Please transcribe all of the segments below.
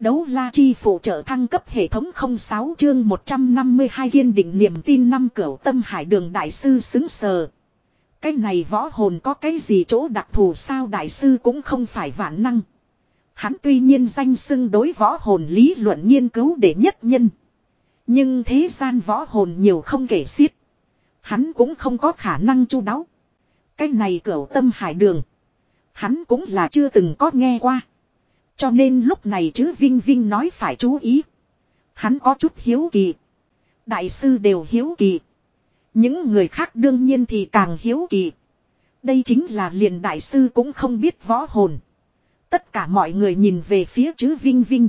Đấu la chi phụ trợ thăng cấp hệ thống 06 chương 152 kiên định niềm tin năm cửu tâm hải đường đại sư xứng sờ. Cái này võ hồn có cái gì chỗ đặc thù sao đại sư cũng không phải vạn năng. Hắn tuy nhiên danh xưng đối võ hồn lý luận nghiên cứu để nhất nhân. Nhưng thế gian võ hồn nhiều không kể xiết. Hắn cũng không có khả năng chu đáo. Cái này cửu tâm hải đường. Hắn cũng là chưa từng có nghe qua. Cho nên lúc này chứ Vinh Vinh nói phải chú ý. Hắn có chút hiếu kỳ. Đại sư đều hiếu kỳ. Những người khác đương nhiên thì càng hiếu kỳ. Đây chính là liền đại sư cũng không biết võ hồn. Tất cả mọi người nhìn về phía chứ Vinh Vinh.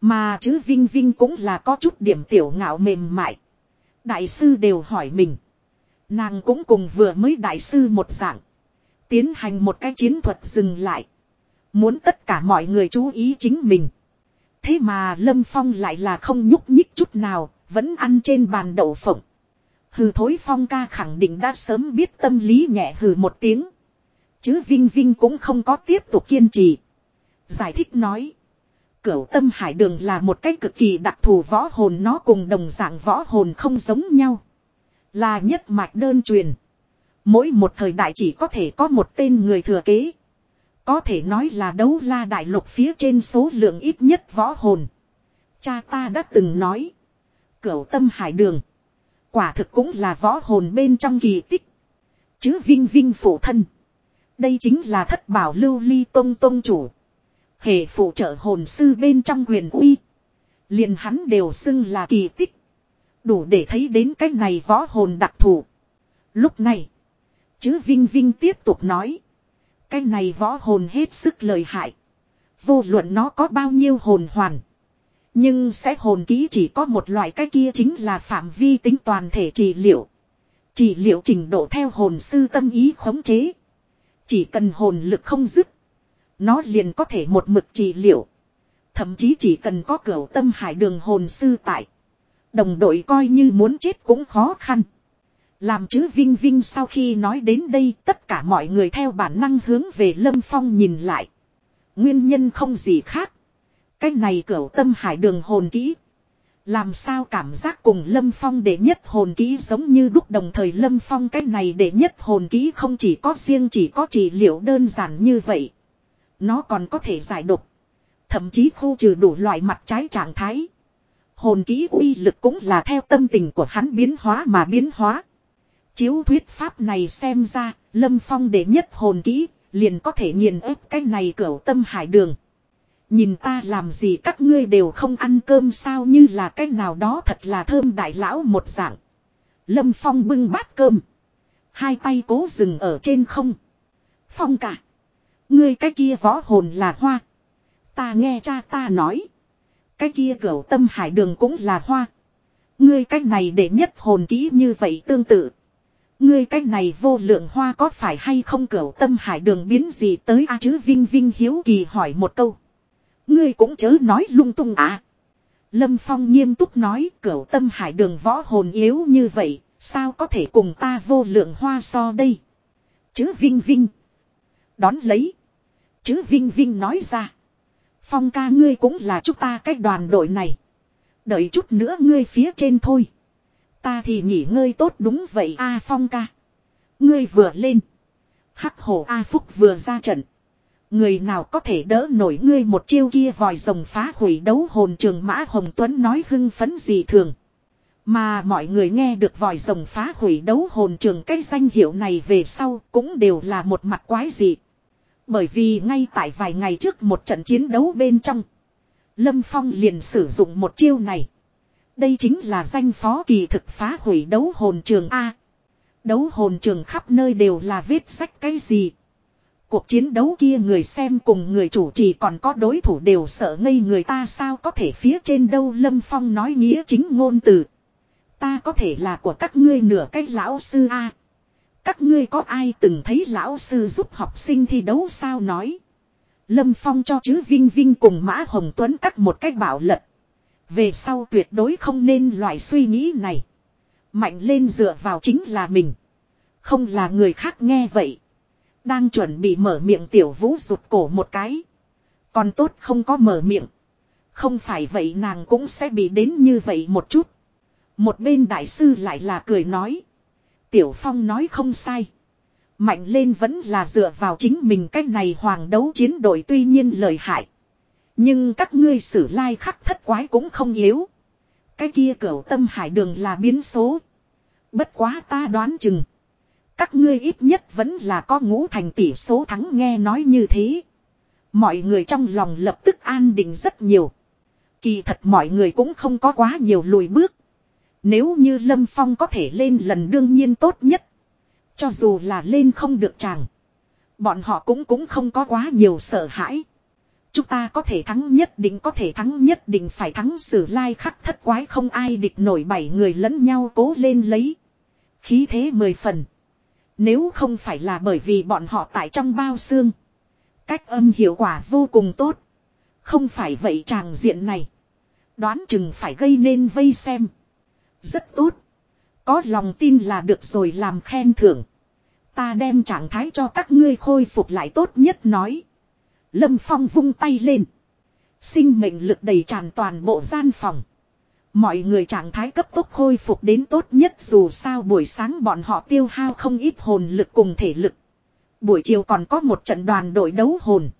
Mà chứ Vinh Vinh cũng là có chút điểm tiểu ngạo mềm mại. Đại sư đều hỏi mình. Nàng cũng cùng vừa mới đại sư một dạng. Tiến hành một cái chiến thuật dừng lại. Muốn tất cả mọi người chú ý chính mình. Thế mà Lâm Phong lại là không nhúc nhích chút nào, vẫn ăn trên bàn đậu phộng. Hừ thối Phong ca khẳng định đã sớm biết tâm lý nhẹ hừ một tiếng. Chứ Vinh Vinh cũng không có tiếp tục kiên trì. Giải thích nói. Cửu tâm hải đường là một cái cực kỳ đặc thù võ hồn nó cùng đồng dạng võ hồn không giống nhau. Là nhất mạch đơn truyền. Mỗi một thời đại chỉ có thể có một tên người thừa kế. Có thể nói là đấu la đại lục phía trên số lượng ít nhất võ hồn. Cha ta đã từng nói. Cửu tâm hải đường. Quả thực cũng là võ hồn bên trong kỳ tích. Chứ vinh vinh phụ thân. Đây chính là thất bảo lưu ly tông tông chủ. Hệ phụ trợ hồn sư bên trong quyền uy. liền hắn đều xưng là kỳ tích. Đủ để thấy đến cách này võ hồn đặc thù. Lúc này. Chứ Vinh Vinh tiếp tục nói. Cái này võ hồn hết sức lợi hại. Vô luận nó có bao nhiêu hồn hoàn. Nhưng sẽ hồn ký chỉ có một loại cái kia chính là phạm vi tính toàn thể trị liệu. Trị liệu trình độ theo hồn sư tâm ý khống chế. Chỉ cần hồn lực không dứt. Nó liền có thể một mực trị liệu. Thậm chí chỉ cần có cửa tâm hải đường hồn sư tại. Đồng đội coi như muốn chết cũng khó khăn. Làm chứ Vinh Vinh sau khi nói đến đây, tất cả mọi người theo bản năng hướng về Lâm Phong nhìn lại. Nguyên nhân không gì khác. Cái này cửa tâm hải đường hồn kỹ. Làm sao cảm giác cùng Lâm Phong đệ nhất hồn kỹ giống như đúc đồng thời Lâm Phong cái này đệ nhất hồn kỹ không chỉ có riêng chỉ có trị liệu đơn giản như vậy. Nó còn có thể giải độc. Thậm chí khu trừ đủ loại mặt trái trạng thái. Hồn kỹ uy lực cũng là theo tâm tình của hắn biến hóa mà biến hóa. Chiếu thuyết pháp này xem ra, Lâm Phong để nhất hồn kỹ, liền có thể nghiền ép cái này cửa tâm hải đường. Nhìn ta làm gì các ngươi đều không ăn cơm sao như là cái nào đó thật là thơm đại lão một dạng. Lâm Phong bưng bát cơm. Hai tay cố dừng ở trên không. Phong cả. Ngươi cái kia võ hồn là hoa. Ta nghe cha ta nói. Cái kia cửa tâm hải đường cũng là hoa. Ngươi cái này để nhất hồn kỹ như vậy tương tự. Ngươi cái này vô lượng hoa có phải hay không cửu tâm hải đường biến gì tới a chứ Vinh Vinh hiếu kỳ hỏi một câu. Ngươi cũng chớ nói lung tung à. Lâm Phong nghiêm túc nói cửu tâm hải đường võ hồn yếu như vậy, sao có thể cùng ta vô lượng hoa so đây. Chứ Vinh Vinh. Đón lấy. Chứ Vinh Vinh nói ra. Phong ca ngươi cũng là chúng ta cái đoàn đội này. Đợi chút nữa ngươi phía trên thôi. Ta thì nghỉ ngơi tốt đúng vậy A Phong ca. Ngươi vừa lên. Hắc hổ A Phúc vừa ra trận. Người nào có thể đỡ nổi ngươi một chiêu kia vòi rồng phá hủy đấu hồn trường Mã Hồng Tuấn nói hưng phấn gì thường. Mà mọi người nghe được vòi rồng phá hủy đấu hồn trường cái danh hiệu này về sau cũng đều là một mặt quái dị. Bởi vì ngay tại vài ngày trước một trận chiến đấu bên trong. Lâm Phong liền sử dụng một chiêu này. Đây chính là danh phó kỳ thực phá hủy đấu hồn trường A. Đấu hồn trường khắp nơi đều là vết sách cái gì. Cuộc chiến đấu kia người xem cùng người chủ trì còn có đối thủ đều sợ ngây người ta sao có thể phía trên đâu Lâm Phong nói nghĩa chính ngôn từ. Ta có thể là của các ngươi nửa cái lão sư A. Các ngươi có ai từng thấy lão sư giúp học sinh thi đấu sao nói. Lâm Phong cho chứ Vinh Vinh cùng Mã Hồng Tuấn cắt một cách bảo lật. Về sau tuyệt đối không nên loại suy nghĩ này. Mạnh lên dựa vào chính là mình. Không là người khác nghe vậy. Đang chuẩn bị mở miệng tiểu vũ rụt cổ một cái. Còn tốt không có mở miệng. Không phải vậy nàng cũng sẽ bị đến như vậy một chút. Một bên đại sư lại là cười nói. Tiểu Phong nói không sai. Mạnh lên vẫn là dựa vào chính mình cách này hoàng đấu chiến đội tuy nhiên lợi hại. Nhưng các ngươi sử lai khắc thất quái cũng không yếu. Cái kia cửu tâm hải đường là biến số. Bất quá ta đoán chừng. Các ngươi ít nhất vẫn là có ngũ thành tỷ số thắng nghe nói như thế. Mọi người trong lòng lập tức an định rất nhiều. Kỳ thật mọi người cũng không có quá nhiều lùi bước. Nếu như Lâm Phong có thể lên lần đương nhiên tốt nhất. Cho dù là lên không được chàng. Bọn họ cũng cũng không có quá nhiều sợ hãi. Chúng ta có thể thắng nhất định, có thể thắng nhất định, phải thắng sử lai khắc thất quái không ai địch nổi bảy người lẫn nhau cố lên lấy. Khí thế mười phần. Nếu không phải là bởi vì bọn họ tại trong bao xương. Cách âm hiệu quả vô cùng tốt. Không phải vậy tràng diện này. Đoán chừng phải gây nên vây xem. Rất tốt. Có lòng tin là được rồi, làm khen thưởng. Ta đem trạng thái cho các ngươi khôi phục lại tốt nhất, nói. Lâm Phong vung tay lên. Sinh mệnh lực đầy tràn toàn bộ gian phòng. Mọi người trạng thái cấp tốc khôi phục đến tốt nhất dù sao buổi sáng bọn họ tiêu hao không ít hồn lực cùng thể lực. Buổi chiều còn có một trận đoàn đội đấu hồn.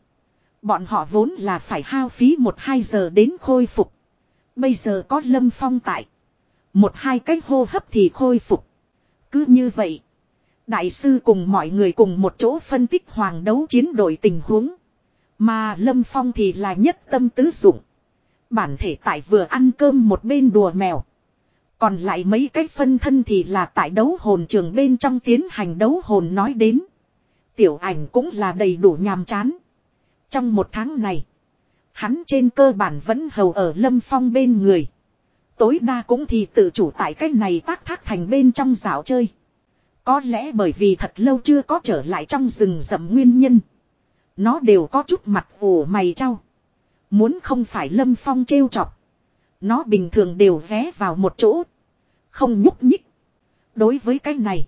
Bọn họ vốn là phải hao phí một hai giờ đến khôi phục. Bây giờ có lâm phong tại. Một hai cách hô hấp thì khôi phục. Cứ như vậy. Đại sư cùng mọi người cùng một chỗ phân tích hoàng đấu chiến đội tình huống. Mà Lâm Phong thì là nhất tâm tứ dụng. Bản thể tại vừa ăn cơm một bên đùa mèo. Còn lại mấy cái phân thân thì là tại đấu hồn trường bên trong tiến hành đấu hồn nói đến. Tiểu ảnh cũng là đầy đủ nhàm chán. Trong một tháng này, hắn trên cơ bản vẫn hầu ở Lâm Phong bên người. Tối đa cũng thì tự chủ tại cách này tác thác thành bên trong dạo chơi. Có lẽ bởi vì thật lâu chưa có trở lại trong rừng rậm nguyên nhân. Nó đều có chút mặt ủ mày trao. Muốn không phải lâm phong trêu chọc. Nó bình thường đều vé vào một chỗ. Không nhúc nhích. Đối với cái này.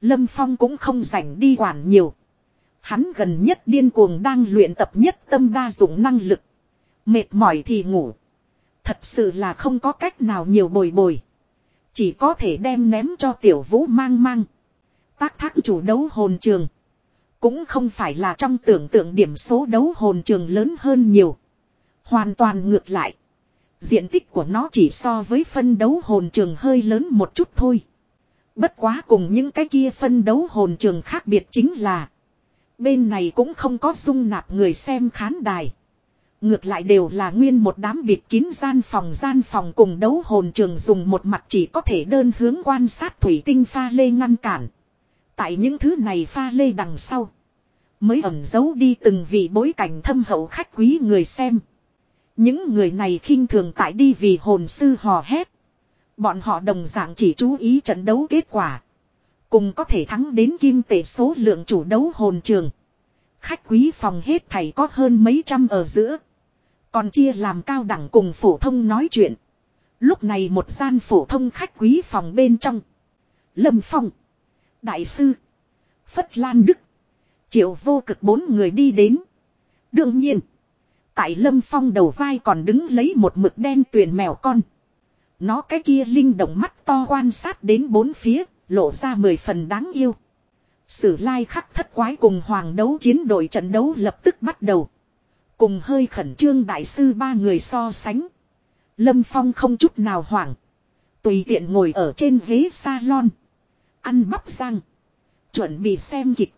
Lâm Phong cũng không rảnh đi quản nhiều. Hắn gần nhất điên cuồng đang luyện tập nhất tâm đa dụng năng lực. Mệt mỏi thì ngủ. Thật sự là không có cách nào nhiều bồi bồi. Chỉ có thể đem ném cho tiểu vũ mang mang. Tác thác chủ đấu hồn trường. Cũng không phải là trong tưởng tượng điểm số đấu hồn trường lớn hơn nhiều. Hoàn toàn ngược lại. Diện tích của nó chỉ so với phân đấu hồn trường hơi lớn một chút thôi. Bất quá cùng những cái kia phân đấu hồn trường khác biệt chính là. Bên này cũng không có dung nạp người xem khán đài. Ngược lại đều là nguyên một đám biệt kín gian phòng gian phòng cùng đấu hồn trường dùng một mặt chỉ có thể đơn hướng quan sát thủy tinh pha lê ngăn cản. Tại những thứ này pha lê đằng sau. Mới ẩn giấu đi từng vị bối cảnh thâm hậu khách quý người xem. Những người này khinh thường tại đi vì hồn sư hò hét. Bọn họ đồng dạng chỉ chú ý trận đấu kết quả. Cùng có thể thắng đến kim tệ số lượng chủ đấu hồn trường. Khách quý phòng hết thảy có hơn mấy trăm ở giữa. Còn chia làm cao đẳng cùng phổ thông nói chuyện. Lúc này một gian phổ thông khách quý phòng bên trong. Lâm Phong. Đại sư. Phất Lan Đức. Triệu vô cực bốn người đi đến. Đương nhiên. Tại Lâm Phong đầu vai còn đứng lấy một mực đen tuyền mèo con. Nó cái kia linh động mắt to quan sát đến bốn phía, lộ ra mười phần đáng yêu. Sử lai khắc thất quái cùng hoàng đấu chiến đội trận đấu lập tức bắt đầu. Cùng hơi khẩn trương đại sư ba người so sánh. Lâm Phong không chút nào hoảng. Tùy tiện ngồi ở trên ghế salon. Ăn bắp răng. Chuẩn bị xem kịch.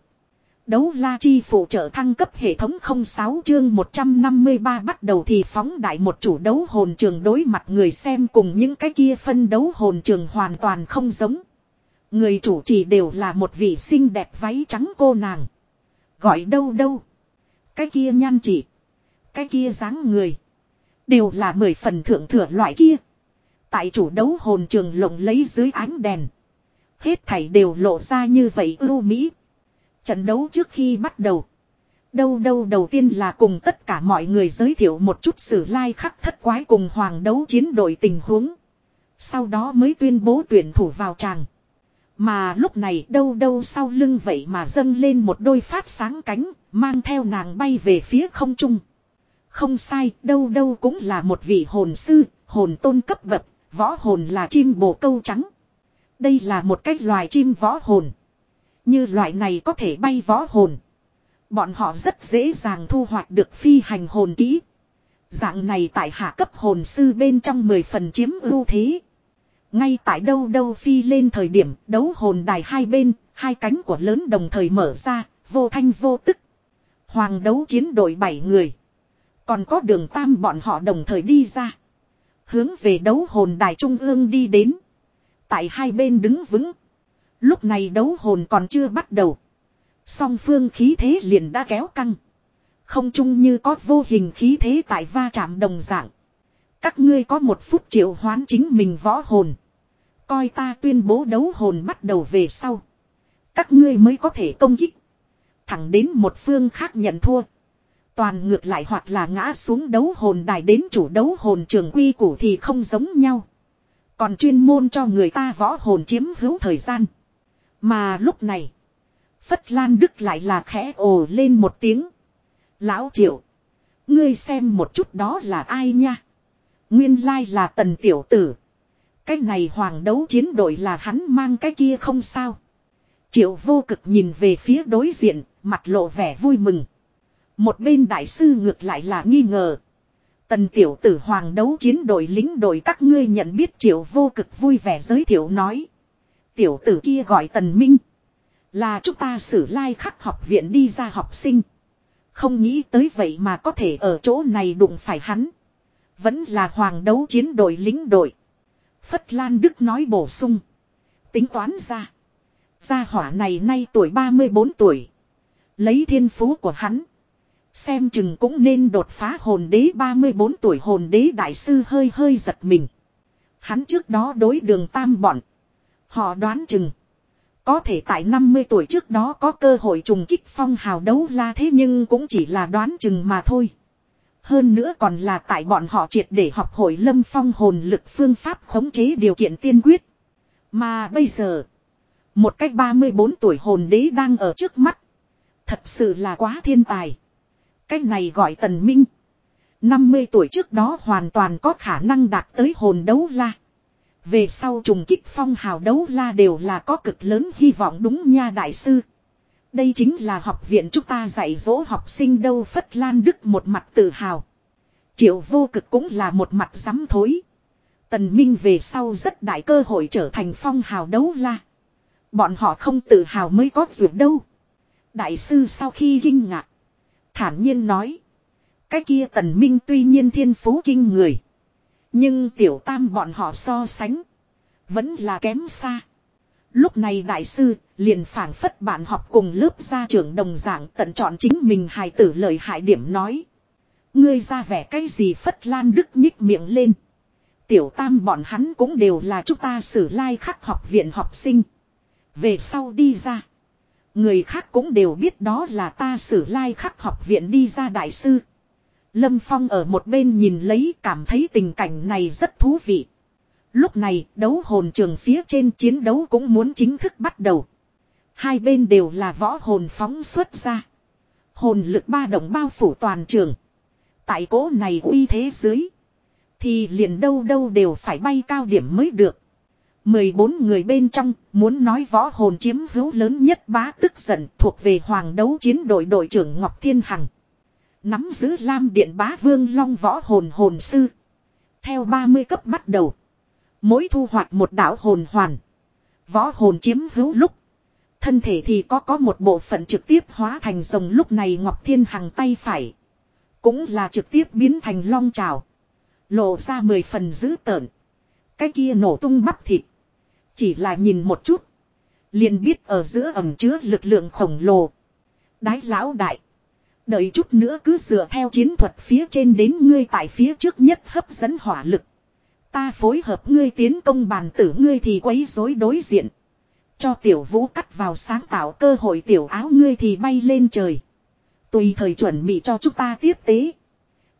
Đấu la chi phụ trợ thăng cấp hệ thống 06 chương 153 bắt đầu thì phóng đại một chủ đấu hồn trường đối mặt người xem cùng những cái kia phân đấu hồn trường hoàn toàn không giống. Người chủ chỉ đều là một vị xinh đẹp váy trắng cô nàng. Gọi đâu đâu. Cái kia nhan chỉ. Cái kia dáng người. Đều là mười phần thượng thừa loại kia. Tại chủ đấu hồn trường lộng lấy dưới ánh đèn. Hết thảy đều lộ ra như vậy ưu mỹ. Trận đấu trước khi bắt đầu. Đâu đâu đầu tiên là cùng tất cả mọi người giới thiệu một chút sử lai like khắc thất quái cùng hoàng đấu chiến đội tình huống. Sau đó mới tuyên bố tuyển thủ vào tràng. Mà lúc này đâu đâu sau lưng vậy mà dâng lên một đôi phát sáng cánh, mang theo nàng bay về phía không trung. Không sai, đâu đâu cũng là một vị hồn sư, hồn tôn cấp bậc, võ hồn là chim bồ câu trắng. Đây là một cách loài chim võ hồn. Như loại này có thể bay võ hồn. Bọn họ rất dễ dàng thu hoạch được phi hành hồn kỹ. Dạng này tại hạ cấp hồn sư bên trong 10 phần chiếm ưu thế. Ngay tại đâu đâu phi lên thời điểm đấu hồn đài hai bên, hai cánh của lớn đồng thời mở ra, vô thanh vô tức. Hoàng đấu chiến đội 7 người. Còn có đường tam bọn họ đồng thời đi ra. Hướng về đấu hồn đài trung ương đi đến. Tại hai bên đứng vững. Lúc này đấu hồn còn chưa bắt đầu. Song phương khí thế liền đã kéo căng. Không chung như có vô hình khí thế tại va chạm đồng dạng. Các ngươi có một phút triệu hoán chính mình võ hồn. Coi ta tuyên bố đấu hồn bắt đầu về sau. Các ngươi mới có thể công kích. Thẳng đến một phương khác nhận thua. Toàn ngược lại hoặc là ngã xuống đấu hồn đài đến chủ đấu hồn trường quy củ thì không giống nhau. Còn chuyên môn cho người ta võ hồn chiếm hữu thời gian. Mà lúc này. Phất Lan Đức lại là khẽ ồ lên một tiếng. Lão triệu. Ngươi xem một chút đó là ai nha. Nguyên lai là tần tiểu tử. Cái này hoàng đấu chiến đội là hắn mang cái kia không sao. Triệu vô cực nhìn về phía đối diện, mặt lộ vẻ vui mừng. Một bên đại sư ngược lại là nghi ngờ. Tần tiểu tử hoàng đấu chiến đội lính đội các ngươi nhận biết triệu vô cực vui vẻ giới thiệu nói. Tiểu tử kia gọi tần minh. Là chúng ta sử lai like khắc học viện đi ra học sinh. Không nghĩ tới vậy mà có thể ở chỗ này đụng phải hắn. Vẫn là hoàng đấu chiến đội lính đội. Phất Lan Đức nói bổ sung. Tính toán ra. Gia hỏa này nay tuổi 34 tuổi. Lấy thiên phú của hắn. Xem chừng cũng nên đột phá hồn đế 34 tuổi hồn đế đại sư hơi hơi giật mình. Hắn trước đó đối đường tam bọn. Họ đoán chừng. Có thể tại 50 tuổi trước đó có cơ hội trùng kích phong hào đấu la thế nhưng cũng chỉ là đoán chừng mà thôi. Hơn nữa còn là tại bọn họ triệt để học hội lâm phong hồn lực phương pháp khống chế điều kiện tiên quyết. Mà bây giờ, một cách 34 tuổi hồn đế đang ở trước mắt. Thật sự là quá thiên tài. Cách này gọi tần minh. 50 tuổi trước đó hoàn toàn có khả năng đạt tới hồn đấu la. Về sau trùng kích phong hào đấu la đều là có cực lớn hy vọng đúng nha đại sư. Đây chính là học viện chúng ta dạy dỗ học sinh đâu Phất Lan Đức một mặt tự hào. Triệu vô cực cũng là một mặt dám thối. Tần Minh về sau rất đại cơ hội trở thành phong hào đấu la. Bọn họ không tự hào mới có dược đâu. Đại sư sau khi kinh ngạc. Thản nhiên nói. Cái kia tần minh tuy nhiên thiên phú kinh người. Nhưng tiểu tam bọn họ so sánh. Vẫn là kém xa. Lúc này đại sư liền phảng phất bạn học cùng lớp gia trưởng đồng giảng tận chọn chính mình hài tử lời hại điểm nói. Ngươi ra vẻ cái gì phất lan đức nhích miệng lên. Tiểu tam bọn hắn cũng đều là chúng ta sử lai khắc học viện học sinh. Về sau đi ra. Người khác cũng đều biết đó là ta sử lai khắc học viện đi ra đại sư. Lâm Phong ở một bên nhìn lấy cảm thấy tình cảnh này rất thú vị. Lúc này, đấu hồn trường phía trên chiến đấu cũng muốn chính thức bắt đầu. Hai bên đều là võ hồn phóng xuất ra. Hồn lực ba động bao phủ toàn trường. Tại cố này uy thế dưới. Thì liền đâu đâu đều phải bay cao điểm mới được. 14 người bên trong, muốn nói võ hồn chiếm hữu lớn nhất bá tức giận thuộc về hoàng đấu chiến đội đội trưởng Ngọc Thiên Hằng. Nắm giữ Lam Điện bá vương long võ hồn hồn sư. Theo 30 cấp bắt đầu. Mỗi thu hoạch một đảo hồn hoàn. Võ hồn chiếm hữu lúc. Thân thể thì có có một bộ phận trực tiếp hóa thành rồng lúc này Ngọc Thiên Hằng tay phải. Cũng là trực tiếp biến thành long trào. Lộ ra mười phần dữ tợn. Cái kia nổ tung bắp thịt. Chỉ là nhìn một chút. Liền biết ở giữa ẩm chứa lực lượng khổng lồ. Đái lão đại. Đợi chút nữa cứ dựa theo chiến thuật phía trên đến ngươi tại phía trước nhất hấp dẫn hỏa lực. Ta phối hợp ngươi tiến công bàn tử ngươi thì quấy rối đối diện. Cho tiểu vũ cắt vào sáng tạo cơ hội tiểu áo ngươi thì bay lên trời. Tùy thời chuẩn bị cho chúng ta tiếp tế.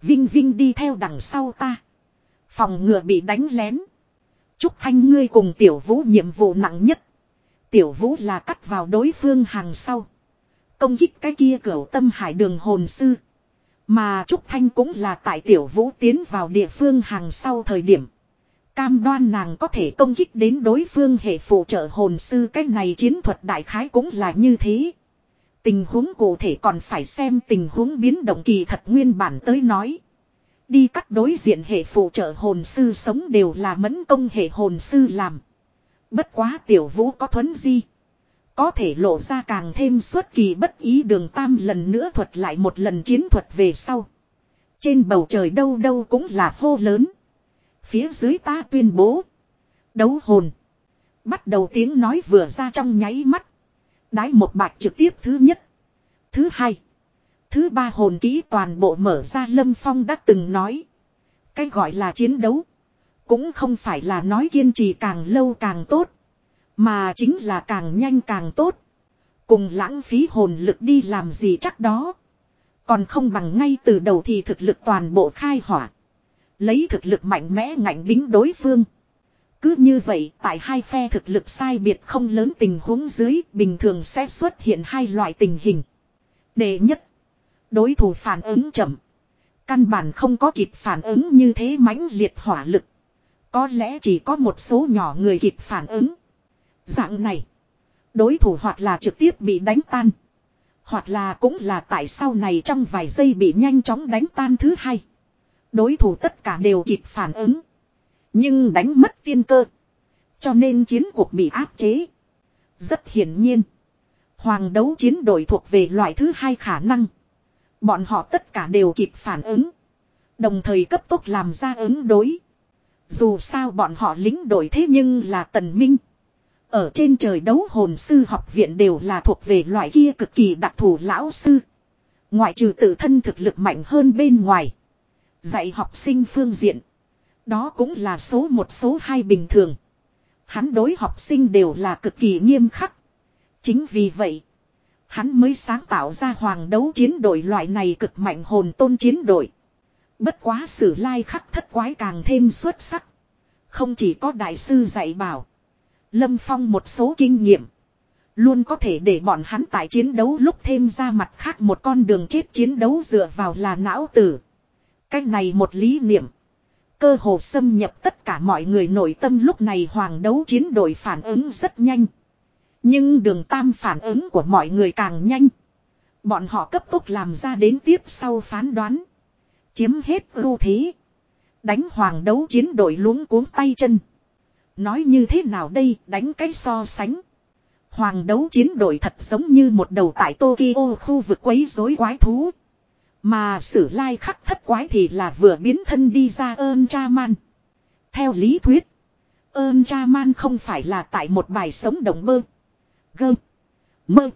Vinh Vinh đi theo đằng sau ta. Phòng ngừa bị đánh lén. Trúc Thanh ngươi cùng tiểu vũ nhiệm vụ nặng nhất. Tiểu vũ là cắt vào đối phương hàng sau. Công kích cái kia cửa tâm hải đường hồn sư. Mà Trúc Thanh cũng là tại tiểu vũ tiến vào địa phương hàng sau thời điểm. Cam đoan nàng có thể công kích đến đối phương hệ phụ trợ hồn sư cách này chiến thuật đại khái cũng là như thế. Tình huống cụ thể còn phải xem tình huống biến động kỳ thật nguyên bản tới nói. Đi cắt đối diện hệ phụ trợ hồn sư sống đều là mẫn công hệ hồn sư làm. Bất quá tiểu vũ có thuấn di. Có thể lộ ra càng thêm suốt kỳ bất ý đường tam lần nữa thuật lại một lần chiến thuật về sau. Trên bầu trời đâu đâu cũng là hô lớn. Phía dưới ta tuyên bố. Đấu hồn. Bắt đầu tiếng nói vừa ra trong nháy mắt. Đái một bạch trực tiếp thứ nhất. Thứ hai. Thứ ba hồn kỹ toàn bộ mở ra Lâm Phong đã từng nói. Cái gọi là chiến đấu. Cũng không phải là nói kiên trì càng lâu càng tốt. Mà chính là càng nhanh càng tốt. Cùng lãng phí hồn lực đi làm gì chắc đó. Còn không bằng ngay từ đầu thì thực lực toàn bộ khai hỏa. Lấy thực lực mạnh mẽ ngạnh bính đối phương. Cứ như vậy, tại hai phe thực lực sai biệt không lớn tình huống dưới, bình thường sẽ xuất hiện hai loại tình hình. Đệ nhất, đối thủ phản ứng chậm. Căn bản không có kịp phản ứng như thế mãnh liệt hỏa lực. Có lẽ chỉ có một số nhỏ người kịp phản ứng. Dạng này, đối thủ hoặc là trực tiếp bị đánh tan. Hoặc là cũng là tại sau này trong vài giây bị nhanh chóng đánh tan thứ hai. Đối thủ tất cả đều kịp phản ứng. Nhưng đánh mất tiên cơ. Cho nên chiến cuộc bị áp chế. Rất hiển nhiên. Hoàng đấu chiến đội thuộc về loại thứ hai khả năng. Bọn họ tất cả đều kịp phản ứng. Đồng thời cấp tốc làm ra ứng đối. Dù sao bọn họ lính đội thế nhưng là tần minh. Ở trên trời đấu hồn sư học viện đều là thuộc về loại kia cực kỳ đặc thù lão sư. Ngoại trừ tự thân thực lực mạnh hơn bên ngoài. Dạy học sinh phương diện. Đó cũng là số một số hai bình thường. Hắn đối học sinh đều là cực kỳ nghiêm khắc. Chính vì vậy. Hắn mới sáng tạo ra hoàng đấu chiến đội loại này cực mạnh hồn tôn chiến đội. Bất quá sử lai khắc thất quái càng thêm xuất sắc. Không chỉ có đại sư dạy bảo. Lâm Phong một số kinh nghiệm. Luôn có thể để bọn hắn tại chiến đấu lúc thêm ra mặt khác một con đường chết chiến đấu dựa vào là não tử. Cách này một lý niệm. Cơ hồ xâm nhập tất cả mọi người nội tâm lúc này hoàng đấu chiến đội phản ứng rất nhanh. Nhưng đường tam phản ứng của mọi người càng nhanh. Bọn họ cấp tốc làm ra đến tiếp sau phán đoán. Chiếm hết ưu thế. Đánh hoàng đấu chiến đội luống cuống tay chân. Nói như thế nào đây, đánh cái so sánh. Hoàng đấu chiến đội thật giống như một đầu tại Tokyo khu vực quấy rối quái thú. Mà sử lai khắc thất quái thì là vừa biến thân đi ra ơn cha man. Theo lý thuyết. Ơn cha man không phải là tại một bài sống đồng bơ. Gơ. Mơ.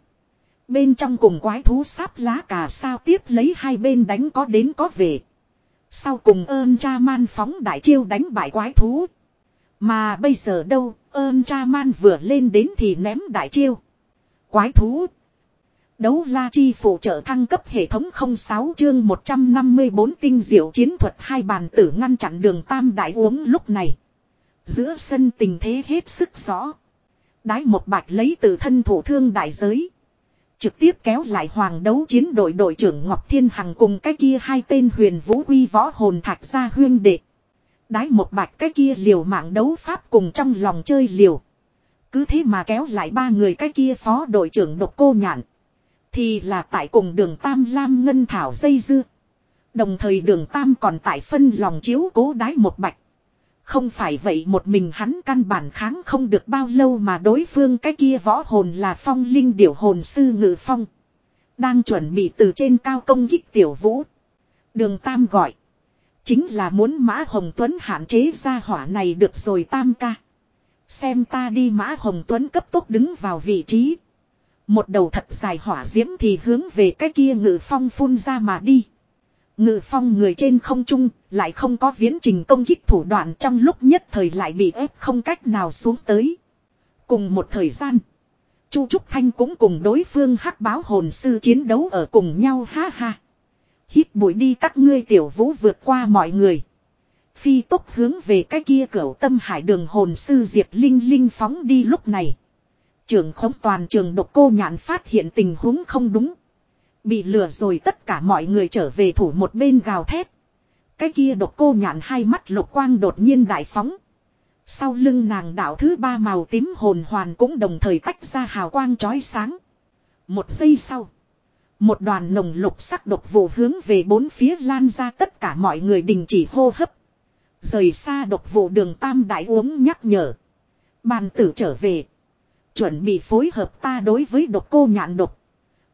Bên trong cùng quái thú sáp lá cà sao tiếp lấy hai bên đánh có đến có về. Sau cùng ơn cha man phóng đại chiêu đánh bại quái thú. Mà bây giờ đâu, ơn cha man vừa lên đến thì ném đại chiêu. Quái thú. Đấu la chi phụ trợ thăng cấp hệ thống 06 chương 154 tinh diệu chiến thuật hai bàn tử ngăn chặn đường tam đại uống lúc này. Giữa sân tình thế hết sức rõ. Đái một bạch lấy từ thân thủ thương đại giới. Trực tiếp kéo lại hoàng đấu chiến đội đội trưởng Ngọc Thiên Hằng cùng cái kia hai tên huyền vũ uy võ hồn thạch gia huyên đệ. Đái một bạch cái kia liều mạng đấu pháp cùng trong lòng chơi liều. Cứ thế mà kéo lại ba người cái kia phó đội trưởng độc cô nhạn. Thì là tại cùng đường Tam Lam Ngân Thảo dây dưa. Đồng thời đường Tam còn tại phân lòng chiếu cố đái một bạch. Không phải vậy một mình hắn căn bản kháng không được bao lâu mà đối phương cái kia võ hồn là phong linh điểu hồn sư ngự phong. Đang chuẩn bị từ trên cao công kích tiểu vũ. Đường Tam gọi. Chính là muốn Mã Hồng Tuấn hạn chế ra hỏa này được rồi Tam ca. Xem ta đi Mã Hồng Tuấn cấp tốc đứng vào vị trí. Một đầu thật dài hỏa diễm thì hướng về cái kia ngự phong phun ra mà đi. Ngự phong người trên không trung, lại không có viễn trình công kích thủ đoạn trong lúc nhất thời lại bị ép không cách nào xuống tới. Cùng một thời gian, Chu Trúc Thanh cũng cùng đối phương hắc báo hồn sư chiến đấu ở cùng nhau ha ha. Hít bụi đi các ngươi tiểu vũ vượt qua mọi người. Phi tốc hướng về cái kia cửa tâm hải đường hồn sư Diệp Linh Linh phóng đi lúc này. Trường khống toàn trường độc cô nhạn phát hiện tình huống không đúng. Bị lừa rồi tất cả mọi người trở về thủ một bên gào thét. Cái kia độc cô nhạn hai mắt lục quang đột nhiên đại phóng. Sau lưng nàng đạo thứ ba màu tím hồn hoàn cũng đồng thời tách ra hào quang chói sáng. Một giây sau. Một đoàn nồng lục sắc độc vụ hướng về bốn phía lan ra tất cả mọi người đình chỉ hô hấp. Rời xa độc vụ đường tam đại uống nhắc nhở. Bàn tử trở về. Chuẩn bị phối hợp ta đối với độc cô nhạn độc.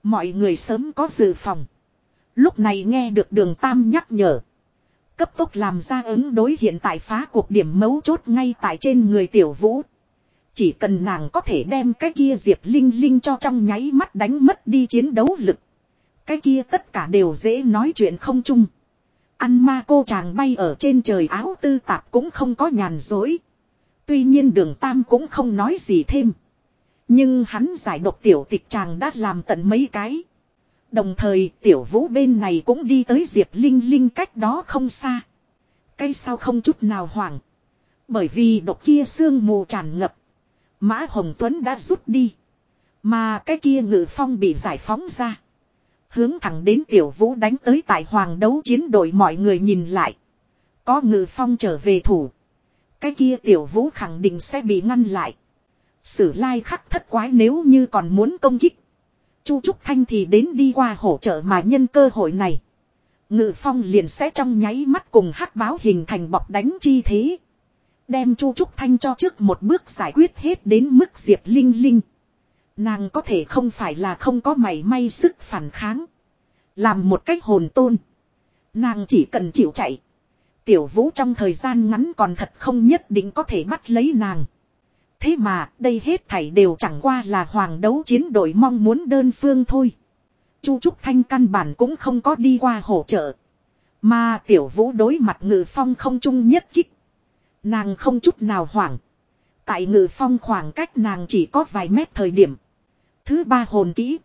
Mọi người sớm có dự phòng. Lúc này nghe được đường tam nhắc nhở. Cấp tốc làm ra ứng đối hiện tại phá cuộc điểm mấu chốt ngay tại trên người tiểu vũ. Chỉ cần nàng có thể đem cái kia Diệp Linh Linh cho trong nháy mắt đánh mất đi chiến đấu lực. Cái kia tất cả đều dễ nói chuyện không chung. Ăn ma cô chàng bay ở trên trời áo tư tạp cũng không có nhàn dối. Tuy nhiên đường tam cũng không nói gì thêm. Nhưng hắn giải độc tiểu tịch chàng đã làm tận mấy cái. Đồng thời, tiểu vũ bên này cũng đi tới Diệp Linh Linh cách đó không xa. Cây sao không chút nào hoảng. Bởi vì độc kia sương mù tràn ngập. Mã Hồng Tuấn đã rút đi. Mà cái kia ngự phong bị giải phóng ra. Hướng thẳng đến tiểu vũ đánh tới tại hoàng đấu chiến đội mọi người nhìn lại. Có ngự phong trở về thủ. Cái kia tiểu vũ khẳng định sẽ bị ngăn lại. Sử lai khắc thất quái nếu như còn muốn công kích. Chu Trúc Thanh thì đến đi qua hỗ trợ mà nhân cơ hội này. Ngự phong liền sẽ trong nháy mắt cùng hắc báo hình thành bọc đánh chi thế. Đem Chu Trúc Thanh cho trước một bước giải quyết hết đến mức Diệp Linh Linh. Nàng có thể không phải là không có mảy may sức phản kháng. Làm một cách hồn tôn. Nàng chỉ cần chịu chạy. Tiểu vũ trong thời gian ngắn còn thật không nhất định có thể bắt lấy nàng. Thế mà, đây hết thảy đều chẳng qua là hoàng đấu chiến đội mong muốn đơn phương thôi. Chu Trúc Thanh căn bản cũng không có đi qua hỗ trợ. Mà tiểu vũ đối mặt ngự phong không chung nhất kích. Nàng không chút nào hoảng. Tại ngự phong khoảng cách nàng chỉ có vài mét thời điểm. Thứ ba hồn kỹ.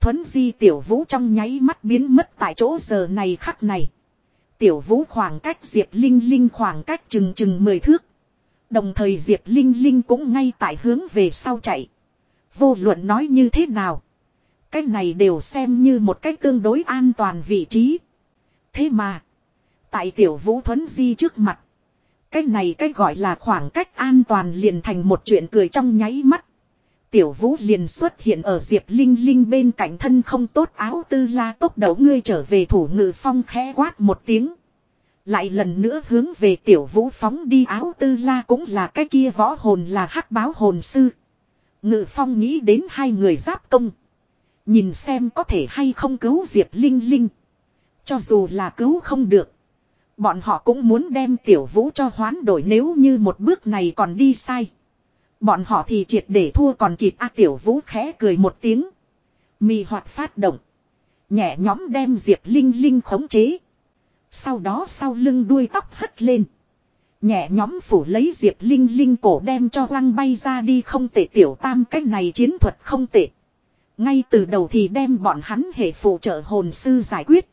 Thuấn di tiểu vũ trong nháy mắt biến mất tại chỗ giờ này khắc này. Tiểu vũ khoảng cách Diệp Linh Linh khoảng cách chừng chừng mười thước. Đồng thời Diệp Linh Linh cũng ngay tại hướng về sau chạy. Vô luận nói như thế nào. Cái này đều xem như một cách tương đối an toàn vị trí. Thế mà. Tại tiểu vũ thuấn di trước mặt. Cái này cái gọi là khoảng cách an toàn liền thành một chuyện cười trong nháy mắt. Tiểu vũ liền xuất hiện ở Diệp Linh Linh bên cạnh thân không tốt áo tư la tốc đầu ngươi trở về thủ ngự phong khẽ quát một tiếng. Lại lần nữa hướng về tiểu vũ phóng đi áo tư la cũng là cái kia võ hồn là hắc báo hồn sư. Ngự phong nghĩ đến hai người giáp công. Nhìn xem có thể hay không cứu Diệp Linh Linh. Cho dù là cứu không được. Bọn họ cũng muốn đem tiểu vũ cho hoán đổi nếu như một bước này còn đi sai. Bọn họ thì triệt để thua còn kịp a tiểu vũ khẽ cười một tiếng. Mì hoạt phát động. Nhẹ nhóm đem Diệp Linh Linh khống chế. Sau đó sau lưng đuôi tóc hất lên. Nhẹ nhóm phủ lấy Diệp Linh Linh cổ đem cho lăng bay ra đi không tệ tiểu tam cách này chiến thuật không tệ. Ngay từ đầu thì đem bọn hắn hệ phụ trợ hồn sư giải quyết.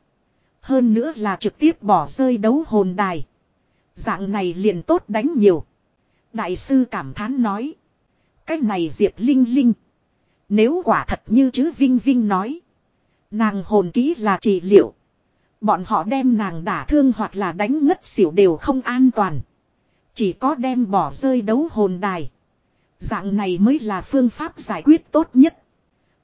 Hơn nữa là trực tiếp bỏ rơi đấu hồn đài. Dạng này liền tốt đánh nhiều. Đại sư cảm thán nói. Cái này Diệp Linh Linh. Nếu quả thật như chứ Vinh Vinh nói. Nàng hồn kỹ là trị liệu. Bọn họ đem nàng đả thương hoặc là đánh ngất xỉu đều không an toàn. Chỉ có đem bỏ rơi đấu hồn đài. Dạng này mới là phương pháp giải quyết tốt nhất.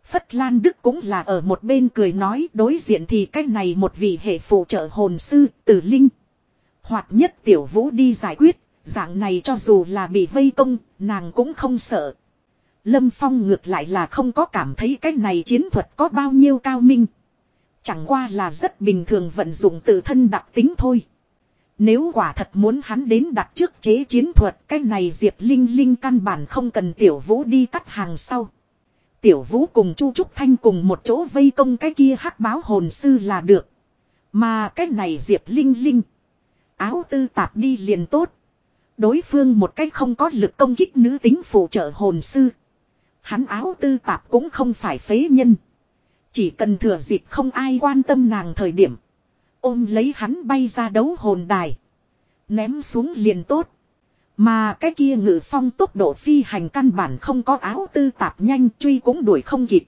Phất Lan Đức cũng là ở một bên cười nói đối diện thì cái này một vị hệ phụ trợ hồn sư tử linh. Hoặc nhất tiểu vũ đi giải quyết, dạng này cho dù là bị vây công, nàng cũng không sợ. Lâm Phong ngược lại là không có cảm thấy cái này chiến thuật có bao nhiêu cao minh. Chẳng qua là rất bình thường vận dụng tự thân đặc tính thôi. Nếu quả thật muốn hắn đến đặt trước chế chiến thuật, cái này Diệp Linh Linh căn bản không cần Tiểu Vũ đi cắt hàng sau. Tiểu Vũ cùng Chu Trúc Thanh cùng một chỗ vây công cái kia hắc báo hồn sư là được. Mà cái này Diệp Linh Linh. Áo tư tạp đi liền tốt. Đối phương một cách không có lực công kích nữ tính phụ trợ hồn sư. Hắn áo tư tạp cũng không phải phế nhân. Chỉ cần thừa dịp không ai quan tâm nàng thời điểm. Ôm lấy hắn bay ra đấu hồn đài. Ném xuống liền tốt. Mà cái kia ngự phong tốc độ phi hành căn bản không có áo tư tạp nhanh truy cũng đuổi không kịp.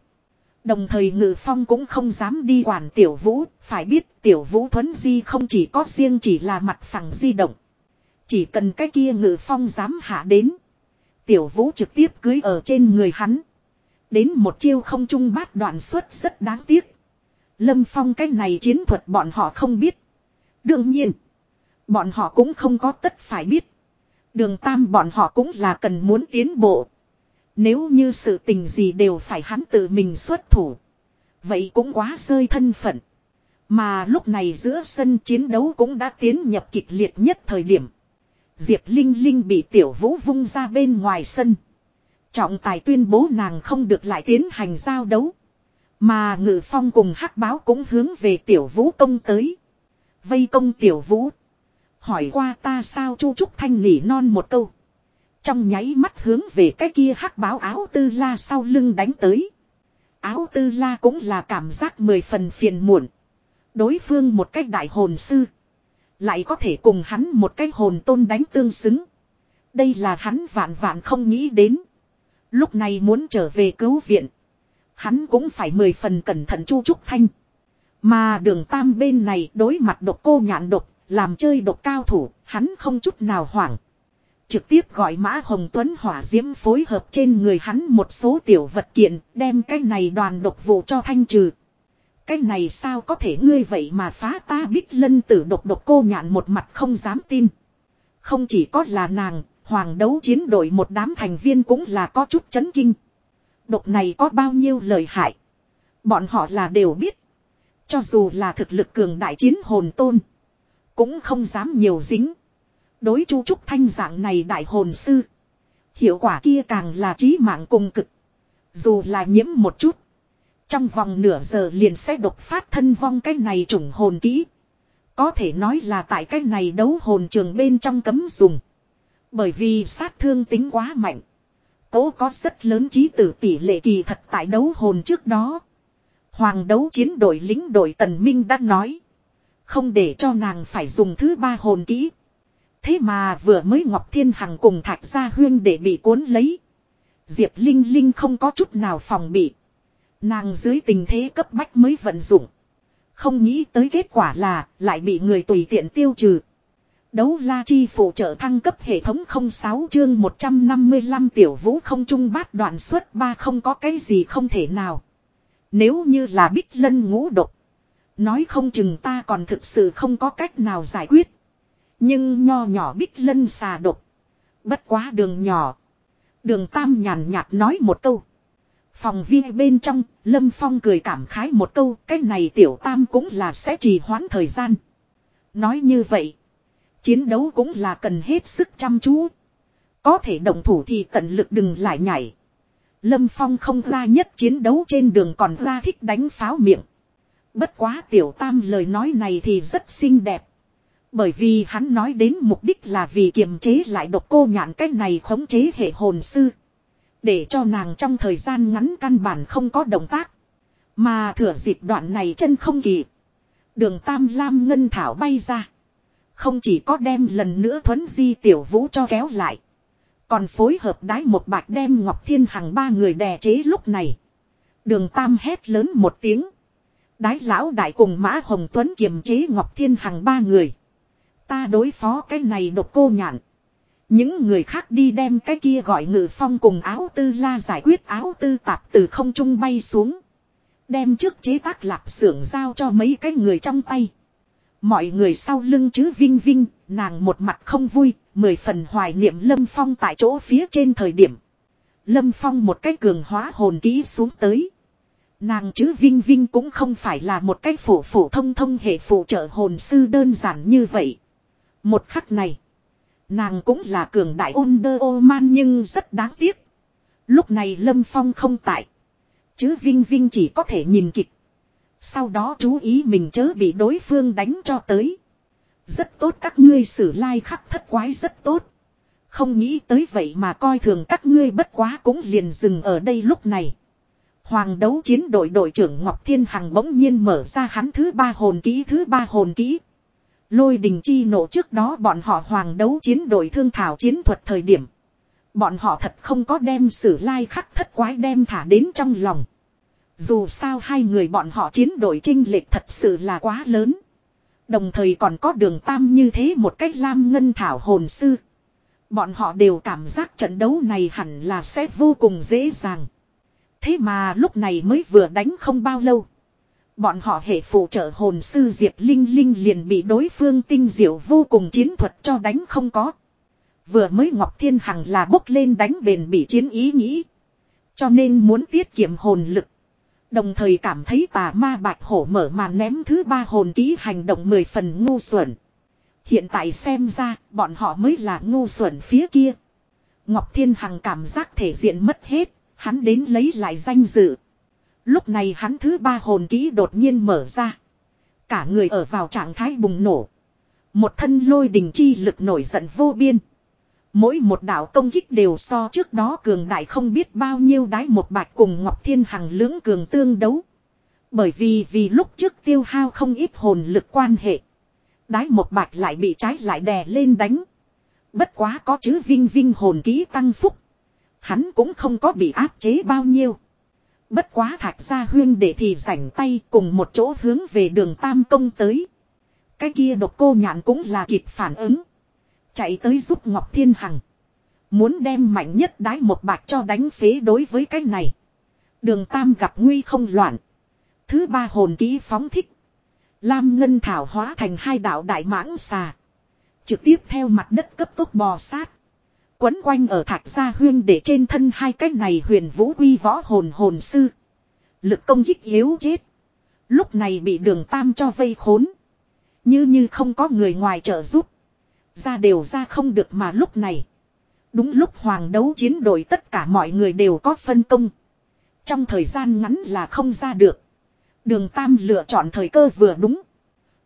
Đồng thời ngự phong cũng không dám đi quản tiểu vũ, phải biết tiểu vũ thuấn di không chỉ có riêng chỉ là mặt phẳng di động. Chỉ cần cái kia ngự phong dám hạ đến. Tiểu vũ trực tiếp cưới ở trên người hắn. Đến một chiêu không trung bát đoạn xuất rất đáng tiếc. Lâm phong cái này chiến thuật bọn họ không biết. Đương nhiên. Bọn họ cũng không có tất phải biết. Đường tam bọn họ cũng là cần muốn tiến bộ. Nếu như sự tình gì đều phải hắn tự mình xuất thủ. Vậy cũng quá rơi thân phận. Mà lúc này giữa sân chiến đấu cũng đã tiến nhập kịch liệt nhất thời điểm. Diệp Linh Linh bị tiểu vũ vung ra bên ngoài sân. Trọng tài tuyên bố nàng không được lại tiến hành giao đấu. Mà ngự phong cùng hắc báo cũng hướng về tiểu vũ công tới. Vây công tiểu vũ. Hỏi qua ta sao chu trúc thanh nỉ non một câu. Trong nháy mắt hướng về cái kia hắc báo áo tư la sau lưng đánh tới. Áo tư la cũng là cảm giác mười phần phiền muộn. Đối phương một cách đại hồn sư. Lại có thể cùng hắn một cái hồn tôn đánh tương xứng. Đây là hắn vạn vạn không nghĩ đến. Lúc này muốn trở về cứu viện. Hắn cũng phải mười phần cẩn thận chu trúc thanh. Mà đường tam bên này đối mặt độc cô nhạn độc, làm chơi độc cao thủ, hắn không chút nào hoảng. Trực tiếp gọi Mã Hồng Tuấn hỏa diễm phối hợp trên người hắn một số tiểu vật kiện, đem cái này đoàn độc vụ cho thanh trừ. Cái này sao có thể ngươi vậy mà phá ta bích lân tử độc độc cô nhạn một mặt không dám tin. Không chỉ có là nàng, hoàng đấu chiến đội một đám thành viên cũng là có chút chấn kinh. Độc này có bao nhiêu lời hại. Bọn họ là đều biết. Cho dù là thực lực cường đại chiến hồn tôn. Cũng không dám nhiều dính. Đối chu trúc thanh dạng này đại hồn sư. Hiệu quả kia càng là trí mạng cùng cực. Dù là nhiễm một chút. Trong vòng nửa giờ liền sẽ độc phát thân vong cái này trùng hồn kỹ. Có thể nói là tại cái này đấu hồn trường bên trong cấm dùng. Bởi vì sát thương tính quá mạnh. Cố có rất lớn trí tử tỷ lệ kỳ thật tại đấu hồn trước đó. Hoàng đấu chiến đội lính đội tần minh đã nói. Không để cho nàng phải dùng thứ ba hồn kỹ. Thế mà vừa mới Ngọc Thiên Hằng cùng Thạch Gia Huyên để bị cuốn lấy. Diệp Linh Linh không có chút nào phòng bị. Nàng dưới tình thế cấp bách mới vận dụng. Không nghĩ tới kết quả là lại bị người tùy tiện tiêu trừ. Đấu la chi phụ trợ thăng cấp hệ thống 06 chương 155 tiểu vũ không trung bát đoạn suất ba không có cái gì không thể nào. Nếu như là bích lân ngũ độc. Nói không chừng ta còn thực sự không có cách nào giải quyết. Nhưng nho nhỏ bích lân xà độc. Bất quá đường nhỏ. Đường tam nhàn nhạt nói một câu. Phòng viên bên trong, Lâm Phong cười cảm khái một câu, cái này tiểu tam cũng là sẽ trì hoãn thời gian. Nói như vậy, chiến đấu cũng là cần hết sức chăm chú. Có thể động thủ thì tận lực đừng lại nhảy. Lâm Phong không ra nhất chiến đấu trên đường còn ra thích đánh pháo miệng. Bất quá tiểu tam lời nói này thì rất xinh đẹp. Bởi vì hắn nói đến mục đích là vì kiềm chế lại độc cô nhạn cách này khống chế hệ hồn sư. Để cho nàng trong thời gian ngắn căn bản không có động tác. Mà thừa dịp đoạn này chân không kỳ. Đường Tam Lam Ngân Thảo bay ra. Không chỉ có đem lần nữa thuấn di tiểu vũ cho kéo lại. Còn phối hợp đái một bạch đem Ngọc Thiên Hằng ba người đè chế lúc này. Đường Tam hét lớn một tiếng. Đái lão đại cùng Mã Hồng Tuấn kiềm chế Ngọc Thiên Hằng ba người. Ta đối phó cái này độc cô nhạn. Những người khác đi đem cái kia gọi ngự phong cùng áo tư la giải quyết áo tư tạp từ không trung bay xuống. Đem trước chế tác lạp xưởng giao cho mấy cái người trong tay. Mọi người sau lưng chứ vinh vinh, nàng một mặt không vui, mười phần hoài niệm Lâm Phong tại chỗ phía trên thời điểm. Lâm Phong một cái cường hóa hồn ký xuống tới. Nàng chứ Vinh Vinh cũng không phải là một cái phổ phổ thông thông hệ phụ trợ hồn sư đơn giản như vậy. Một khắc này. Nàng cũng là cường đại ôn đơ ô man nhưng rất đáng tiếc. Lúc này Lâm Phong không tại. Chứ Vinh Vinh chỉ có thể nhìn kịch. Sau đó chú ý mình chớ bị đối phương đánh cho tới. Rất tốt các ngươi xử lai like khắc thất quái rất tốt. Không nghĩ tới vậy mà coi thường các ngươi bất quá cũng liền dừng ở đây lúc này. Hoàng đấu chiến đội đội trưởng Ngọc Thiên Hằng bỗng nhiên mở ra hắn thứ ba hồn ký thứ ba hồn ký. Lôi đình chi nổ trước đó bọn họ hoàng đấu chiến đội thương thảo chiến thuật thời điểm. Bọn họ thật không có đem sử lai khắc thất quái đem thả đến trong lòng. Dù sao hai người bọn họ chiến đội trinh lệch thật sự là quá lớn. Đồng thời còn có đường tam như thế một cách lam ngân thảo hồn sư. Bọn họ đều cảm giác trận đấu này hẳn là sẽ vô cùng dễ dàng. Thế mà lúc này mới vừa đánh không bao lâu. Bọn họ hệ phụ trợ hồn sư Diệp Linh Linh liền bị đối phương tinh diệu vô cùng chiến thuật cho đánh không có. Vừa mới Ngọc Thiên Hằng là bốc lên đánh bền bị chiến ý nghĩ. Cho nên muốn tiết kiệm hồn lực. Đồng thời cảm thấy tà ma bạch hổ mở màn ném thứ ba hồn ký hành động mười phần ngu xuẩn. Hiện tại xem ra bọn họ mới là ngu xuẩn phía kia. Ngọc Thiên Hằng cảm giác thể diện mất hết, hắn đến lấy lại danh dự. Lúc này hắn thứ ba hồn ký đột nhiên mở ra. Cả người ở vào trạng thái bùng nổ. Một thân lôi đình chi lực nổi giận vô biên. Mỗi một đạo công kích đều so trước đó cường đại không biết bao nhiêu đái một bạch cùng Ngọc Thiên Hằng lưỡng cường tương đấu. Bởi vì vì lúc trước tiêu hao không ít hồn lực quan hệ. Đái một bạch lại bị trái lại đè lên đánh. Bất quá có chữ vinh vinh hồn ký tăng phúc. Hắn cũng không có bị áp chế bao nhiêu. Bất quá thạch ra huyên để thì rảnh tay cùng một chỗ hướng về đường Tam Công tới. Cái kia độc cô nhạn cũng là kịp phản ứng. Chạy tới giúp Ngọc Thiên Hằng. Muốn đem mạnh nhất đái một bạc cho đánh phế đối với cái này. Đường Tam gặp nguy không loạn. Thứ ba hồn ký phóng thích. Lam Ngân Thảo hóa thành hai đạo đại mãng xà. Trực tiếp theo mặt đất cấp tốc bò sát. Quấn quanh ở thạch gia huyên để trên thân hai cái này huyền vũ uy võ hồn hồn sư. Lực công kích yếu chết. Lúc này bị đường tam cho vây khốn. Như như không có người ngoài trợ giúp. Ra đều ra không được mà lúc này. Đúng lúc hoàng đấu chiến đội tất cả mọi người đều có phân công. Trong thời gian ngắn là không ra được. Đường Tam lựa chọn thời cơ vừa đúng.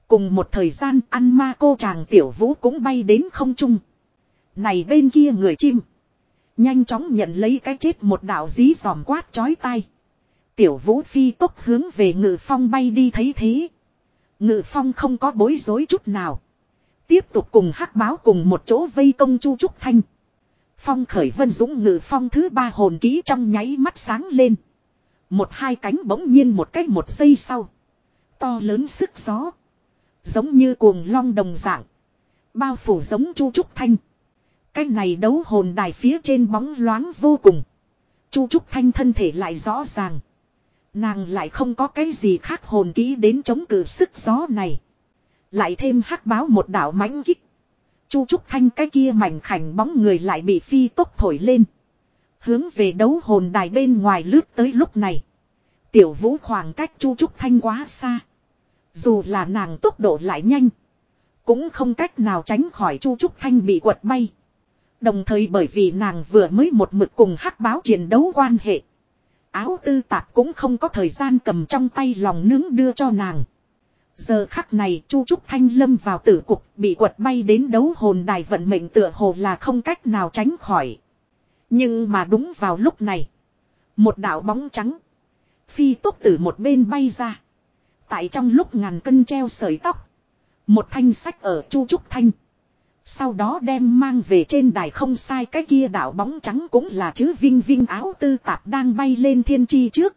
Cùng một thời gian ăn ma cô chàng tiểu vũ cũng bay đến không trung. Này bên kia người chim. Nhanh chóng nhận lấy cái chết một đạo dí dòm quát chói tai. Tiểu vũ phi tốc hướng về ngự phong bay đi thấy thế. Ngự phong không có bối rối chút nào. Tiếp tục cùng hắc báo cùng một chỗ vây công chu trúc thanh. Phong khởi vân dũng ngự phong thứ ba hồn ký trong nháy mắt sáng lên. Một hai cánh bỗng nhiên một cách một giây sau. To lớn sức gió. Giống như cuồng long đồng dạng. Bao phủ giống chu trúc thanh. Cái này đấu hồn đài phía trên bóng loáng vô cùng. Chu Trúc Thanh thân thể lại rõ ràng. Nàng lại không có cái gì khác hồn ký đến chống cự sức gió này. Lại thêm hắc báo một đạo mãnh kích. Chu Trúc Thanh cái kia mảnh khảnh bóng người lại bị phi tốc thổi lên. Hướng về đấu hồn đài bên ngoài lướt tới lúc này. Tiểu vũ khoảng cách Chu Trúc Thanh quá xa. Dù là nàng tốc độ lại nhanh. Cũng không cách nào tránh khỏi Chu Trúc Thanh bị quật bay. Đồng thời bởi vì nàng vừa mới một mực cùng hắc báo chiến đấu quan hệ. Áo tư tạp cũng không có thời gian cầm trong tay lòng nướng đưa cho nàng. Giờ khắc này Chu Trúc Thanh lâm vào tử cục, bị quật bay đến đấu hồn đài vận mệnh tựa hồ là không cách nào tránh khỏi. Nhưng mà đúng vào lúc này. Một đạo bóng trắng. Phi tốc từ một bên bay ra. Tại trong lúc ngàn cân treo sợi tóc. Một thanh sách ở Chu Trúc Thanh. Sau đó đem mang về trên đài không sai, cái kia đảo bóng trắng cũng là chữ vinh vinh áo tư tạp đang bay lên thiên chi trước.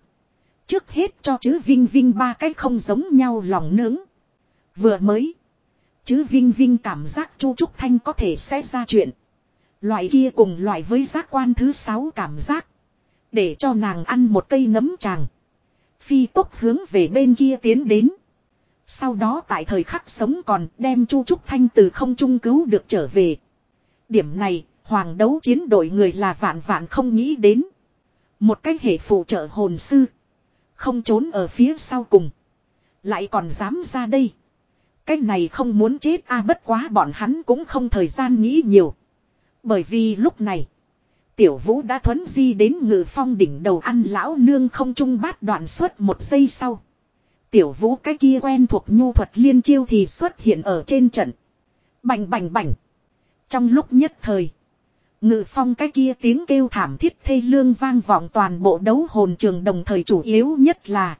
Trước hết cho chữ vinh vinh ba cái không giống nhau lòng nướng. Vừa mới. Chữ vinh vinh cảm giác chu trúc thanh có thể sẽ ra chuyện. Loại kia cùng loại với giác quan thứ sáu cảm giác. Để cho nàng ăn một cây nấm tràng. Phi tốc hướng về bên kia tiến đến. Sau đó tại thời khắc sống còn đem Chu Trúc Thanh từ không trung cứu được trở về. Điểm này, hoàng đấu chiến đội người là vạn vạn không nghĩ đến. Một cái hệ phụ trợ hồn sư. Không trốn ở phía sau cùng. Lại còn dám ra đây. Cái này không muốn chết a, bất quá bọn hắn cũng không thời gian nghĩ nhiều. Bởi vì lúc này. Tiểu vũ đã thuấn di đến ngự phong đỉnh đầu ăn lão nương không trung bát đoạn suốt một giây sau. Tiểu vũ cái kia quen thuộc nhu thuật liên chiêu thì xuất hiện ở trên trận. Bành bành bành. Trong lúc nhất thời. Ngự phong cái kia tiếng kêu thảm thiết thê lương vang vọng toàn bộ đấu hồn trường đồng thời chủ yếu nhất là.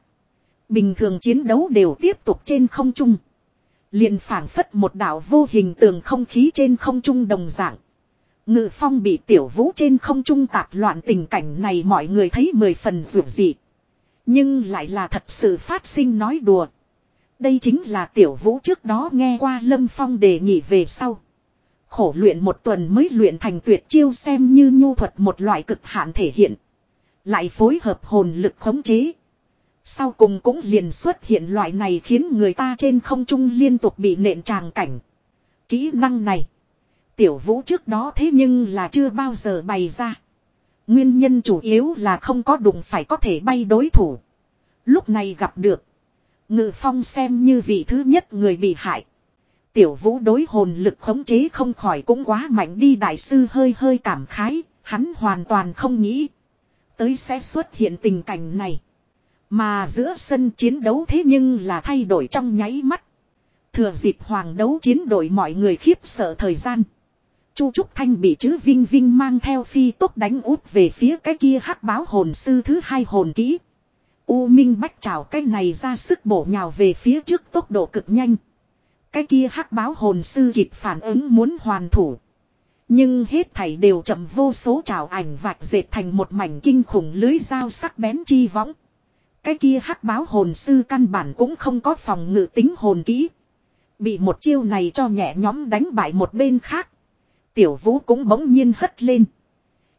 Bình thường chiến đấu đều tiếp tục trên không trung. liền phảng phất một đảo vô hình tường không khí trên không trung đồng dạng. Ngự phong bị tiểu vũ trên không trung tạp loạn tình cảnh này mọi người thấy mười phần rủi dị. Nhưng lại là thật sự phát sinh nói đùa. Đây chính là tiểu vũ trước đó nghe qua Lâm Phong đề nghị về sau. Khổ luyện một tuần mới luyện thành tuyệt chiêu xem như nhu thuật một loại cực hạn thể hiện. Lại phối hợp hồn lực khống chế. Sau cùng cũng liền xuất hiện loại này khiến người ta trên không trung liên tục bị nện tràng cảnh. Kỹ năng này. Tiểu vũ trước đó thế nhưng là chưa bao giờ bày ra. Nguyên nhân chủ yếu là không có đụng phải có thể bay đối thủ. Lúc này gặp được. Ngự phong xem như vị thứ nhất người bị hại. Tiểu vũ đối hồn lực khống chế không khỏi cũng quá mạnh đi, đại sư hơi hơi cảm khái. Hắn hoàn toàn không nghĩ. Tới sẽ xuất hiện tình cảnh này. Mà giữa sân chiến đấu thế nhưng là thay đổi trong nháy mắt. Thừa dịp hoàng đấu chiến đội mọi người khiếp sợ thời gian. Chu Trúc Thanh bị chữ Vinh Vinh mang theo phi tốc đánh úp về phía cái kia hắc báo hồn sư thứ hai hồn kỹ. U Minh Bách trào cái này ra sức bổ nhào về phía trước tốc độ cực nhanh. Cái kia hắc báo hồn sư kịp phản ứng muốn hoàn thủ. Nhưng hết thảy đều chậm vô số trào ảnh vạch dệt thành một mảnh kinh khủng lưới dao sắc bén chi võng. Cái kia hắc báo hồn sư căn bản cũng không có phòng ngự tính hồn kỹ. Bị một chiêu này cho nhẹ nhóm đánh bại một bên khác. Tiểu vũ cũng bỗng nhiên hất lên.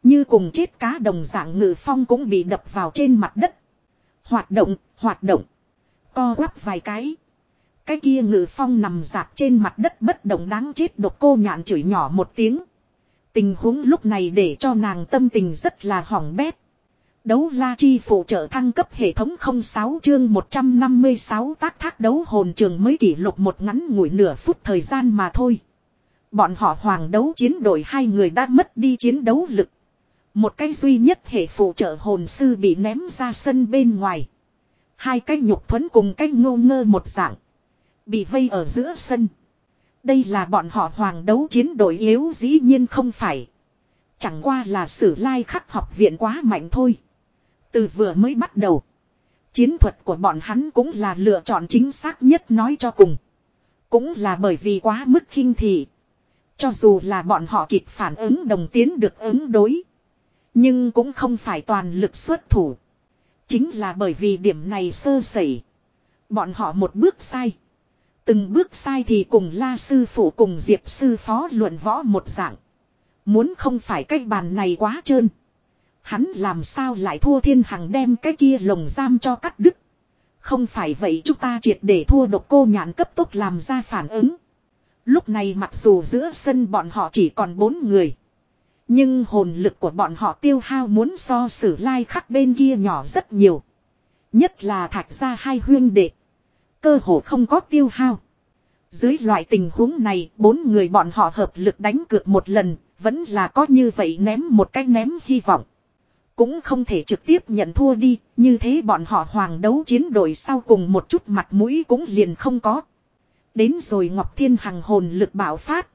Như cùng chết cá đồng dạng ngự phong cũng bị đập vào trên mặt đất. Hoạt động, hoạt động. Co quắp vài cái. Cái kia ngự phong nằm dạp trên mặt đất bất động đáng chết độc cô nhạn chửi nhỏ một tiếng. Tình huống lúc này để cho nàng tâm tình rất là hỏng bét. Đấu la chi phụ trợ thăng cấp hệ thống 06 chương 156 tác thác đấu hồn trường mới kỷ lục một ngắn ngủi nửa phút thời gian mà thôi. Bọn họ hoàng đấu chiến đội hai người đã mất đi chiến đấu lực. Một cái duy nhất hệ phụ trợ hồn sư bị ném ra sân bên ngoài. Hai cái nhục thuẫn cùng cái ngô ngơ một dạng. Bị vây ở giữa sân. Đây là bọn họ hoàng đấu chiến đội yếu dĩ nhiên không phải. Chẳng qua là sử lai khắc học viện quá mạnh thôi. Từ vừa mới bắt đầu. Chiến thuật của bọn hắn cũng là lựa chọn chính xác nhất nói cho cùng. Cũng là bởi vì quá mức khinh thị. Cho dù là bọn họ kịp phản ứng đồng tiến được ứng đối. Nhưng cũng không phải toàn lực xuất thủ. Chính là bởi vì điểm này sơ sẩy. Bọn họ một bước sai. Từng bước sai thì cùng la sư phụ cùng diệp sư phó luận võ một dạng. Muốn không phải cái bàn này quá trơn. Hắn làm sao lại thua thiên hằng đem cái kia lồng giam cho cắt đứt. Không phải vậy chúng ta triệt để thua độc cô nhãn cấp tốc làm ra phản ứng. Lúc này mặc dù giữa sân bọn họ chỉ còn bốn người. Nhưng hồn lực của bọn họ tiêu hao muốn so sử lai khắc bên kia nhỏ rất nhiều. Nhất là thạch ra hai huyên đệ. Cơ hồ không có tiêu hao. Dưới loại tình huống này, bốn người bọn họ hợp lực đánh cược một lần, vẫn là có như vậy ném một cái ném hy vọng. Cũng không thể trực tiếp nhận thua đi, như thế bọn họ hoàng đấu chiến đội sau cùng một chút mặt mũi cũng liền không có. Đến rồi Ngọc Thiên Hằng hồn lực bạo phát.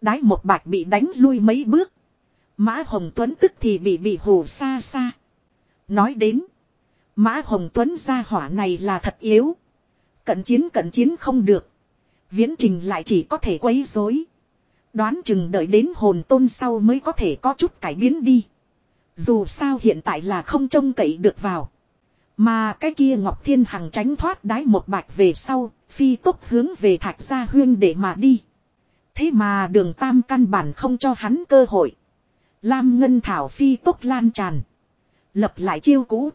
Đái một bạch bị đánh lui mấy bước. Mã Hồng Tuấn tức thì bị bị hù xa xa. Nói đến. Mã Hồng Tuấn ra hỏa này là thật yếu. Cận chiến cận chiến không được. Viễn trình lại chỉ có thể quấy rối. Đoán chừng đợi đến hồn tôn sau mới có thể có chút cải biến đi. Dù sao hiện tại là không trông cậy được vào. Mà cái kia Ngọc Thiên Hằng tránh thoát đái một bạch về sau, phi tốc hướng về thạch gia huyên để mà đi. Thế mà đường tam căn bản không cho hắn cơ hội. Lam Ngân Thảo phi tốc lan tràn. Lập lại chiêu cũ.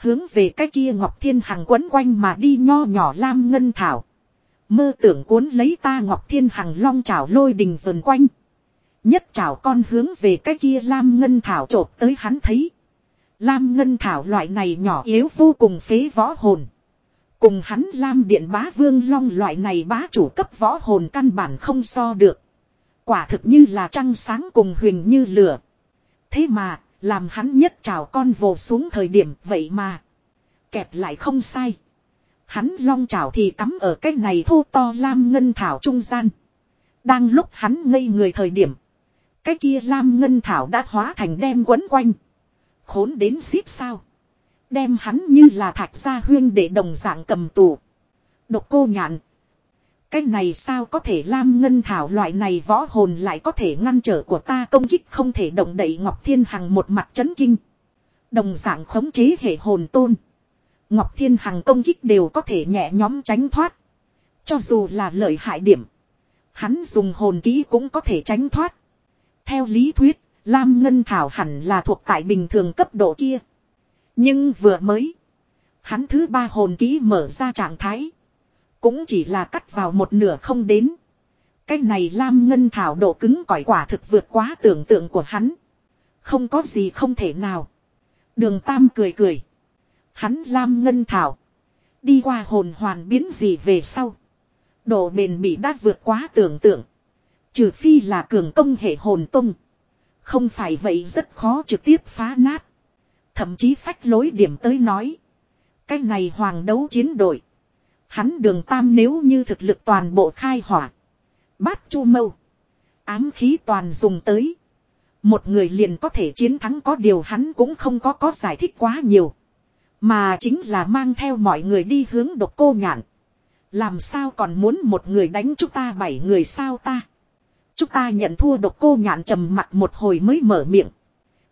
Hướng về cái kia Ngọc Thiên Hằng quấn quanh mà đi nho nhỏ Lam Ngân Thảo. Mơ tưởng cuốn lấy ta Ngọc Thiên Hằng long trảo lôi đình vần quanh. Nhất trảo con hướng về cái kia Lam Ngân Thảo trộp tới hắn thấy. Lam Ngân Thảo loại này nhỏ yếu vô cùng phế võ hồn. Cùng hắn Lam Điện Bá Vương Long loại này bá chủ cấp võ hồn căn bản không so được. Quả thực như là trăng sáng cùng huyền như lửa. Thế mà, làm hắn nhất trào con vồ xuống thời điểm vậy mà. Kẹp lại không sai. Hắn long trào thì cắm ở cái này thô to lam ngân thảo trung gian. Đang lúc hắn ngây người thời điểm. Cái kia lam ngân thảo đã hóa thành đem quấn quanh. Khốn đến xít sao. Đem hắn như là thạch gia huyên để đồng dạng cầm tù. Độc cô nhạn. Cái này sao có thể lam ngân thảo loại này võ hồn lại có thể ngăn trở của ta công kích không thể động đậy Ngọc Thiên Hằng một mặt chấn kinh. Đồng dạng khống chế hệ hồn tôn. Ngọc Thiên Hằng công kích đều có thể nhẹ nhóm tránh thoát. Cho dù là lợi hại điểm. Hắn dùng hồn ký cũng có thể tránh thoát. Theo lý thuyết, Lam Ngân Thảo hẳn là thuộc tại bình thường cấp độ kia. Nhưng vừa mới. Hắn thứ ba hồn ký mở ra trạng thái. Cũng chỉ là cắt vào một nửa không đến. Cái này Lam Ngân Thảo độ cứng cỏi quả thực vượt quá tưởng tượng của hắn. Không có gì không thể nào. Đường Tam cười cười. Hắn Lam Ngân Thảo. Đi qua hồn hoàn biến gì về sau. Độ bền bị đã vượt quá tưởng tượng. Trừ phi là cường công hệ hồn tung. Không phải vậy rất khó trực tiếp phá nát. Thậm chí phách lối điểm tới nói. Cái này hoàng đấu chiến đội. Hắn đường tam nếu như thực lực toàn bộ khai hỏa. Bát chu mâu. Ám khí toàn dùng tới. Một người liền có thể chiến thắng có điều hắn cũng không có có giải thích quá nhiều. Mà chính là mang theo mọi người đi hướng độc cô nhạn. Làm sao còn muốn một người đánh chúng ta bảy người sao ta. Chúng ta nhận thua độc cô nhạn trầm mặt một hồi mới mở miệng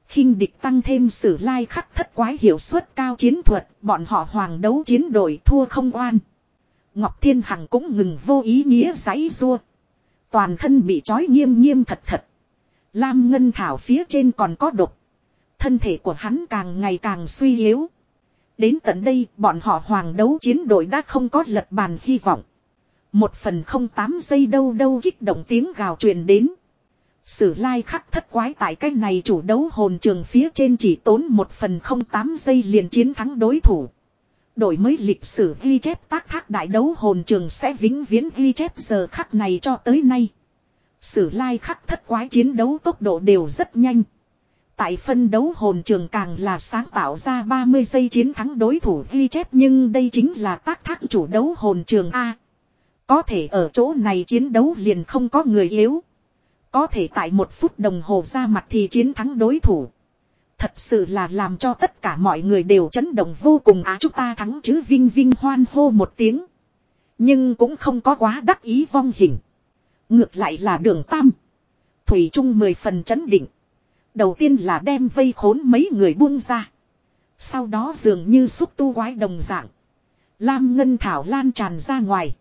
khinh địch tăng thêm sử lai khắc thất quái hiệu suất cao chiến thuật, bọn họ hoàng đấu chiến đội thua không oan. Ngọc Thiên Hằng cũng ngừng vô ý nghĩa giấy rua. Toàn thân bị trói nghiêm nghiêm thật thật. Lam Ngân Thảo phía trên còn có độc. Thân thể của hắn càng ngày càng suy yếu. Đến tận đây, bọn họ hoàng đấu chiến đội đã không có lật bàn hy vọng. Một phần không tám giây đâu đâu kích động tiếng gào truyền đến. Sử lai khắc thất quái tại cách này chủ đấu hồn trường phía trên chỉ tốn một phần không tám giây liền chiến thắng đối thủ. Đổi mới lịch sử ghi chép tác thác đại đấu hồn trường sẽ vĩnh viễn ghi chép giờ khắc này cho tới nay. Sử lai khắc thất quái chiến đấu tốc độ đều rất nhanh. Tại phân đấu hồn trường càng là sáng tạo ra 30 giây chiến thắng đối thủ ghi chép nhưng đây chính là tác thác chủ đấu hồn trường A. Có thể ở chỗ này chiến đấu liền không có người yếu. Có thể tại một phút đồng hồ ra mặt thì chiến thắng đối thủ. Thật sự là làm cho tất cả mọi người đều chấn động vô cùng á chúng ta thắng chứ vinh vinh hoan hô một tiếng. Nhưng cũng không có quá đắc ý vong hình. Ngược lại là đường tam. Thủy Trung mười phần chấn định. Đầu tiên là đem vây khốn mấy người buông ra. Sau đó dường như xúc tu quái đồng dạng. Lam Ngân Thảo lan tràn ra ngoài.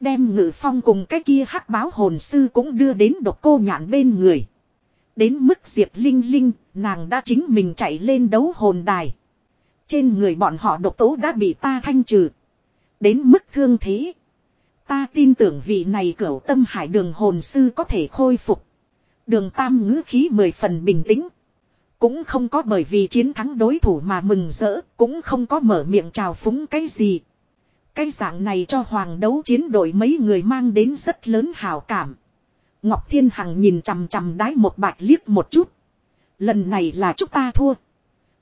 Đem ngự phong cùng cái kia hắc báo hồn sư cũng đưa đến độc cô nhạn bên người. Đến mức Diệp Linh Linh, nàng đã chính mình chạy lên đấu hồn đài. Trên người bọn họ độc tố đã bị ta thanh trừ. Đến mức thương thế. Ta tin tưởng vị này cửu tâm hải đường hồn sư có thể khôi phục. Đường tam ngữ khí mười phần bình tĩnh. Cũng không có bởi vì chiến thắng đối thủ mà mừng rỡ, cũng không có mở miệng chào phúng cái gì. Cái dạng này cho hoàng đấu chiến đội mấy người mang đến rất lớn hào cảm. Ngọc Thiên Hằng nhìn chằm chằm đái một bạch liếc một chút. Lần này là chúng ta thua.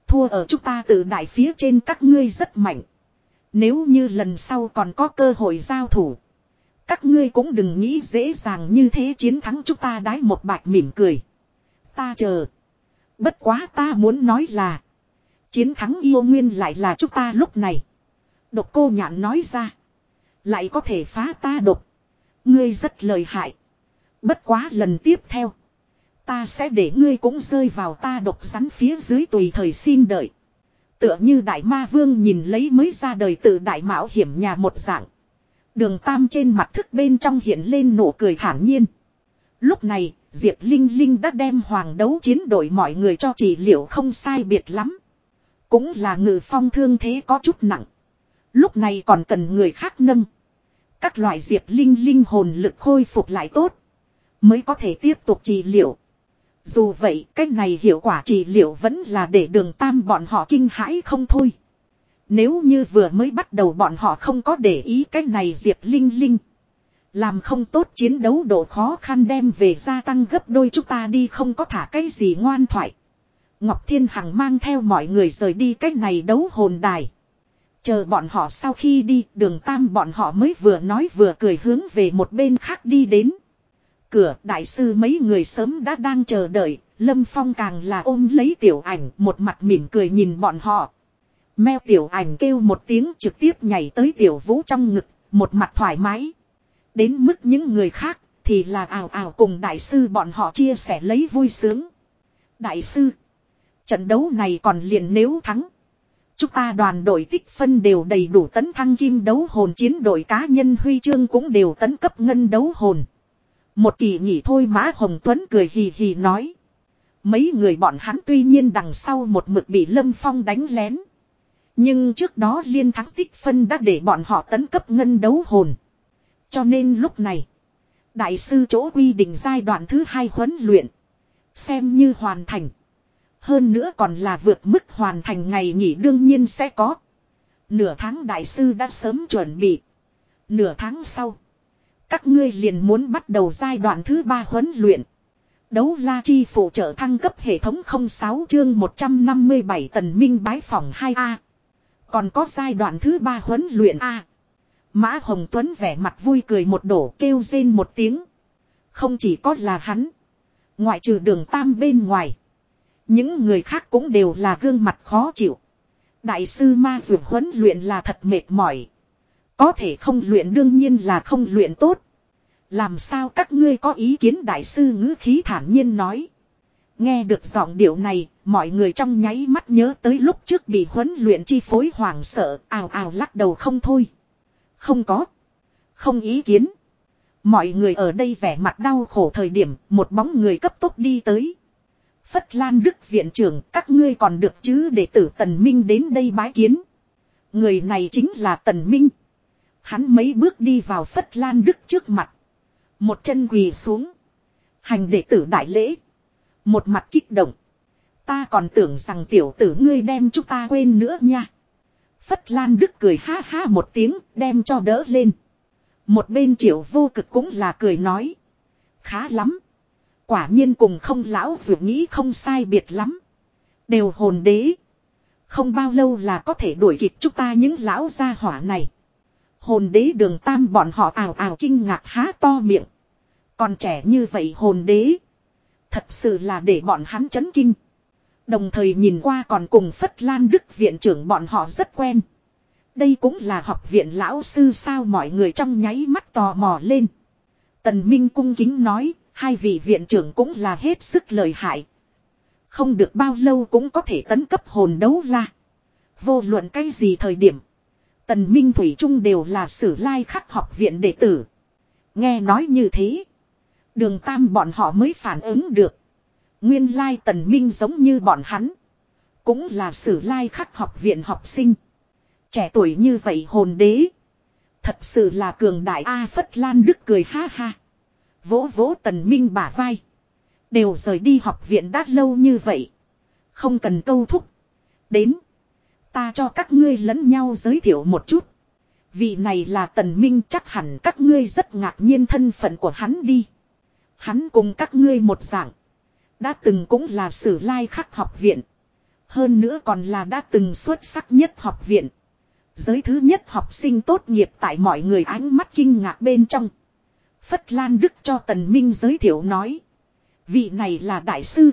Thua ở chúng ta tự đại phía trên các ngươi rất mạnh. Nếu như lần sau còn có cơ hội giao thủ. Các ngươi cũng đừng nghĩ dễ dàng như thế chiến thắng chúng ta đái một bạch mỉm cười. Ta chờ. Bất quá ta muốn nói là. Chiến thắng yêu nguyên lại là chúng ta lúc này. Độc cô nhạn nói ra. Lại có thể phá ta độc. Ngươi rất lời hại. Bất quá lần tiếp theo. Ta sẽ để ngươi cũng rơi vào ta độc rắn phía dưới tùy thời xin đợi. Tựa như đại ma vương nhìn lấy mới ra đời từ đại mạo hiểm nhà một dạng. Đường tam trên mặt thức bên trong hiện lên nụ cười thản nhiên. Lúc này, Diệp Linh Linh đã đem hoàng đấu chiến đội mọi người cho trị liệu không sai biệt lắm. Cũng là ngự phong thương thế có chút nặng. Lúc này còn cần người khác nâng. Các loại diệp linh linh hồn lực khôi phục lại tốt. Mới có thể tiếp tục trị liệu. Dù vậy cách này hiệu quả trị liệu vẫn là để đường tam bọn họ kinh hãi không thôi. Nếu như vừa mới bắt đầu bọn họ không có để ý cách này diệp linh linh. Làm không tốt chiến đấu độ khó khăn đem về gia tăng gấp đôi chúng ta đi không có thả cái gì ngoan thoại. Ngọc Thiên Hằng mang theo mọi người rời đi cách này đấu hồn đài. Chờ bọn họ sau khi đi, đường tam bọn họ mới vừa nói vừa cười hướng về một bên khác đi đến. Cửa đại sư mấy người sớm đã đang chờ đợi, Lâm Phong càng là ôm lấy tiểu ảnh, một mặt mỉm cười nhìn bọn họ. Mèo tiểu ảnh kêu một tiếng trực tiếp nhảy tới tiểu vũ trong ngực, một mặt thoải mái. Đến mức những người khác, thì là ảo ảo cùng đại sư bọn họ chia sẻ lấy vui sướng. Đại sư, trận đấu này còn liền nếu thắng. Chúng ta đoàn đội tích phân đều đầy đủ tấn thăng kim đấu hồn chiến đội cá nhân huy chương cũng đều tấn cấp ngân đấu hồn. Một kỳ nghỉ thôi Mã Hồng Tuấn cười hì hì nói. Mấy người bọn hắn tuy nhiên đằng sau một mực bị Lâm Phong đánh lén. Nhưng trước đó liên thắng tích phân đã để bọn họ tấn cấp ngân đấu hồn. Cho nên lúc này, đại sư chỗ quy định giai đoạn thứ hai huấn luyện. Xem như hoàn thành. Hơn nữa còn là vượt mức hoàn thành ngày nghỉ đương nhiên sẽ có. Nửa tháng đại sư đã sớm chuẩn bị. Nửa tháng sau. Các ngươi liền muốn bắt đầu giai đoạn thứ ba huấn luyện. Đấu la chi phụ trợ thăng cấp hệ thống 06 chương 157 tần minh bái phòng 2A. Còn có giai đoạn thứ ba huấn luyện A. Mã Hồng Tuấn vẻ mặt vui cười một đổ kêu rên một tiếng. Không chỉ có là hắn. Ngoại trừ đường tam bên ngoài. Những người khác cũng đều là gương mặt khó chịu. Đại sư ma dược huấn luyện là thật mệt mỏi. Có thể không luyện đương nhiên là không luyện tốt. Làm sao các ngươi có ý kiến đại sư ngữ khí thản nhiên nói. Nghe được giọng điệu này, mọi người trong nháy mắt nhớ tới lúc trước bị huấn luyện chi phối hoảng sợ, ào ào lắc đầu không thôi. Không có. Không ý kiến. Mọi người ở đây vẻ mặt đau khổ thời điểm, một bóng người cấp tốc đi tới. Phất Lan Đức viện trưởng, các ngươi còn được chứ để tử Tần Minh đến đây bái kiến. Người này chính là Tần Minh. Hắn mấy bước đi vào Phất Lan Đức trước mặt. Một chân quỳ xuống. Hành đệ tử đại lễ. Một mặt kích động. Ta còn tưởng rằng tiểu tử ngươi đem chúng ta quên nữa nha. Phất Lan Đức cười ha ha một tiếng, đem cho đỡ lên. Một bên triệu vô cực cũng là cười nói. Khá lắm. Quả nhiên cùng không lão dù nghĩ không sai biệt lắm. Đều hồn đế. Không bao lâu là có thể đuổi kịp chúng ta những lão gia hỏa này. Hồn đế đường tam bọn họ ảo ảo kinh ngạc há to miệng. Còn trẻ như vậy hồn đế. Thật sự là để bọn hắn chấn kinh. Đồng thời nhìn qua còn cùng Phất Lan Đức viện trưởng bọn họ rất quen. Đây cũng là học viện lão sư sao mọi người trong nháy mắt tò mò lên. Tần Minh cung kính nói, hai vị viện trưởng cũng là hết sức lợi hại. Không được bao lâu cũng có thể tấn cấp hồn đấu la. Vô luận cái gì thời điểm. Tần Minh Thủy Trung đều là sử lai khắc học viện đệ tử. Nghe nói như thế. Đường tam bọn họ mới phản ứng được. Nguyên lai tần minh giống như bọn hắn. Cũng là sử lai khắc học viện học sinh. Trẻ tuổi như vậy hồn đế. Thật sự là cường đại A Phất Lan Đức cười ha ha. Vỗ vỗ tần minh bả vai. Đều rời đi học viện đã lâu như vậy. Không cần câu thúc. Đến. Ta cho các ngươi lẫn nhau giới thiệu một chút. Vị này là tần minh, chắc hẳn các ngươi rất ngạc nhiên thân phận của hắn đi. Hắn cùng các ngươi một dạng. Đã từng cũng là sử lai khắc học viện. Hơn nữa còn là đã từng xuất sắc nhất học viện. Giới thứ nhất học sinh tốt nghiệp tại mọi người ánh mắt kinh ngạc bên trong. Phất Lan Đức cho Tần Minh giới thiệu nói. Vị này là đại sư.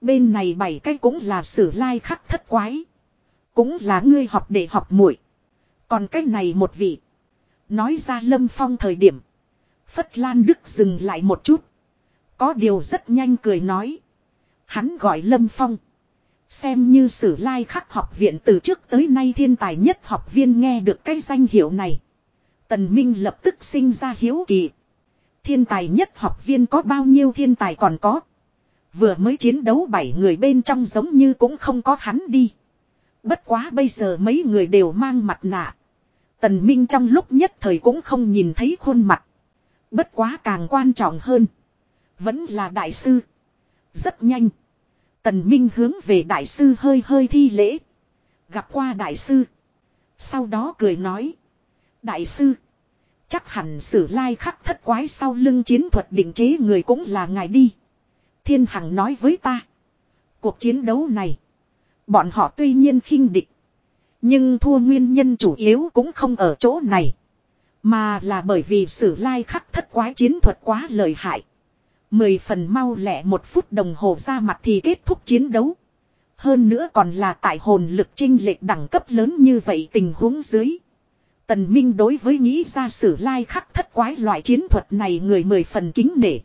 Bên này bảy cái cũng là sử lai khắc thất quái. Cũng là ngươi học để học muội. Còn cái này một vị. Nói ra lâm phong thời điểm. Phất Lan Đức dừng lại một chút. Có điều rất nhanh cười nói. Hắn gọi Lâm Phong. Xem như sử lai khắc học viện từ trước tới nay thiên tài nhất học viên nghe được cái danh hiệu này. Tần Minh lập tức sinh ra hiếu kỳ. Thiên tài nhất học viên có bao nhiêu thiên tài còn có. Vừa mới chiến đấu bảy người bên trong giống như cũng không có hắn đi. Bất quá bây giờ mấy người đều mang mặt nạ. Tần Minh trong lúc nhất thời cũng không nhìn thấy khuôn mặt. Bất quá càng quan trọng hơn. Vẫn là đại sư. Rất nhanh. Tần Minh hướng về đại sư hơi hơi thi lễ. Gặp qua đại sư. Sau đó cười nói. Đại sư. Chắc hẳn sử lai khắc thất quái sau lưng chiến thuật định chế người cũng là ngài đi. Thiên Hằng nói với ta. Cuộc chiến đấu này. Bọn họ tuy nhiên khinh địch. Nhưng thua nguyên nhân chủ yếu cũng không ở chỗ này. Mà là bởi vì sử lai khắc thất quái chiến thuật quá lợi hại. Mười phần mau lẹ một phút đồng hồ ra mặt thì kết thúc chiến đấu. Hơn nữa còn là tại hồn lực trinh lệch đẳng cấp lớn như vậy tình huống dưới. Tần Minh đối với nghĩ ra sử lai khắc thất quái loại chiến thuật này người mười phần kính nể.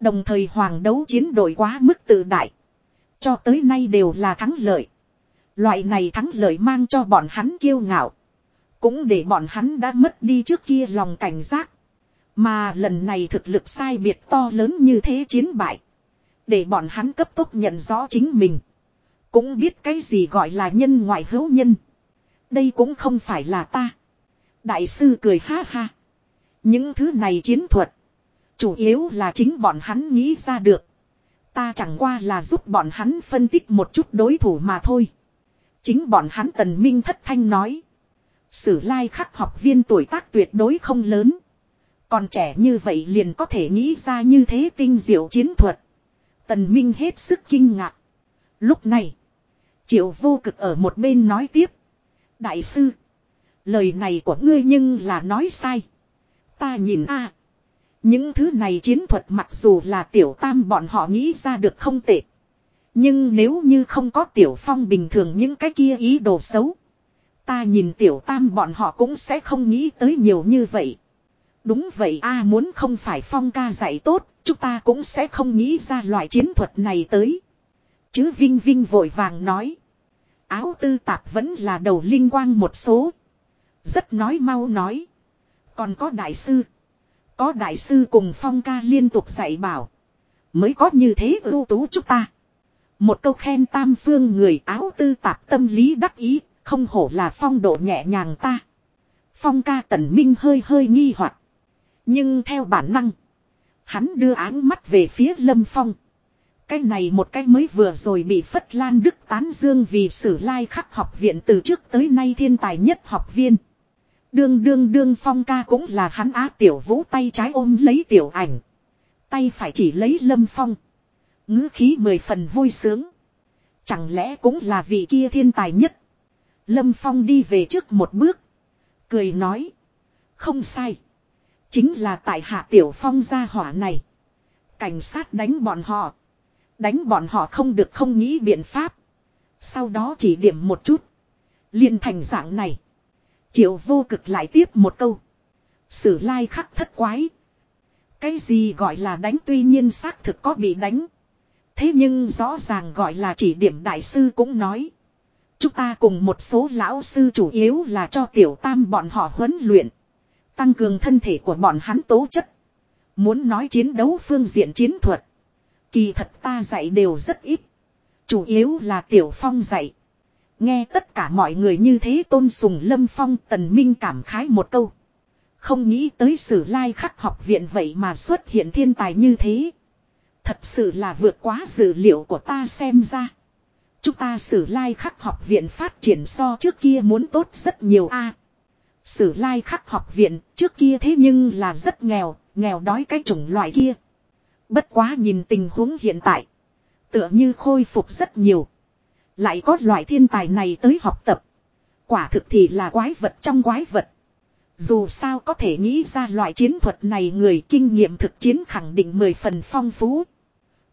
Đồng thời hoàng đấu chiến đội quá mức tự đại. Cho tới nay đều là thắng lợi. Loại này thắng lợi mang cho bọn hắn kiêu ngạo. Cũng để bọn hắn đã mất đi trước kia lòng cảnh giác. Mà lần này thực lực sai biệt to lớn như thế chiến bại. Để bọn hắn cấp tốc nhận rõ chính mình. Cũng biết cái gì gọi là nhân ngoại hữu nhân. Đây cũng không phải là ta. Đại sư cười ha ha. Những thứ này chiến thuật. Chủ yếu là chính bọn hắn nghĩ ra được. Ta chẳng qua là giúp bọn hắn phân tích một chút đối thủ mà thôi. Chính bọn hắn tần minh thất thanh nói. Sử lai khắc học viên tuổi tác tuyệt đối không lớn. Còn trẻ như vậy liền có thể nghĩ ra như thế tinh diệu chiến thuật. Tần Minh hết sức kinh ngạc. Lúc này, Triệu vô cực ở một bên nói tiếp. Đại sư, lời này của ngươi nhưng là nói sai. Ta nhìn a những thứ này chiến thuật mặc dù là tiểu tam bọn họ nghĩ ra được không tệ. Nhưng nếu như không có tiểu phong bình thường những cái kia ý đồ xấu. Ta nhìn tiểu tam bọn họ cũng sẽ không nghĩ tới nhiều như vậy. Đúng vậy a muốn không phải phong ca dạy tốt, chúng ta cũng sẽ không nghĩ ra loại chiến thuật này tới. Chứ Vinh Vinh vội vàng nói. Áo tư tạp vẫn là đầu linh quang một số. Rất nói mau nói. Còn có đại sư. Có đại sư cùng phong ca liên tục dạy bảo. Mới có như thế ưu tú chúng ta. Một câu khen tam phương người áo tư tạp tâm lý đắc ý, không hổ là phong độ nhẹ nhàng ta. Phong ca tần minh hơi hơi nghi hoặc Nhưng theo bản năng, hắn đưa áng mắt về phía lâm phong. Cái này một cái mới vừa rồi bị Phất Lan Đức tán dương vì sử lai khắc học viện từ trước tới nay thiên tài nhất học viên. Đương đương đương phong ca cũng là hắn á tiểu vũ tay trái ôm lấy tiểu ảnh. Tay phải chỉ lấy lâm phong ngữ khí mười phần vui sướng. Chẳng lẽ cũng là vị kia thiên tài nhất. Lâm Phong đi về trước một bước. Cười nói. Không sai. Chính là tại hạ tiểu phong gia hỏa này. Cảnh sát đánh bọn họ. Đánh bọn họ không được không nghĩ biện pháp. Sau đó chỉ điểm một chút. liền thành dạng này. Triệu vô cực lại tiếp một câu. Sử lai khắc thất quái. Cái gì gọi là đánh tuy nhiên xác thực có bị đánh. Thế nhưng rõ ràng gọi là chỉ điểm đại sư cũng nói. Chúng ta cùng một số lão sư chủ yếu là cho tiểu tam bọn họ huấn luyện. Tăng cường thân thể của bọn hắn tố chất. Muốn nói chiến đấu phương diện chiến thuật. Kỳ thật ta dạy đều rất ít. Chủ yếu là tiểu phong dạy. Nghe tất cả mọi người như thế tôn sùng lâm phong tần minh cảm khái một câu. Không nghĩ tới sử lai khắc học viện vậy mà xuất hiện thiên tài như thế. Thật sự là vượt quá dự liệu của ta xem ra. Chúng ta sử lai khắc học viện phát triển so trước kia muốn tốt rất nhiều a. sử lai khắc học viện trước kia thế nhưng là rất nghèo, nghèo đói cái chủng loại kia. Bất quá nhìn tình huống hiện tại. Tựa như khôi phục rất nhiều. Lại có loại thiên tài này tới học tập. Quả thực thì là quái vật trong quái vật. Dù sao có thể nghĩ ra loại chiến thuật này người kinh nghiệm thực chiến khẳng định mười phần phong phú.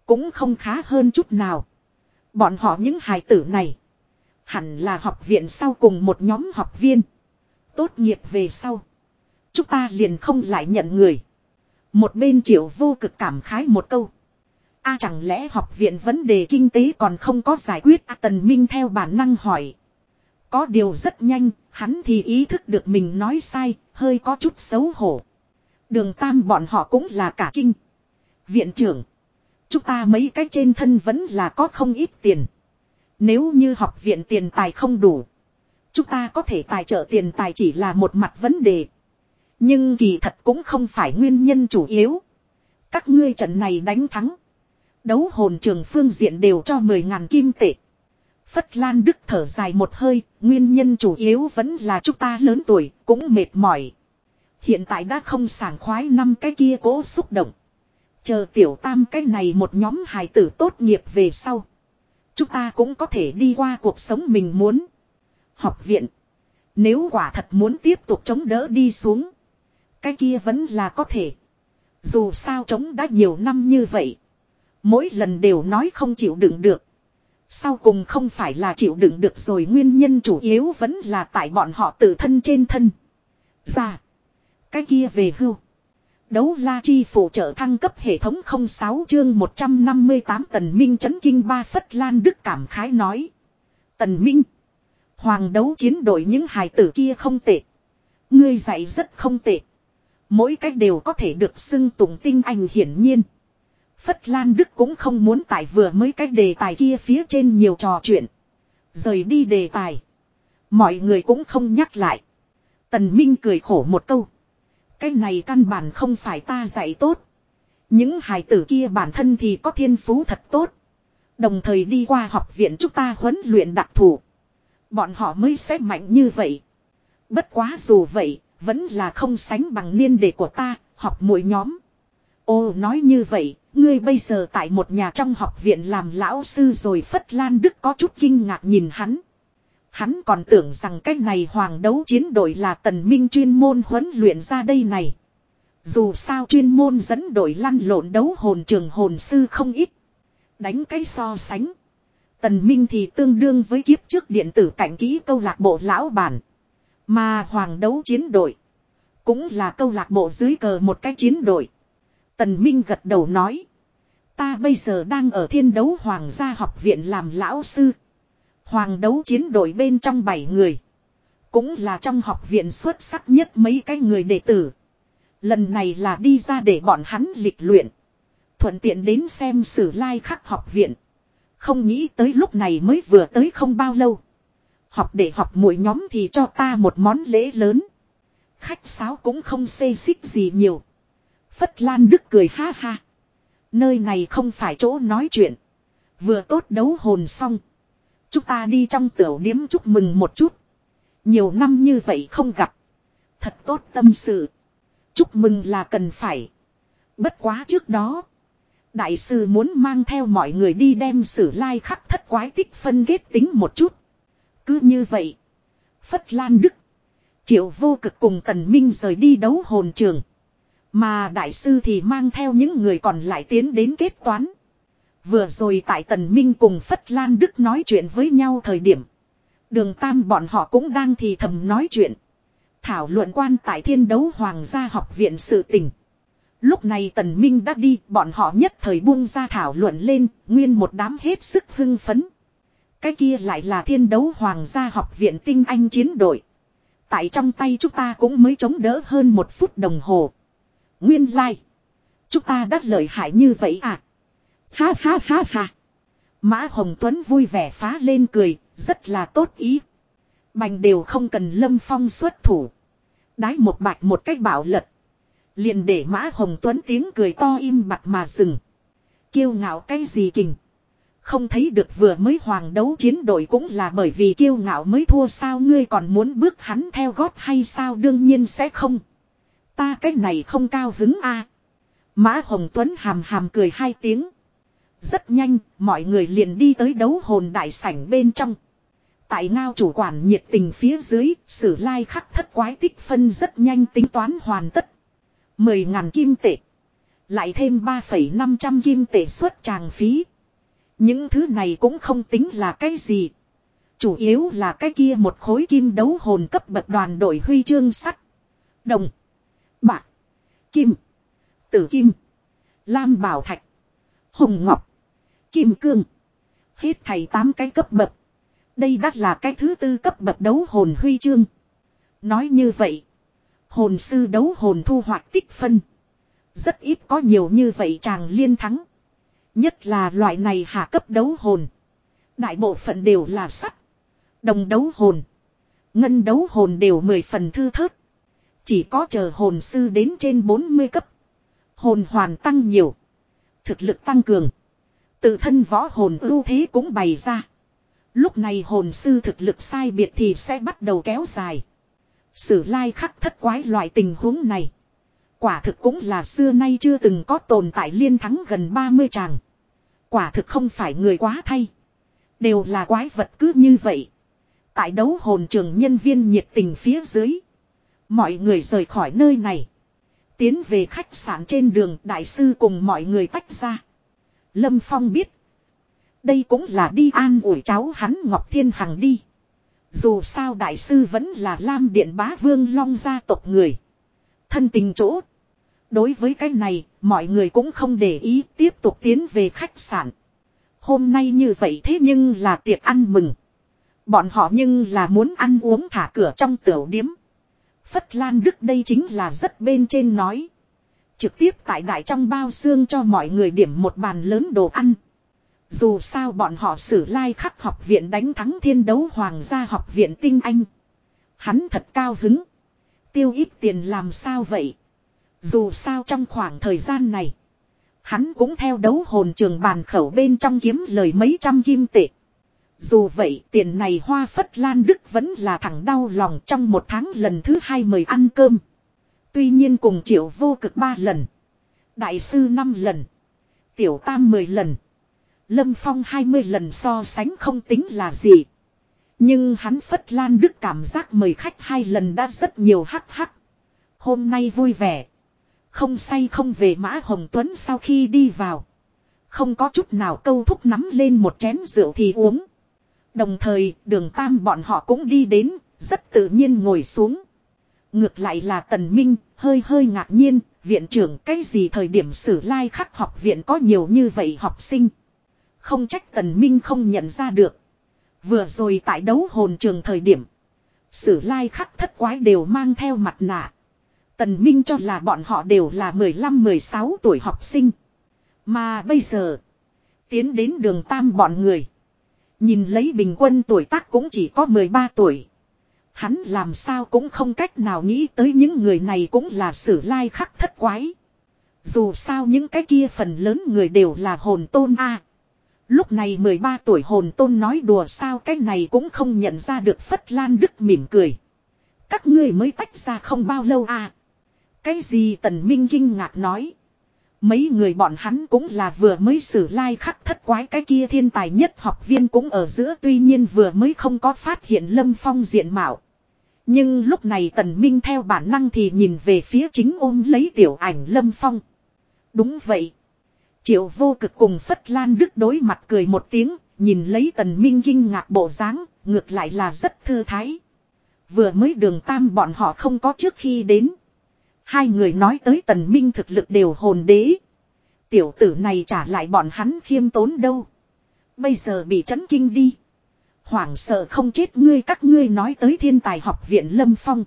Cũng không khá hơn chút nào. Bọn họ những hài tử này. Hẳn là học viện sau cùng một nhóm học viên. Tốt nghiệp về sau. Chúng ta liền không lại nhận người. Một bên triệu vô cực cảm khái một câu a chẳng lẽ học viện vấn đề kinh tế còn không có giải quyết a tần minh theo bản năng hỏi. Có điều rất nhanh, hắn thì ý thức được mình nói sai, hơi có chút xấu hổ. Đường tam bọn họ cũng là cả kinh. Viện trưởng. Chúng ta mấy cái trên thân vẫn là có không ít tiền. Nếu như học viện tiền tài không đủ. Chúng ta có thể tài trợ tiền tài chỉ là một mặt vấn đề. Nhưng kỳ thật cũng không phải nguyên nhân chủ yếu. Các ngươi trận này đánh thắng. Đấu hồn trường phương diện đều cho 10.000 kim tệ. Phất Lan Đức thở dài một hơi, nguyên nhân chủ yếu vẫn là chúng ta lớn tuổi, cũng mệt mỏi. Hiện tại đã không sảng khoái năm cái kia cố xúc động. Chờ tiểu tam cái này một nhóm hài tử tốt nghiệp về sau. Chúng ta cũng có thể đi qua cuộc sống mình muốn. Học viện. Nếu quả thật muốn tiếp tục chống đỡ đi xuống. Cái kia vẫn là có thể. Dù sao chống đã nhiều năm như vậy. Mỗi lần đều nói không chịu đựng được. Sau cùng không phải là chịu đựng được rồi, nguyên nhân chủ yếu vẫn là tại bọn họ tự thân trên thân. Ra. Cái kia về hưu. Đấu la chi phụ trợ thăng cấp hệ thống 06 chương 158 tần minh chấn kinh ba phất lan đức cảm khái nói. Tần minh. Hoàng đấu chiến đội những hài tử kia không tệ. Ngươi dạy rất không tệ. Mỗi cách đều có thể được xưng tụng tinh anh hiển nhiên. Phất Lan Đức cũng không muốn tại vừa mới cách đề tài kia phía trên nhiều trò chuyện. Rời đi đề tài. Mọi người cũng không nhắc lại. Tần Minh cười khổ một câu. Cái này căn bản không phải ta dạy tốt. Những hài tử kia bản thân thì có thiên phú thật tốt. Đồng thời đi qua học viện chúng ta huấn luyện đặc thù. Bọn họ mới sẽ mạnh như vậy. Bất quá dù vậy, vẫn là không sánh bằng niên đề của ta, học mỗi nhóm. Ô nói như vậy, ngươi bây giờ tại một nhà trong học viện làm lão sư rồi Phất Lan Đức có chút kinh ngạc nhìn hắn. Hắn còn tưởng rằng cái này hoàng đấu chiến đội là tần minh chuyên môn huấn luyện ra đây này. Dù sao chuyên môn dẫn đội lăn lộn đấu hồn trường hồn sư không ít. Đánh cái so sánh. Tần Minh thì tương đương với kiếp trước điện tử cảnh kỹ câu lạc bộ lão bản. Mà hoàng đấu chiến đội. Cũng là câu lạc bộ dưới cờ một cái chiến đội. Tần Minh gật đầu nói. Ta bây giờ đang ở thiên đấu hoàng gia học viện làm lão sư. Hoàng đấu chiến đội bên trong 7 người. Cũng là trong học viện xuất sắc nhất mấy cái người đệ tử. Lần này là đi ra để bọn hắn lịch luyện. Thuận tiện đến xem sử lai like khắc học viện. Không nghĩ tới lúc này mới vừa tới không bao lâu. Học để học mỗi nhóm thì cho ta một món lễ lớn. Khách sáo cũng không xê xích gì nhiều. Phất Lan Đức cười ha ha. Nơi này không phải chỗ nói chuyện. Vừa tốt đấu hồn xong. Chúng ta đi trong tiểu điếm chúc mừng một chút. Nhiều năm như vậy không gặp. Thật tốt tâm sự. Chúc mừng là cần phải. Bất quá trước đó. Đại sư muốn mang theo mọi người đi đem sử lai khắc thất quái tích phân ghét tính một chút. Cứ như vậy. Phất Lan Đức. Triệu vô cực cùng tần minh rời đi đấu hồn trường. Mà đại sư thì mang theo những người còn lại tiến đến kết toán. Vừa rồi tại tần minh cùng Phất Lan Đức nói chuyện với nhau thời điểm. Đường Tam bọn họ cũng đang thì thầm nói chuyện. Thảo luận quan tại thiên đấu hoàng gia học viện sự tình. Lúc này tần minh đã đi, bọn họ nhất thời buông ra thảo luận lên, nguyên một đám hết sức hưng phấn. Cái kia lại là thiên đấu hoàng gia học viện tinh anh chiến đội. Tại trong tay chúng ta cũng mới chống đỡ hơn một phút đồng hồ. Nguyên lai. Like. Chúng ta đã lợi hại như vậy à? Ha ha ha ha. Mã Hồng Tuấn vui vẻ phá lên cười, rất là tốt ý. Bành đều không cần lâm phong xuất thủ. Đái một bạch một cách bảo lật. Liền để Mã Hồng Tuấn tiếng cười to im mặt mà dừng. Kiêu ngạo cái gì kình. Không thấy được vừa mới hoàng đấu chiến đội cũng là bởi vì kiêu ngạo mới thua sao ngươi còn muốn bước hắn theo gót hay sao đương nhiên sẽ không. Ta cái này không cao hứng a. Mã Hồng Tuấn hàm hàm cười hai tiếng. Rất nhanh, mọi người liền đi tới đấu hồn đại sảnh bên trong. Tại ngao chủ quản nhiệt tình phía dưới, sử lai khắc thất quái tích phân rất nhanh tính toán hoàn tất. Mười ngàn kim tệ. Lại thêm 3,500 kim tệ suất tràng phí. Những thứ này cũng không tính là cái gì. Chủ yếu là cái kia một khối kim đấu hồn cấp bậc đoàn đội huy chương sắt. Đồng. Bạc. Kim. Tử kim. Lam bảo thạch. Hồng ngọc. Kim cương. Hết thầy tám cái cấp bậc. Đây đắt là cái thứ tư cấp bậc đấu hồn huy chương. Nói như vậy. Hồn sư đấu hồn thu hoạch tích phân. Rất ít có nhiều như vậy chàng liên thắng. Nhất là loại này hạ cấp đấu hồn. Đại bộ phận đều là sắt. Đồng đấu hồn. Ngân đấu hồn đều mười phần thư thớt. Chỉ có chờ hồn sư đến trên 40 cấp. Hồn hoàn tăng nhiều. Thực lực tăng cường. Tự thân võ hồn ưu thế cũng bày ra. Lúc này hồn sư thực lực sai biệt thì sẽ bắt đầu kéo dài. Sử lai khắc thất quái loại tình huống này. Quả thực cũng là xưa nay chưa từng có tồn tại liên thắng gần 30 tràng. Quả thực không phải người quá thay. Đều là quái vật cứ như vậy. Tại đấu hồn trường nhân viên nhiệt tình phía dưới. Mọi người rời khỏi nơi này. Tiến về khách sạn trên đường đại sư cùng mọi người tách ra. Lâm Phong biết. Đây cũng là đi an ủi cháu hắn Ngọc Thiên Hằng đi. Dù sao đại sư vẫn là Lam Điện Bá Vương Long gia tộc người. Thân tình chỗ. Đối với cái này, mọi người cũng không để ý tiếp tục tiến về khách sạn. Hôm nay như vậy thế nhưng là tiệc ăn mừng. Bọn họ nhưng là muốn ăn uống thả cửa trong tiểu điếm. Phất Lan Đức đây chính là rất bên trên nói. Trực tiếp tại đại trong bao xương cho mọi người điểm một bàn lớn đồ ăn. Dù sao bọn họ xử lai khắc học viện đánh thắng thiên đấu hoàng gia học viện tinh anh. Hắn thật cao hứng. Tiêu ít tiền làm sao vậy? Dù sao trong khoảng thời gian này. Hắn cũng theo đấu hồn trường bàn khẩu bên trong kiếm lời mấy trăm kim tệ. Dù vậy, tiền này hoa phất lan đức vẫn là thẳng đau lòng trong một tháng lần thứ hai mời ăn cơm. Tuy nhiên cùng triệu vô cực ba lần. Đại sư năm lần. Tiểu tam mười lần. Lâm Phong hai mươi lần so sánh không tính là gì. Nhưng hắn phất lan đức cảm giác mời khách hai lần đã rất nhiều hắc hắc. Hôm nay vui vẻ. Không say không về Mã Hồng Tuấn sau khi đi vào. Không có chút nào câu thúc nắm lên một chén rượu thì uống. Đồng thời đường tam bọn họ cũng đi đến, rất tự nhiên ngồi xuống. Ngược lại là Tần Minh, hơi hơi ngạc nhiên, viện trưởng cái gì thời điểm sử lai khắc học viện có nhiều như vậy học sinh. Không trách Tần Minh không nhận ra được. Vừa rồi tại đấu hồn trường thời điểm. Sử lai khắc thất quái đều mang theo mặt nạ. Tần Minh cho là bọn họ đều là 15-16 tuổi học sinh. Mà bây giờ. Tiến đến đường tam bọn người. Nhìn lấy bình quân tuổi tác cũng chỉ có 13 tuổi. Hắn làm sao cũng không cách nào nghĩ tới những người này cũng là sử lai khắc thất quái. Dù sao những cái kia phần lớn người đều là hồn tôn A. Lúc này 13 tuổi hồn tôn nói đùa sao cái này cũng không nhận ra được Phất Lan Đức mỉm cười. Các ngươi mới tách ra không bao lâu à. Cái gì Tần Minh kinh ngạc nói. Mấy người bọn hắn cũng là vừa mới xử lai like khắc thất quái cái kia thiên tài nhất học viên cũng ở giữa tuy nhiên vừa mới không có phát hiện Lâm Phong diện mạo. Nhưng lúc này Tần Minh theo bản năng thì nhìn về phía chính ôm lấy tiểu ảnh Lâm Phong. Đúng vậy. Triệu vô cực cùng Phất Lan Đức đối mặt cười một tiếng, nhìn lấy tần minh kinh ngạc bộ dáng, ngược lại là rất thư thái. Vừa mới đường tam bọn họ không có trước khi đến. Hai người nói tới tần minh thực lực đều hồn đế. Tiểu tử này trả lại bọn hắn khiêm tốn đâu. Bây giờ bị chấn kinh đi. Hoảng sợ không chết ngươi các ngươi nói tới thiên tài học viện Lâm Phong.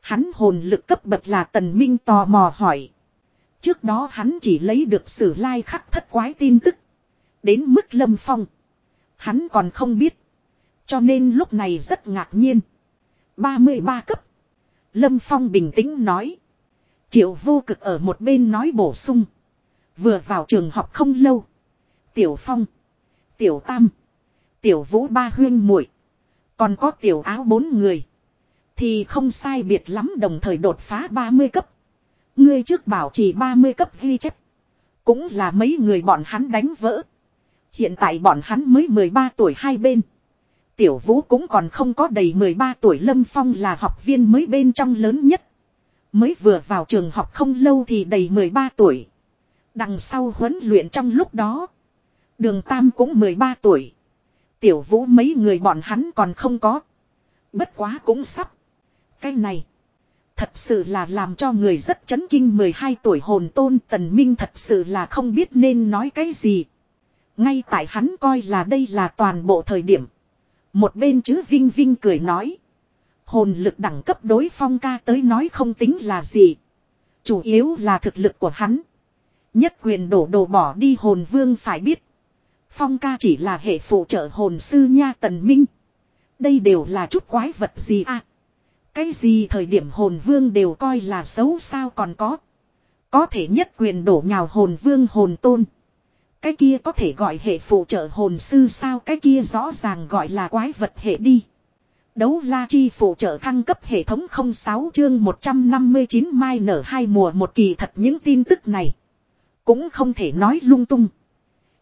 Hắn hồn lực cấp bậc là tần minh tò mò hỏi. Trước đó hắn chỉ lấy được sử lai khắc thất quái tin tức. Đến mức lâm phong. Hắn còn không biết. Cho nên lúc này rất ngạc nhiên. 33 cấp. Lâm Phong bình tĩnh nói. Triệu vô cực ở một bên nói bổ sung. Vừa vào trường học không lâu. Tiểu Phong. Tiểu Tam. Tiểu Vũ ba huyên muội Còn có tiểu áo bốn người. Thì không sai biệt lắm đồng thời đột phá 30 cấp. Ngươi trước bảo chỉ 30 cấp ghi chép. Cũng là mấy người bọn hắn đánh vỡ. Hiện tại bọn hắn mới 13 tuổi hai bên. Tiểu vũ cũng còn không có đầy 13 tuổi Lâm Phong là học viên mới bên trong lớn nhất. Mới vừa vào trường học không lâu thì đầy 13 tuổi. Đằng sau huấn luyện trong lúc đó. Đường Tam cũng 13 tuổi. Tiểu vũ mấy người bọn hắn còn không có. Bất quá cũng sắp. Cái này. Thật sự là làm cho người rất chấn kinh 12 tuổi hồn tôn tần minh thật sự là không biết nên nói cái gì. Ngay tại hắn coi là đây là toàn bộ thời điểm. Một bên chứ Vinh Vinh cười nói. Hồn lực đẳng cấp đối phong ca tới nói không tính là gì. Chủ yếu là thực lực của hắn. Nhất quyền đổ đồ bỏ đi hồn vương phải biết. Phong ca chỉ là hệ phụ trợ hồn sư nha tần minh. Đây đều là chút quái vật gì à. Cái gì thời điểm hồn vương đều coi là xấu sao còn có. Có thể nhất quyền đổ nhào hồn vương hồn tôn. Cái kia có thể gọi hệ phụ trợ hồn sư sao cái kia rõ ràng gọi là quái vật hệ đi. Đấu la chi phụ trợ thăng cấp hệ thống 06 chương 159 mai nở hai mùa một kỳ thật những tin tức này. Cũng không thể nói lung tung.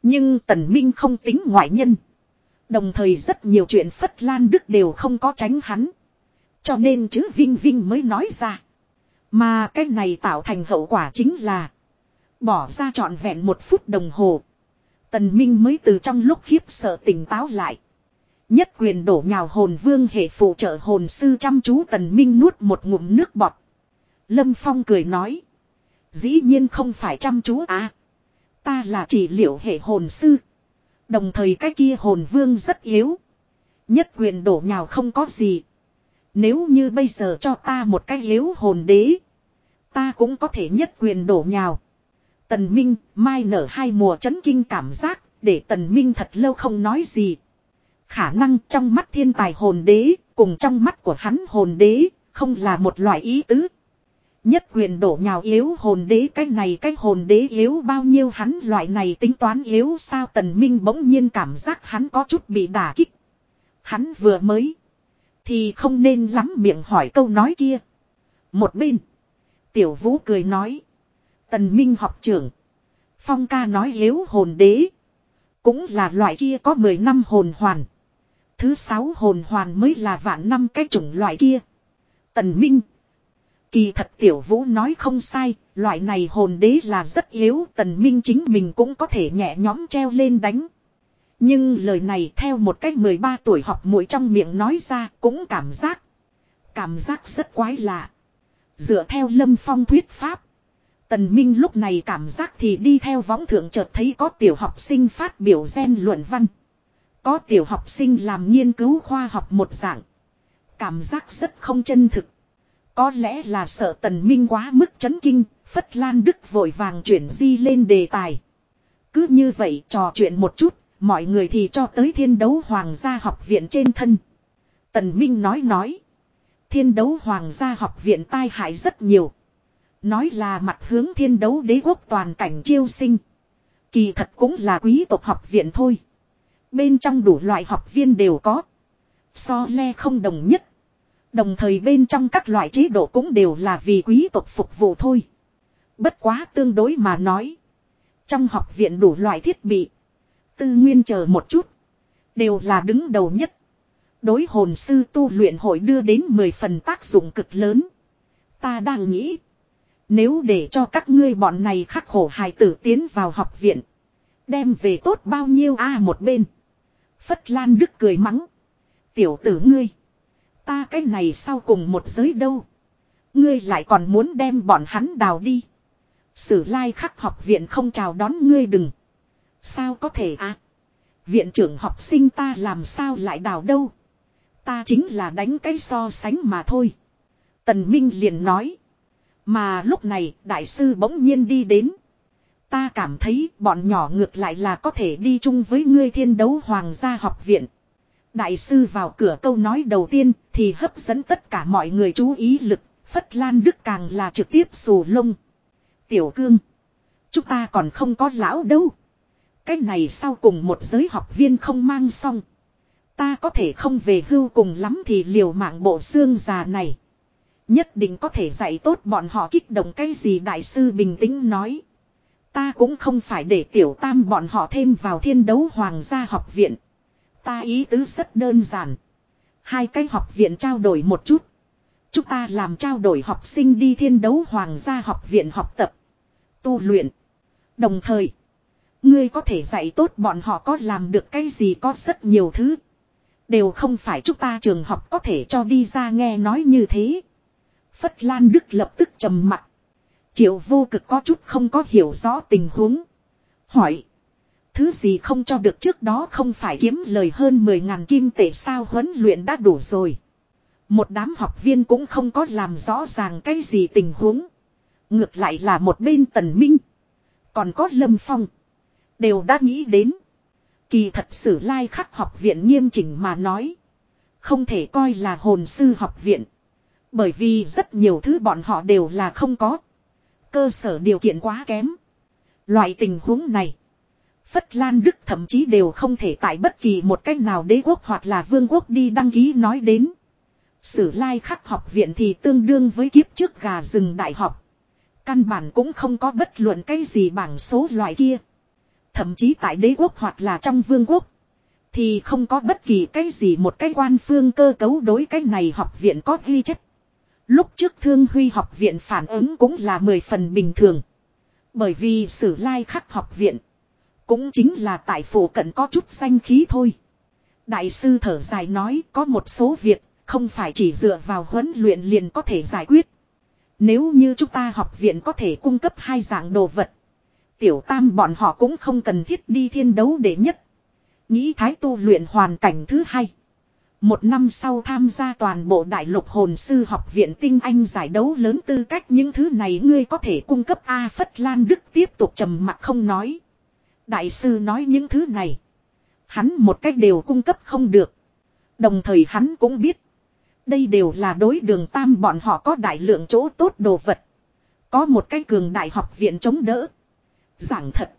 Nhưng tần minh không tính ngoại nhân. Đồng thời rất nhiều chuyện Phất Lan Đức đều không có tránh hắn. Cho nên chữ Vinh Vinh mới nói ra. Mà cái này tạo thành hậu quả chính là. Bỏ ra trọn vẹn một phút đồng hồ. Tần Minh mới từ trong lúc khiếp sợ tỉnh táo lại. Nhất quyền đổ nhào hồn vương hệ phụ trợ hồn sư chăm chú Tần Minh nuốt một ngụm nước bọt. Lâm Phong cười nói. Dĩ nhiên không phải chăm chú à. Ta là chỉ liệu hệ hồn sư. Đồng thời cái kia hồn vương rất yếu. Nhất quyền đổ nhào không có gì. Nếu như bây giờ cho ta một cái yếu hồn đế. Ta cũng có thể nhất quyền đổ nhào. Tần Minh, mai nở hai mùa chấn kinh cảm giác, để Tần Minh thật lâu không nói gì. Khả năng trong mắt thiên tài hồn đế, cùng trong mắt của hắn hồn đế, không là một loại ý tứ. Nhất quyền đổ nhào yếu hồn đế cái này cái hồn đế yếu bao nhiêu hắn loại này tính toán yếu sao tần minh bỗng nhiên cảm giác hắn có chút bị đả kích. Hắn vừa mới. Thì không nên lắm miệng hỏi câu nói kia. Một bên. Tiểu vũ cười nói. Tần minh học trưởng. Phong ca nói yếu hồn đế. Cũng là loại kia có 10 năm hồn hoàn. Thứ sáu hồn hoàn mới là vạn năm cái chủng loại kia. Tần Minh. Kỳ thật tiểu vũ nói không sai, loại này hồn đế là rất yếu, tần minh chính mình cũng có thể nhẹ nhõm treo lên đánh. Nhưng lời này theo một cách 13 tuổi học muội trong miệng nói ra cũng cảm giác. Cảm giác rất quái lạ. Dựa theo lâm phong thuyết pháp. Tần Minh lúc này cảm giác thì đi theo võng thượng chợt thấy có tiểu học sinh phát biểu gen luận văn. Có tiểu học sinh làm nghiên cứu khoa học một dạng. Cảm giác rất không chân thực. Có lẽ là sợ tần minh quá mức chấn kinh, Phất Lan Đức vội vàng chuyển di lên đề tài. Cứ như vậy trò chuyện một chút, mọi người thì cho tới thiên đấu hoàng gia học viện trên thân. Tần Minh nói nói. Thiên đấu hoàng gia học viện tai hại rất nhiều. Nói là mặt hướng thiên đấu đế quốc toàn cảnh chiêu sinh. Kỳ thật cũng là quý tộc học viện thôi. Bên trong đủ loại học viên đều có. So le không đồng nhất. Đồng thời bên trong các loại chế độ cũng đều là vì quý tộc phục vụ thôi. Bất quá tương đối mà nói. Trong học viện đủ loại thiết bị. Tư nguyên chờ một chút. Đều là đứng đầu nhất. Đối hồn sư tu luyện hội đưa đến 10 phần tác dụng cực lớn. Ta đang nghĩ. Nếu để cho các ngươi bọn này khắc khổ hài tử tiến vào học viện. Đem về tốt bao nhiêu a một bên. Phất Lan Đức cười mắng. Tiểu tử ngươi. Ta cái này sau cùng một giới đâu. Ngươi lại còn muốn đem bọn hắn đào đi. Sử lai khắc học viện không chào đón ngươi đừng. Sao có thể à? Viện trưởng học sinh ta làm sao lại đào đâu. Ta chính là đánh cái so sánh mà thôi. Tần Minh liền nói. Mà lúc này, đại sư bỗng nhiên đi đến. Ta cảm thấy bọn nhỏ ngược lại là có thể đi chung với ngươi thiên đấu hoàng gia học viện. Đại sư vào cửa câu nói đầu tiên thì hấp dẫn tất cả mọi người chú ý lực, Phất Lan Đức càng là trực tiếp xù lông. Tiểu cương, chúng ta còn không có lão đâu. Cái này sau cùng một giới học viên không mang xong. Ta có thể không về hưu cùng lắm thì liều mạng bộ xương già này. Nhất định có thể dạy tốt bọn họ kích động cái gì đại sư bình tĩnh nói. Ta cũng không phải để tiểu tam bọn họ thêm vào thiên đấu hoàng gia học viện. Ta ý tứ rất đơn giản. Hai cái học viện trao đổi một chút. Chúng ta làm trao đổi học sinh đi thiên đấu hoàng gia học viện học tập. Tu luyện. Đồng thời. Ngươi có thể dạy tốt bọn họ có làm được cái gì có rất nhiều thứ. Đều không phải chúng ta trường học có thể cho đi ra nghe nói như thế. Phất Lan Đức lập tức trầm mặt. Triệu vô cực có chút không có hiểu rõ tình huống. Hỏi. Thứ gì không cho được trước đó không phải kiếm lời hơn 10 ngàn kim tệ sao huấn luyện đã đủ rồi. Một đám học viên cũng không có làm rõ ràng cái gì tình huống. Ngược lại là một bên tần minh. Còn có lâm phong. Đều đã nghĩ đến. Kỳ thật sử lai khắc học viện nghiêm chỉnh mà nói. Không thể coi là hồn sư học viện. Bởi vì rất nhiều thứ bọn họ đều là không có. Cơ sở điều kiện quá kém. Loại tình huống này. Phất Lan Đức thậm chí đều không thể tại bất kỳ một cách nào đế quốc hoặc là vương quốc đi đăng ký nói đến. Sử lai khắc học viện thì tương đương với kiếp trước gà rừng đại học. Căn bản cũng không có bất luận cái gì bảng số loại kia. Thậm chí tại đế quốc hoặc là trong vương quốc. Thì không có bất kỳ cái gì một cái quan phương cơ cấu đối cái này học viện có ghi chép. Lúc trước thương huy học viện phản ứng cũng là mười phần bình thường. Bởi vì sử lai khắc học viện. Cũng chính là tại phủ cận có chút danh khí thôi. Đại sư thở dài nói có một số việc không phải chỉ dựa vào huấn luyện liền có thể giải quyết. Nếu như chúng ta học viện có thể cung cấp hai dạng đồ vật. Tiểu tam bọn họ cũng không cần thiết đi thiên đấu để nhất. Nghĩ thái tu luyện hoàn cảnh thứ hai. Một năm sau tham gia toàn bộ đại lục hồn sư học viện tinh anh giải đấu lớn tư cách những thứ này ngươi có thể cung cấp A Phất Lan Đức tiếp tục trầm mặt không nói. Đại sư nói những thứ này. Hắn một cách đều cung cấp không được. Đồng thời hắn cũng biết. Đây đều là đối đường tam bọn họ có đại lượng chỗ tốt đồ vật. Có một cái cường đại học viện chống đỡ. Giảng thật.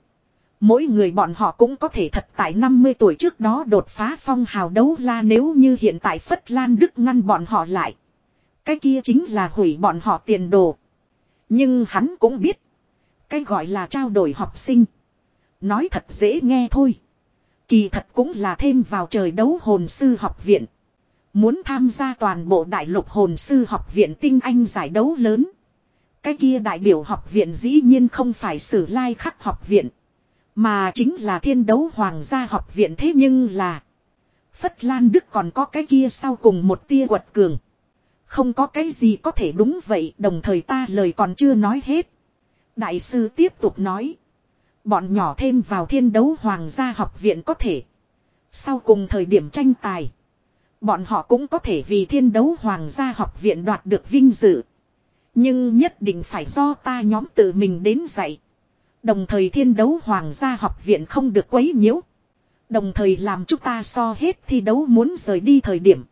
Mỗi người bọn họ cũng có thể thật tại 50 tuổi trước đó đột phá phong hào đấu la nếu như hiện tại Phất Lan Đức ngăn bọn họ lại. Cái kia chính là hủy bọn họ tiền đồ. Nhưng hắn cũng biết. Cái gọi là trao đổi học sinh. Nói thật dễ nghe thôi. Kỳ thật cũng là thêm vào trời đấu hồn sư học viện. Muốn tham gia toàn bộ đại lục hồn sư học viện tinh anh giải đấu lớn. Cái kia đại biểu học viện dĩ nhiên không phải sử lai khắc học viện. Mà chính là thiên đấu hoàng gia học viện thế nhưng là. Phất Lan Đức còn có cái kia sau cùng một tia quật cường. Không có cái gì có thể đúng vậy, đồng thời ta lời còn chưa nói hết. Đại sư tiếp tục nói. Bọn nhỏ thêm vào thiên đấu hoàng gia học viện có thể. Sau cùng thời điểm tranh tài. Bọn họ cũng có thể vì thiên đấu hoàng gia học viện đoạt được vinh dự. Nhưng nhất định phải do ta nhóm tự mình đến dạy. Đồng thời thiên đấu hoàng gia học viện không được quấy nhiễu. Đồng thời làm chúng ta so hết thi đấu muốn rời đi thời điểm.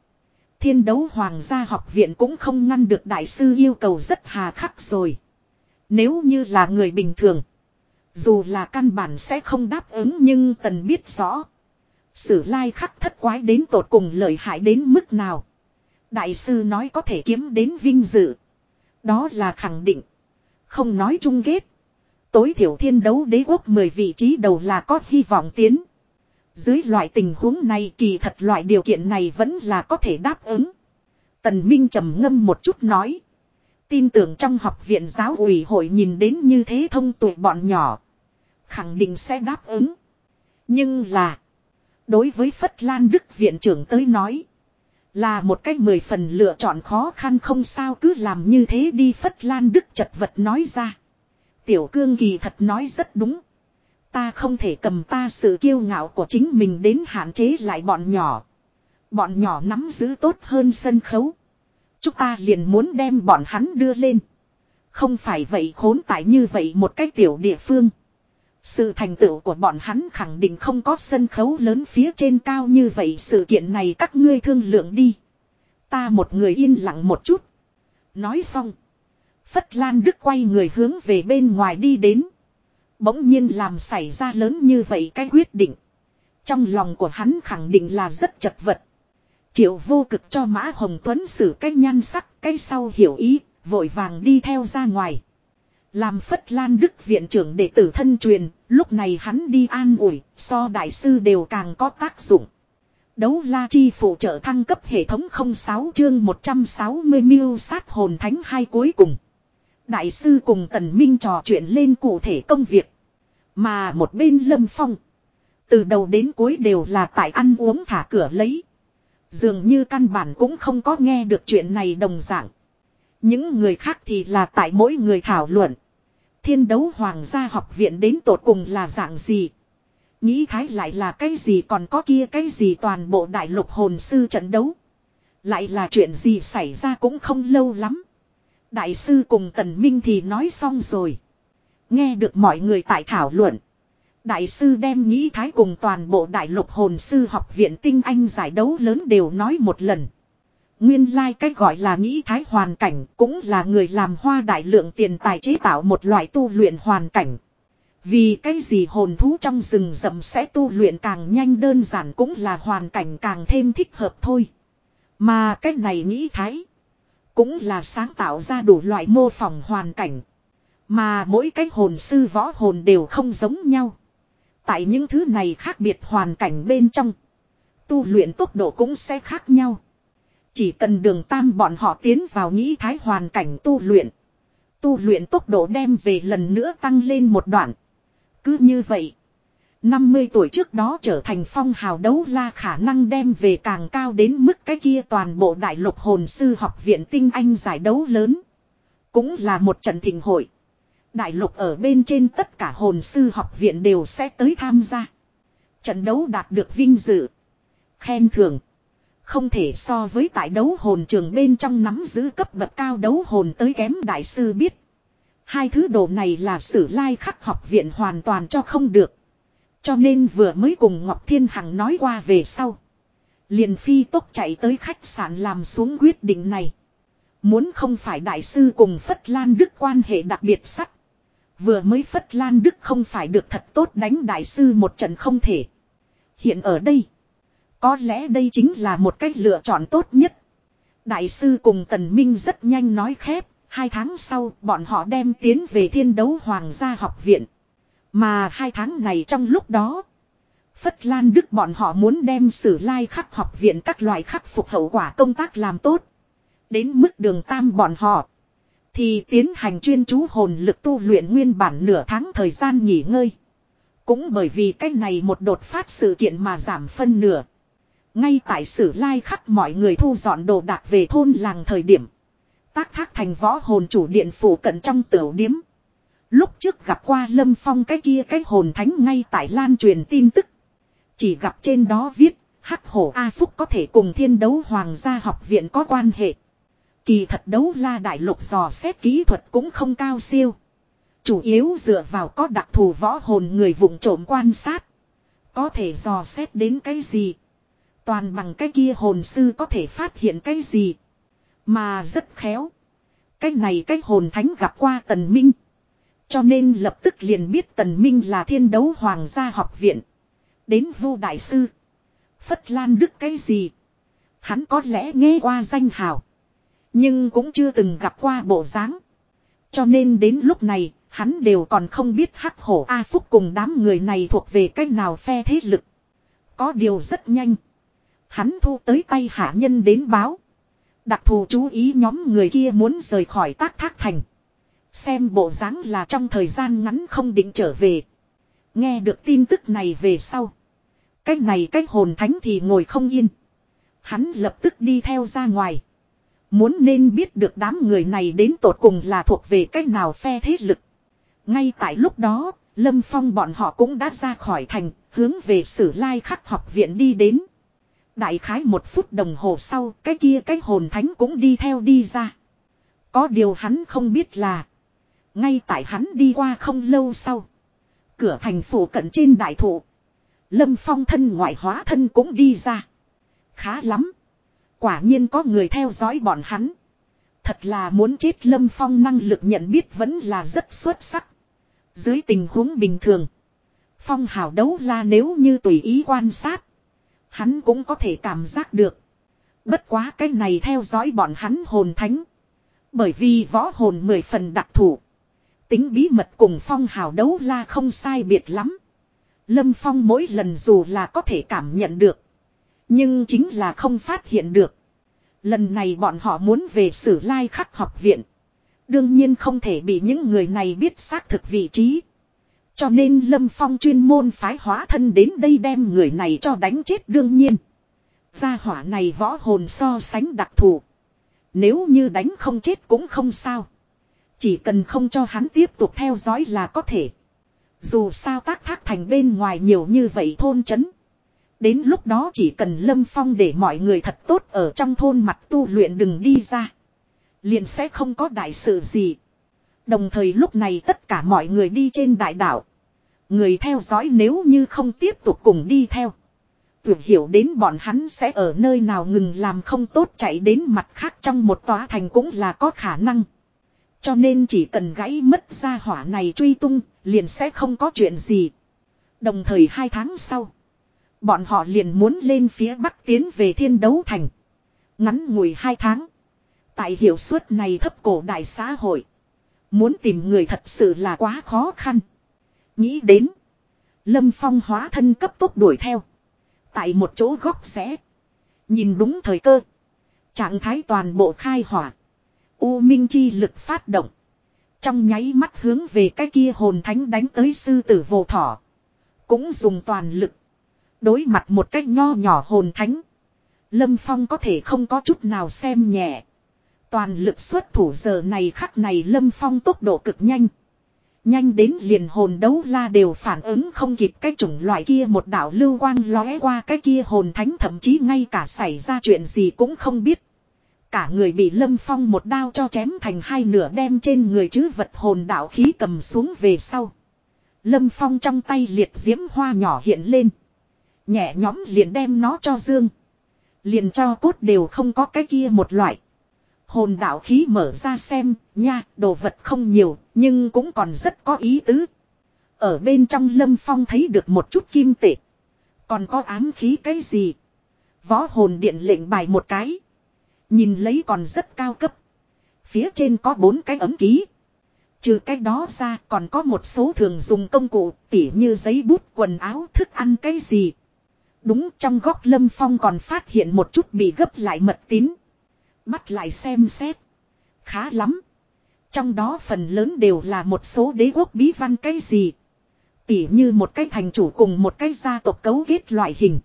Thiên đấu hoàng gia học viện cũng không ngăn được đại sư yêu cầu rất hà khắc rồi. Nếu như là người bình thường. Dù là căn bản sẽ không đáp ứng nhưng tần biết rõ. Sử lai khắc thất quái đến tột cùng lợi hại đến mức nào. Đại sư nói có thể kiếm đến vinh dự. Đó là khẳng định. Không nói chung ghét. Tối thiểu thiên đấu đế quốc 10 vị trí đầu là có hy vọng tiến. Dưới loại tình huống này kỳ thật loại điều kiện này vẫn là có thể đáp ứng. Tần Minh trầm ngâm một chút nói. Tin tưởng trong học viện giáo ủy hội nhìn đến như thế thông tuệ bọn nhỏ. Khẳng định sẽ đáp ứng. Nhưng là. Đối với Phất Lan Đức viện trưởng tới nói. Là một cách mười phần lựa chọn khó khăn không sao cứ làm như thế đi Phất Lan Đức chật vật nói ra. Tiểu cương kỳ thật nói rất đúng. Ta không thể cầm ta sự kiêu ngạo của chính mình đến hạn chế lại bọn nhỏ. Bọn nhỏ nắm giữ tốt hơn sân khấu. Chúng ta liền muốn đem bọn hắn đưa lên. Không phải vậy khốn tại như vậy một cái tiểu địa phương. Sự thành tựu của bọn hắn khẳng định không có sân khấu lớn phía trên cao như vậy sự kiện này các ngươi thương lượng đi. Ta một người yên lặng một chút. Nói xong. Phất Lan Đức quay người hướng về bên ngoài đi đến. Bỗng nhiên làm xảy ra lớn như vậy cái quyết định. Trong lòng của hắn khẳng định là rất chật vật. Triệu vô cực cho Mã Hồng Tuấn xử cái nhan sắc, cái sau hiểu ý, vội vàng đi theo ra ngoài. Làm Phất Lan Đức viện trưởng đệ tử thân truyền, lúc này hắn đi an ủi, so đại sư đều càng có tác dụng. Đấu la chi phụ trợ thăng cấp hệ thống 06 chương 160 miêu sát hồn thánh hai cuối cùng. Đại sư cùng Tần Minh trò chuyện lên cụ thể công việc. Mà một bên Lâm Phong. Từ đầu đến cuối đều là tại ăn uống thả cửa lấy. Dường như căn bản cũng không có nghe được chuyện này đồng dạng. Những người khác thì là tại mỗi người thảo luận. Thiên đấu hoàng gia học viện đến tột cùng là dạng gì. Nghĩ thái lại là cái gì còn có kia cái gì toàn bộ đại lục hồn sư trận đấu. Lại là chuyện gì xảy ra cũng không lâu lắm. Đại sư cùng tần minh thì nói xong rồi. Nghe được mọi người tại thảo luận. Đại sư đem nghĩ thái cùng toàn bộ đại lục hồn sư học viện tinh anh giải đấu lớn đều nói một lần. Nguyên lai like cách gọi là nghĩ thái hoàn cảnh cũng là người làm hoa đại lượng tiền tài chế tạo một loại tu luyện hoàn cảnh. Vì cái gì hồn thú trong rừng rậm sẽ tu luyện càng nhanh đơn giản cũng là hoàn cảnh càng thêm thích hợp thôi. Mà cái này nghĩ thái. Cũng là sáng tạo ra đủ loại mô phỏng hoàn cảnh. Mà mỗi cái hồn sư võ hồn đều không giống nhau. Tại những thứ này khác biệt hoàn cảnh bên trong. Tu luyện tốc độ cũng sẽ khác nhau. Chỉ cần đường tam bọn họ tiến vào nghĩ thái hoàn cảnh tu luyện. Tu luyện tốc độ đem về lần nữa tăng lên một đoạn. Cứ như vậy. 50 tuổi trước đó trở thành phong hào đấu la khả năng đem về càng cao đến mức cái kia toàn bộ đại lục hồn sư học viện tinh anh giải đấu lớn. Cũng là một trận thịnh hội. Đại lục ở bên trên tất cả hồn sư học viện đều sẽ tới tham gia. Trận đấu đạt được vinh dự. Khen thưởng. Không thể so với tại đấu hồn trường bên trong nắm giữ cấp bậc cao đấu hồn tới kém đại sư biết. Hai thứ đồ này là sử lai khắc học viện hoàn toàn cho không được. Cho nên vừa mới cùng Ngọc Thiên Hằng nói qua về sau. Liền phi tốc chạy tới khách sạn làm xuống quyết định này. Muốn không phải đại sư cùng Phất Lan Đức quan hệ đặc biệt sắc. Vừa mới Phất Lan Đức không phải được thật tốt đánh đại sư một trận không thể. Hiện ở đây. Có lẽ đây chính là một cách lựa chọn tốt nhất. Đại sư cùng Tần Minh rất nhanh nói khép. Hai tháng sau, bọn họ đem tiến về thiên đấu hoàng gia học viện. Mà hai tháng này trong lúc đó. Phất Lan Đức bọn họ muốn đem sử lai khắc học viện các loại khắc phục hậu quả công tác làm tốt. Đến mức đường tam bọn họ. Thì tiến hành chuyên chú hồn lực tu luyện nguyên bản nửa tháng thời gian nghỉ ngơi. Cũng bởi vì cách này một đột phát sự kiện mà giảm phân nửa. Ngay tại sử lai khắc mọi người thu dọn đồ đạc về thôn làng thời điểm. Tác thác thành võ hồn chủ điện phủ cận trong tiểu điếm. Lúc trước gặp qua lâm phong cái kia cái hồn thánh ngay tại lan truyền tin tức. Chỉ gặp trên đó viết, hắc hổ A Phúc có thể cùng thiên đấu hoàng gia học viện có quan hệ. Kỳ thật đấu la đại lục dò xét kỹ thuật cũng không cao siêu. Chủ yếu dựa vào có đặc thù võ hồn người vụng trộm quan sát. Có thể dò xét đến cái gì. Toàn bằng cái kia hồn sư có thể phát hiện cái gì. Mà rất khéo. Cái này cái hồn thánh gặp qua tần minh. Cho nên lập tức liền biết tần minh là thiên đấu hoàng gia học viện. Đến vu đại sư. Phất Lan Đức cái gì. Hắn có lẽ nghe qua danh hào. Nhưng cũng chưa từng gặp qua bộ dáng. Cho nên đến lúc này, hắn đều còn không biết hắc hổ A Phúc cùng đám người này thuộc về cách nào phe thế lực. Có điều rất nhanh. Hắn thu tới tay hạ nhân đến báo. Đặc thù chú ý nhóm người kia muốn rời khỏi tác thác thành. Xem bộ dáng là trong thời gian ngắn không định trở về. Nghe được tin tức này về sau. Cách này cách hồn thánh thì ngồi không yên. Hắn lập tức đi theo ra ngoài. Muốn nên biết được đám người này đến tột cùng là thuộc về cách nào phe thế lực. Ngay tại lúc đó, Lâm Phong bọn họ cũng đã ra khỏi thành, hướng về sử lai khắc học viện đi đến. Đại khái một phút đồng hồ sau, cái kia cái hồn thánh cũng đi theo đi ra. Có điều hắn không biết là, ngay tại hắn đi qua không lâu sau. Cửa thành phủ cận trên đại thụ. Lâm Phong thân ngoại hóa thân cũng đi ra. Khá lắm. Quả nhiên có người theo dõi bọn hắn. Thật là muốn chết Lâm Phong năng lực nhận biết vẫn là rất xuất sắc. Dưới tình huống bình thường. Phong hào đấu la nếu như tùy ý quan sát. Hắn cũng có thể cảm giác được. Bất quá cái này theo dõi bọn hắn hồn thánh. Bởi vì võ hồn mười phần đặc thù. Tính bí mật cùng phong hào đấu la không sai biệt lắm. Lâm Phong mỗi lần dù là có thể cảm nhận được. Nhưng chính là không phát hiện được. Lần này bọn họ muốn về sử lai khắc học viện. Đương nhiên không thể bị những người này biết xác thực vị trí. Cho nên Lâm Phong chuyên môn phái hóa thân đến đây đem người này cho đánh chết đương nhiên. Gia hỏa này võ hồn so sánh đặc thù. Nếu như đánh không chết cũng không sao. Chỉ cần không cho hắn tiếp tục theo dõi là có thể. Dù sao tác thác thành bên ngoài nhiều như vậy thôn chấn. Đến lúc đó chỉ cần lâm phong để mọi người thật tốt ở trong thôn mặt tu luyện đừng đi ra. Liền sẽ không có đại sự gì. Đồng thời lúc này tất cả mọi người đi trên đại đảo. Người theo dõi nếu như không tiếp tục cùng đi theo. Tưởng hiểu đến bọn hắn sẽ ở nơi nào ngừng làm không tốt chạy đến mặt khác trong một tòa thành cũng là có khả năng. Cho nên chỉ cần gãy mất ra hỏa này truy tung, liền sẽ không có chuyện gì. Đồng thời hai tháng sau, bọn họ liền muốn lên phía bắc tiến về thiên đấu thành. Ngắn ngủi hai tháng. Tại hiệu suất này thấp cổ đại xã hội. Muốn tìm người thật sự là quá khó khăn. Nghĩ đến. Lâm Phong hóa thân cấp tốc đuổi theo. Tại một chỗ góc rẽ. Nhìn đúng thời cơ. Trạng thái toàn bộ khai hỏa. U minh chi lực phát động. Trong nháy mắt hướng về cái kia hồn thánh đánh tới sư tử vô thỏ. Cũng dùng toàn lực. Đối mặt một cách nho nhỏ hồn thánh. Lâm Phong có thể không có chút nào xem nhẹ. Toàn lực xuất thủ giờ này khắc này Lâm Phong tốc độ cực nhanh. Nhanh đến liền hồn đấu la đều phản ứng không kịp cái chủng loại kia một đạo lưu quang lóe qua cái kia hồn thánh thậm chí ngay cả xảy ra chuyện gì cũng không biết. Cả người bị lâm phong một đao cho chém thành hai nửa đem trên người chứ vật hồn đạo khí cầm xuống về sau. Lâm phong trong tay liệt diễm hoa nhỏ hiện lên. Nhẹ nhóm liền đem nó cho dương. Liền cho cốt đều không có cái kia một loại. Hồn đạo khí mở ra xem, nha, đồ vật không nhiều, nhưng cũng còn rất có ý tứ. Ở bên trong lâm phong thấy được một chút kim tệ. Còn có ám khí cái gì? Võ hồn điện lệnh bài một cái. Nhìn lấy còn rất cao cấp. Phía trên có bốn cái ấm ký. Trừ cái đó ra còn có một số thường dùng công cụ, tỉ như giấy bút, quần áo, thức ăn cái gì. Đúng trong góc lâm phong còn phát hiện một chút bị gấp lại mật tín. Bắt lại xem xét. Khá lắm. Trong đó phần lớn đều là một số đế quốc bí văn cái gì. Tỉ như một cái thành chủ cùng một cái gia tộc cấu kết loại hình.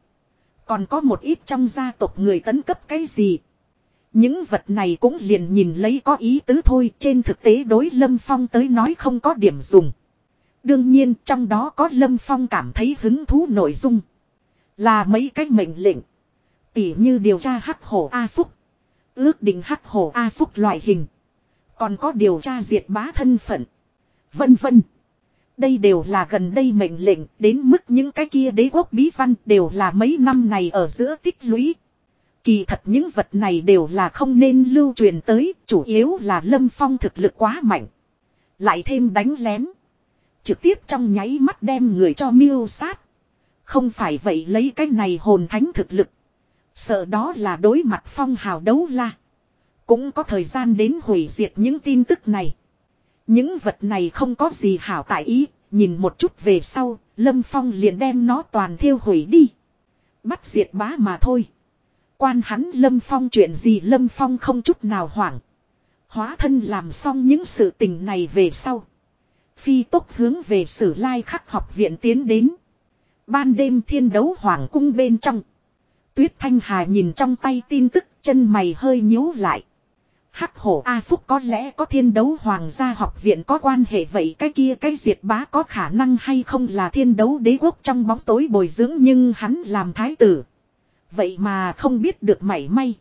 Còn có một ít trong gia tộc người tấn cấp cái gì. Những vật này cũng liền nhìn lấy có ý tứ thôi, trên thực tế đối Lâm Phong tới nói không có điểm dùng. Đương nhiên, trong đó có Lâm Phong cảm thấy hứng thú nội dung. Là mấy cái mệnh lệnh. Tỉ như điều tra hắc hổ A Phúc. Ước định hắc hổ A Phúc loại hình. Còn có điều tra diệt bá thân phận. Vân vân. Đây đều là gần đây mệnh lệnh, đến mức những cái kia đế quốc bí văn đều là mấy năm này ở giữa tích lũy. Kỳ thật những vật này đều là không nên lưu truyền tới, chủ yếu là lâm phong thực lực quá mạnh. Lại thêm đánh lén. Trực tiếp trong nháy mắt đem người cho miêu sát. Không phải vậy lấy cái này hồn thánh thực lực. Sợ đó là đối mặt phong hào đấu la. Cũng có thời gian đến hủy diệt những tin tức này. Những vật này không có gì hảo tại ý, nhìn một chút về sau, Lâm Phong liền đem nó toàn thiêu hủy đi. Bắt diệt bá mà thôi. Quan hắn Lâm Phong chuyện gì Lâm Phong không chút nào hoảng. Hóa thân làm xong những sự tình này về sau. Phi tốc hướng về sử lai khắc học viện tiến đến. Ban đêm thiên đấu hoàng cung bên trong. Tuyết Thanh Hà nhìn trong tay tin tức, chân mày hơi nhíu lại. Hắc hổ A Phúc có lẽ có thiên đấu hoàng gia học viện có quan hệ vậy cái kia cái diệt bá có khả năng hay không là thiên đấu đế quốc trong bóng tối bồi dưỡng nhưng hắn làm thái tử. Vậy mà không biết được mảy may.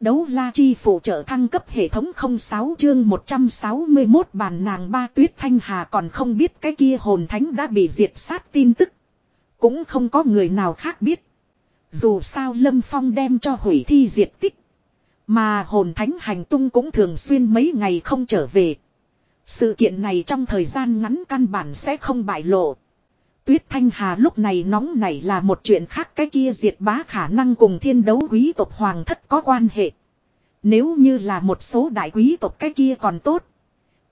Đấu la chi phụ trợ thăng cấp hệ thống 06 chương 161 bàn nàng ba tuyết thanh hà còn không biết cái kia hồn thánh đã bị diệt sát tin tức. Cũng không có người nào khác biết. Dù sao Lâm Phong đem cho hủy thi diệt tích. Mà hồn thánh hành tung cũng thường xuyên mấy ngày không trở về. Sự kiện này trong thời gian ngắn căn bản sẽ không bại lộ. Tuyết Thanh Hà lúc này nóng nảy là một chuyện khác, cái kia diệt bá khả năng cùng thiên đấu quý tộc hoàng thất có quan hệ. Nếu như là một số đại quý tộc cái kia còn tốt.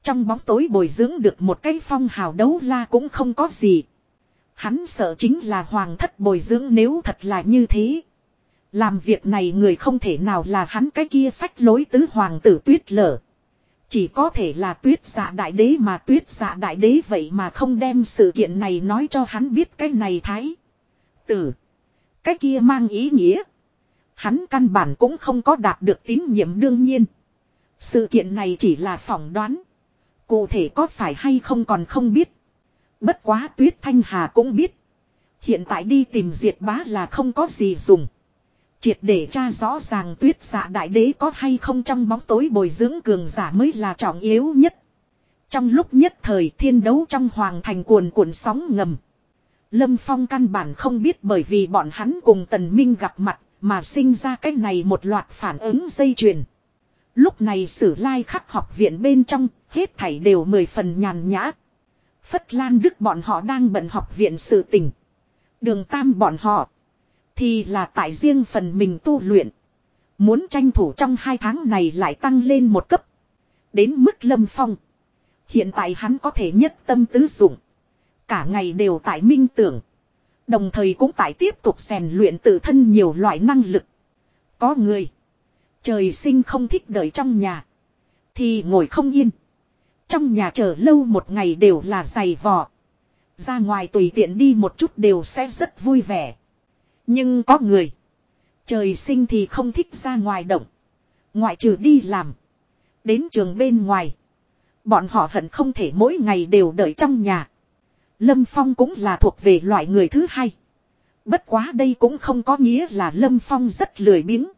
Trong bóng tối bồi dưỡng được một cái phong hào đấu la cũng không có gì. Hắn sợ chính là hoàng thất bồi dưỡng nếu thật là như thế. Làm việc này người không thể nào là hắn cái kia phách lối tứ hoàng tử tuyết lở. Chỉ có thể là tuyết giả đại đế mà tuyết giả đại đế vậy mà không đem sự kiện này nói cho hắn biết cái này thái. Tử. Cái kia mang ý nghĩa. Hắn căn bản cũng không có đạt được tín nhiệm đương nhiên. Sự kiện này chỉ là phỏng đoán. Cụ thể có phải hay không còn không biết. Bất quá tuyết thanh hà cũng biết. Hiện tại đi tìm diệt bá là không có gì dùng. Triệt để tra rõ ràng tuyết giả đại đế có hay không trong bóng tối bồi dưỡng cường giả mới là trọng yếu nhất. Trong lúc nhất thời thiên đấu trong hoàng thành cuồn cuộn sóng ngầm. Lâm Phong căn bản không biết bởi vì bọn hắn cùng Tần Minh gặp mặt mà sinh ra cái này một loạt phản ứng dây chuyền. Lúc này sử lai khắc học viện bên trong, hết thảy đều mười phần nhàn nhã. Phất Lan Đức bọn họ đang bận học viện sự tình. Đường Tam bọn họ thì là tại riêng phần mình tu luyện. Muốn tranh thủ trong hai tháng này lại tăng lên một cấp. Đến mức lâm phong. Hiện tại hắn có thể nhất tâm tứ dụng. Cả ngày đều tại minh tưởng. Đồng thời cũng tại tiếp tục rèn luyện tự thân nhiều loại năng lực. Có người. Trời sinh không thích đợi trong nhà. Thì ngồi không yên. Trong nhà chờ lâu một ngày đều là giày vò. Ra ngoài tùy tiện đi một chút đều sẽ rất vui vẻ. Nhưng có người. Trời sinh thì không thích ra ngoài động. Ngoại trừ đi làm. Đến trường bên ngoài. Bọn họ hận không thể mỗi ngày đều đợi trong nhà. Lâm Phong cũng là thuộc về loại người thứ hai. Bất quá đây cũng không có nghĩa là Lâm Phong rất lười biếng.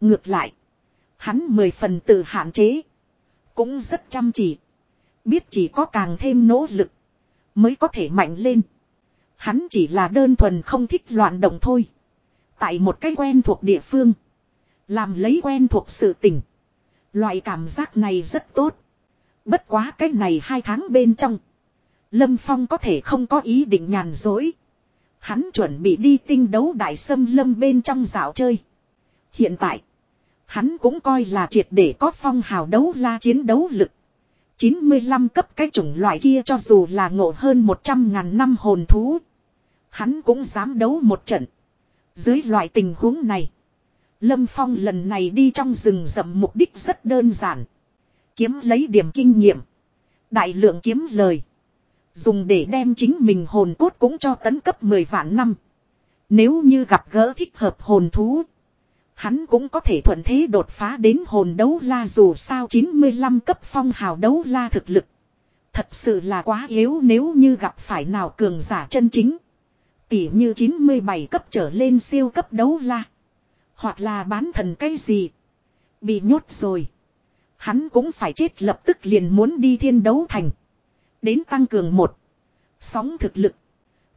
Ngược lại. Hắn mười phần tự hạn chế. Cũng rất chăm chỉ. Biết chỉ có càng thêm nỗ lực. Mới có thể mạnh lên. Hắn chỉ là đơn thuần không thích loạn động thôi. Tại một cái quen thuộc địa phương. Làm lấy quen thuộc sự tình. Loại cảm giác này rất tốt. Bất quá cái này hai tháng bên trong. Lâm Phong có thể không có ý định nhàn dối. Hắn chuẩn bị đi tinh đấu đại sâm lâm bên trong dạo chơi. Hiện tại. Hắn cũng coi là triệt để có phong hào đấu la chiến đấu lực. 95 cấp cái chủng loại kia cho dù là ngộ hơn 100 ngàn năm hồn thú. Hắn cũng dám đấu một trận. Dưới loại tình huống này. Lâm Phong lần này đi trong rừng rậm mục đích rất đơn giản. Kiếm lấy điểm kinh nghiệm. Đại lượng kiếm lời. Dùng để đem chính mình hồn cốt cũng cho tấn cấp 10 vạn năm. Nếu như gặp gỡ thích hợp hồn thú. Hắn cũng có thể thuận thế đột phá đến hồn đấu la dù sao 95 cấp phong hào đấu la thực lực. Thật sự là quá yếu nếu như gặp phải nào cường giả chân chính. Tỉ như 97 cấp trở lên siêu cấp đấu la. Hoặc là bán thần cái gì. Bị nhốt rồi. Hắn cũng phải chết lập tức liền muốn đi thiên đấu thành. Đến tăng cường một. Sóng thực lực.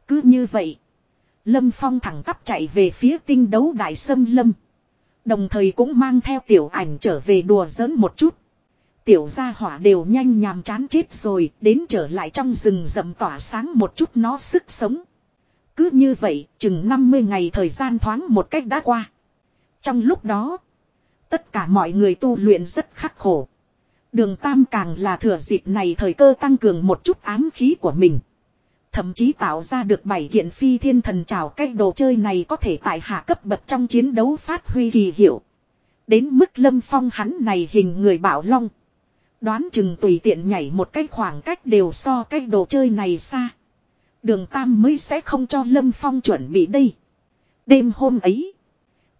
Cứ như vậy. Lâm Phong thẳng tắp chạy về phía tinh đấu đại sâm lâm. Đồng thời cũng mang theo tiểu ảnh trở về đùa giỡn một chút. Tiểu gia hỏa đều nhanh nhàm chán chết rồi, đến trở lại trong rừng rậm tỏa sáng một chút nó sức sống. Cứ như vậy, chừng 50 ngày thời gian thoáng một cách đã qua. Trong lúc đó, tất cả mọi người tu luyện rất khắc khổ. Đường Tam càng là thừa dịp này thời cơ tăng cường một chút ám khí của mình. Thậm chí tạo ra được bảy kiện phi thiên thần trào cái đồ chơi này có thể tại hạ cấp bậc trong chiến đấu phát huy kỳ hiệu. Đến mức lâm phong hắn này hình người bảo long. Đoán chừng tùy tiện nhảy một cái khoảng cách đều so cái đồ chơi này xa. Đường Tam mới sẽ không cho Lâm Phong chuẩn bị đây. Đêm hôm ấy.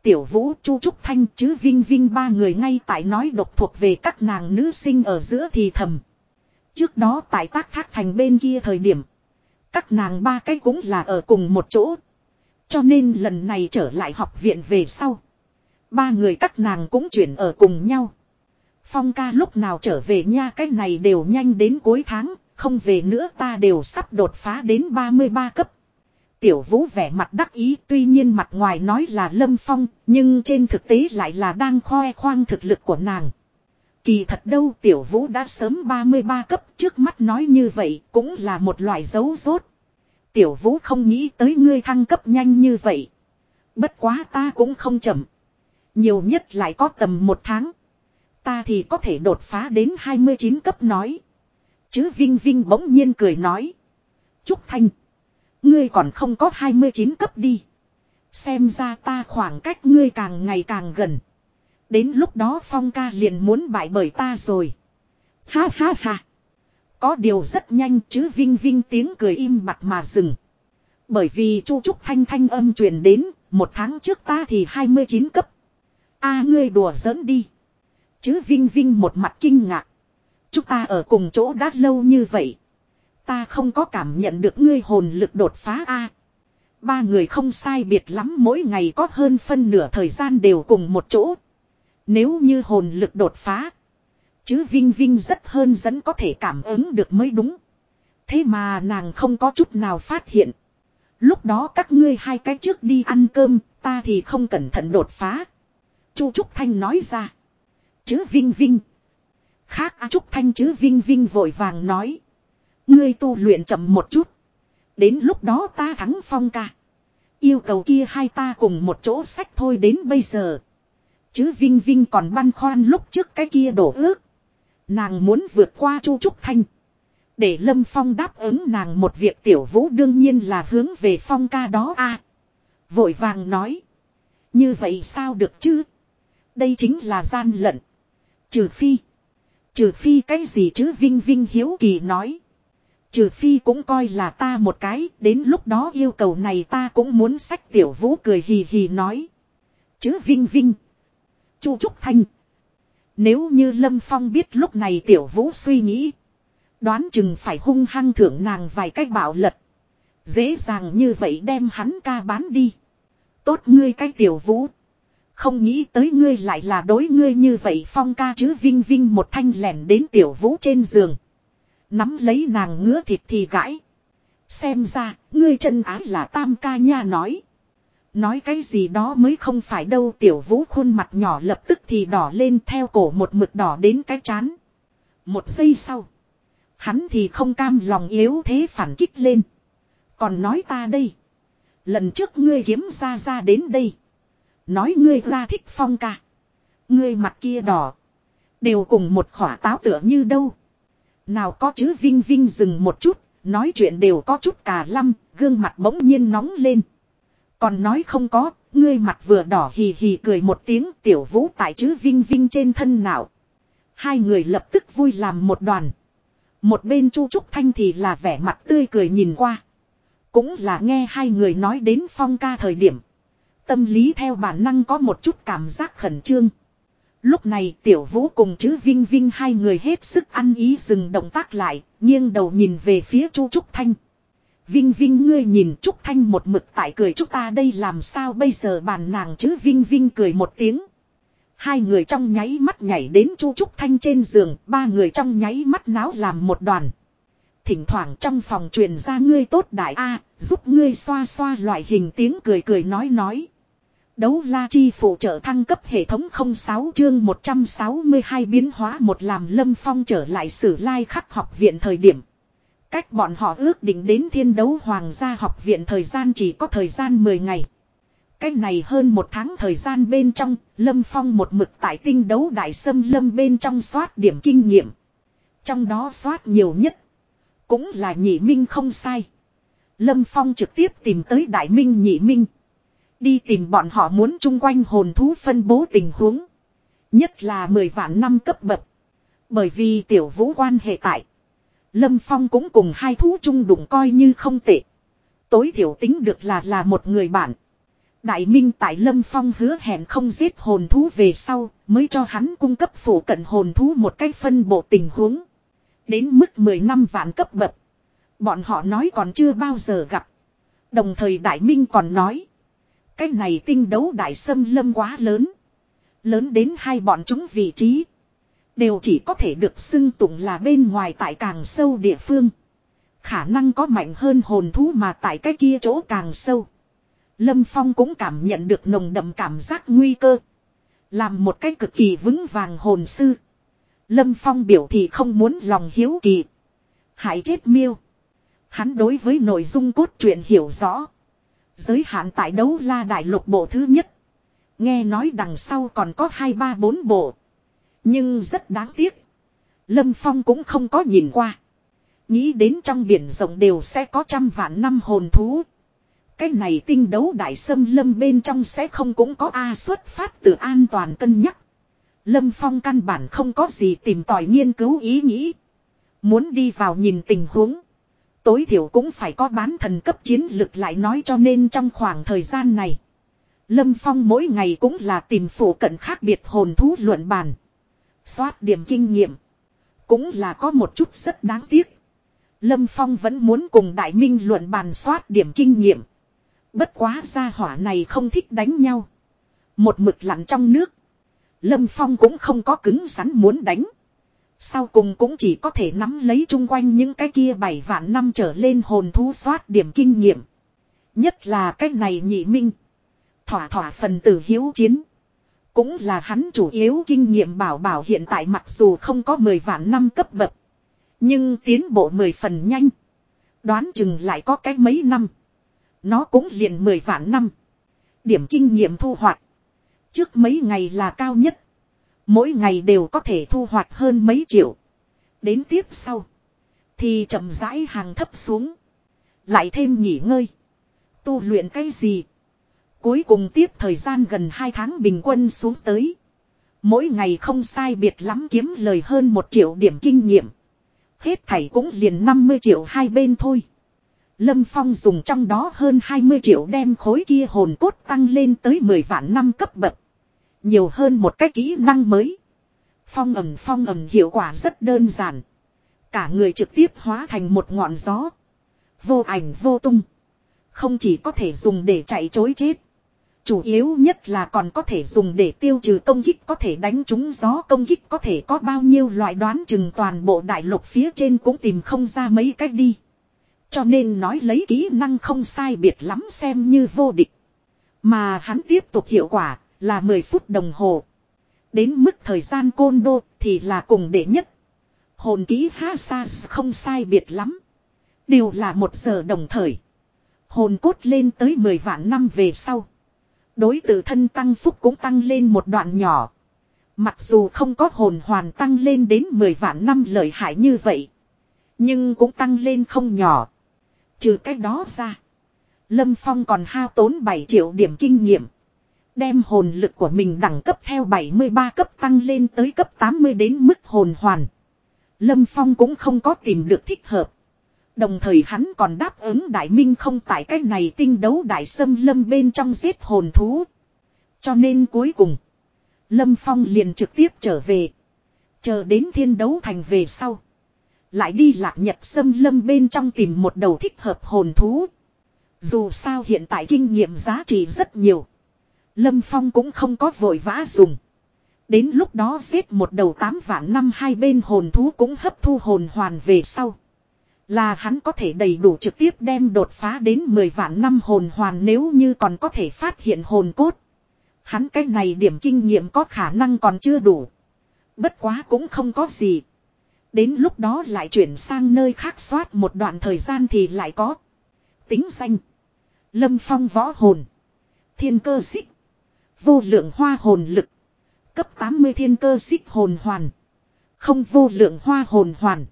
Tiểu Vũ, Chu Trúc Thanh chứ Vinh Vinh ba người ngay tại nói độc thuộc về các nàng nữ sinh ở giữa thì thầm. Trước đó tại tác thác thành bên kia thời điểm. Các nàng ba cái cũng là ở cùng một chỗ. Cho nên lần này trở lại học viện về sau. Ba người các nàng cũng chuyển ở cùng nhau. Phong ca lúc nào trở về nha cái này đều nhanh đến cuối tháng, không về nữa ta đều sắp đột phá đến 33 cấp. Tiểu vũ vẻ mặt đắc ý tuy nhiên mặt ngoài nói là lâm phong, nhưng trên thực tế lại là đang khoe khoang thực lực của nàng. Kỳ thật đâu tiểu vũ đã sớm 33 cấp trước mắt nói như vậy cũng là một loại dấu rốt. Tiểu vũ không nghĩ tới ngươi thăng cấp nhanh như vậy. Bất quá ta cũng không chậm. Nhiều nhất lại có tầm một tháng. Ta thì có thể đột phá đến 29 cấp nói. Chứ Vinh Vinh bỗng nhiên cười nói. Trúc Thanh. Ngươi còn không có 29 cấp đi. Xem ra ta khoảng cách ngươi càng ngày càng gần. Đến lúc đó Phong ca liền muốn bại bởi ta rồi. Ha ha ha. Có điều rất nhanh chứ Vinh Vinh tiếng cười im mặt mà dừng. Bởi vì Chu Trúc Thanh thanh âm truyền đến, một tháng trước ta thì 29 cấp. a ngươi đùa giỡn đi. Chứ Vinh Vinh một mặt kinh ngạc. Chúng ta ở cùng chỗ đã lâu như vậy. Ta không có cảm nhận được ngươi hồn lực đột phá a. Ba người không sai biệt lắm mỗi ngày có hơn phân nửa thời gian đều cùng một chỗ. Nếu như hồn lực đột phá. Chứ Vinh Vinh rất hơn dẫn có thể cảm ứng được mới đúng. Thế mà nàng không có chút nào phát hiện. Lúc đó các ngươi hai cái trước đi ăn cơm, ta thì không cẩn thận đột phá. Chu Trúc Thanh nói ra. Chứ Vinh Vinh. Khác A Trúc Thanh chứ Vinh Vinh vội vàng nói. Ngươi tu luyện chậm một chút. Đến lúc đó ta thắng phong ca. Yêu cầu kia hai ta cùng một chỗ sách thôi đến bây giờ. Chứ Vinh Vinh còn băn khoăn lúc trước cái kia đổ ước. Nàng muốn vượt qua Chu Trúc Thanh. Để Lâm Phong đáp ứng nàng một việc tiểu vũ đương nhiên là hướng về phong ca đó a Vội vàng nói. Như vậy sao được chứ? Đây chính là gian lận. Trừ phi. Trừ phi cái gì chứ Vinh Vinh hiếu kỳ nói. Trừ phi cũng coi là ta một cái, đến lúc đó yêu cầu này ta cũng muốn sách tiểu vũ cười hì hì nói. Chứ Vinh Vinh. Chu Trúc Thanh. Nếu như Lâm Phong biết lúc này tiểu vũ suy nghĩ. Đoán chừng phải hung hăng thưởng nàng vài cách bảo lật. Dễ dàng như vậy đem hắn ca bán đi. Tốt ngươi cái tiểu vũ. Không nghĩ tới ngươi lại là đối ngươi như vậy phong ca chứ vinh vinh một thanh lẻn đến tiểu vũ trên giường. Nắm lấy nàng ngứa thịt thì gãi. Xem ra, ngươi chân ái là tam ca nha nói. Nói cái gì đó mới không phải đâu tiểu vũ khuôn mặt nhỏ lập tức thì đỏ lên theo cổ một mực đỏ đến cái chán. Một giây sau. Hắn thì không cam lòng yếu thế phản kích lên. Còn nói ta đây. Lần trước ngươi kiếm ra ra đến đây. Nói ngươi ra thích phong ca. Ngươi mặt kia đỏ. Đều cùng một khỏa táo tựa như đâu. Nào có chứ Vinh Vinh dừng một chút. Nói chuyện đều có chút cà lăm. Gương mặt bỗng nhiên nóng lên. Còn nói không có. Ngươi mặt vừa đỏ hì hì cười một tiếng, tiểu vũ tại chứ Vinh Vinh trên thân nào. Hai người lập tức vui làm một đoàn. Một bên Chu Trúc Thanh thì là vẻ mặt tươi cười nhìn qua. Cũng là nghe hai người nói đến phong ca thời điểm. Tâm lý theo bản năng có một chút cảm giác khẩn trương. Lúc này tiểu vũ cùng chữ Vinh Vinh hai người hết sức ăn ý dừng động tác lại, nghiêng đầu nhìn về phía Chu Trúc Thanh. Vinh Vinh ngươi nhìn Trúc Thanh một mực tại cười chúng ta đây làm sao bây giờ bàn nàng chữ Vinh Vinh cười một tiếng. Hai người trong nháy mắt nhảy đến Chu Trúc Thanh trên giường, ba người trong nháy mắt náo làm một đoàn. Thỉnh thoảng trong phòng truyền ra ngươi tốt đại A, giúp ngươi xoa xoa loại hình tiếng cười cười nói nói. Đấu la chi phụ trợ thăng cấp hệ thống 06 chương 162 biến hóa một làm lâm phong trở lại sử lai khắc học viện thời điểm. Cách bọn họ ước định đến thiên đấu hoàng gia học viện thời gian chỉ có thời gian 10 ngày. Cách này hơn một tháng thời gian bên trong, Lâm Phong một mực tại tinh đấu đại sâm lâm bên trong soát điểm kinh nghiệm. Trong đó soát nhiều nhất, cũng là nhị minh không sai. Lâm Phong trực tiếp tìm tới đại minh nhị minh. Đi tìm bọn họ muốn chung quanh hồn thú phân bố tình huống. Nhất là 10 vạn năm cấp bậc. Bởi vì tiểu vũ quan hệ tại. Lâm Phong cũng cùng hai thú chung đụng coi như không tệ. Tối thiểu tính được là là một người bạn. Đại Minh tại Lâm Phong hứa hẹn không giết hồn thú về sau, mới cho hắn cung cấp phủ cận hồn thú một cách phân bộ tình huống. Đến mức 10 năm vạn cấp bậc. Bọn họ nói còn chưa bao giờ gặp. Đồng thời Đại Minh còn nói. Cái này tinh đấu đại sâm lâm quá lớn. Lớn đến hai bọn chúng vị trí. Đều chỉ có thể được xưng tụng là bên ngoài tại càng sâu địa phương. Khả năng có mạnh hơn hồn thú mà tại cái kia chỗ càng sâu. Lâm Phong cũng cảm nhận được nồng đậm cảm giác nguy cơ. Làm một cách cực kỳ vững vàng hồn sư. Lâm Phong biểu thị không muốn lòng hiếu kỳ. Hãy chết miêu. Hắn đối với nội dung cốt truyện hiểu rõ. Giới hạn tại đấu la đại lục bộ thứ nhất. Nghe nói đằng sau còn có hai ba bốn bộ. Nhưng rất đáng tiếc. Lâm Phong cũng không có nhìn qua. Nghĩ đến trong biển rộng đều sẽ có trăm vạn năm hồn thú. Cái này tinh đấu đại sâm lâm bên trong sẽ không cũng có A xuất phát từ an toàn cân nhắc. Lâm Phong căn bản không có gì tìm tòi nghiên cứu ý nghĩ. Muốn đi vào nhìn tình huống. Tối thiểu cũng phải có bán thần cấp chiến lực lại nói cho nên trong khoảng thời gian này. Lâm Phong mỗi ngày cũng là tìm phủ cận khác biệt hồn thú luận bàn. Xoát điểm kinh nghiệm. Cũng là có một chút rất đáng tiếc. Lâm Phong vẫn muốn cùng Đại Minh luận bàn soát điểm kinh nghiệm. Bất quá gia hỏa này không thích đánh nhau. Một mực lặn trong nước. Lâm Phong cũng không có cứng rắn muốn đánh. Sau cùng cũng chỉ có thể nắm lấy chung quanh những cái kia bảy vạn năm trở lên hồn thú soát điểm kinh nghiệm. Nhất là cái này nhị minh. Thỏa thỏa phần tử hiếu chiến. Cũng là hắn chủ yếu kinh nghiệm bảo bảo hiện tại mặc dù không có 10 vạn năm cấp bậc. Nhưng tiến bộ 10 phần nhanh. Đoán chừng lại có cái mấy năm. Nó cũng liền 10 vạn năm. Điểm kinh nghiệm thu hoạch. Trước mấy ngày là cao nhất. Mỗi ngày đều có thể thu hoạch hơn mấy triệu. Đến tiếp sau. Thì chậm rãi hàng thấp xuống. Lại thêm nghỉ ngơi. Tu luyện cái gì. Cuối cùng tiếp thời gian gần 2 tháng bình quân xuống tới. Mỗi ngày không sai biệt lắm kiếm lời hơn 1 triệu điểm kinh nghiệm. Hết thảy cũng liền 50 triệu hai bên thôi. Lâm Phong dùng trong đó hơn 20 triệu đem khối kia hồn cốt tăng lên tới 10 vạn năm cấp bậc. Nhiều hơn một cái kỹ năng mới. Phong ẩm phong ẩm hiệu quả rất đơn giản. Cả người trực tiếp hóa thành một ngọn gió. Vô ảnh, vô tung. Không chỉ có thể dùng để chạy chối chết. Chủ yếu nhất là còn có thể dùng để tiêu trừ công kích, có thể đánh trúng gió, công kích có thể có bao nhiêu loại đoán chừng toàn bộ đại lục phía trên cũng tìm không ra mấy cách đi. Cho nên nói lấy kỹ năng không sai biệt lắm xem như vô địch. Mà hắn tiếp tục hiệu quả là 10 phút đồng hồ. Đến mức thời gian côn đô thì là cùng đệ nhất. Hồn ký ha sa không sai biệt lắm. Đều là một giờ đồng thời. Hồn cốt lên tới 10 vạn năm về sau. Đối tự thân tăng phúc cũng tăng lên một đoạn nhỏ. Mặc dù không có hồn hoàn tăng lên đến 10 vạn năm lợi hại như vậy. Nhưng cũng tăng lên không nhỏ. Trừ cách đó ra. Lâm Phong còn hao tốn 7 triệu điểm kinh nghiệm. Đem hồn lực của mình đẳng cấp theo 73 cấp tăng lên tới cấp 80 đến mức hồn hoàn. Lâm Phong cũng không có tìm được thích hợp. Đồng thời hắn còn đáp ứng Đại Minh không tại cái này tinh đấu đại sâm lâm bên trong giết hồn thú. Cho nên cuối cùng, Lâm Phong liền trực tiếp trở về. Chờ đến thiên đấu thành về sau. Lại đi lạc nhật sâm lâm bên trong tìm một đầu thích hợp hồn thú. Dù sao hiện tại kinh nghiệm giá trị rất nhiều. Lâm Phong cũng không có vội vã dùng. Đến lúc đó giết một đầu tám vạn năm hai bên hồn thú cũng hấp thu hồn hoàn về sau. Là hắn có thể đầy đủ trực tiếp đem đột phá đến 10 vạn năm hồn hoàn nếu như còn có thể phát hiện hồn cốt. Hắn cái này điểm kinh nghiệm có khả năng còn chưa đủ. Bất quá cũng không có gì. Đến lúc đó lại chuyển sang nơi khác soát một đoạn thời gian thì lại có. Tính danh. Lâm phong võ hồn. Thiên cơ xích. Vô lượng hoa hồn lực. Cấp 80 thiên cơ xích hồn hoàn. Không vô lượng hoa hồn hoàn.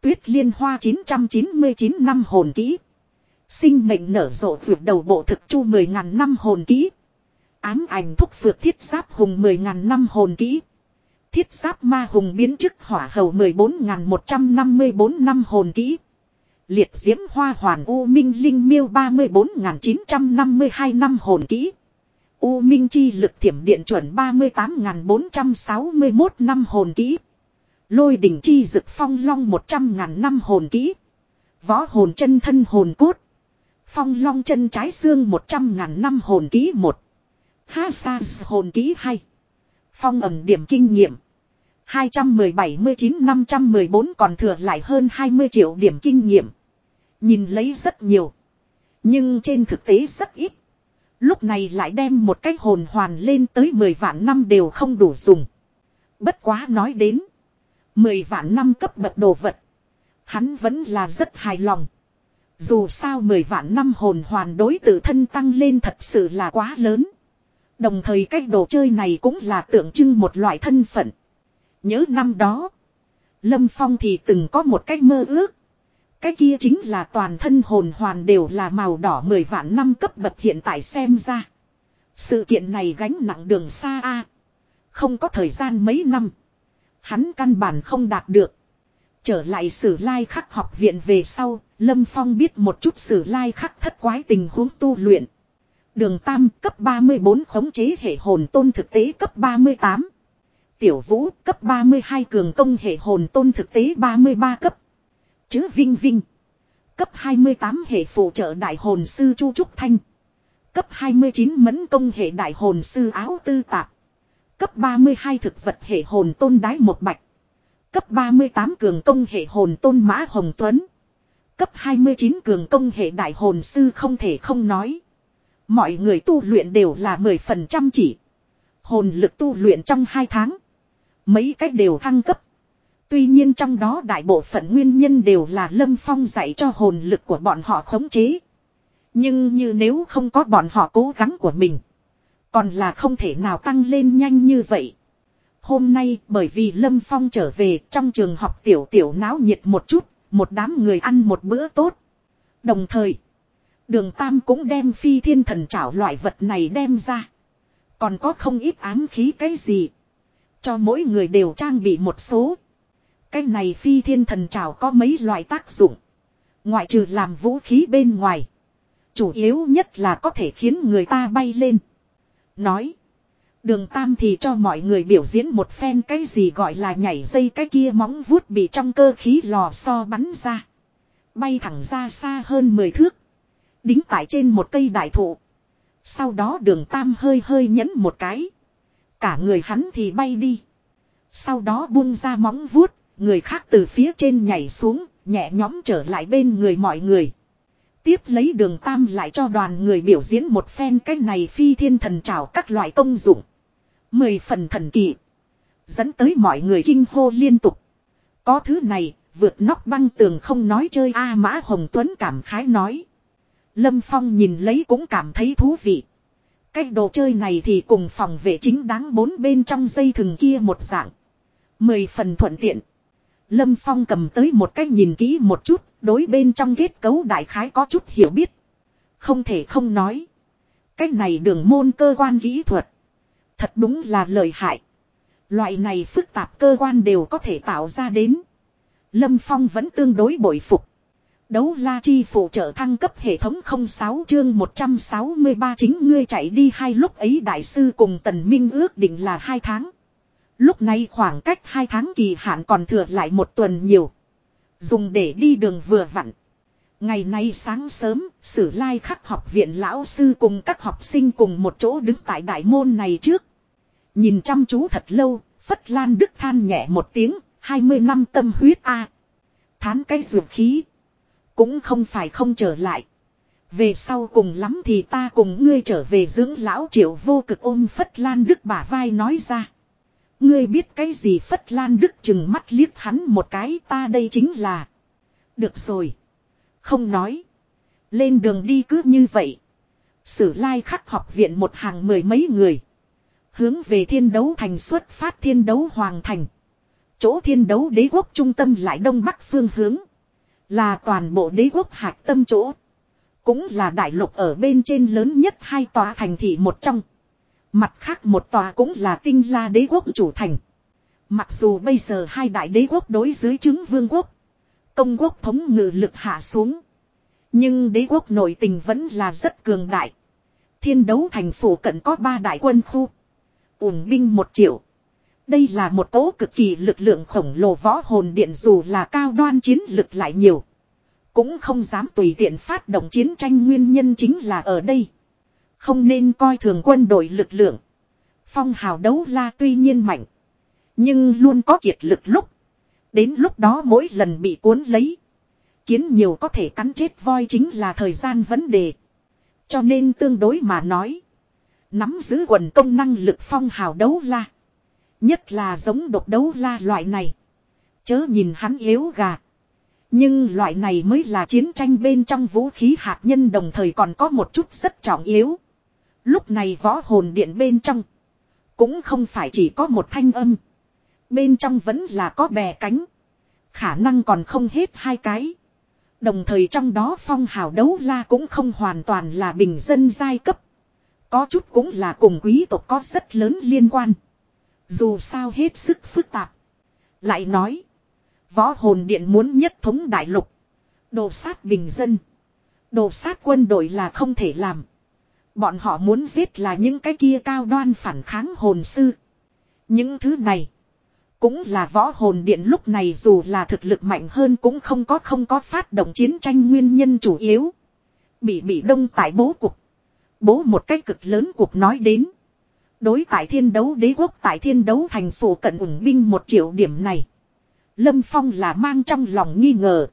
Tuyết liên hoa 999 năm hồn kỹ. Sinh mệnh nở rộ vượt đầu bộ thực chu 10.000 năm hồn kỹ. Ám ảnh thúc vượt thiết giáp hùng 10.000 năm hồn kỹ. Thiết giáp ma hùng biến chức hỏa hầu 14.154 năm hồn kỹ. Liệt diễm hoa hoàn U Minh Linh miêu 34.952 năm hồn kỹ. U Minh chi lực thiểm điện chuẩn 38.461 năm hồn kỹ. Lôi đỉnh chi dực phong long 100.000 năm hồn kỹ. Võ hồn chân thân hồn cốt. Phong long chân trái xương 100.000 năm hồn kỹ 1. Ha sa hồn kỹ 2. Phong ẩm điểm kinh nghiệm. 217 514 còn thừa lại hơn 20 triệu điểm kinh nghiệm. Nhìn lấy rất nhiều. Nhưng trên thực tế rất ít. Lúc này lại đem một cái hồn hoàn lên tới 10 vạn năm đều không đủ dùng. Bất quá nói đến. Mười vạn năm cấp bậc đồ vật. Hắn vẫn là rất hài lòng. Dù sao mười vạn năm hồn hoàn đối tự thân tăng lên thật sự là quá lớn. Đồng thời cái đồ chơi này cũng là tượng trưng một loại thân phận. Nhớ năm đó. Lâm Phong thì từng có một cách mơ ước. Cái kia chính là toàn thân hồn hoàn đều là màu đỏ mười vạn năm cấp bậc hiện tại xem ra. Sự kiện này gánh nặng đường xa a Không có thời gian mấy năm. Hắn căn bản không đạt được. Trở lại sử lai khắc học viện về sau, Lâm Phong biết một chút sử lai khắc thất quái tình huống tu luyện. Đường Tam cấp 34 khống chế hệ hồn tôn thực tế cấp 38. Tiểu Vũ cấp 32 cường công hệ hồn tôn thực tế 33 cấp. Chứ Vinh Vinh. Cấp 28 hệ phụ trợ đại hồn sư Chu Trúc Thanh. Cấp 29 mẫn công hệ đại hồn sư áo tư tạp. Cấp 32 thực vật hệ hồn tôn đái một bạch. Cấp 38 cường công hệ hồn tôn mã hồng tuấn. Cấp 29 cường công hệ đại hồn sư không thể không nói. Mọi người tu luyện đều là 10% chỉ. Hồn lực tu luyện trong 2 tháng. Mấy cách đều thăng cấp. Tuy nhiên trong đó đại bộ phận nguyên nhân đều là Lâm Phong dạy cho hồn lực của bọn họ khống chế. Nhưng như nếu không có bọn họ cố gắng của mình. Còn là không thể nào tăng lên nhanh như vậy. Hôm nay bởi vì Lâm Phong trở về trong trường học tiểu tiểu náo nhiệt một chút, một đám người ăn một bữa tốt. Đồng thời, đường Tam cũng đem phi thiên thần trảo loại vật này đem ra. Còn có không ít ám khí cái gì. Cho mỗi người đều trang bị một số. Cái này phi thiên thần trào có mấy loại tác dụng. Ngoại trừ làm vũ khí bên ngoài. Chủ yếu nhất là có thể khiến người ta bay lên. Nói. Đường Tam thì cho mọi người biểu diễn một phen cái gì gọi là nhảy dây cái kia móng vuốt bị trong cơ khí lò xo bắn ra. Bay thẳng ra xa hơn 10 thước. Đính tại trên một cây đại thụ. Sau đó đường Tam hơi hơi nhấn một cái. Cả người hắn thì bay đi. Sau đó buông ra móng vuốt, người khác từ phía trên nhảy xuống, nhẹ nhóm trở lại bên người mọi người. Tiếp lấy đường Tam lại cho đoàn người biểu diễn một phen cách này phi thiên thần trào các loại công dụng. Mười phần thần kỳ. Dẫn tới mọi người kinh hô liên tục. Có thứ này, vượt nóc băng tường không nói chơi A Mã Hồng Tuấn cảm khái nói. Lâm Phong nhìn lấy cũng cảm thấy thú vị. Cái đồ chơi này thì cùng phòng vệ chính đáng bốn bên trong dây thừng kia một dạng. Mười phần thuận tiện. Lâm Phong cầm tới một cái nhìn kỹ một chút, đối bên trong kết cấu đại khái có chút hiểu biết. Không thể không nói. Cái này đường môn cơ quan kỹ thuật. Thật đúng là lợi hại. Loại này phức tạp cơ quan đều có thể tạo ra đến. Lâm Phong vẫn tương đối bội phục. Đấu la chi phụ trợ thăng cấp hệ thống 06 chương 163 chính ngươi chạy đi hai lúc ấy đại sư cùng tần minh ước định là hai tháng. Lúc này khoảng cách hai tháng kỳ hạn còn thừa lại một tuần nhiều. Dùng để đi đường vừa vặn. Ngày nay sáng sớm, sử lai khắc học viện lão sư cùng các học sinh cùng một chỗ đứng tại đại môn này trước. Nhìn chăm chú thật lâu, Phất Lan Đức than nhẹ một tiếng, 20 năm tâm huyết a Thán cái dược khí. Cũng không phải không trở lại. Về sau cùng lắm thì ta cùng ngươi trở về dưỡng lão triệu vô cực ôm Phất Lan Đức bả vai nói ra. Ngươi biết cái gì Phất Lan Đức chừng mắt liếc hắn một cái, ta đây chính là. Được rồi. Không nói. Lên đường đi cứ như vậy. Sử lai khắc học viện một hàng mười mấy người. Hướng về thiên đấu thành xuất phát thiên đấu hoàng thành. Chỗ thiên đấu đế quốc trung tâm lại đông bắc phương hướng. Là toàn bộ đế quốc hạt tâm chỗ. Cũng là đại lục ở bên trên lớn nhất hai tòa thành thị một trong. Mặt khác một tòa cũng là tinh la đế quốc chủ thành. Mặc dù bây giờ hai đại đế quốc đối dưới chứng vương quốc. Công quốc thống ngự lực hạ xuống. Nhưng đế quốc nội tình vẫn là rất cường đại. Thiên đấu thành phủ cận có ba đại quân khu. ủng binh một triệu. Đây là một tố cực kỳ lực lượng khổng lồ võ hồn điện dù là cao đoan chiến lực lại nhiều. Cũng không dám tùy tiện phát động chiến tranh nguyên nhân chính là ở đây. Không nên coi thường quân đội lực lượng. Phong hào đấu la tuy nhiên mạnh. Nhưng luôn có kiệt lực lúc. Đến lúc đó mỗi lần bị cuốn lấy. Kiến nhiều có thể cắn chết voi chính là thời gian vấn đề. Cho nên tương đối mà nói. Nắm giữ quần công năng lực phong hào đấu la. Nhất là giống độc đấu la loại này. Chớ nhìn hắn yếu gà. Nhưng loại này mới là chiến tranh bên trong vũ khí hạt nhân đồng thời còn có một chút rất trọng yếu. Lúc này võ hồn điện bên trong. Cũng không phải chỉ có một thanh âm. Bên trong vẫn là có bè cánh. Khả năng còn không hết hai cái. Đồng thời trong đó phong hào đấu la cũng không hoàn toàn là bình dân giai cấp. Có chút cũng là cùng quý tộc có rất lớn liên quan. Dù sao hết sức phức tạp. Lại nói. Võ hồn điện muốn nhất thống đại lục. Đồ sát bình dân. Đồ sát quân đội là không thể làm. Bọn họ muốn giết là những cái kia cao đoan phản kháng hồn sư. Những thứ này. Cũng là võ hồn điện lúc này dù là thực lực mạnh hơn cũng không có không có phát động chiến tranh nguyên nhân chủ yếu. Bị bị đông tại bố cục. Bố một cách cực lớn cuộc nói đến. Đối tại thiên đấu đế quốc tại thiên đấu thành phố cận ủng binh một triệu điểm này. Lâm Phong là mang trong lòng nghi ngờ.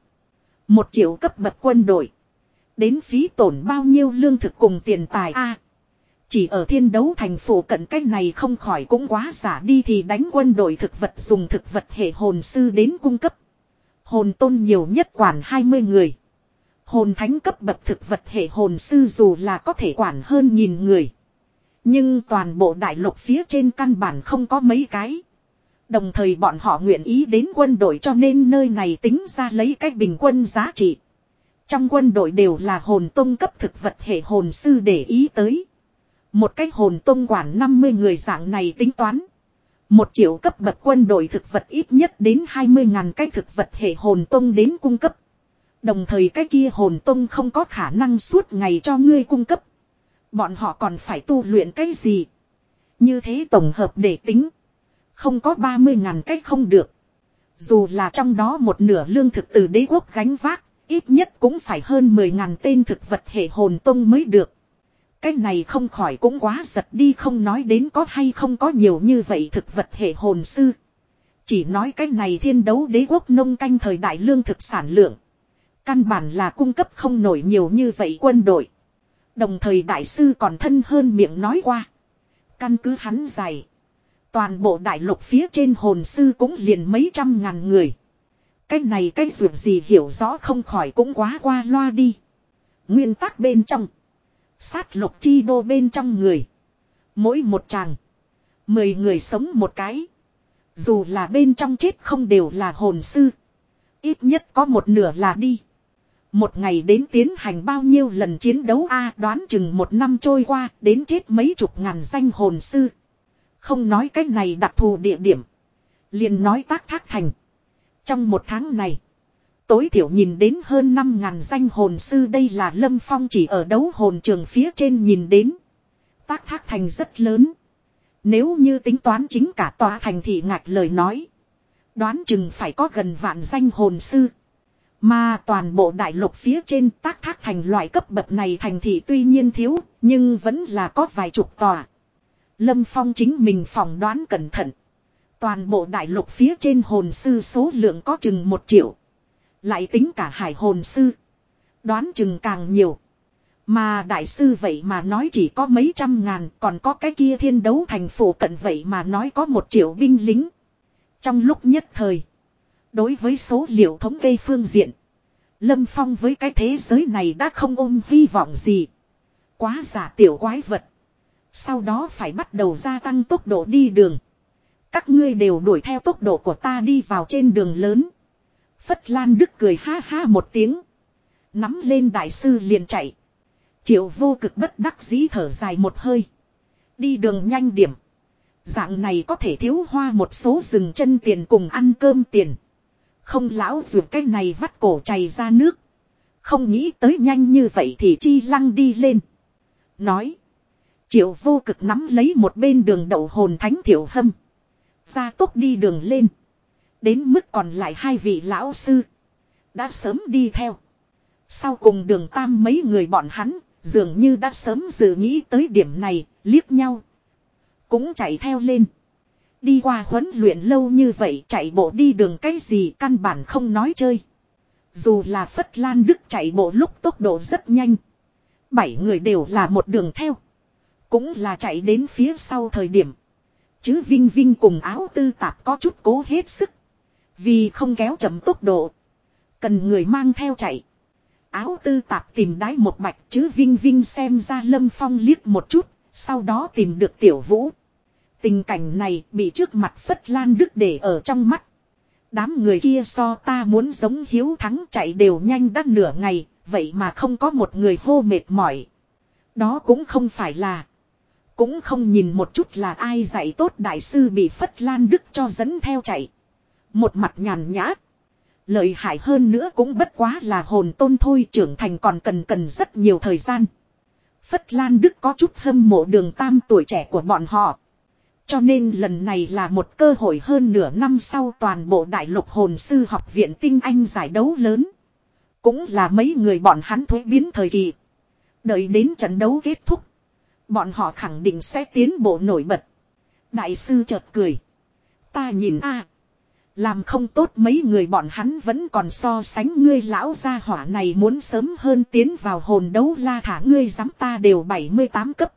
Một triệu cấp bậc quân đội. Đến phí tổn bao nhiêu lương thực cùng tiền tài a Chỉ ở thiên đấu thành phố cận cách này không khỏi cũng quá giả đi thì đánh quân đội thực vật dùng thực vật hệ hồn sư đến cung cấp. Hồn tôn nhiều nhất quản 20 người. Hồn thánh cấp bậc thực vật hệ hồn sư dù là có thể quản hơn nghìn người. Nhưng toàn bộ đại lục phía trên căn bản không có mấy cái. Đồng thời bọn họ nguyện ý đến quân đội cho nên nơi này tính ra lấy cách bình quân giá trị. Trong quân đội đều là hồn tông cấp thực vật hệ hồn sư để ý tới. Một cách hồn tông quản 50 người dạng này tính toán. Một triệu cấp bậc quân đội thực vật ít nhất đến 20 ngàn cái thực vật hệ hồn tông đến cung cấp. Đồng thời cái kia hồn tông không có khả năng suốt ngày cho ngươi cung cấp. Bọn họ còn phải tu luyện cái gì? Như thế tổng hợp để tính. Không có 30 ngàn cách không được. Dù là trong đó một nửa lương thực từ đế quốc gánh vác, ít nhất cũng phải hơn 10 ngàn tên thực vật hệ hồn tông mới được. Cái này không khỏi cũng quá giật đi không nói đến có hay không có nhiều như vậy thực vật hệ hồn sư. Chỉ nói cái này thiên đấu đế quốc nông canh thời đại lương thực sản lượng. Căn bản là cung cấp không nổi nhiều như vậy quân đội. Đồng thời đại sư còn thân hơn miệng nói qua. Căn cứ hắn dày. Toàn bộ đại lục phía trên hồn sư cũng liền mấy trăm ngàn người. Cái này cái việc gì hiểu rõ không khỏi cũng quá qua loa đi. Nguyên tắc bên trong. Sát lục chi đô bên trong người. Mỗi một chàng. Mười người sống một cái. Dù là bên trong chết không đều là hồn sư. Ít nhất có một nửa là đi. Một ngày đến tiến hành bao nhiêu lần chiến đấu a đoán chừng một năm trôi qua đến chết mấy chục ngàn danh hồn sư. Không nói cách này đặc thù địa điểm. liền nói tác thác thành. Trong một tháng này. Tối thiểu nhìn đến hơn 5 ngàn danh hồn sư đây là Lâm Phong chỉ ở đấu hồn trường phía trên nhìn đến. Tác thác thành rất lớn. Nếu như tính toán chính cả tòa thành thị ngạch lời nói. Đoán chừng phải có gần vạn danh hồn sư. Mà toàn bộ đại lục phía trên tác thác thành loại cấp bậc này thành thị tuy nhiên thiếu, nhưng vẫn là có vài chục tòa. Lâm Phong chính mình phỏng đoán cẩn thận. Toàn bộ đại lục phía trên hồn sư số lượng có chừng một triệu. Lại tính cả hải hồn sư. Đoán chừng càng nhiều. Mà đại sư vậy mà nói chỉ có mấy trăm ngàn, còn có cái kia thiên đấu thành phủ cận vậy mà nói có một triệu binh lính. Trong lúc nhất thời, đối với số liệu thống kê phương diện, Lâm Phong với cái thế giới này đã không ôm hy vọng gì. Quá giả tiểu quái vật. Sau đó phải bắt đầu gia tăng tốc độ đi đường. Các ngươi đều đuổi theo tốc độ của ta đi vào trên đường lớn. Phất Lan Đức cười ha ha một tiếng. Nắm lên đại sư liền chạy. Triệu vô cực bất đắc dĩ thở dài một hơi. Đi đường nhanh điểm. Dạng này có thể thiếu hoa một số rừng chân tiền cùng ăn cơm tiền. Không lão ruột cái này vắt cổ chảy ra nước. Không nghĩ tới nhanh như vậy thì chi lăng đi lên. Nói. Triệu vô cực nắm lấy một bên đường đậu hồn thánh thiểu hâm. Ra tốc đi đường lên. Đến mức còn lại hai vị lão sư. Đã sớm đi theo. Sau cùng đường tam mấy người bọn hắn. Dường như đã sớm dự nghĩ tới điểm này. Liếc nhau. Cũng chạy theo lên. Đi qua huấn luyện lâu như vậy, chạy bộ đi đường cái gì căn bản không nói chơi. Dù là Phất Lan Đức chạy bộ lúc tốc độ rất nhanh. Bảy người đều là một đường theo. Cũng là chạy đến phía sau thời điểm. Chứ Vinh Vinh cùng áo tư tạp có chút cố hết sức. Vì không kéo chậm tốc độ. Cần người mang theo chạy. Áo tư tạp tìm đáy một bạch chứ Vinh Vinh xem ra Lâm Phong liếc một chút. Sau đó tìm được tiểu vũ. Tình cảnh này bị trước mặt Phất Lan Đức để ở trong mắt. Đám người kia so ta muốn giống hiếu thắng chạy đều nhanh đắt nửa ngày. Vậy mà không có một người hô mệt mỏi. Đó cũng không phải là. Cũng không nhìn một chút là ai dạy tốt đại sư bị Phất Lan Đức cho dẫn theo chạy. Một mặt nhàn nhã. Lợi hại hơn nữa cũng bất quá là hồn tôn thôi, trưởng thành còn cần cần rất nhiều thời gian. Phất Lan Đức có chút hâm mộ đường tam tuổi trẻ của bọn họ. Cho nên lần này là một cơ hội hơn nửa năm sau toàn bộ đại lục hồn sư học viện tinh anh giải đấu lớn. Cũng là mấy người bọn hắn thuế biến thời kỳ. Đợi đến trận đấu kết thúc. Bọn họ khẳng định sẽ tiến bộ nổi bật. Đại sư chợt cười. Ta nhìn a Làm không tốt mấy người bọn hắn vẫn còn so sánh ngươi lão gia hỏa này muốn sớm hơn tiến vào hồn đấu la thả ngươi dám ta đều 78 cấp.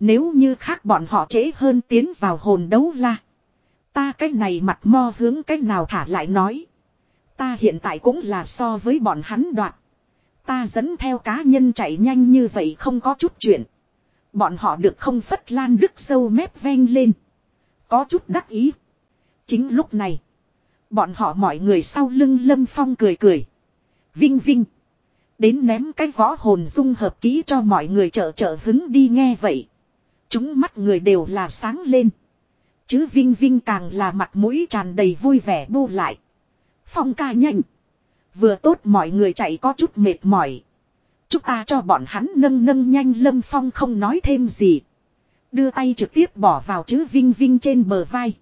Nếu như khác bọn họ trễ hơn tiến vào hồn đấu la. Ta cái này mặt mo hướng cái nào thả lại nói. Ta hiện tại cũng là so với bọn hắn đoạn. Ta dẫn theo cá nhân chạy nhanh như vậy không có chút chuyện. Bọn họ được không phất lan đức sâu mép ven lên. Có chút đắc ý. Chính lúc này. Bọn họ mọi người sau lưng lâm phong cười cười. Vinh vinh. Đến ném cái võ hồn dung hợp kỹ cho mọi người trợ trợ hứng đi nghe vậy. Chúng mắt người đều là sáng lên. Chứ Vinh Vinh càng là mặt mũi tràn đầy vui vẻ bu lại. Phong ca nhanh. Vừa tốt mọi người chạy có chút mệt mỏi. Chúng ta cho bọn hắn nâng nâng nhanh Lâm Phong không nói thêm gì. Đưa tay trực tiếp bỏ vào chữ Vinh Vinh trên bờ vai.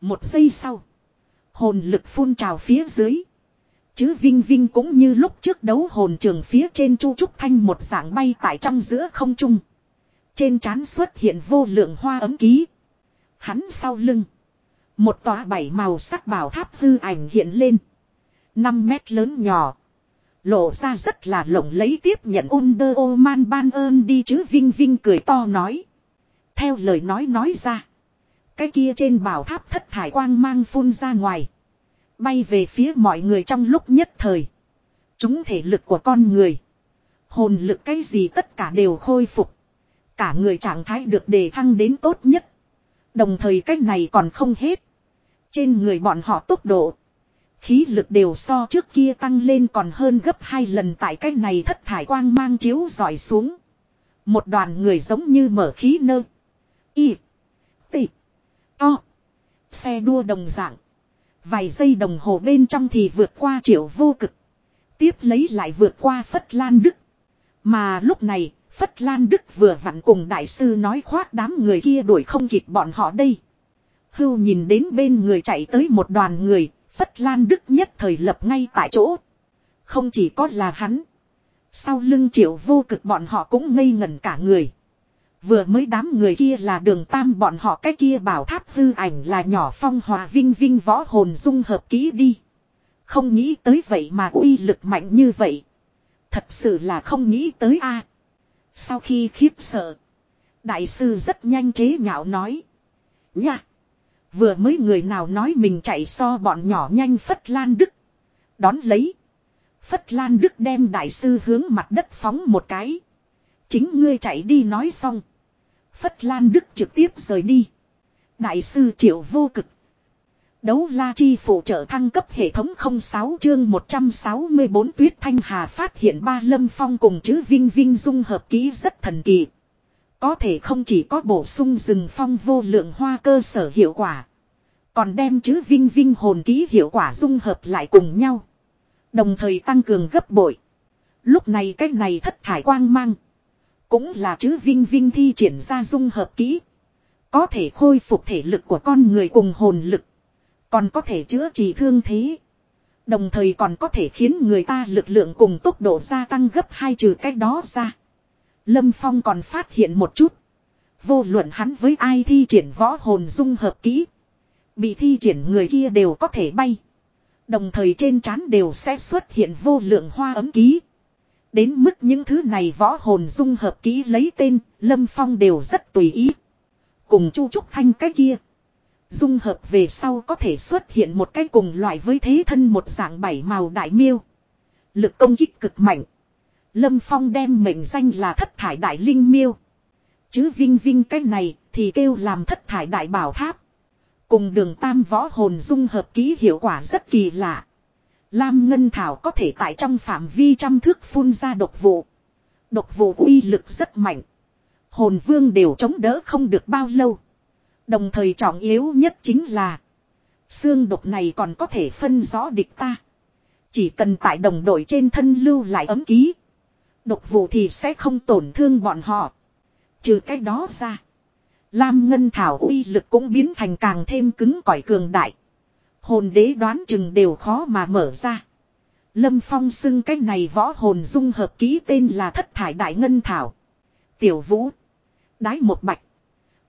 Một giây sau. Hồn lực phun trào phía dưới. Chứ Vinh Vinh cũng như lúc trước đấu hồn trường phía trên Chu Trúc Thanh một dạng bay tại trong giữa không trung. Trên trán xuất hiện vô lượng hoa ấm ký. Hắn sau lưng. Một tòa bảy màu sắc bảo tháp hư ảnh hiện lên. 5 mét lớn nhỏ. Lộ ra rất là lộng lấy tiếp nhận Under Oman ban ơn đi chứ Vinh Vinh cười to nói. Theo lời nói nói ra. Cái kia trên bảo tháp thất thải quang mang phun ra ngoài. Bay về phía mọi người trong lúc nhất thời. Chúng thể lực của con người. Hồn lực cái gì tất cả đều khôi phục. Cả người trạng thái được đề thăng đến tốt nhất. Đồng thời cách này còn không hết. Trên người bọn họ tốc độ. Khí lực đều so trước kia tăng lên còn hơn gấp hai lần tại cách này thất thải quang mang chiếu dọi xuống. Một đoàn người giống như mở khí nơ. Y. Tị. To. Xe đua đồng dạng. Vài giây đồng hồ bên trong thì vượt qua triệu vô cực. Tiếp lấy lại vượt qua Phất Lan Đức. Mà lúc này, Phất Lan Đức vừa vặn cùng đại sư nói khoác đám người kia đuổi không kịp bọn họ đây. Hưu nhìn đến bên người chạy tới một đoàn người, Phất Lan Đức nhất thời lập ngay tại chỗ. Không chỉ có là hắn. Sau lưng triệu vô cực bọn họ cũng ngây ngẩn cả người. Vừa mới đám người kia là đường tam bọn họ cái kia bảo tháp hư ảnh là nhỏ phong hòa vinh vinh võ hồn dung hợp ký đi. Không nghĩ tới vậy mà uy lực mạnh như vậy. Thật sự là không nghĩ tới a. Sau khi khiếp sợ. Đại sư rất nhanh chế nhạo nói. Nha. Vừa mới người nào nói mình chạy so bọn nhỏ nhanh Phất Lan Đức. Đón lấy. Phất Lan Đức đem đại sư hướng mặt đất phóng một cái. Chính ngươi chạy đi nói xong. Phất Lan Đức trực tiếp rời đi. Đại sư Triệu Vô Cực. Đấu la chi phụ trợ thăng cấp hệ thống 06 chương 164 tuyết thanh hà phát hiện ba lâm phong cùng chữ vinh vinh dung hợp ký rất thần kỳ. Có thể không chỉ có bổ sung rừng phong vô lượng hoa cơ sở hiệu quả. Còn đem chữ vinh vinh hồn ký hiệu quả dung hợp lại cùng nhau. Đồng thời tăng cường gấp bội. Lúc này cái này thất thải quang mang. Cũng là chữ vinh vinh thi triển ra dung hợp kỹ. Có thể khôi phục thể lực của con người cùng hồn lực. Còn có thể chữa trị thương thế. Đồng thời còn có thể khiến người ta lực lượng cùng tốc độ gia tăng gấp hai trừ cách đó ra. Lâm Phong còn phát hiện một chút. Vô luận hắn với ai thi triển võ hồn dung hợp kỹ. Bị thi triển người kia đều có thể bay. Đồng thời trên trán đều sẽ xuất hiện vô lượng hoa ấm ký. Đến mức những thứ này võ hồn dung hợp ký lấy tên, Lâm Phong đều rất tùy ý. Cùng Chu Trúc Thanh cái kia. Dung hợp về sau có thể xuất hiện một cái cùng loại với thế thân một dạng bảy màu đại miêu. Lực công kích cực mạnh. Lâm Phong đem mệnh danh là thất thải đại linh miêu. Chứ vinh vinh cái này thì kêu làm thất thải đại bảo tháp. Cùng đường tam võ hồn dung hợp ký hiệu quả rất kỳ lạ. Lam Ngân Thảo có thể tại trong phạm vi trăm thước phun ra độc vụ. Độc vụ uy lực rất mạnh. Hồn vương đều chống đỡ không được bao lâu. Đồng thời trọng yếu nhất chính là. Xương độc này còn có thể phân rõ địch ta. Chỉ cần tại đồng đội trên thân lưu lại ấm ký. Độc vụ thì sẽ không tổn thương bọn họ. Trừ cái đó ra. Lam Ngân Thảo uy lực cũng biến thành càng thêm cứng cỏi cường đại. Hồn đế đoán chừng đều khó mà mở ra. Lâm Phong xưng cái này võ hồn dung hợp ký tên là thất thải đại ngân thảo. Tiểu vũ. Đái một bạch.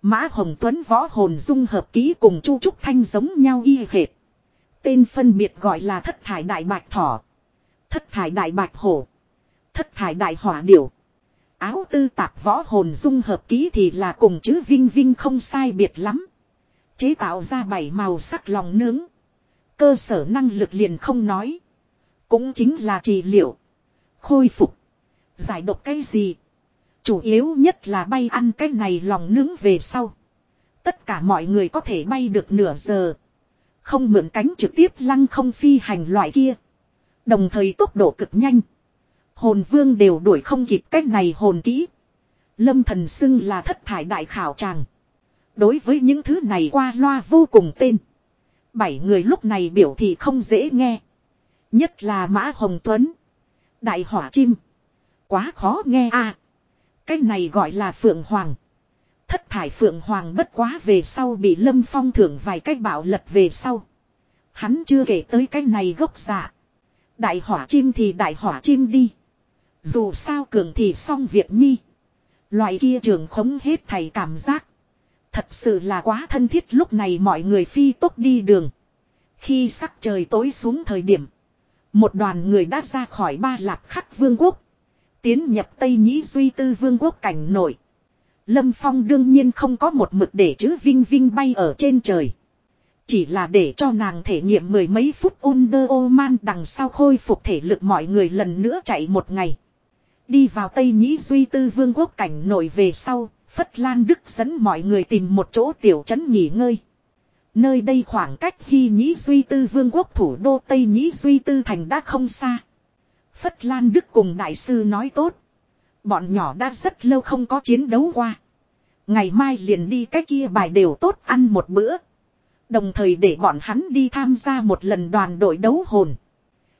Mã Hồng Tuấn võ hồn dung hợp ký cùng Chu Trúc Thanh giống nhau y hệt. Tên phân biệt gọi là thất thải đại bạch thỏ. Thất thải đại bạch hổ. Thất thải đại hỏa điểu. Áo tư tạp võ hồn dung hợp ký thì là cùng chữ vinh vinh không sai biệt lắm. Chế tạo ra bảy màu sắc lòng nướng. Cơ sở năng lực liền không nói. Cũng chính là trị liệu. Khôi phục. Giải độc cái gì. Chủ yếu nhất là bay ăn cái này lòng nướng về sau. Tất cả mọi người có thể bay được nửa giờ. Không mượn cánh trực tiếp lăng không phi hành loại kia. Đồng thời tốc độ cực nhanh. Hồn vương đều đuổi không kịp cách này hồn kỹ. Lâm thần xưng là thất thải đại khảo tràng. Đối với những thứ này qua loa vô cùng tên. Bảy người lúc này biểu thị không dễ nghe. Nhất là Mã Hồng Tuấn. Đại hỏa chim. Quá khó nghe a. À, cái này gọi là Phượng Hoàng. Thất thải phượng hoàng bất quá về sau bị lâm phong thưởng vài cách bảo lật về sau. Hắn chưa kể tới cái này gốc giả Đại hỏa chim thì đại hỏa chim đi. Dù sao cường thì xong việc nhi. Loại kia trường khống hết thầy cảm giác. Thật sự là quá thân thiết lúc này mọi người phi tốc đi đường. Khi sắc trời tối xuống thời điểm. Một đoàn người đã ra khỏi ba lạp khắc vương quốc. Tiến nhập Tây Nhĩ Duy Tư vương quốc cảnh nổi. Lâm Phong đương nhiên không có một mực để chữ Vinh Vinh bay ở trên trời. Chỉ là để cho nàng thể nghiệm mười mấy phút Under Oman đằng sau khôi phục thể lực mọi người lần nữa chạy một ngày. Đi vào Tây Nhĩ Duy Tư Vương quốc cảnh nổi về sau, Phất Lan Đức dẫn mọi người tìm một chỗ tiểu trấn nghỉ ngơi. Nơi đây khoảng cách Hy Nhĩ Duy Tư Vương quốc thủ đô Tây Nhĩ Duy Tư thành đã không xa. Phất Lan Đức cùng đại sư nói tốt. Bọn nhỏ đã rất lâu không có chiến đấu qua. Ngày mai liền đi cái kia bài đều tốt ăn một bữa. Đồng thời để bọn hắn đi tham gia một lần đoàn đội đấu hồn.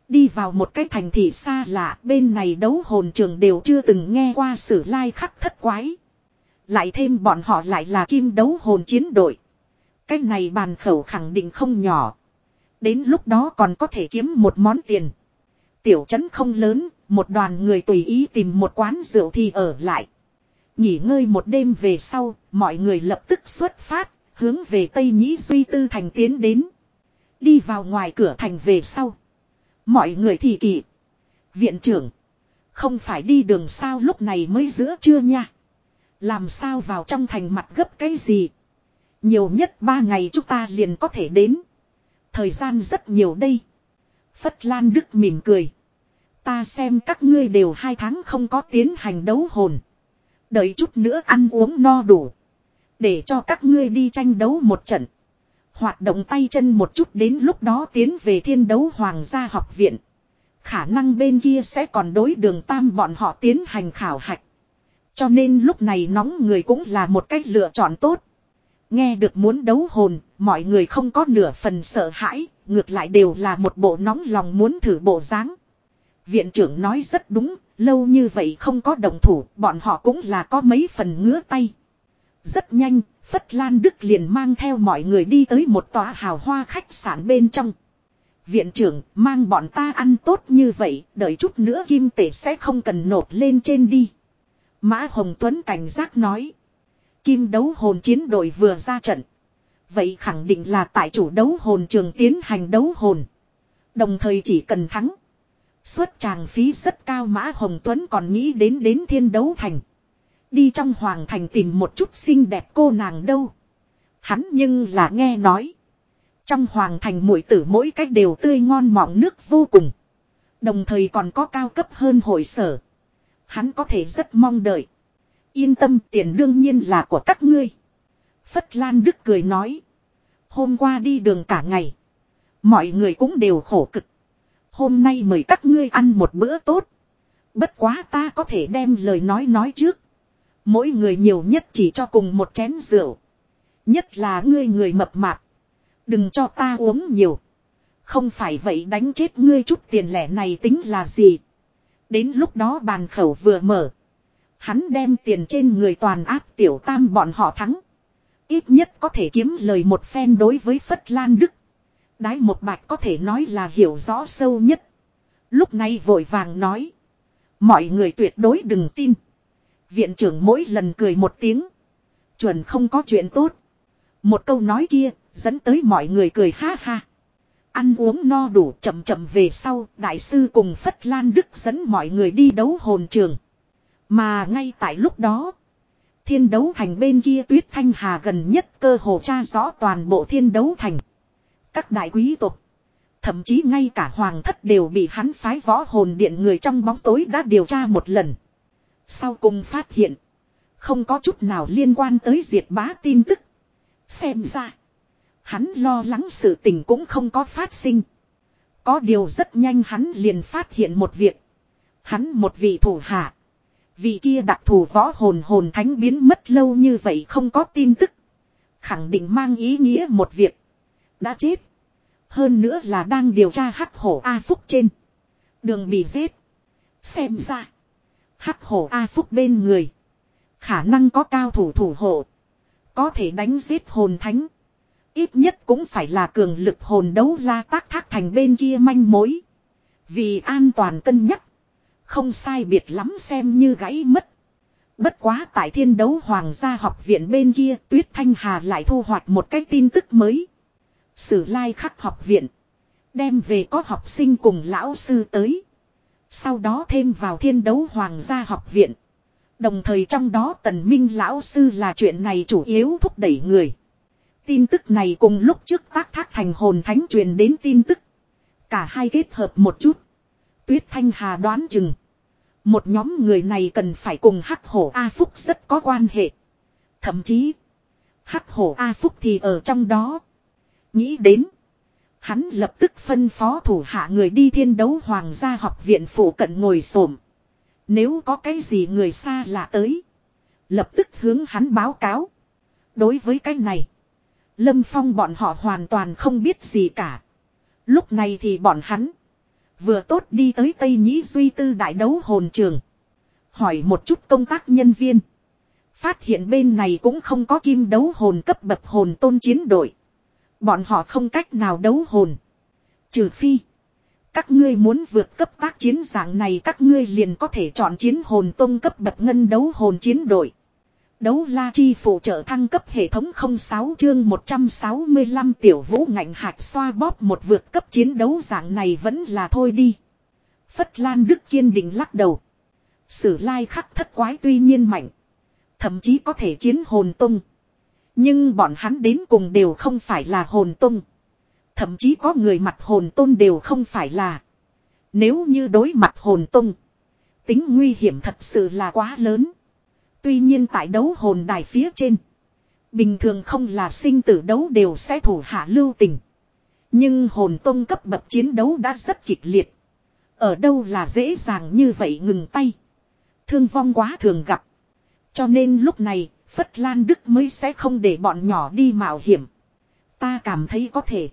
Đi vào một cái thành thị xa lạ bên này đấu hồn trường đều chưa từng nghe qua sử lai khắc thất quái. Lại thêm bọn họ lại là kim đấu hồn chiến đội. Cái này bàn khẩu khẳng định không nhỏ. Đến lúc đó còn có thể kiếm một món tiền. Tiểu trấn không lớn, một đoàn người tùy ý tìm một quán rượu thì ở lại. Nghỉ ngơi một đêm về sau, mọi người lập tức xuất phát, hướng về Tây Nhĩ Duy Tư Thành tiến đến. Đi vào ngoài cửa thành về sau. Mọi người thì kỳ. Viện trưởng. Không phải đi đường sao lúc này mới giữa trưa nha. Làm sao vào trong thành mặt gấp cái gì. Nhiều nhất ba ngày chúng ta liền có thể đến. Thời gian rất nhiều đây. Phất Lan Đức mỉm cười. Ta xem các ngươi đều hai tháng không có tiến hành đấu hồn. Đợi chút nữa ăn uống no đủ. Để cho các ngươi đi tranh đấu một trận. Hoạt động tay chân một chút đến lúc đó tiến về thiên đấu hoàng gia học viện. Khả năng bên kia sẽ còn đối đường tam bọn họ tiến hành khảo hạch. Cho nên lúc này nóng người cũng là một cách lựa chọn tốt. Nghe được muốn đấu hồn, mọi người không có nửa phần sợ hãi, ngược lại đều là một bộ nóng lòng muốn thử bộ dáng. Viện trưởng nói rất đúng, lâu như vậy không có đồng thủ, bọn họ cũng là có mấy phần ngứa tay. Rất nhanh, Phất Lan Đức liền mang theo mọi người đi tới một tòa hào hoa khách sạn bên trong. Viện trưởng mang bọn ta ăn tốt như vậy, đợi chút nữa kim tể sẽ không cần nộp lên trên đi. Mã Hồng Tuấn cảnh giác nói. Kim đấu hồn chiến đội vừa ra trận. Vậy khẳng định là tại chủ đấu hồn trường tiến hành đấu hồn. Đồng thời chỉ cần thắng. suất tràng phí rất cao Mã Hồng Tuấn còn nghĩ đến đến thiên đấu thành. Đi trong hoàng thành tìm một chút xinh đẹp cô nàng đâu. Hắn nhưng là nghe nói. Trong hoàng thành mũi tử mỗi cách đều tươi ngon mọng nước vô cùng. Đồng thời còn có cao cấp hơn hội sở. Hắn có thể rất mong đợi. Yên tâm, tiền đương nhiên là của các ngươi. Phất Lan Đức cười nói. Hôm qua đi đường cả ngày. Mọi người cũng đều khổ cực. Hôm nay mời các ngươi ăn một bữa tốt. Bất quá ta có thể đem lời nói nói trước. Mỗi người nhiều nhất chỉ cho cùng một chén rượu. Nhất là ngươi người mập mạp. Đừng cho ta uống nhiều. Không phải vậy đánh chết ngươi chút tiền lẻ này tính là gì. Đến lúc đó bàn khẩu vừa mở. Hắn đem tiền trên người toàn áp tiểu tam bọn họ thắng. Ít nhất có thể kiếm lời một phen đối với Phất Lan Đức. Đái một bạch có thể nói là hiểu rõ sâu nhất. Lúc này vội vàng nói. Mọi người tuyệt đối đừng tin. Viện trưởng mỗi lần cười một tiếng. Chuẩn không có chuyện tốt. Một câu nói kia dẫn tới mọi người cười ha ha. Ăn uống no đủ chậm chậm về sau, đại sư cùng Phất Lan Đức dẫn mọi người đi đấu hồn trường. Mà ngay tại lúc đó, thiên đấu thành bên kia tuyết thanh hà gần nhất cơ hồ tra rõ toàn bộ thiên đấu thành. Các đại quý tộc, thậm chí ngay cả hoàng thất đều bị hắn phái võ hồn điện người trong bóng tối đã điều tra một lần. Sau cùng phát hiện, không có chút nào liên quan tới diệt bá tin tức. Xem ra, hắn lo lắng sự tình cũng không có phát sinh. Có điều rất nhanh hắn liền phát hiện một việc. Hắn một vị thủ hạ. Vị kia đặc thù võ hồn hồn thánh biến mất lâu như vậy không có tin tức. Khẳng định mang ý nghĩa một việc. Đã chết. Hơn nữa là đang điều tra hắc hổ A Phúc trên. Đường bị giết. Xem ra. Hắc hổ A Phúc bên người. Khả năng có cao thủ thủ hộ. có thể đánh giết hồn thánh. Ít nhất cũng phải là cường lực hồn đấu la tác thác thành bên kia manh mối. Vì an toàn cân nhắc. Không sai biệt lắm xem như gãy mất. Bất quá tại thiên đấu hoàng gia học viện bên kia, Tuyết Thanh Hà lại thu hoạch một cái tin tức mới. Sử lai khắc học viện. Đem về có học sinh cùng lão sư tới. Sau đó thêm vào thiên đấu hoàng gia học viện. Đồng thời trong đó tần minh lão sư là chuyện này chủ yếu thúc đẩy người. Tin tức này cùng lúc trước tác thác thành hồn thánh truyền đến tin tức. Cả hai kết hợp một chút. Tuyết Thanh Hà đoán chừng. Một nhóm người này cần phải cùng Hắc Hổ A Phúc rất có quan hệ. Thậm chí. Hắc Hổ A Phúc thì ở trong đó. Nghĩ đến. Hắn lập tức phân phó thủ hạ người đi thiên đấu hoàng gia học viện phủ cận ngồi xổm Nếu có cái gì người xa lạ tới. Lập tức hướng hắn báo cáo. Đối với cái này. Lâm Phong bọn họ hoàn toàn không biết gì cả. Lúc này thì bọn hắn. Vừa tốt đi tới Tây Nhĩ Duy Tư đại đấu hồn trường. Hỏi một chút công tác nhân viên. Phát hiện bên này cũng không có kim đấu hồn cấp bậc hồn tôn chiến đội. Bọn họ không cách nào đấu hồn. Trừ phi. Các ngươi muốn vượt cấp tác chiến dạng này các ngươi liền có thể chọn chiến hồn tôn cấp bậc ngân đấu hồn chiến đội. Đấu la chi phụ trợ thăng cấp hệ thống 06 chương 165 tiểu vũ ngạnh hạt xoa bóp một vượt cấp chiến đấu dạng này vẫn là thôi đi. Phất Lan Đức kiên định lắc đầu. Sử lai khắc thất quái tuy nhiên mạnh. Thậm chí có thể chiến hồn tung. Nhưng bọn hắn đến cùng đều không phải là hồn tung. Thậm chí có người mặt hồn tôn đều không phải là. Nếu như đối mặt hồn tung. Tính nguy hiểm thật sự là quá lớn. Tuy nhiên tại đấu hồn đài phía trên. Bình thường không là sinh tử đấu đều sẽ thủ hạ lưu tình. Nhưng hồn tông cấp bậc chiến đấu đã rất kịch liệt. Ở đâu là dễ dàng như vậy ngừng tay. Thương vong quá thường gặp. Cho nên lúc này, Phất Lan Đức mới sẽ không để bọn nhỏ đi mạo hiểm. Ta cảm thấy có thể.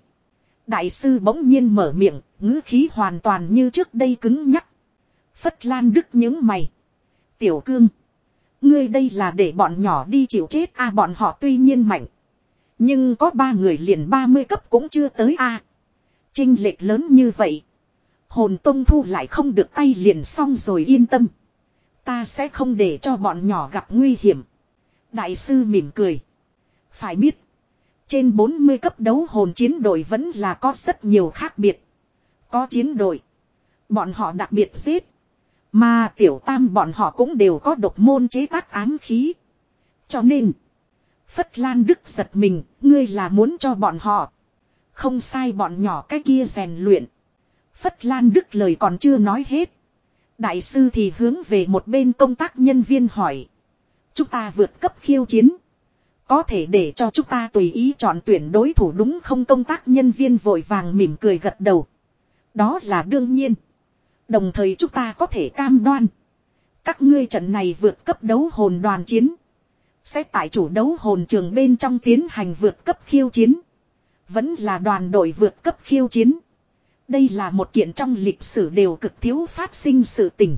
Đại sư bỗng nhiên mở miệng, ngữ khí hoàn toàn như trước đây cứng nhắc. Phất Lan Đức những mày. Tiểu cương. Ngươi đây là để bọn nhỏ đi chịu chết a à, bọn họ tuy nhiên mạnh. Nhưng có ba người liền 30 cấp cũng chưa tới a à. Trinh lệch lớn như vậy. Hồn tông thu lại không được tay liền xong rồi yên tâm. Ta sẽ không để cho bọn nhỏ gặp nguy hiểm. Đại sư mỉm cười. Phải biết. Trên 40 cấp đấu hồn chiến đội vẫn là có rất nhiều khác biệt. Có chiến đội. Bọn họ đặc biệt giết. Mà tiểu tam bọn họ cũng đều có độc môn chế tác ám khí. Cho nên. Phất Lan Đức giật mình, ngươi là muốn cho bọn họ. Không sai bọn nhỏ cái kia rèn luyện. Phất Lan Đức lời còn chưa nói hết. Đại sư thì hướng về một bên công tác nhân viên hỏi. Chúng ta vượt cấp khiêu chiến. Có thể để cho chúng ta tùy ý chọn tuyển đối thủ đúng không công tác nhân viên vội vàng mỉm cười gật đầu. Đó là đương nhiên. Đồng thời chúng ta có thể cam đoan. Các ngươi trận này vượt cấp đấu hồn đoàn chiến. Sẽ tại chủ đấu hồn trường bên trong tiến hành vượt cấp khiêu chiến. Vẫn là đoàn đội vượt cấp khiêu chiến. Đây là một kiện trong lịch sử đều cực thiếu phát sinh sự tình.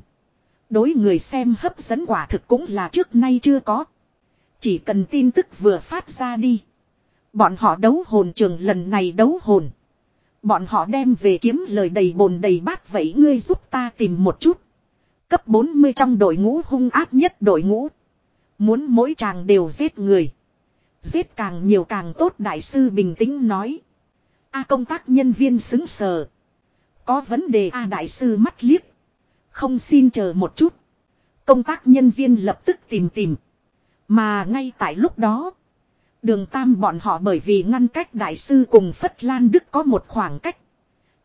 Đối người xem hấp dẫn quả thực cũng là trước nay chưa có. Chỉ cần tin tức vừa phát ra đi. Bọn họ đấu hồn trường lần này đấu hồn. Bọn họ đem về kiếm lời đầy bồn đầy bát vậy ngươi giúp ta tìm một chút. Cấp 40 trong đội ngũ hung ác nhất đội ngũ. Muốn mỗi chàng đều giết người. Giết càng nhiều càng tốt đại sư bình tĩnh nói. A công tác nhân viên xứng sờ. Có vấn đề A đại sư mắt liếc. Không xin chờ một chút. Công tác nhân viên lập tức tìm tìm. Mà ngay tại lúc đó. Đường Tam bọn họ bởi vì ngăn cách đại sư cùng Phất Lan Đức có một khoảng cách.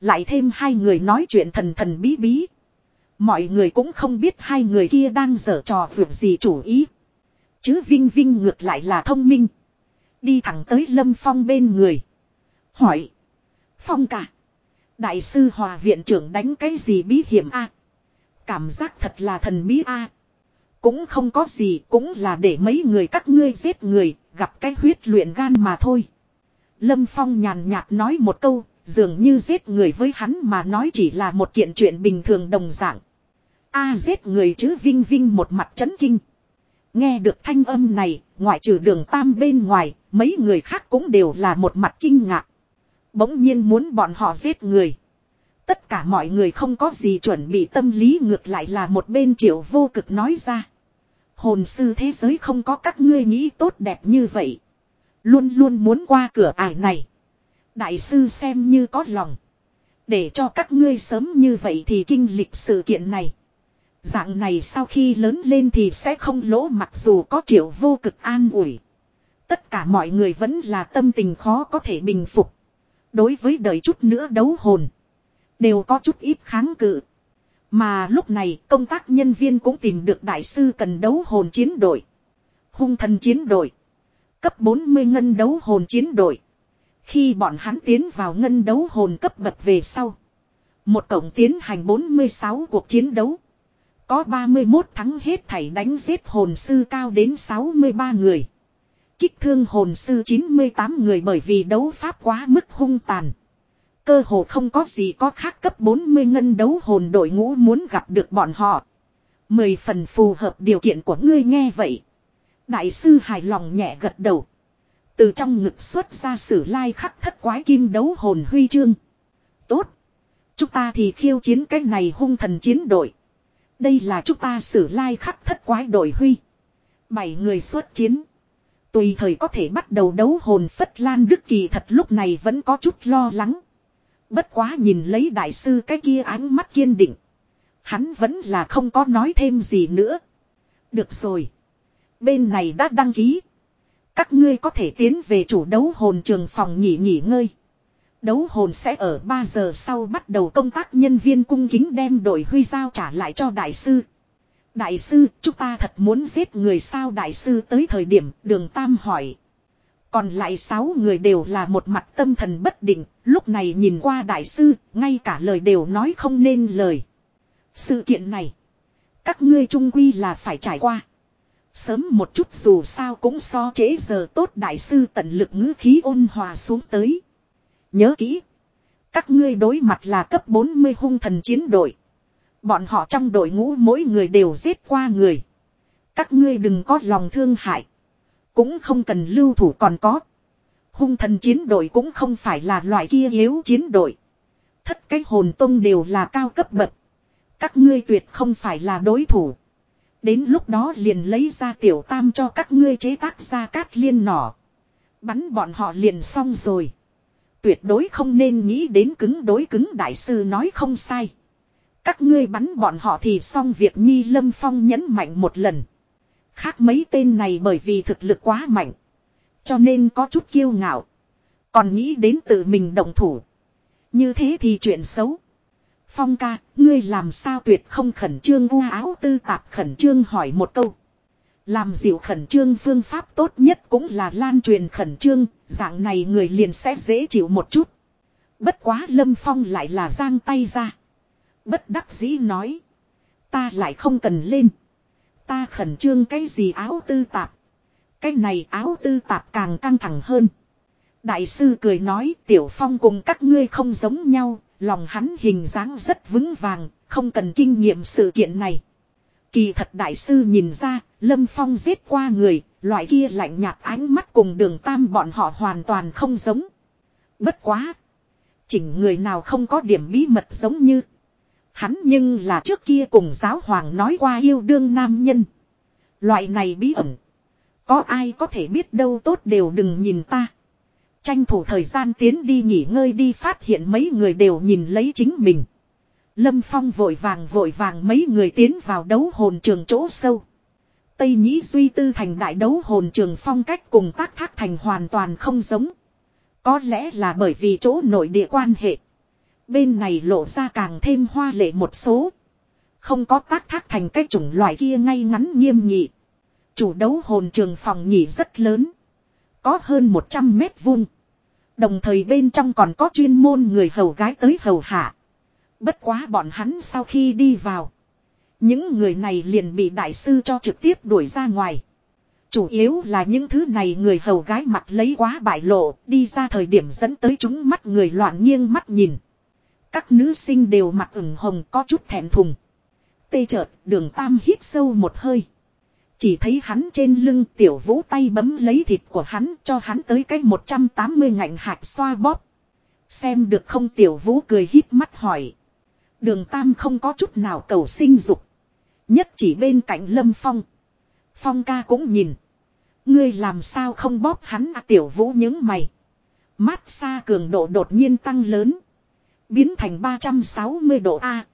Lại thêm hai người nói chuyện thần thần bí bí. Mọi người cũng không biết hai người kia đang dở trò vượt gì chủ ý. Chứ Vinh Vinh ngược lại là thông minh. Đi thẳng tới Lâm Phong bên người. Hỏi. Phong cả. Đại sư Hòa Viện trưởng đánh cái gì bí hiểm a Cảm giác thật là thần bí a cũng không có gì cũng là để mấy người các ngươi giết người, gặp cái huyết luyện gan mà thôi. Lâm Phong nhàn nhạt nói một câu, dường như giết người với hắn mà nói chỉ là một kiện chuyện bình thường đồng dạng. A giết người chứ Vinh Vinh một mặt chấn kinh. Nghe được thanh âm này, ngoại trừ đường tam bên ngoài, mấy người khác cũng đều là một mặt kinh ngạc. Bỗng nhiên muốn bọn họ giết người. Tất cả mọi người không có gì chuẩn bị tâm lý ngược lại là một bên triệu vô cực nói ra. Hồn sư thế giới không có các ngươi nghĩ tốt đẹp như vậy. Luôn luôn muốn qua cửa ải này. Đại sư xem như có lòng. Để cho các ngươi sớm như vậy thì kinh lịch sự kiện này. Dạng này sau khi lớn lên thì sẽ không lỗ mặc dù có triệu vô cực an ủi. Tất cả mọi người vẫn là tâm tình khó có thể bình phục. Đối với đời chút nữa đấu hồn. Đều có chút ít kháng cự. Mà lúc này, công tác nhân viên cũng tìm được đại sư cần đấu hồn chiến đội. Hung thần chiến đội. Cấp 40 ngân đấu hồn chiến đội. Khi bọn hắn tiến vào ngân đấu hồn cấp bậc về sau. Một cổng tiến hành 46 cuộc chiến đấu. Có 31 thắng hết thảy đánh giết hồn sư cao đến 63 người. Kích thương hồn sư 98 người bởi vì đấu pháp quá mức hung tàn. Cơ hồ không có gì có khác cấp 40 ngân đấu hồn đội ngũ muốn gặp được bọn họ. Mười phần phù hợp điều kiện của ngươi nghe vậy. Đại sư hài lòng nhẹ gật đầu. Từ trong ngực xuất ra sử lai khắc thất quái kim đấu hồn huy chương. Tốt. Chúng ta thì khiêu chiến cái này hung thần chiến đội. Đây là chúng ta sử lai khắc thất quái đội huy. Bảy người xuất chiến. Tùy thời có thể bắt đầu đấu hồn phất lan đức kỳ thật lúc này vẫn có chút lo lắng. Bất quá nhìn lấy đại sư cái kia ánh mắt kiên định. Hắn vẫn là không có nói thêm gì nữa. Được rồi. Bên này đã đăng ký. Các ngươi có thể tiến về chủ đấu hồn trường phòng nghỉ nghỉ ngơi. Đấu hồn sẽ ở 3 giờ sau bắt đầu công tác nhân viên cung kính đem đội huy giao trả lại cho đại sư. Đại sư, chúng ta thật muốn giết người sao đại sư tới thời điểm đường Tam hỏi. Còn lại 6 người đều là một mặt tâm thần bất định, lúc này nhìn qua đại sư, ngay cả lời đều nói không nên lời. Sự kiện này, các ngươi trung quy là phải trải qua. Sớm một chút dù sao cũng so chế giờ tốt đại sư tận lực ngữ khí ôn hòa xuống tới. Nhớ kỹ. Các ngươi đối mặt là cấp 40 hung thần chiến đội. Bọn họ trong đội ngũ mỗi người đều giết qua người. Các ngươi đừng có lòng thương hại. Cũng không cần lưu thủ còn có. Hung thần chiến đội cũng không phải là loại kia yếu chiến đội. Thất cái hồn tông đều là cao cấp bậc. Các ngươi tuyệt không phải là đối thủ. Đến lúc đó liền lấy ra tiểu tam cho các ngươi chế tác ra cát liên nỏ. Bắn bọn họ liền xong rồi. Tuyệt đối không nên nghĩ đến cứng đối cứng đại sư nói không sai. Các ngươi bắn bọn họ thì xong việc Nhi Lâm Phong nhấn mạnh một lần. Khác mấy tên này bởi vì thực lực quá mạnh. Cho nên có chút kiêu ngạo. Còn nghĩ đến tự mình động thủ. Như thế thì chuyện xấu. Phong ca, ngươi làm sao tuyệt không khẩn trương u áo tư tạp khẩn trương hỏi một câu. Làm dịu khẩn trương phương pháp tốt nhất cũng là lan truyền khẩn trương, dạng này người liền sẽ dễ chịu một chút. Bất quá Lâm Phong lại là giang tay ra. Bất đắc dĩ nói. Ta lại không cần lên. Ta khẩn trương cái gì áo tư tạp. Cái này áo tư tạp càng căng thẳng hơn. Đại sư cười nói Tiểu Phong cùng các ngươi không giống nhau, lòng hắn hình dáng rất vững vàng, không cần kinh nghiệm sự kiện này. Kỳ thật đại sư nhìn ra, Lâm Phong giết qua người, loại kia lạnh nhạt ánh mắt cùng đường tam bọn họ hoàn toàn không giống. Bất quá. Chỉnh người nào không có điểm bí mật giống như. Hắn nhưng là trước kia cùng giáo hoàng nói qua yêu đương nam nhân. Loại này bí ẩn. Có ai có thể biết đâu tốt đều đừng nhìn ta. Tranh thủ thời gian tiến đi nghỉ ngơi đi phát hiện mấy người đều nhìn lấy chính mình. Lâm Phong vội vàng vội vàng mấy người tiến vào đấu hồn trường chỗ sâu. Tây Nhĩ Duy Tư thành đại đấu hồn trường phong cách cùng tác thác thành hoàn toàn không giống. Có lẽ là bởi vì chỗ nội địa quan hệ. Bên này lộ ra càng thêm hoa lệ một số. Không có tác thác thành cái chủng loại kia ngay ngắn nghiêm nghị. Chủ đấu hồn trường phòng nhỉ rất lớn. Có hơn 100 mét vuông. Đồng thời bên trong còn có chuyên môn người hầu gái tới hầu hạ. Bất quá bọn hắn sau khi đi vào. Những người này liền bị đại sư cho trực tiếp đuổi ra ngoài. Chủ yếu là những thứ này người hầu gái mặt lấy quá bại lộ, đi ra thời điểm dẫn tới chúng mắt người loạn nghiêng mắt nhìn. Các nữ sinh đều mặt ửng hồng có chút thẹn thùng. Tê chợt, đường tam hít sâu một hơi. Chỉ thấy hắn trên lưng tiểu vũ tay bấm lấy thịt của hắn cho hắn tới cái 180 ngạnh hạt xoa bóp. Xem được không tiểu vũ cười hít mắt hỏi. Đường Tam không có chút nào cầu sinh dục. Nhất chỉ bên cạnh Lâm Phong. Phong ca cũng nhìn. Ngươi làm sao không bóp hắn à tiểu vũ những mày. Mát xa cường độ đột nhiên tăng lớn. Biến thành 360 độ A.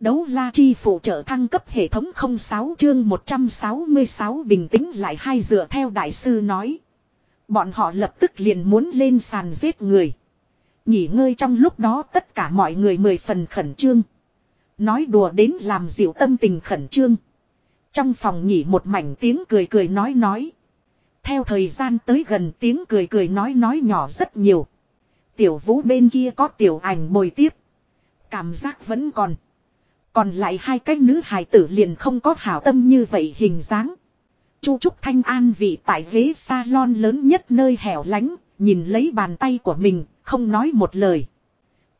Đấu la chi phụ trợ thăng cấp hệ thống 06 chương 166 bình tĩnh lại hai dựa theo đại sư nói. Bọn họ lập tức liền muốn lên sàn giết người. Nghỉ ngơi trong lúc đó tất cả mọi người mười phần khẩn trương. Nói đùa đến làm dịu tâm tình khẩn trương. Trong phòng nghỉ một mảnh tiếng cười cười nói nói. Theo thời gian tới gần tiếng cười cười nói nói nhỏ rất nhiều. Tiểu vũ bên kia có tiểu ảnh bồi tiếp. Cảm giác vẫn còn. Còn lại hai cái nữ hài tử liền không có hảo tâm như vậy hình dáng. Chu Trúc Thanh An vị tại ghế salon lớn nhất nơi hẻo lánh, nhìn lấy bàn tay của mình, không nói một lời.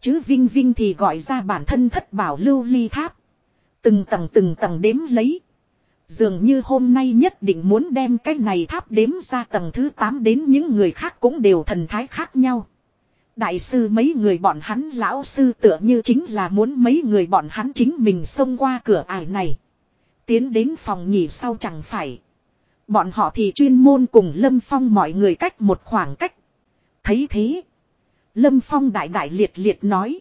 Chứ Vinh Vinh thì gọi ra bản thân thất bảo lưu ly tháp. Từng tầng từng tầng đếm lấy. Dường như hôm nay nhất định muốn đem cái này tháp đếm ra tầng thứ 8 đến những người khác cũng đều thần thái khác nhau. Đại sư mấy người bọn hắn lão sư tựa như chính là muốn mấy người bọn hắn chính mình xông qua cửa ải này. Tiến đến phòng nghỉ sau chẳng phải. Bọn họ thì chuyên môn cùng Lâm Phong mọi người cách một khoảng cách. Thấy thế. Lâm Phong đại đại liệt liệt nói.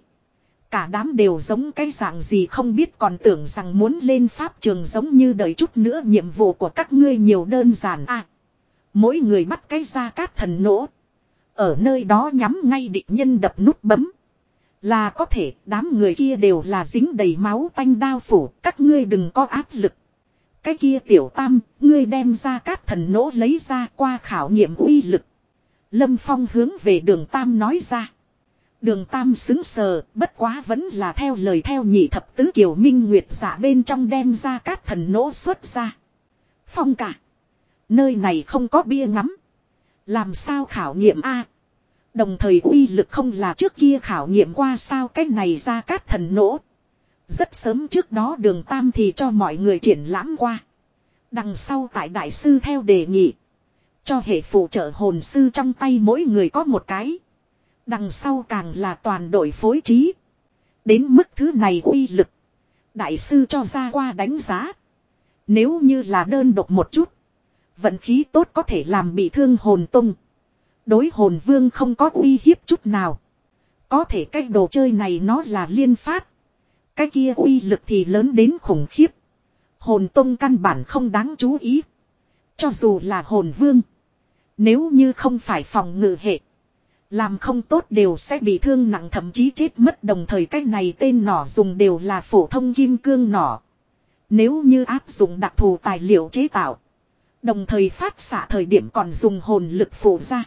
Cả đám đều giống cái dạng gì không biết còn tưởng rằng muốn lên pháp trường giống như đợi chút nữa nhiệm vụ của các ngươi nhiều đơn giản à. Mỗi người bắt cái ra cát thần nỗ. Ở nơi đó nhắm ngay định nhân đập nút bấm. Là có thể đám người kia đều là dính đầy máu tanh đao phủ, các ngươi đừng có áp lực. Cái kia tiểu tam, ngươi đem ra cát thần nỗ lấy ra qua khảo nghiệm uy lực. Lâm Phong hướng về đường tam nói ra. Đường tam xứng sờ, bất quá vẫn là theo lời theo nhị thập tứ kiều minh nguyệt giả bên trong đem ra cát thần nỗ xuất ra. Phong cả. Nơi này không có bia ngắm. Làm sao khảo nghiệm A. Đồng thời uy lực không là trước kia khảo nghiệm qua sao cách này ra cát thần nỗ. Rất sớm trước đó đường tam thì cho mọi người triển lãm qua. Đằng sau tại đại sư theo đề nghị. Cho hệ phụ trợ hồn sư trong tay mỗi người có một cái. Đằng sau càng là toàn đội phối trí. Đến mức thứ này uy lực. Đại sư cho ra qua đánh giá. Nếu như là đơn độc một chút. Vận khí tốt có thể làm bị thương hồn tung. Đối hồn vương không có uy hiếp chút nào. Có thể cái đồ chơi này nó là liên phát. Cái kia uy lực thì lớn đến khủng khiếp. Hồn tông căn bản không đáng chú ý. Cho dù là hồn vương. Nếu như không phải phòng ngự hệ. Làm không tốt đều sẽ bị thương nặng thậm chí chết mất đồng thời cái này tên nỏ dùng đều là phổ thông kim cương nỏ. Nếu như áp dụng đặc thù tài liệu chế tạo. Đồng thời phát xạ thời điểm còn dùng hồn lực phụ ra.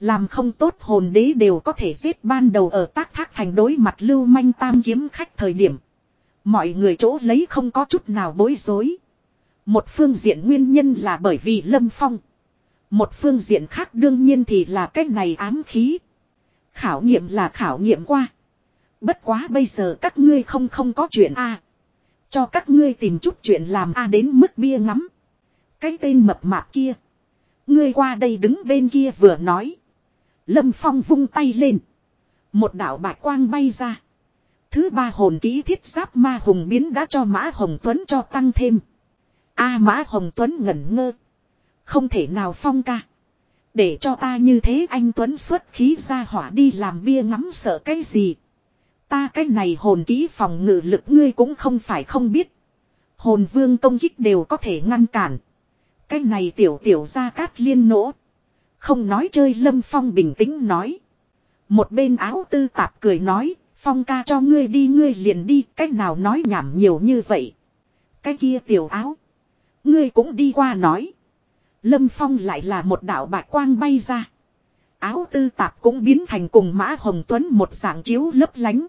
Làm không tốt hồn đế đều có thể giết ban đầu ở tác thác thành đối mặt lưu manh tam kiếm khách thời điểm. Mọi người chỗ lấy không có chút nào bối rối. Một phương diện nguyên nhân là bởi vì lâm phong. Một phương diện khác đương nhiên thì là cái này ám khí. Khảo nghiệm là khảo nghiệm qua. Bất quá bây giờ các ngươi không không có chuyện A. Cho các ngươi tìm chút chuyện làm A đến mức bia ngắm. Cái tên mập mạp kia. Ngươi qua đây đứng bên kia vừa nói. Lâm Phong vung tay lên. Một đạo bạch quang bay ra. Thứ ba hồn ký thiết giáp ma hùng biến đã cho Mã Hồng Tuấn cho tăng thêm. A à, Mã Hồng Tuấn ngẩn ngơ. Không thể nào phong ca. Để cho ta như thế anh Tuấn xuất khí ra hỏa đi làm bia ngắm sợ cái gì. Ta cái này hồn ký phòng ngự lực ngươi cũng không phải không biết. Hồn vương công kích đều có thể ngăn cản. Cái này tiểu tiểu ra cát liên nỗ. Không nói chơi Lâm Phong bình tĩnh nói. Một bên áo tư tạp cười nói, Phong ca cho ngươi đi ngươi liền đi, cách nào nói nhảm nhiều như vậy. Cái kia tiểu áo. Ngươi cũng đi qua nói. Lâm Phong lại là một đạo bạc quang bay ra. Áo tư tạp cũng biến thành cùng Mã Hồng Tuấn một dạng chiếu lấp lánh.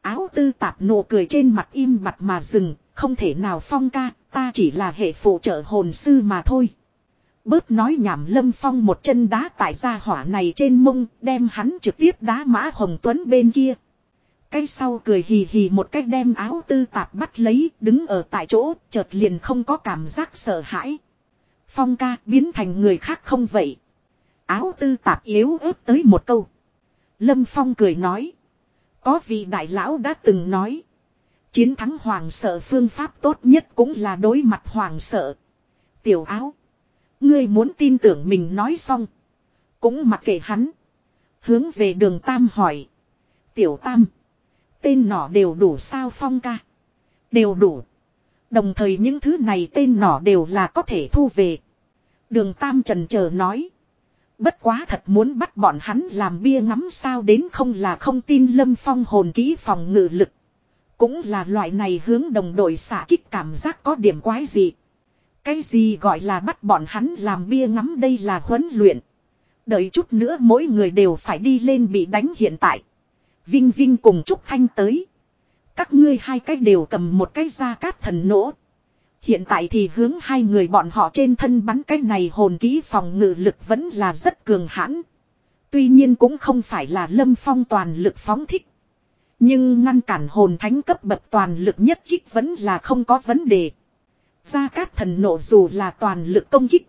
Áo tư tạp nụ cười trên mặt im mặt mà dừng, không thể nào Phong ca, ta chỉ là hệ phụ trợ hồn sư mà thôi. Bớt nói nhảm Lâm Phong một chân đá tại gia hỏa này trên mông, đem hắn trực tiếp đá Mã Hồng Tuấn bên kia. Cái sau cười hì hì một cách đem áo tư tạp bắt lấy, đứng ở tại chỗ, chợt liền không có cảm giác sợ hãi. Phong ca biến thành người khác không vậy. Áo tư tạp yếu ớt tới một câu. Lâm Phong cười nói. Có vị đại lão đã từng nói. Chiến thắng hoàng sợ phương pháp tốt nhất cũng là đối mặt hoàng sợ. Tiểu áo. Ngươi muốn tin tưởng mình nói xong. Cũng mặc kệ hắn. Hướng về đường Tam hỏi. Tiểu Tam. Tên nỏ đều đủ sao phong ca. Đều đủ. Đồng thời những thứ này tên nỏ đều là có thể thu về. Đường Tam trần chờ nói. Bất quá thật muốn bắt bọn hắn làm bia ngắm sao đến không là không tin lâm phong hồn kỹ phòng ngự lực. Cũng là loại này hướng đồng đội xả kích cảm giác có điểm quái gì. Cái gì gọi là bắt bọn hắn làm bia ngắm đây là huấn luyện. Đợi chút nữa mỗi người đều phải đi lên bị đánh hiện tại. Vinh Vinh cùng Trúc Thanh tới. Các ngươi hai cái đều cầm một cái da cát thần nỗ. Hiện tại thì hướng hai người bọn họ trên thân bắn cái này hồn kỹ phòng ngự lực vẫn là rất cường hãn. Tuy nhiên cũng không phải là lâm phong toàn lực phóng thích. Nhưng ngăn cản hồn thánh cấp bậc toàn lực nhất kích vẫn là không có vấn đề. Gia Cát thần nộ dù là toàn lực công kích.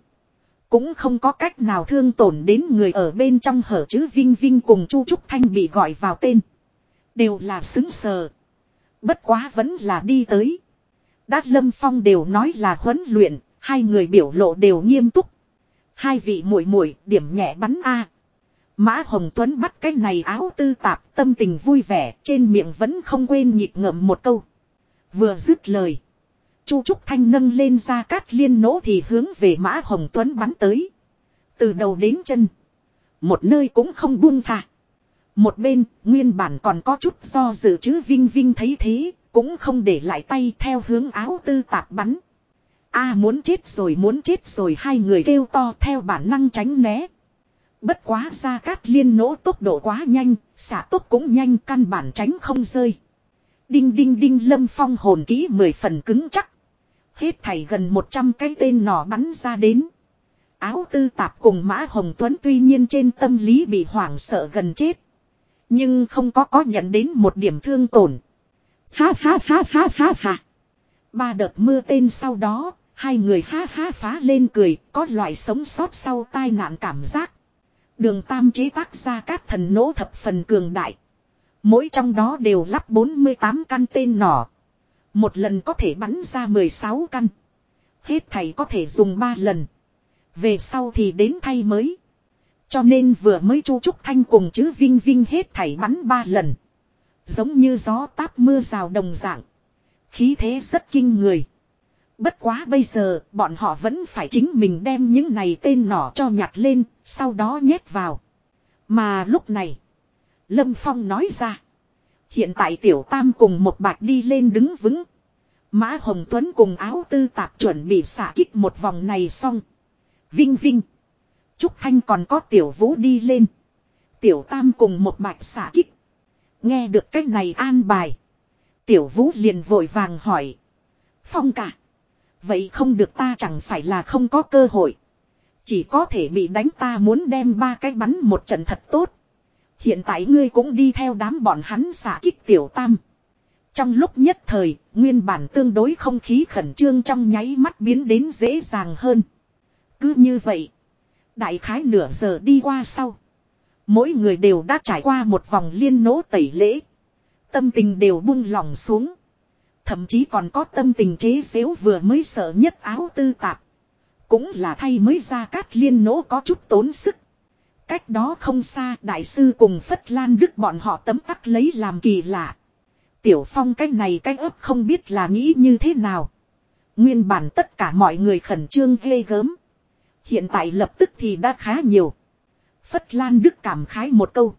Cũng không có cách nào thương tổn đến người ở bên trong hở chứ Vinh Vinh cùng Chu Trúc Thanh bị gọi vào tên. Đều là xứng sờ. Bất quá vẫn là đi tới. Đát Lâm Phong đều nói là huấn luyện, hai người biểu lộ đều nghiêm túc. Hai vị muội muội điểm nhẹ bắn A. Mã Hồng Tuấn bắt cái này áo tư tạp tâm tình vui vẻ trên miệng vẫn không quên nhịp ngậm một câu. Vừa dứt lời. Chu Trúc Thanh nâng lên ra cát liên nỗ thì hướng về Mã Hồng Tuấn bắn tới. Từ đầu đến chân. Một nơi cũng không buông thả. Một bên, nguyên bản còn có chút do dự chứ Vinh Vinh thấy thế, cũng không để lại tay theo hướng áo tư tạp bắn. a muốn chết rồi muốn chết rồi hai người kêu to theo bản năng tránh né. Bất quá ra cát liên nỗ tốc độ quá nhanh, xả tốc cũng nhanh căn bản tránh không rơi. Đinh đinh đinh lâm phong hồn kỹ mười phần cứng chắc. Hết thảy gần 100 cái tên nỏ bắn ra đến. Áo tư tạp cùng Mã Hồng Tuấn tuy nhiên trên tâm lý bị hoảng sợ gần chết. Nhưng không có có nhận đến một điểm thương tổn. Ha ha ha ha ha ha. Ba đợt mưa tên sau đó, hai người ha ha phá lên cười, có loại sống sót sau tai nạn cảm giác. Đường tam chế tác ra các thần nỗ thập phần cường đại. Mỗi trong đó đều lắp 48 căn tên nỏ. Một lần có thể bắn ra 16 căn. Hết thầy có thể dùng 3 lần. Về sau thì đến thay mới. Cho nên vừa mới chu trúc thanh cùng chữ vinh vinh hết thảy bắn 3 lần. Giống như gió táp mưa rào đồng dạng. Khí thế rất kinh người. Bất quá bây giờ bọn họ vẫn phải chính mình đem những này tên nỏ cho nhặt lên, sau đó nhét vào. Mà lúc này, Lâm Phong nói ra. Hiện tại tiểu tam cùng một bạch đi lên đứng vững. Mã Hồng Tuấn cùng áo tư tạp chuẩn bị xả kích một vòng này xong. Vinh Vinh. Trúc Thanh còn có tiểu vũ đi lên. Tiểu tam cùng một bạch xả kích. Nghe được cách này an bài. Tiểu vũ liền vội vàng hỏi. Phong cả. Vậy không được ta chẳng phải là không có cơ hội. Chỉ có thể bị đánh ta muốn đem ba cái bắn một trận thật tốt. Hiện tại ngươi cũng đi theo đám bọn hắn xả kích tiểu tam. Trong lúc nhất thời, nguyên bản tương đối không khí khẩn trương trong nháy mắt biến đến dễ dàng hơn. Cứ như vậy, đại khái nửa giờ đi qua sau. Mỗi người đều đã trải qua một vòng liên nỗ tẩy lễ. Tâm tình đều buông lỏng xuống. Thậm chí còn có tâm tình chế xếu vừa mới sợ nhất áo tư tạp. Cũng là thay mới ra cát liên nỗ có chút tốn sức. Cách đó không xa, đại sư cùng Phất Lan Đức bọn họ tấm tắc lấy làm kỳ lạ. Tiểu Phong cái này cái ấp không biết là nghĩ như thế nào. Nguyên bản tất cả mọi người khẩn trương ghê gớm. Hiện tại lập tức thì đã khá nhiều. Phất Lan Đức cảm khái một câu.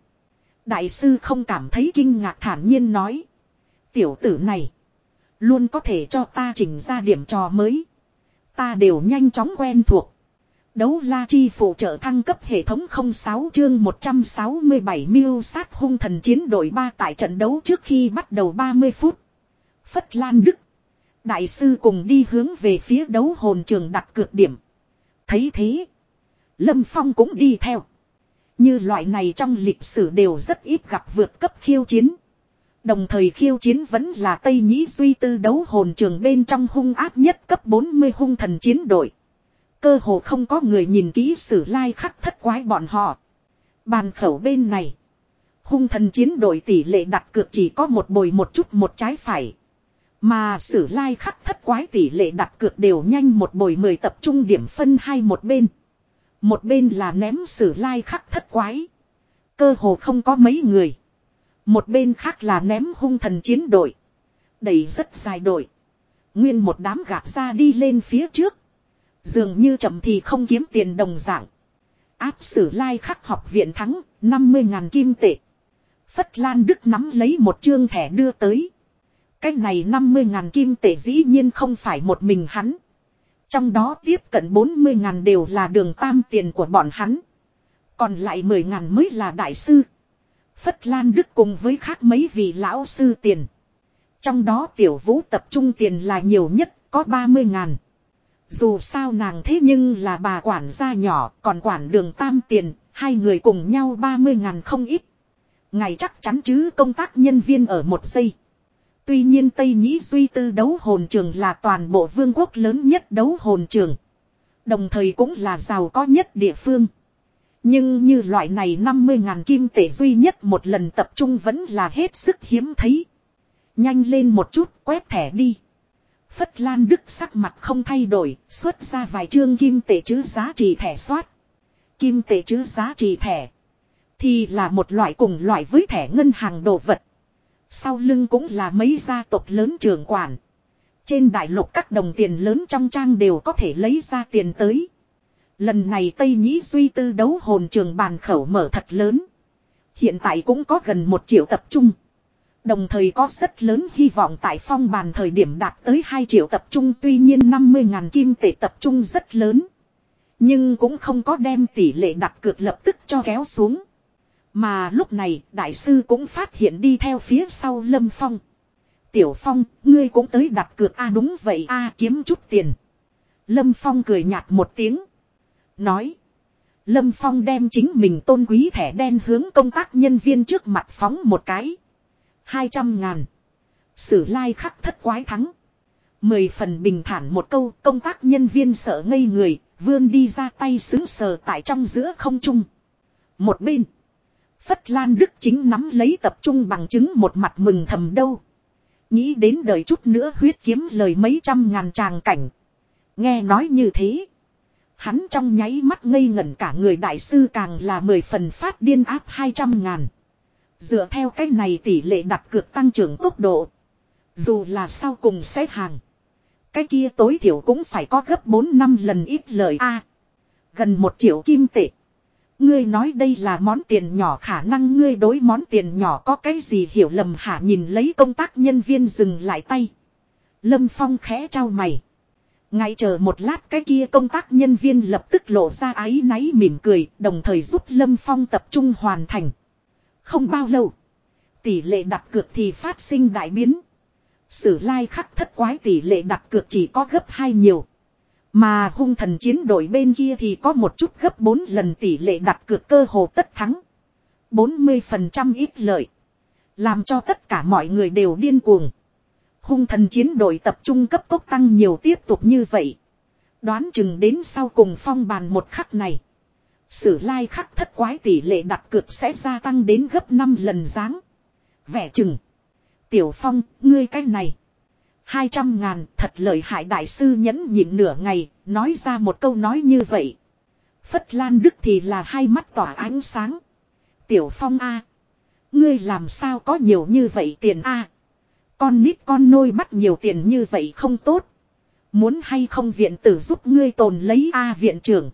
Đại sư không cảm thấy kinh ngạc thản nhiên nói. Tiểu tử này. Luôn có thể cho ta chỉnh ra điểm trò mới. Ta đều nhanh chóng quen thuộc. Đấu la chi phụ trợ thăng cấp hệ thống 06 chương 167 miêu sát hung thần chiến đội 3 tại trận đấu trước khi bắt đầu 30 phút. Phất Lan Đức. Đại sư cùng đi hướng về phía đấu hồn trường đặt cược điểm. Thấy thế. Lâm Phong cũng đi theo. Như loại này trong lịch sử đều rất ít gặp vượt cấp khiêu chiến. Đồng thời khiêu chiến vẫn là Tây Nhĩ Duy Tư đấu hồn trường bên trong hung áp nhất cấp 40 hung thần chiến đội. Cơ hồ không có người nhìn kỹ sử lai khắc thất quái bọn họ. Bàn khẩu bên này. Hung thần chiến đội tỷ lệ đặt cược chỉ có một bồi một chút một trái phải. Mà sử lai khắc thất quái tỷ lệ đặt cược đều nhanh một bồi mười tập trung điểm phân hai một bên. Một bên là ném sử lai khắc thất quái. Cơ hồ không có mấy người. Một bên khác là ném hung thần chiến đội. Đẩy rất dài đội. Nguyên một đám gạp ra đi lên phía trước. Dường như chậm thì không kiếm tiền đồng dạng. Áp sử lai like khắc học viện thắng 50.000 kim tệ. Phất Lan Đức nắm lấy một chương thẻ đưa tới. Cái này 50.000 kim tệ dĩ nhiên không phải một mình hắn. Trong đó tiếp cận 40.000 đều là đường tam tiền của bọn hắn. Còn lại 10.000 mới là đại sư. Phất Lan Đức cùng với khác mấy vị lão sư tiền. Trong đó tiểu vũ tập trung tiền là nhiều nhất, có 30.000. Dù sao nàng thế nhưng là bà quản gia nhỏ, còn quản đường tam tiền, hai người cùng nhau 30.000 không ít. Ngày chắc chắn chứ công tác nhân viên ở một giây. Tuy nhiên Tây Nhĩ Duy Tư đấu hồn trường là toàn bộ vương quốc lớn nhất đấu hồn trường. Đồng thời cũng là giàu có nhất địa phương. Nhưng như loại này 50.000 kim tệ duy nhất một lần tập trung vẫn là hết sức hiếm thấy. Nhanh lên một chút quét thẻ đi. Phất Lan Đức sắc mặt không thay đổi, xuất ra vài chương kim tệ chữ giá trị thẻ soát. Kim tệ chữ giá trị thẻ. Thì là một loại cùng loại với thẻ ngân hàng đồ vật. Sau lưng cũng là mấy gia tộc lớn trường quản. Trên đại lục các đồng tiền lớn trong trang đều có thể lấy ra tiền tới. Lần này Tây Nhĩ Duy Tư đấu hồn trường bàn khẩu mở thật lớn. Hiện tại cũng có gần một triệu tập trung. Đồng thời có rất lớn hy vọng tại phong bàn thời điểm đạt tới 2 triệu tập trung tuy nhiên 50.000 kim tệ tập trung rất lớn. Nhưng cũng không có đem tỷ lệ đặt cược lập tức cho kéo xuống. Mà lúc này đại sư cũng phát hiện đi theo phía sau Lâm Phong. Tiểu Phong, ngươi cũng tới đặt cược a đúng vậy a kiếm chút tiền. Lâm Phong cười nhạt một tiếng. Nói. Lâm Phong đem chính mình tôn quý thẻ đen hướng công tác nhân viên trước mặt phóng một cái. hai trăm ngàn. Sử lai like khắc thất quái thắng. Mười phần bình thản một câu công tác nhân viên sợ ngây người, vươn đi ra tay xứng sờ tại trong giữa không trung. Một bên. Phất Lan Đức chính nắm lấy tập trung bằng chứng một mặt mừng thầm đâu. Nghĩ đến đời chút nữa huyết kiếm lời mấy trăm ngàn tràng cảnh. Nghe nói như thế. Hắn trong nháy mắt ngây ngẩn cả người đại sư càng là mười phần phát điên áp hai trăm ngàn. Dựa theo cách này tỷ lệ đặt cược tăng trưởng tốc độ. Dù là sau cùng xếp hàng. Cái kia tối thiểu cũng phải có gấp 4 năm lần ít lời A. gần một triệu kim tệ. Ngươi nói đây là món tiền nhỏ khả năng ngươi đối món tiền nhỏ có cái gì hiểu lầm hả nhìn lấy công tác nhân viên dừng lại tay. Lâm Phong khẽ trao mày. Ngay chờ một lát cái kia công tác nhân viên lập tức lộ ra áy náy mỉm cười, đồng thời giúp Lâm Phong tập trung hoàn thành. Không bao lâu. Tỷ lệ đặt cược thì phát sinh đại biến. Sử lai khắc thất quái tỷ lệ đặt cược chỉ có gấp hai nhiều. Mà hung thần chiến đội bên kia thì có một chút gấp 4 lần tỷ lệ đặt cược cơ hồ tất thắng. 40% ít lợi. Làm cho tất cả mọi người đều điên cuồng. Hung thần chiến đội tập trung cấp tốc tăng nhiều tiếp tục như vậy. Đoán chừng đến sau cùng phong bàn một khắc này. Sử lai khắc thất quái tỷ lệ đặt cược sẽ gia tăng đến gấp 5 lần dáng. Vẻ chừng. Tiểu phong, ngươi cái này. Hai trăm ngàn thật lợi hại đại sư nhẫn nhịn nửa ngày, nói ra một câu nói như vậy. Phất Lan Đức thì là hai mắt tỏa ánh sáng. Tiểu Phong A. Ngươi làm sao có nhiều như vậy tiền A. Con nít con nôi bắt nhiều tiền như vậy không tốt. Muốn hay không viện tử giúp ngươi tồn lấy A viện trưởng.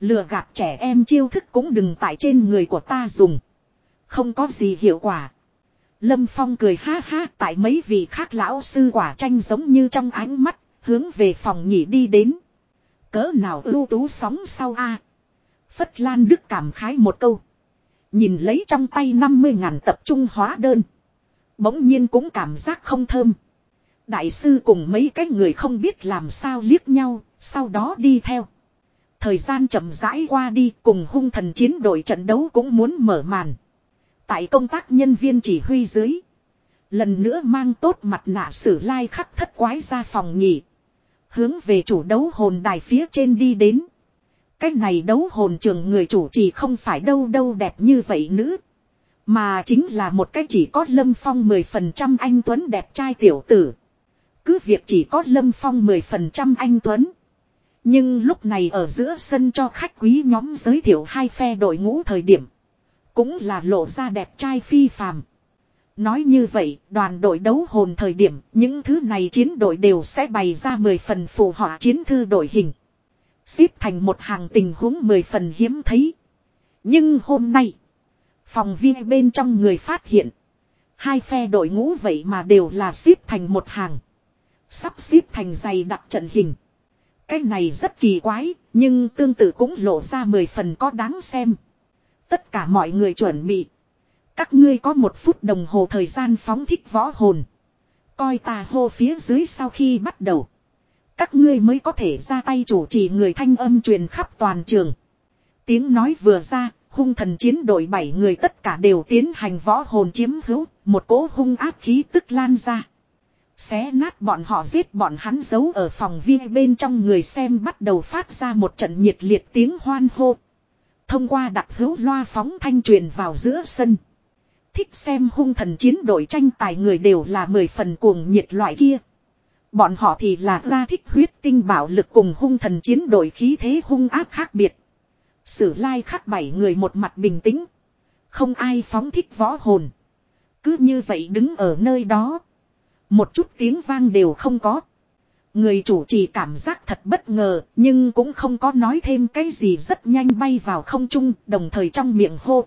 Lừa gạt trẻ em chiêu thức cũng đừng tại trên người của ta dùng. Không có gì hiệu quả. Lâm Phong cười ha ha tại mấy vị khác lão sư quả tranh giống như trong ánh mắt, hướng về phòng nghỉ đi đến. Cỡ nào ưu tú sóng sau a Phất Lan Đức cảm khái một câu. Nhìn lấy trong tay 50 ngàn tập trung hóa đơn. Bỗng nhiên cũng cảm giác không thơm. Đại sư cùng mấy cái người không biết làm sao liếc nhau, sau đó đi theo. Thời gian chậm rãi qua đi cùng hung thần chiến đội trận đấu cũng muốn mở màn. Tại công tác nhân viên chỉ huy dưới. Lần nữa mang tốt mặt nạ sử lai khắc thất quái ra phòng nhỉ. Hướng về chủ đấu hồn đài phía trên đi đến. Cách này đấu hồn trường người chủ chỉ không phải đâu đâu đẹp như vậy nữ. Mà chính là một cái chỉ có lâm phong 10% anh Tuấn đẹp trai tiểu tử. Cứ việc chỉ có lâm phong 10% anh Tuấn. Nhưng lúc này ở giữa sân cho khách quý nhóm giới thiệu hai phe đội ngũ thời điểm. Cũng là lộ ra đẹp trai phi phàm. Nói như vậy, đoàn đội đấu hồn thời điểm, những thứ này chiến đội đều sẽ bày ra 10 phần phù họa chiến thư đội hình. Xếp thành một hàng tình huống 10 phần hiếm thấy. Nhưng hôm nay, phòng viên bên trong người phát hiện. Hai phe đội ngũ vậy mà đều là xếp thành một hàng. Sắp xếp thành dày đặc trận hình. Cái này rất kỳ quái, nhưng tương tự cũng lộ ra 10 phần có đáng xem. Tất cả mọi người chuẩn bị. Các ngươi có một phút đồng hồ thời gian phóng thích võ hồn. Coi tà hô phía dưới sau khi bắt đầu. Các ngươi mới có thể ra tay chủ trì người thanh âm truyền khắp toàn trường. Tiếng nói vừa ra, hung thần chiến đội bảy người tất cả đều tiến hành võ hồn chiếm hữu, một cỗ hung áp khí tức lan ra. Xé nát bọn họ giết bọn hắn giấu ở phòng viên bên trong người xem bắt đầu phát ra một trận nhiệt liệt tiếng hoan hô. Thông qua đặc hữu loa phóng thanh truyền vào giữa sân. Thích xem hung thần chiến đội tranh tài người đều là mười phần cuồng nhiệt loại kia. Bọn họ thì là ra thích huyết tinh bảo lực cùng hung thần chiến đội khí thế hung áp khác biệt. Sử lai khắc bảy người một mặt bình tĩnh. Không ai phóng thích võ hồn. Cứ như vậy đứng ở nơi đó. Một chút tiếng vang đều không có. Người chủ trì cảm giác thật bất ngờ, nhưng cũng không có nói thêm cái gì rất nhanh bay vào không trung, đồng thời trong miệng hô.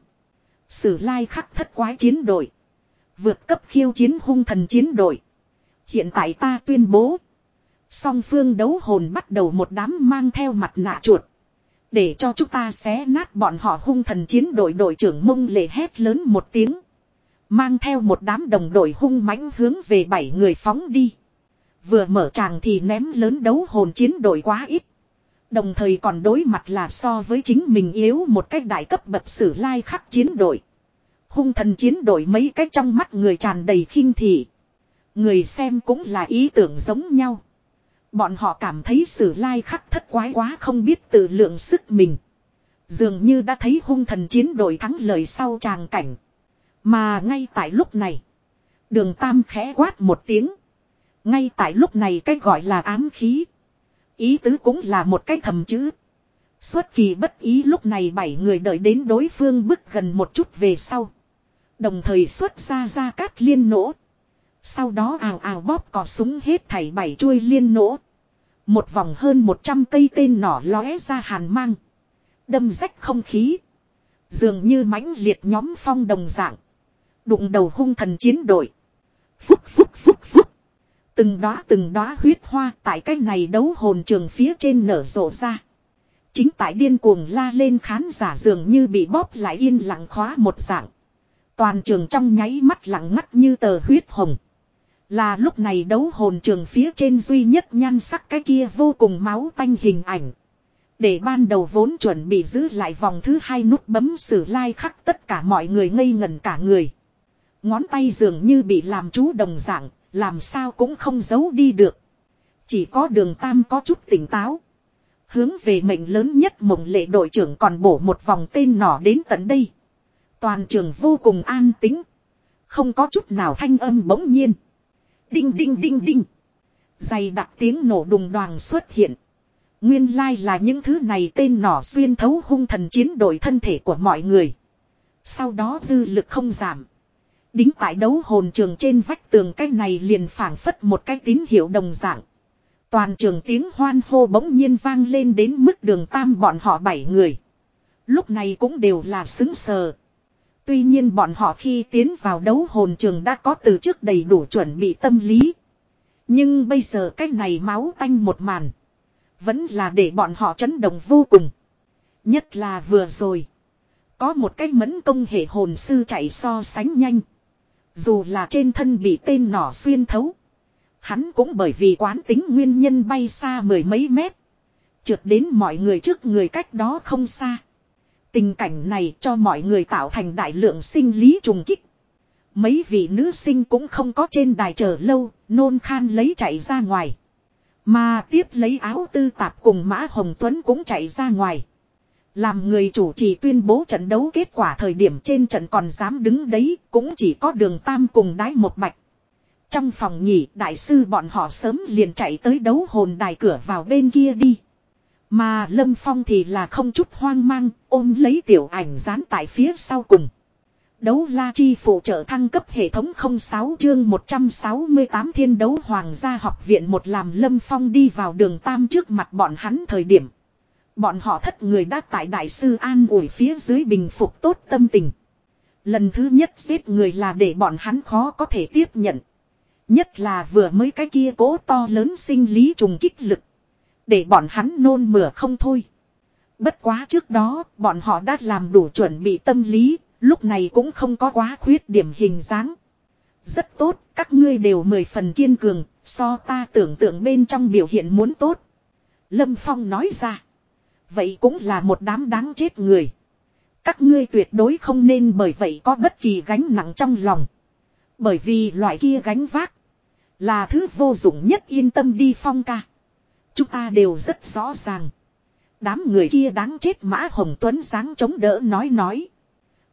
Sử lai khắc thất quái chiến đội. Vượt cấp khiêu chiến hung thần chiến đội. Hiện tại ta tuyên bố. Song phương đấu hồn bắt đầu một đám mang theo mặt nạ chuột. Để cho chúng ta xé nát bọn họ hung thần chiến đội đội trưởng mông lệ hét lớn một tiếng. Mang theo một đám đồng đội hung mãnh hướng về bảy người phóng đi. Vừa mở tràng thì ném lớn đấu hồn chiến đội quá ít. Đồng thời còn đối mặt là so với chính mình yếu một cách đại cấp bậc sử lai khắc chiến đội. Hung thần chiến đội mấy cách trong mắt người tràn đầy khinh thị. Người xem cũng là ý tưởng giống nhau. Bọn họ cảm thấy sử lai khắc thất quái quá không biết tự lượng sức mình. Dường như đã thấy hung thần chiến đội thắng lợi sau tràng cảnh. Mà ngay tại lúc này. Đường Tam khẽ quát một tiếng. Ngay tại lúc này cái gọi là ám khí. Ý tứ cũng là một cái thầm chữ. Xuất kỳ bất ý lúc này bảy người đợi đến đối phương bước gần một chút về sau. Đồng thời xuất ra ra cát liên nổ. Sau đó ào ào bóp cò súng hết thảy bảy chuôi liên nổ. Một vòng hơn 100 cây tên nỏ lóe ra hàn mang. Đâm rách không khí. Dường như mãnh liệt nhóm phong đồng dạng. Đụng đầu hung thần chiến đội. Phúc phúc phúc phúc. Từng đóa từng đóa huyết hoa tại cái này đấu hồn trường phía trên nở rộ ra. Chính tại điên cuồng la lên khán giả dường như bị bóp lại yên lặng khóa một dạng. Toàn trường trong nháy mắt lặng ngắt như tờ huyết hồng. Là lúc này đấu hồn trường phía trên duy nhất nhan sắc cái kia vô cùng máu tanh hình ảnh. Để ban đầu vốn chuẩn bị giữ lại vòng thứ hai nút bấm sử lai like khắc tất cả mọi người ngây ngẩn cả người. Ngón tay dường như bị làm chú đồng dạng, làm sao cũng không giấu đi được. Chỉ có đường tam có chút tỉnh táo. Hướng về mệnh lớn nhất mộng lệ đội trưởng còn bổ một vòng tên nỏ đến tận đây. Toàn trường vô cùng an tính. Không có chút nào thanh âm bỗng nhiên. Đinh đinh đinh đinh. Dày đặc tiếng nổ đùng đoàn xuất hiện. Nguyên lai là những thứ này tên nỏ xuyên thấu hung thần chiến đội thân thể của mọi người. Sau đó dư lực không giảm. Đính tại đấu hồn trường trên vách tường cái này liền phảng phất một cái tín hiệu đồng dạng. Toàn trường tiếng hoan hô bỗng nhiên vang lên đến mức đường tam bọn họ bảy người. Lúc này cũng đều là xứng sờ. Tuy nhiên bọn họ khi tiến vào đấu hồn trường đã có từ trước đầy đủ chuẩn bị tâm lý. Nhưng bây giờ cái này máu tanh một màn. Vẫn là để bọn họ chấn động vô cùng. Nhất là vừa rồi. Có một cái mẫn công hệ hồn sư chạy so sánh nhanh. Dù là trên thân bị tên nỏ xuyên thấu. Hắn cũng bởi vì quán tính nguyên nhân bay xa mười mấy mét. Trượt đến mọi người trước người cách đó không xa. Tình cảnh này cho mọi người tạo thành đại lượng sinh lý trùng kích. Mấy vị nữ sinh cũng không có trên đài chờ lâu, nôn khan lấy chạy ra ngoài. Mà tiếp lấy áo tư tạp cùng Mã Hồng Tuấn cũng chạy ra ngoài. Làm người chủ trì tuyên bố trận đấu kết quả thời điểm trên trận còn dám đứng đấy, cũng chỉ có đường tam cùng đái một bạch. Trong phòng nghỉ, đại sư bọn họ sớm liền chạy tới đấu hồn đài cửa vào bên kia đi. Mà Lâm Phong thì là không chút hoang mang, ôm lấy tiểu ảnh dán tại phía sau cùng. Đấu la chi phụ trợ thăng cấp hệ thống 06 chương 168 thiên đấu hoàng gia học viện một làm Lâm Phong đi vào đường Tam trước mặt bọn hắn thời điểm. Bọn họ thất người đã tại đại sư an ủi phía dưới bình phục tốt tâm tình. Lần thứ nhất giết người là để bọn hắn khó có thể tiếp nhận. Nhất là vừa mới cái kia cố to lớn sinh lý trùng kích lực. Để bọn hắn nôn mửa không thôi. Bất quá trước đó, bọn họ đã làm đủ chuẩn bị tâm lý, lúc này cũng không có quá khuyết điểm hình dáng. Rất tốt, các ngươi đều mười phần kiên cường, so ta tưởng tượng bên trong biểu hiện muốn tốt. Lâm Phong nói ra. Vậy cũng là một đám đáng chết người. Các ngươi tuyệt đối không nên bởi vậy có bất kỳ gánh nặng trong lòng. Bởi vì loại kia gánh vác. Là thứ vô dụng nhất yên tâm đi phong ca. Chúng ta đều rất rõ ràng. Đám người kia đáng chết Mã Hồng Tuấn sáng chống đỡ nói nói.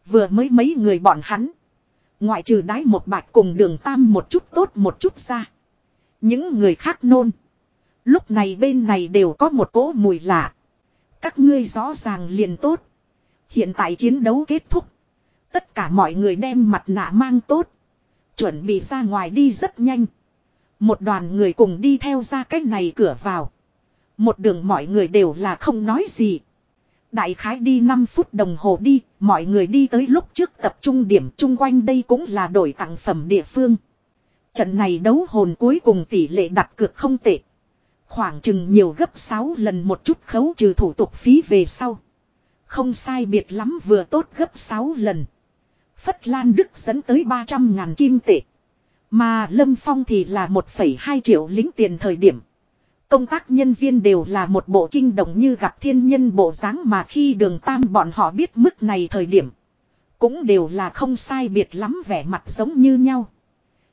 Vừa mới mấy người bọn hắn. Ngoại trừ đái một bạch cùng đường tam một chút tốt một chút ra. Những người khác nôn. Lúc này bên này đều có một cỗ mùi lạ. Các ngươi rõ ràng liền tốt. Hiện tại chiến đấu kết thúc. Tất cả mọi người đem mặt nạ mang tốt. Chuẩn bị ra ngoài đi rất nhanh. Một đoàn người cùng đi theo ra cách này cửa vào. Một đường mọi người đều là không nói gì. Đại khái đi 5 phút đồng hồ đi, mọi người đi tới lúc trước tập trung điểm chung quanh đây cũng là đổi tặng phẩm địa phương. Trận này đấu hồn cuối cùng tỷ lệ đặt cược không tệ. Khoảng chừng nhiều gấp 6 lần một chút khấu trừ thủ tục phí về sau. Không sai biệt lắm vừa tốt gấp 6 lần. Phất Lan Đức dẫn tới 300 ngàn kim tệ. Mà Lâm Phong thì là 1,2 triệu lính tiền thời điểm. Công tác nhân viên đều là một bộ kinh động như gặp thiên nhân bộ dáng mà khi đường tam bọn họ biết mức này thời điểm. Cũng đều là không sai biệt lắm vẻ mặt giống như nhau.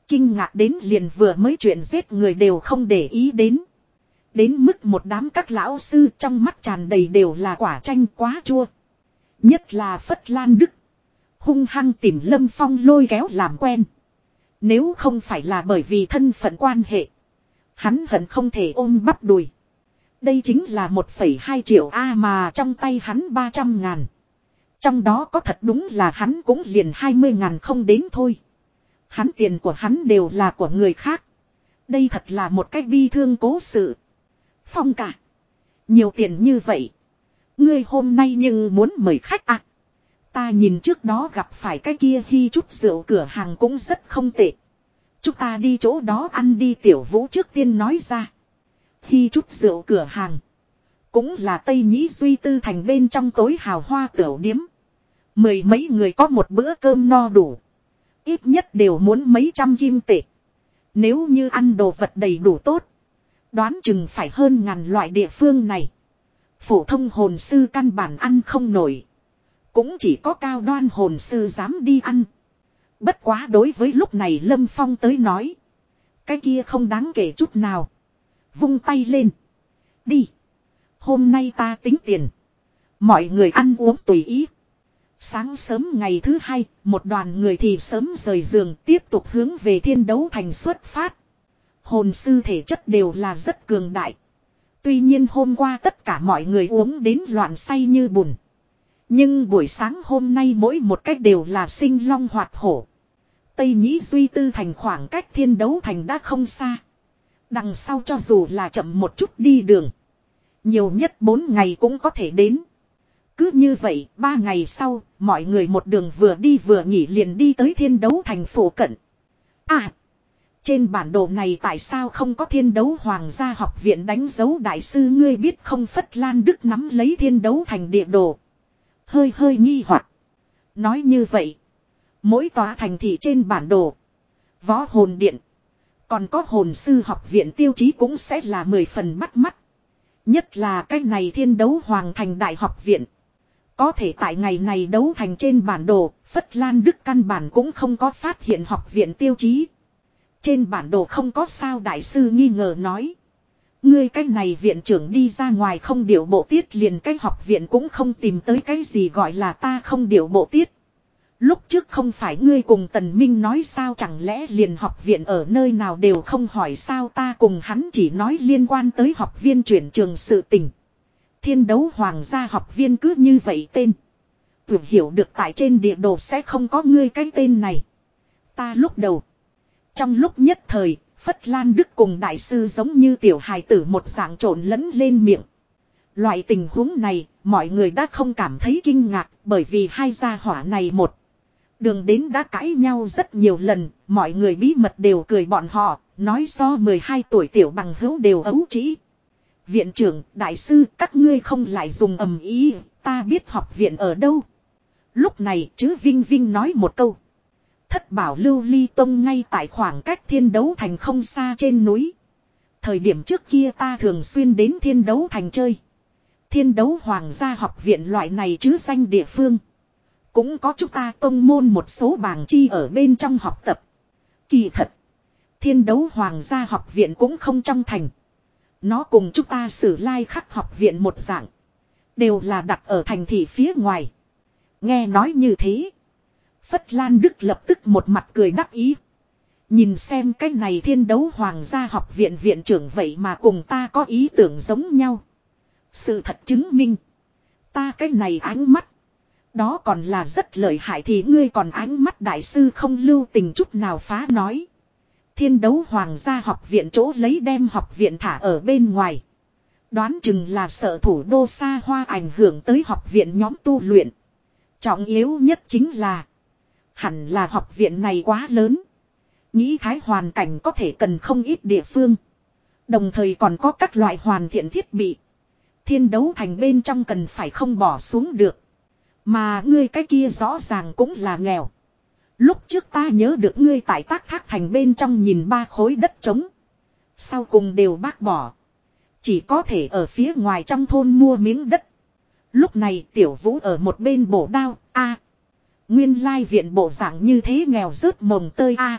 Kinh ngạc đến liền vừa mới chuyện giết người đều không để ý đến. Đến mức một đám các lão sư trong mắt tràn đầy đều là quả chanh quá chua. Nhất là Phất Lan Đức. Hung hăng tìm Lâm Phong lôi kéo làm quen. Nếu không phải là bởi vì thân phận quan hệ. Hắn hận không thể ôm bắp đùi. Đây chính là 1,2 triệu A mà trong tay hắn 300 ngàn. Trong đó có thật đúng là hắn cũng liền 20 ngàn không đến thôi. Hắn tiền của hắn đều là của người khác. Đây thật là một cách bi thương cố sự. Phong cả. Nhiều tiền như vậy. Ngươi hôm nay nhưng muốn mời khách à. Ta nhìn trước đó gặp phải cái kia khi chút rượu cửa hàng cũng rất không tệ. Chúng ta đi chỗ đó ăn đi tiểu vũ trước tiên nói ra. Khi chút rượu cửa hàng. Cũng là Tây Nhĩ Duy Tư thành bên trong tối hào hoa tiểu điếm. Mười mấy người có một bữa cơm no đủ. Ít nhất đều muốn mấy trăm kim tệ. Nếu như ăn đồ vật đầy đủ tốt. Đoán chừng phải hơn ngàn loại địa phương này. Phổ thông hồn sư căn bản ăn không nổi. Cũng chỉ có cao đoan hồn sư dám đi ăn. Bất quá đối với lúc này Lâm Phong tới nói. Cái kia không đáng kể chút nào. Vung tay lên. Đi. Hôm nay ta tính tiền. Mọi người ăn uống tùy ý. Sáng sớm ngày thứ hai, một đoàn người thì sớm rời giường tiếp tục hướng về thiên đấu thành xuất phát. Hồn sư thể chất đều là rất cường đại. Tuy nhiên hôm qua tất cả mọi người uống đến loạn say như bùn. Nhưng buổi sáng hôm nay mỗi một cách đều là sinh long hoạt hổ. Tây Nhĩ Duy Tư thành khoảng cách thiên đấu thành đã không xa. Đằng sau cho dù là chậm một chút đi đường. Nhiều nhất 4 ngày cũng có thể đến. Cứ như vậy, ba ngày sau, mọi người một đường vừa đi vừa nghỉ liền đi tới thiên đấu thành phủ cận. À! Trên bản đồ này tại sao không có thiên đấu hoàng gia học viện đánh dấu đại sư ngươi biết không Phất Lan Đức nắm lấy thiên đấu thành địa đồ. Hơi hơi nghi hoặc Nói như vậy. Mỗi tòa thành thị trên bản đồ. Võ hồn điện. Còn có hồn sư học viện tiêu chí cũng sẽ là mười phần bắt mắt. Nhất là cái này thiên đấu hoàng thành đại học viện. Có thể tại ngày này đấu thành trên bản đồ, Phất Lan Đức căn bản cũng không có phát hiện học viện tiêu chí. Trên bản đồ không có sao đại sư nghi ngờ nói. Ngươi cái này viện trưởng đi ra ngoài không điều bộ tiết liền cái học viện cũng không tìm tới cái gì gọi là ta không điều bộ tiết. Lúc trước không phải ngươi cùng Tần Minh nói sao chẳng lẽ liền học viện ở nơi nào đều không hỏi sao ta cùng hắn chỉ nói liên quan tới học viên chuyển trường sự tình. Thiên đấu hoàng gia học viên cứ như vậy tên. Tưởng hiểu được tại trên địa đồ sẽ không có ngươi cái tên này. Ta lúc đầu. Trong lúc nhất thời, Phất Lan Đức cùng đại sư giống như tiểu hài tử một dạng trộn lẫn lên miệng. Loại tình huống này, mọi người đã không cảm thấy kinh ngạc bởi vì hai gia hỏa này một. Đường đến đã cãi nhau rất nhiều lần, mọi người bí mật đều cười bọn họ, nói so 12 tuổi tiểu bằng hữu đều ấu trĩ. Viện trưởng, đại sư, các ngươi không lại dùng ầm ý, ta biết học viện ở đâu. Lúc này, chứ Vinh Vinh nói một câu. Thất bảo lưu ly tông ngay tại khoảng cách thiên đấu thành không xa trên núi. Thời điểm trước kia ta thường xuyên đến thiên đấu thành chơi. Thiên đấu hoàng gia học viện loại này chứ danh địa phương. Cũng có chúng ta tông môn một số bảng chi ở bên trong học tập. Kỳ thật. Thiên đấu hoàng gia học viện cũng không trong thành. Nó cùng chúng ta sử lai khắc học viện một dạng. Đều là đặt ở thành thị phía ngoài. Nghe nói như thế. Phất Lan Đức lập tức một mặt cười đắc ý. Nhìn xem cái này thiên đấu hoàng gia học viện viện trưởng vậy mà cùng ta có ý tưởng giống nhau. Sự thật chứng minh. Ta cái này ánh mắt. Đó còn là rất lợi hại thì ngươi còn ánh mắt đại sư không lưu tình chút nào phá nói. Thiên đấu hoàng gia học viện chỗ lấy đem học viện thả ở bên ngoài. Đoán chừng là sợ thủ đô xa hoa ảnh hưởng tới học viện nhóm tu luyện. Trọng yếu nhất chính là. Hẳn là học viện này quá lớn. Nghĩ thái hoàn cảnh có thể cần không ít địa phương. Đồng thời còn có các loại hoàn thiện thiết bị. Thiên đấu thành bên trong cần phải không bỏ xuống được. Mà ngươi cái kia rõ ràng cũng là nghèo. Lúc trước ta nhớ được ngươi tại tác thác thành bên trong nhìn ba khối đất trống. Sau cùng đều bác bỏ. Chỉ có thể ở phía ngoài trong thôn mua miếng đất. Lúc này tiểu vũ ở một bên bổ đao, a Nguyên lai viện bộ dạng như thế nghèo rớt mồng tơi a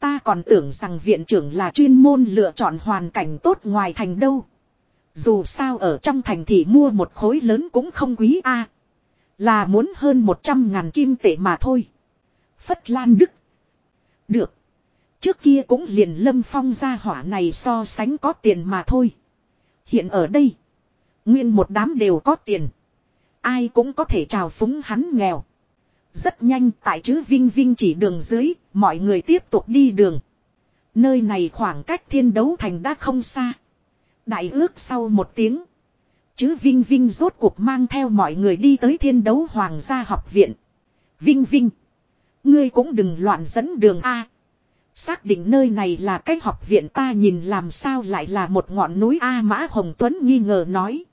Ta còn tưởng rằng viện trưởng là chuyên môn lựa chọn hoàn cảnh tốt ngoài thành đâu. Dù sao ở trong thành thì mua một khối lớn cũng không quý a là muốn hơn một trăm ngàn kim tệ mà thôi. Phất Lan Đức. Được. Trước kia cũng liền lâm phong ra hỏa này so sánh có tiền mà thôi. Hiện ở đây. Nguyên một đám đều có tiền. Ai cũng có thể trào phúng hắn nghèo. Rất nhanh tại chữ Vinh Vinh chỉ đường dưới, mọi người tiếp tục đi đường. Nơi này khoảng cách thiên đấu thành đã không xa. Đại ước sau một tiếng chứ Vinh Vinh rốt cuộc mang theo mọi người đi tới thiên đấu hoàng gia học viện. Vinh Vinh. Ngươi cũng đừng loạn dẫn đường A. Xác định nơi này là cái học viện ta nhìn làm sao lại là một ngọn núi A Mã Hồng Tuấn nghi ngờ nói.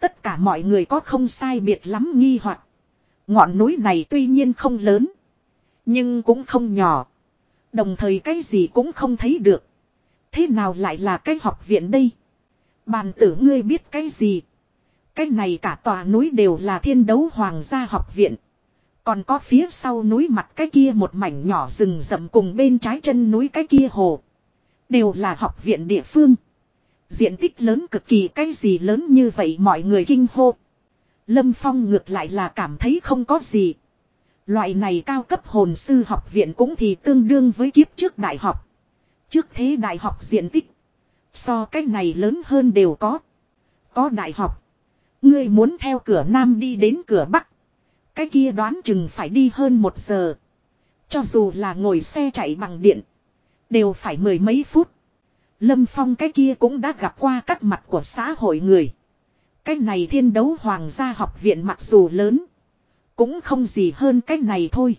Tất cả mọi người có không sai biệt lắm nghi hoặc Ngọn núi này tuy nhiên không lớn. Nhưng cũng không nhỏ. Đồng thời cái gì cũng không thấy được. Thế nào lại là cái học viện đây? Bàn tử ngươi biết cái gì? Cái này cả tòa núi đều là thiên đấu hoàng gia học viện. Còn có phía sau núi mặt cái kia một mảnh nhỏ rừng rậm cùng bên trái chân núi cái kia hồ. Đều là học viện địa phương. Diện tích lớn cực kỳ cái gì lớn như vậy mọi người kinh hô. Lâm Phong ngược lại là cảm thấy không có gì. Loại này cao cấp hồn sư học viện cũng thì tương đương với kiếp trước đại học. Trước thế đại học diện tích. So cái này lớn hơn đều có. Có đại học. Ngươi muốn theo cửa Nam đi đến cửa Bắc. Cái kia đoán chừng phải đi hơn một giờ. Cho dù là ngồi xe chạy bằng điện. Đều phải mười mấy phút. Lâm Phong cái kia cũng đã gặp qua các mặt của xã hội người. Cái này thiên đấu hoàng gia học viện mặc dù lớn. Cũng không gì hơn cái này thôi.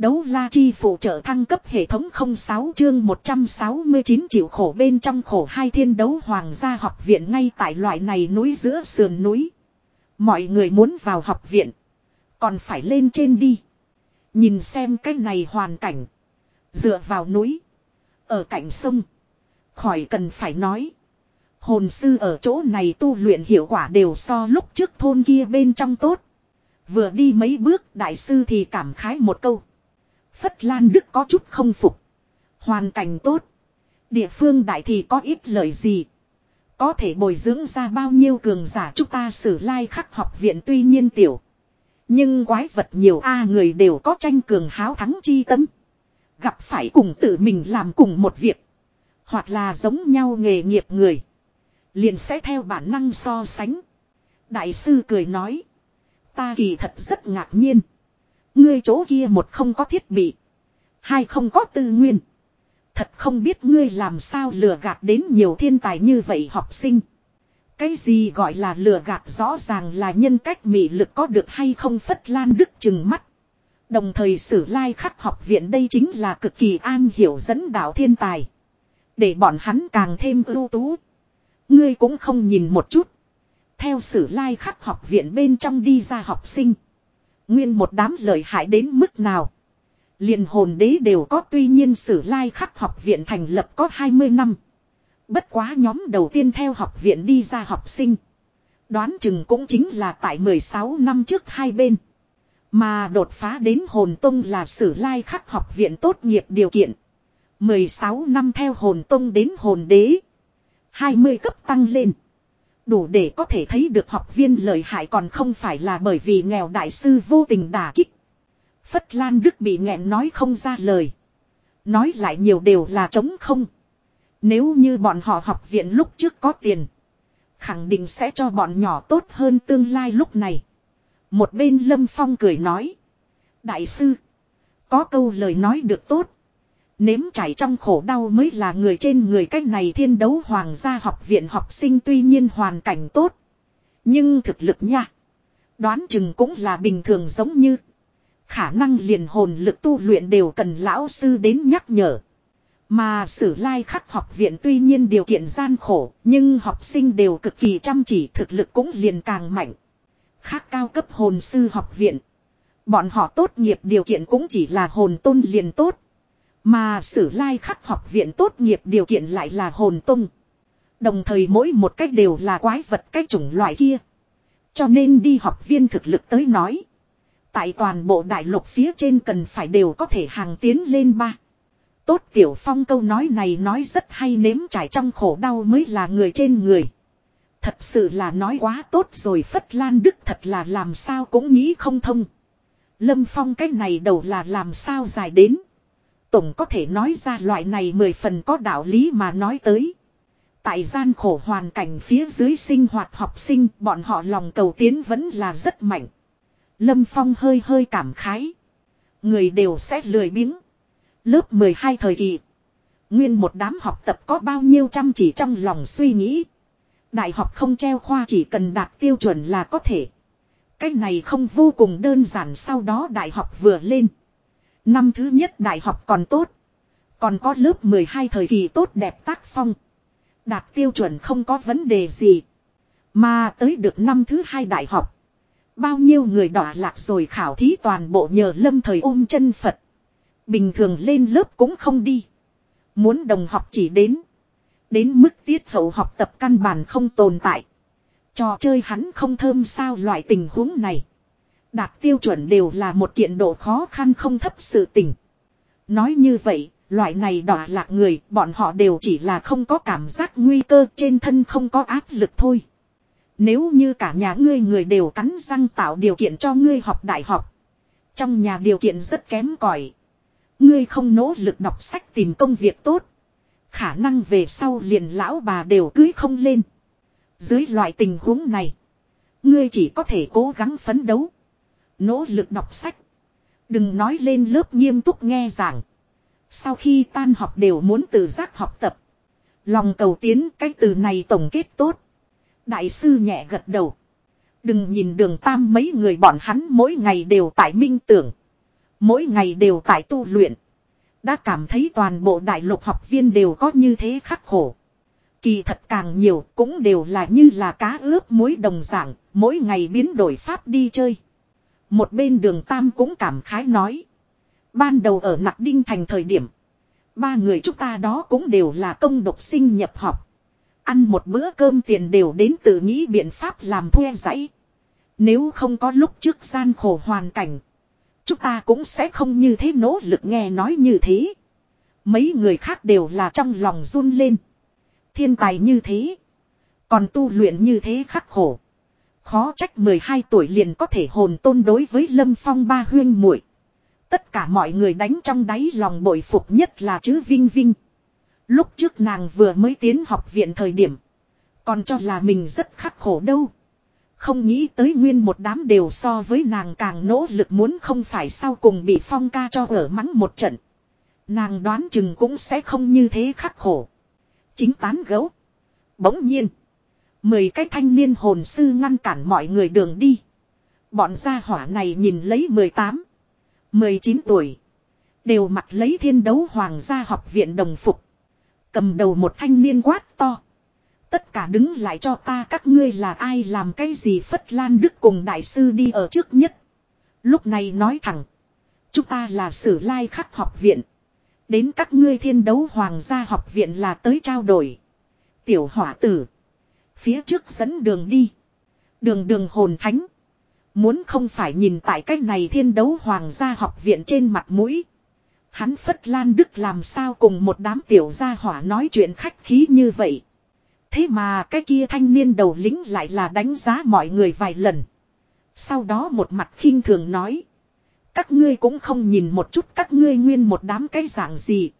Đấu la chi phụ trợ thăng cấp hệ thống 06 chương 169 chịu khổ bên trong khổ hai thiên đấu hoàng gia học viện ngay tại loại này núi giữa sườn núi. Mọi người muốn vào học viện. Còn phải lên trên đi. Nhìn xem cái này hoàn cảnh. Dựa vào núi. Ở cạnh sông. Khỏi cần phải nói. Hồn sư ở chỗ này tu luyện hiệu quả đều so lúc trước thôn kia bên trong tốt. Vừa đi mấy bước, đại sư thì cảm khái một câu. Phất Lan Đức có chút không phục. Hoàn cảnh tốt. Địa phương đại thì có ít lợi gì. Có thể bồi dưỡng ra bao nhiêu cường giả chúng ta sử lai khắc học viện tuy nhiên tiểu. Nhưng quái vật nhiều A người đều có tranh cường háo thắng chi tâm. Gặp phải cùng tự mình làm cùng một việc. Hoặc là giống nhau nghề nghiệp người. Liền sẽ theo bản năng so sánh. Đại sư cười nói. Ta kỳ thật rất ngạc nhiên. Ngươi chỗ kia một không có thiết bị. Hai không có tư nguyên. Thật không biết ngươi làm sao lừa gạt đến nhiều thiên tài như vậy học sinh. Cái gì gọi là lừa gạt rõ ràng là nhân cách mị lực có được hay không phất lan đức chừng mắt. Đồng thời sử lai khắc học viện đây chính là cực kỳ an hiểu dẫn đạo thiên tài. Để bọn hắn càng thêm ưu tú. Ngươi cũng không nhìn một chút. Theo sử lai khắc học viện bên trong đi ra học sinh. Nguyên một đám lợi hại đến mức nào. liền hồn đế đều có, tuy nhiên sử lai khắc học viện thành lập có 20 năm. Bất quá nhóm đầu tiên theo học viện đi ra học sinh. Đoán chừng cũng chính là tại 16 năm trước hai bên. Mà đột phá đến hồn tông là sử lai khắc học viện tốt nghiệp điều kiện. 16 năm theo hồn tông đến hồn đế. 20 cấp tăng lên. Đủ để có thể thấy được học viên lợi hại còn không phải là bởi vì nghèo đại sư vô tình đả kích. Phất Lan Đức bị nghẹn nói không ra lời. Nói lại nhiều đều là trống không. Nếu như bọn họ học viện lúc trước có tiền. Khẳng định sẽ cho bọn nhỏ tốt hơn tương lai lúc này. Một bên Lâm Phong cười nói. Đại sư. Có câu lời nói được tốt. Nếm trải trong khổ đau mới là người trên người cách này thiên đấu hoàng gia học viện học sinh tuy nhiên hoàn cảnh tốt. Nhưng thực lực nha. Đoán chừng cũng là bình thường giống như. Khả năng liền hồn lực tu luyện đều cần lão sư đến nhắc nhở. Mà sử lai khắc học viện tuy nhiên điều kiện gian khổ, nhưng học sinh đều cực kỳ chăm chỉ thực lực cũng liền càng mạnh. Khác cao cấp hồn sư học viện. Bọn họ tốt nghiệp điều kiện cũng chỉ là hồn tôn liền tốt. Mà sử lai khắc học viện tốt nghiệp điều kiện lại là hồn tung. Đồng thời mỗi một cách đều là quái vật cái chủng loại kia. Cho nên đi học viên thực lực tới nói. Tại toàn bộ đại lục phía trên cần phải đều có thể hàng tiến lên ba. Tốt tiểu phong câu nói này nói rất hay nếm trải trong khổ đau mới là người trên người. Thật sự là nói quá tốt rồi Phất Lan Đức thật là làm sao cũng nghĩ không thông. Lâm Phong cái này đầu là làm sao dài đến. Tổng có thể nói ra loại này mười phần có đạo lý mà nói tới. Tại gian khổ hoàn cảnh phía dưới sinh hoạt học sinh, bọn họ lòng cầu tiến vẫn là rất mạnh. Lâm Phong hơi hơi cảm khái. Người đều sẽ lười biếng. Lớp 12 thời kỳ. Nguyên một đám học tập có bao nhiêu chăm chỉ trong lòng suy nghĩ. Đại học không treo khoa chỉ cần đạt tiêu chuẩn là có thể. cách này không vô cùng đơn giản, sau đó đại học vừa lên. Năm thứ nhất đại học còn tốt. Còn có lớp 12 thời kỳ tốt đẹp tác phong. Đạt tiêu chuẩn không có vấn đề gì. Mà tới được năm thứ hai đại học. Bao nhiêu người đỏ lạc rồi khảo thí toàn bộ nhờ lâm thời ôm chân Phật. Bình thường lên lớp cũng không đi. Muốn đồng học chỉ đến. Đến mức tiết hậu học tập căn bản không tồn tại. Trò chơi hắn không thơm sao loại tình huống này. Đạt tiêu chuẩn đều là một kiện độ khó khăn không thấp sự tình. Nói như vậy, loại này đỏ lạc người, bọn họ đều chỉ là không có cảm giác nguy cơ trên thân không có áp lực thôi. Nếu như cả nhà ngươi người đều cắn răng tạo điều kiện cho ngươi học đại học. Trong nhà điều kiện rất kém cỏi Ngươi không nỗ lực đọc sách tìm công việc tốt. Khả năng về sau liền lão bà đều cưới không lên. Dưới loại tình huống này. Ngươi chỉ có thể cố gắng phấn đấu. Nỗ lực đọc sách. Đừng nói lên lớp nghiêm túc nghe giảng. Sau khi tan học đều muốn tự giác học tập. Lòng cầu tiến cái từ này tổng kết tốt. Đại sư nhẹ gật đầu. Đừng nhìn đường tam mấy người bọn hắn mỗi ngày đều tại minh tưởng. Mỗi ngày đều tại tu luyện. Đã cảm thấy toàn bộ đại lục học viên đều có như thế khắc khổ. Kỳ thật càng nhiều cũng đều là như là cá ướp muối đồng dạng, mỗi ngày biến đổi pháp đi chơi. Một bên đường Tam cũng cảm khái nói. Ban đầu ở Nặc Đinh thành thời điểm. Ba người chúng ta đó cũng đều là công độc sinh nhập học. Ăn một bữa cơm tiền đều đến tự nghĩ biện pháp làm thuê giấy. Nếu không có lúc trước gian khổ hoàn cảnh. Chúng ta cũng sẽ không như thế nỗ lực nghe nói như thế. Mấy người khác đều là trong lòng run lên. Thiên tài như thế. Còn tu luyện như thế khắc khổ. Khó trách 12 tuổi liền có thể hồn tôn đối với Lâm Phong ba huyên muội. Tất cả mọi người đánh trong đáy lòng bội phục nhất là chữ Vinh Vinh. Lúc trước nàng vừa mới tiến học viện thời điểm. Còn cho là mình rất khắc khổ đâu. Không nghĩ tới nguyên một đám đều so với nàng càng nỗ lực muốn không phải sau cùng bị phong ca cho ở mắng một trận. Nàng đoán chừng cũng sẽ không như thế khắc khổ. Chính tán gấu. Bỗng nhiên. Mười cái thanh niên hồn sư ngăn cản mọi người đường đi. Bọn gia hỏa này nhìn lấy 18, 19 tuổi. Đều mặc lấy thiên đấu hoàng gia học viện đồng phục. Cầm đầu một thanh niên quát to. Tất cả đứng lại cho ta các ngươi là ai làm cái gì Phất Lan Đức cùng đại sư đi ở trước nhất. Lúc này nói thẳng. Chúng ta là sử lai khắc học viện. Đến các ngươi thiên đấu hoàng gia học viện là tới trao đổi. Tiểu hỏa tử. Phía trước dẫn đường đi. Đường đường hồn thánh. Muốn không phải nhìn tại cách này thiên đấu hoàng gia học viện trên mặt mũi. Hắn Phất Lan Đức làm sao cùng một đám tiểu gia hỏa nói chuyện khách khí như vậy. Thế mà cái kia thanh niên đầu lính lại là đánh giá mọi người vài lần. Sau đó một mặt khinh thường nói. Các ngươi cũng không nhìn một chút các ngươi nguyên một đám cái dạng gì.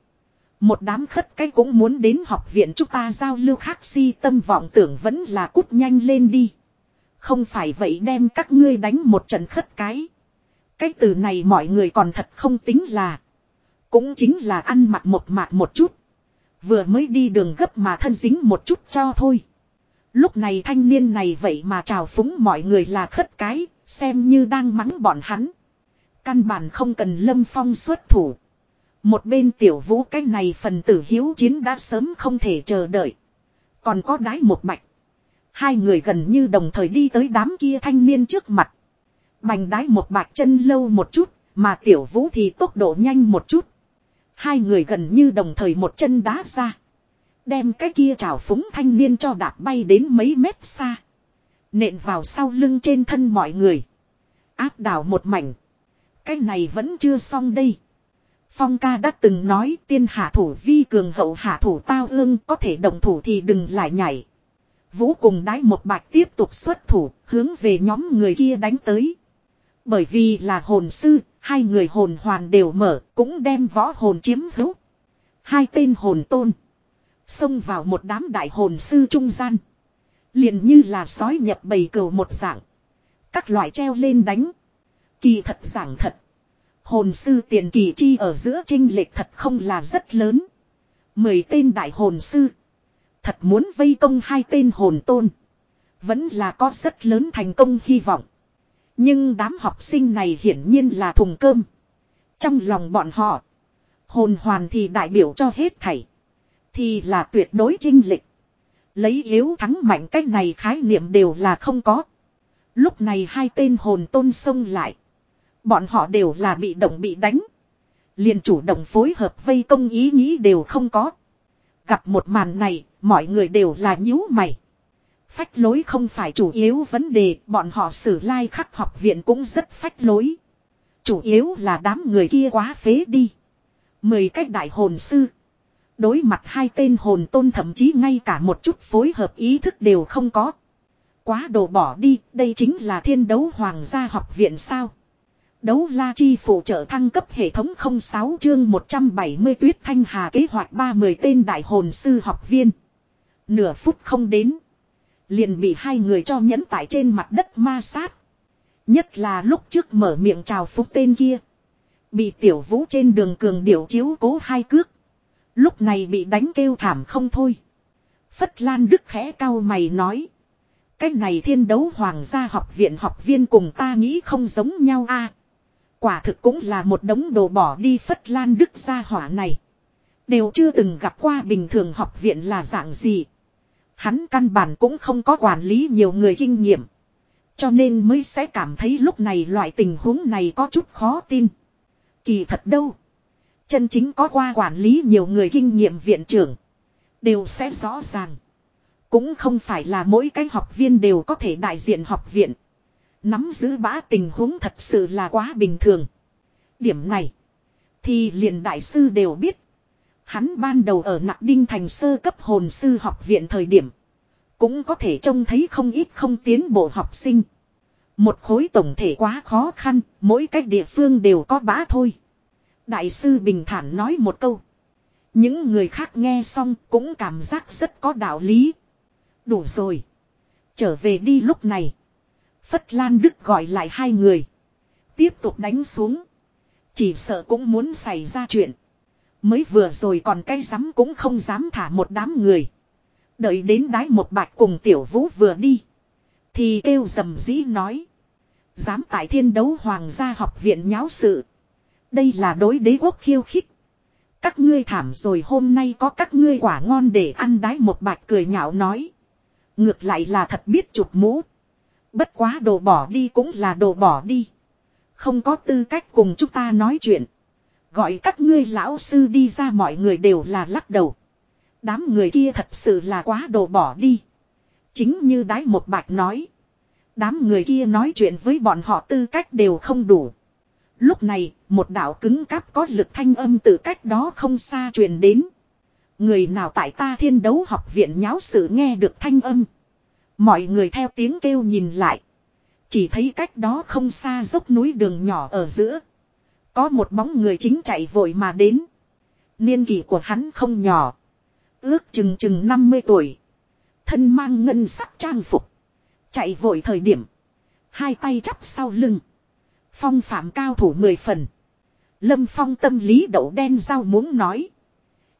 Một đám khất cái cũng muốn đến học viện chúng ta giao lưu khác si tâm vọng tưởng vẫn là cút nhanh lên đi. Không phải vậy đem các ngươi đánh một trận khất cái. Cái từ này mọi người còn thật không tính là. Cũng chính là ăn mặc một mạc một chút. Vừa mới đi đường gấp mà thân dính một chút cho thôi. Lúc này thanh niên này vậy mà chào phúng mọi người là khất cái, xem như đang mắng bọn hắn. Căn bản không cần lâm phong xuất thủ. Một bên tiểu vũ cái này phần tử hiếu chiến đã sớm không thể chờ đợi. Còn có đái một bạch. Hai người gần như đồng thời đi tới đám kia thanh niên trước mặt. Bành đái một bạch chân lâu một chút, mà tiểu vũ thì tốc độ nhanh một chút. Hai người gần như đồng thời một chân đá ra. Đem cái kia trào phúng thanh niên cho đạp bay đến mấy mét xa. Nện vào sau lưng trên thân mọi người. Áp đảo một mảnh. Cái này vẫn chưa xong đây. Phong ca đã từng nói tiên hạ thủ vi cường hậu hạ thủ tao ương có thể đồng thủ thì đừng lại nhảy. Vũ cùng đái một bạch tiếp tục xuất thủ hướng về nhóm người kia đánh tới. Bởi vì là hồn sư, hai người hồn hoàn đều mở cũng đem võ hồn chiếm hữu. Hai tên hồn tôn. Xông vào một đám đại hồn sư trung gian. liền như là sói nhập bầy cừu một dạng. Các loại treo lên đánh. Kỳ thật giảng thật. Hồn sư tiền kỳ chi ở giữa trinh lệch thật không là rất lớn. Mười tên đại hồn sư. Thật muốn vây công hai tên hồn tôn. Vẫn là có rất lớn thành công hy vọng. Nhưng đám học sinh này hiển nhiên là thùng cơm. Trong lòng bọn họ. Hồn hoàn thì đại biểu cho hết thảy. Thì là tuyệt đối trinh lệch. Lấy yếu thắng mạnh cách này khái niệm đều là không có. Lúc này hai tên hồn tôn xông lại. Bọn họ đều là bị động bị đánh. liền chủ động phối hợp vây công ý nghĩ đều không có. Gặp một màn này, mọi người đều là nhíu mày. Phách lối không phải chủ yếu vấn đề, bọn họ xử lai like khắc học viện cũng rất phách lối. Chủ yếu là đám người kia quá phế đi. Mười cách đại hồn sư. Đối mặt hai tên hồn tôn thậm chí ngay cả một chút phối hợp ý thức đều không có. Quá đồ bỏ đi, đây chính là thiên đấu hoàng gia học viện sao. Đấu la chi phụ trợ thăng cấp hệ thống 06 chương 170 tuyết thanh hà kế hoạch 30 tên đại hồn sư học viên. Nửa phút không đến. Liền bị hai người cho nhẫn tại trên mặt đất ma sát. Nhất là lúc trước mở miệng chào phúc tên kia. Bị tiểu vũ trên đường cường điểu chiếu cố hai cước. Lúc này bị đánh kêu thảm không thôi. Phất Lan Đức khẽ cao mày nói. Cái này thiên đấu hoàng gia học viện học viên cùng ta nghĩ không giống nhau a Quả thực cũng là một đống đồ bỏ đi Phất Lan Đức gia hỏa này. Đều chưa từng gặp qua bình thường học viện là dạng gì. Hắn căn bản cũng không có quản lý nhiều người kinh nghiệm. Cho nên mới sẽ cảm thấy lúc này loại tình huống này có chút khó tin. Kỳ thật đâu. Chân chính có qua quản lý nhiều người kinh nghiệm viện trưởng. Đều sẽ rõ ràng. Cũng không phải là mỗi cái học viên đều có thể đại diện học viện. Nắm giữ bá tình huống thật sự là quá bình thường. Điểm này. Thì liền đại sư đều biết. Hắn ban đầu ở nặng đinh thành sơ cấp hồn sư học viện thời điểm. Cũng có thể trông thấy không ít không tiến bộ học sinh. Một khối tổng thể quá khó khăn, mỗi cách địa phương đều có bá thôi. Đại sư bình thản nói một câu. Những người khác nghe xong cũng cảm giác rất có đạo lý. Đủ rồi. Trở về đi lúc này. Phất Lan Đức gọi lại hai người. Tiếp tục đánh xuống. Chỉ sợ cũng muốn xảy ra chuyện. Mới vừa rồi còn cây rắm cũng không dám thả một đám người. Đợi đến đái một bạch cùng tiểu vũ vừa đi. Thì kêu dầm dĩ nói. Dám tại thiên đấu hoàng gia học viện nháo sự. Đây là đối đế quốc khiêu khích. Các ngươi thảm rồi hôm nay có các ngươi quả ngon để ăn đái một bạch cười nhạo nói. Ngược lại là thật biết chụp mũ. Bất quá đồ bỏ đi cũng là đồ bỏ đi. Không có tư cách cùng chúng ta nói chuyện. Gọi các ngươi lão sư đi ra mọi người đều là lắc đầu. Đám người kia thật sự là quá đồ bỏ đi. Chính như đái một bạch nói. Đám người kia nói chuyện với bọn họ tư cách đều không đủ. Lúc này, một đạo cứng cáp có lực thanh âm từ cách đó không xa truyền đến. Người nào tại ta thiên đấu học viện nháo sự nghe được thanh âm. Mọi người theo tiếng kêu nhìn lại. Chỉ thấy cách đó không xa dốc núi đường nhỏ ở giữa. Có một bóng người chính chạy vội mà đến. Niên kỷ của hắn không nhỏ. Ước chừng chừng 50 tuổi. Thân mang ngân sắc trang phục. Chạy vội thời điểm. Hai tay chắp sau lưng. Phong phạm cao thủ mười phần. Lâm Phong tâm lý đậu đen rau muốn nói.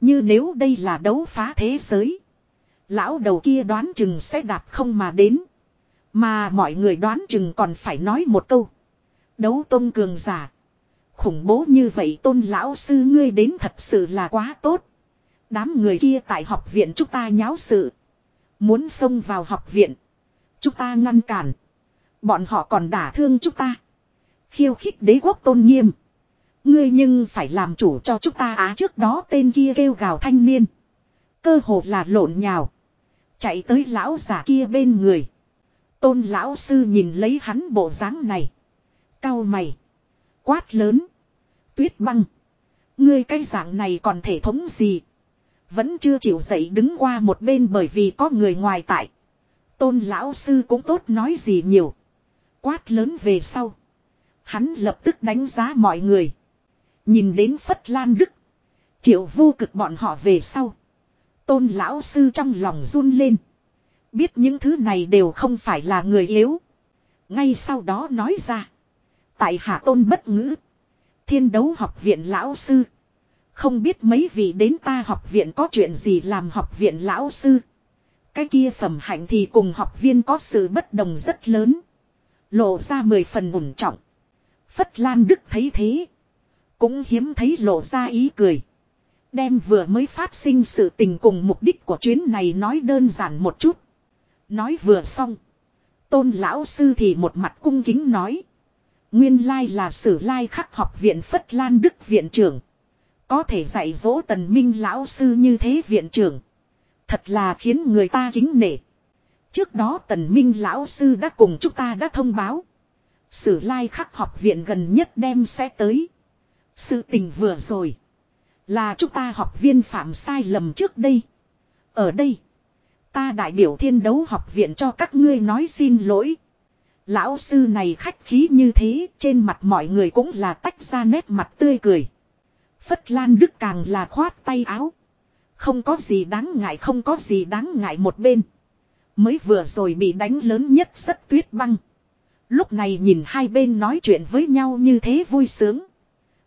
Như nếu đây là đấu phá thế giới. Lão đầu kia đoán chừng sẽ đạp không mà đến. Mà mọi người đoán chừng còn phải nói một câu. Đấu tôn cường giả. Khủng bố như vậy tôn lão sư ngươi đến thật sự là quá tốt. Đám người kia tại học viện chúng ta nháo sự. Muốn xông vào học viện. Chúng ta ngăn cản. Bọn họ còn đả thương chúng ta. Khiêu khích đế quốc tôn nghiêm. Ngươi nhưng phải làm chủ cho chúng ta á trước đó tên kia kêu gào thanh niên. Cơ hồ là lộn nhào. Chạy tới lão giả kia bên người. Tôn lão sư nhìn lấy hắn bộ dáng này. Cao mày. Quát lớn. Tuyết băng. Ngươi cái dạng này còn thể thống gì. Vẫn chưa chịu dậy đứng qua một bên bởi vì có người ngoài tại. Tôn lão sư cũng tốt nói gì nhiều. Quát lớn về sau. Hắn lập tức đánh giá mọi người. Nhìn đến Phất Lan Đức. Triệu vô cực bọn họ về sau. Tôn lão sư trong lòng run lên. Biết những thứ này đều không phải là người yếu. Ngay sau đó nói ra. Tại hạ tôn bất ngữ. Thiên đấu học viện lão sư. Không biết mấy vị đến ta học viện có chuyện gì làm học viện lão sư. Cái kia phẩm hạnh thì cùng học viên có sự bất đồng rất lớn. Lộ ra mười phần ủng trọng. Phất Lan Đức thấy thế. Cũng hiếm thấy lộ ra ý cười. Đem vừa mới phát sinh sự tình cùng mục đích của chuyến này nói đơn giản một chút. Nói vừa xong. Tôn lão sư thì một mặt cung kính nói. Nguyên lai là sử lai khắc học viện Phất Lan Đức viện trưởng. Có thể dạy dỗ tần minh lão sư như thế viện trưởng. Thật là khiến người ta kính nể. Trước đó tần minh lão sư đã cùng chúng ta đã thông báo. Sử lai khắc học viện gần nhất đem sẽ tới. Sự tình vừa rồi. Là chúng ta học viên phạm sai lầm trước đây. Ở đây. Ta đại biểu thiên đấu học viện cho các ngươi nói xin lỗi. Lão sư này khách khí như thế, trên mặt mọi người cũng là tách ra nét mặt tươi cười. Phất Lan Đức càng là khoát tay áo. Không có gì đáng ngại, không có gì đáng ngại một bên. Mới vừa rồi bị đánh lớn nhất rất tuyết băng. Lúc này nhìn hai bên nói chuyện với nhau như thế vui sướng.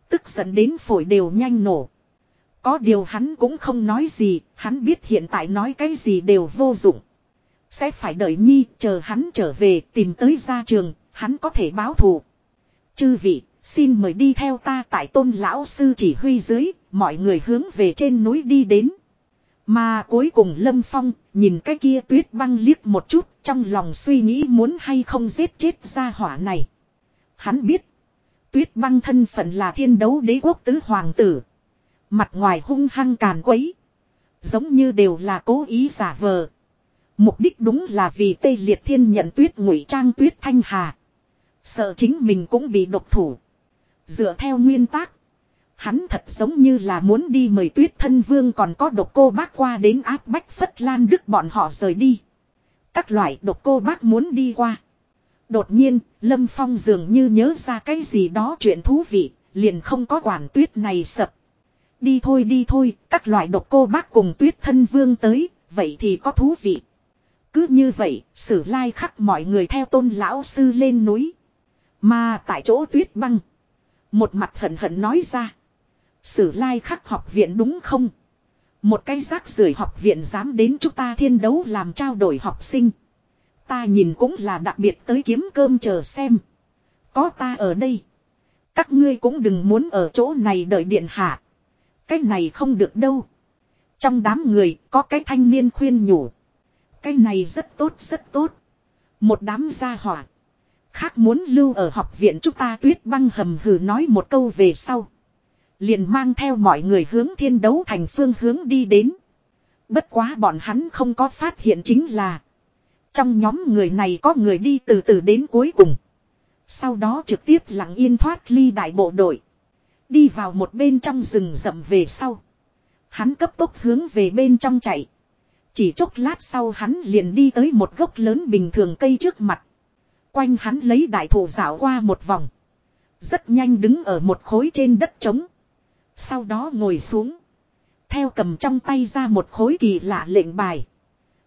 Tức giận đến phổi đều nhanh nổ. Có điều hắn cũng không nói gì, hắn biết hiện tại nói cái gì đều vô dụng. Sẽ phải đợi Nhi chờ hắn trở về tìm tới gia trường, hắn có thể báo thù. Chư vị, xin mời đi theo ta tại tôn lão sư chỉ huy dưới, mọi người hướng về trên núi đi đến. Mà cuối cùng Lâm Phong nhìn cái kia tuyết băng liếc một chút trong lòng suy nghĩ muốn hay không giết chết gia hỏa này. Hắn biết. Tuyết băng thân phận là thiên đấu đế quốc tứ hoàng tử. Mặt ngoài hung hăng càn quấy. Giống như đều là cố ý giả vờ. Mục đích đúng là vì tê liệt thiên nhận tuyết ngụy trang tuyết thanh hà. Sợ chính mình cũng bị độc thủ. Dựa theo nguyên tắc. Hắn thật giống như là muốn đi mời tuyết thân vương còn có độc cô bác qua đến áp bách phất lan đức bọn họ rời đi. Các loại độc cô bác muốn đi qua. Đột nhiên, Lâm Phong dường như nhớ ra cái gì đó chuyện thú vị, liền không có quản tuyết này sập. Đi thôi đi thôi, các loại độc cô bác cùng tuyết thân vương tới, vậy thì có thú vị. Cứ như vậy, sử lai khắc mọi người theo tôn lão sư lên núi. Mà tại chỗ tuyết băng. Một mặt hận hận nói ra. Sử lai khắc học viện đúng không? Một cái rác rưởi học viện dám đến chúng ta thiên đấu làm trao đổi học sinh. Ta nhìn cũng là đặc biệt tới kiếm cơm chờ xem. Có ta ở đây. Các ngươi cũng đừng muốn ở chỗ này đợi điện hạ. Cái này không được đâu. Trong đám người, có cái thanh niên khuyên nhủ. Cái này rất tốt rất tốt. Một đám gia hỏa. Khác muốn lưu ở học viện chúng ta tuyết băng hầm hừ nói một câu về sau. Liền mang theo mọi người hướng thiên đấu thành phương hướng đi đến. Bất quá bọn hắn không có phát hiện chính là. Trong nhóm người này có người đi từ từ đến cuối cùng. Sau đó trực tiếp lặng yên thoát ly đại bộ đội. Đi vào một bên trong rừng rậm về sau. Hắn cấp tốc hướng về bên trong chạy. Chỉ chốc lát sau hắn liền đi tới một gốc lớn bình thường cây trước mặt. Quanh hắn lấy đại thụ dạo qua một vòng. Rất nhanh đứng ở một khối trên đất trống. Sau đó ngồi xuống. Theo cầm trong tay ra một khối kỳ lạ lệnh bài.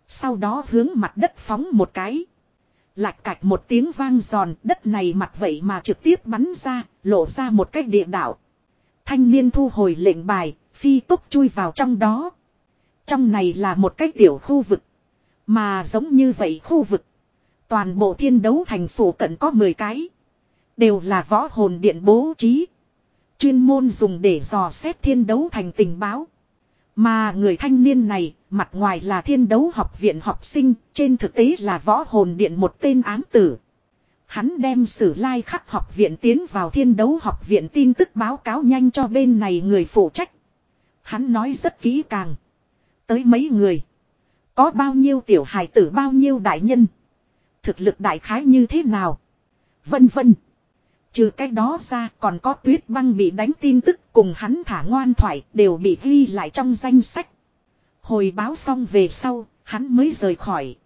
Sau đó hướng mặt đất phóng một cái. Lạch cạch một tiếng vang giòn đất này mặt vậy mà trực tiếp bắn ra, lộ ra một cái địa đảo. Thanh niên thu hồi lệnh bài, phi tốc chui vào trong đó. Trong này là một cái tiểu khu vực. Mà giống như vậy khu vực. Toàn bộ thiên đấu thành phủ cận có 10 cái. Đều là võ hồn điện bố trí. Chuyên môn dùng để dò xét thiên đấu thành tình báo. Mà người thanh niên này, mặt ngoài là thiên đấu học viện học sinh, trên thực tế là võ hồn điện một tên án tử. Hắn đem sử lai khắc học viện tiến vào thiên đấu học viện tin tức báo cáo nhanh cho bên này người phụ trách. Hắn nói rất kỹ càng. Tới mấy người. Có bao nhiêu tiểu hài tử bao nhiêu đại nhân. Thực lực đại khái như thế nào. Vân vân. Trừ cái đó ra còn có tuyết băng bị đánh tin tức cùng hắn thả ngoan thoại đều bị ghi lại trong danh sách. Hồi báo xong về sau, hắn mới rời khỏi.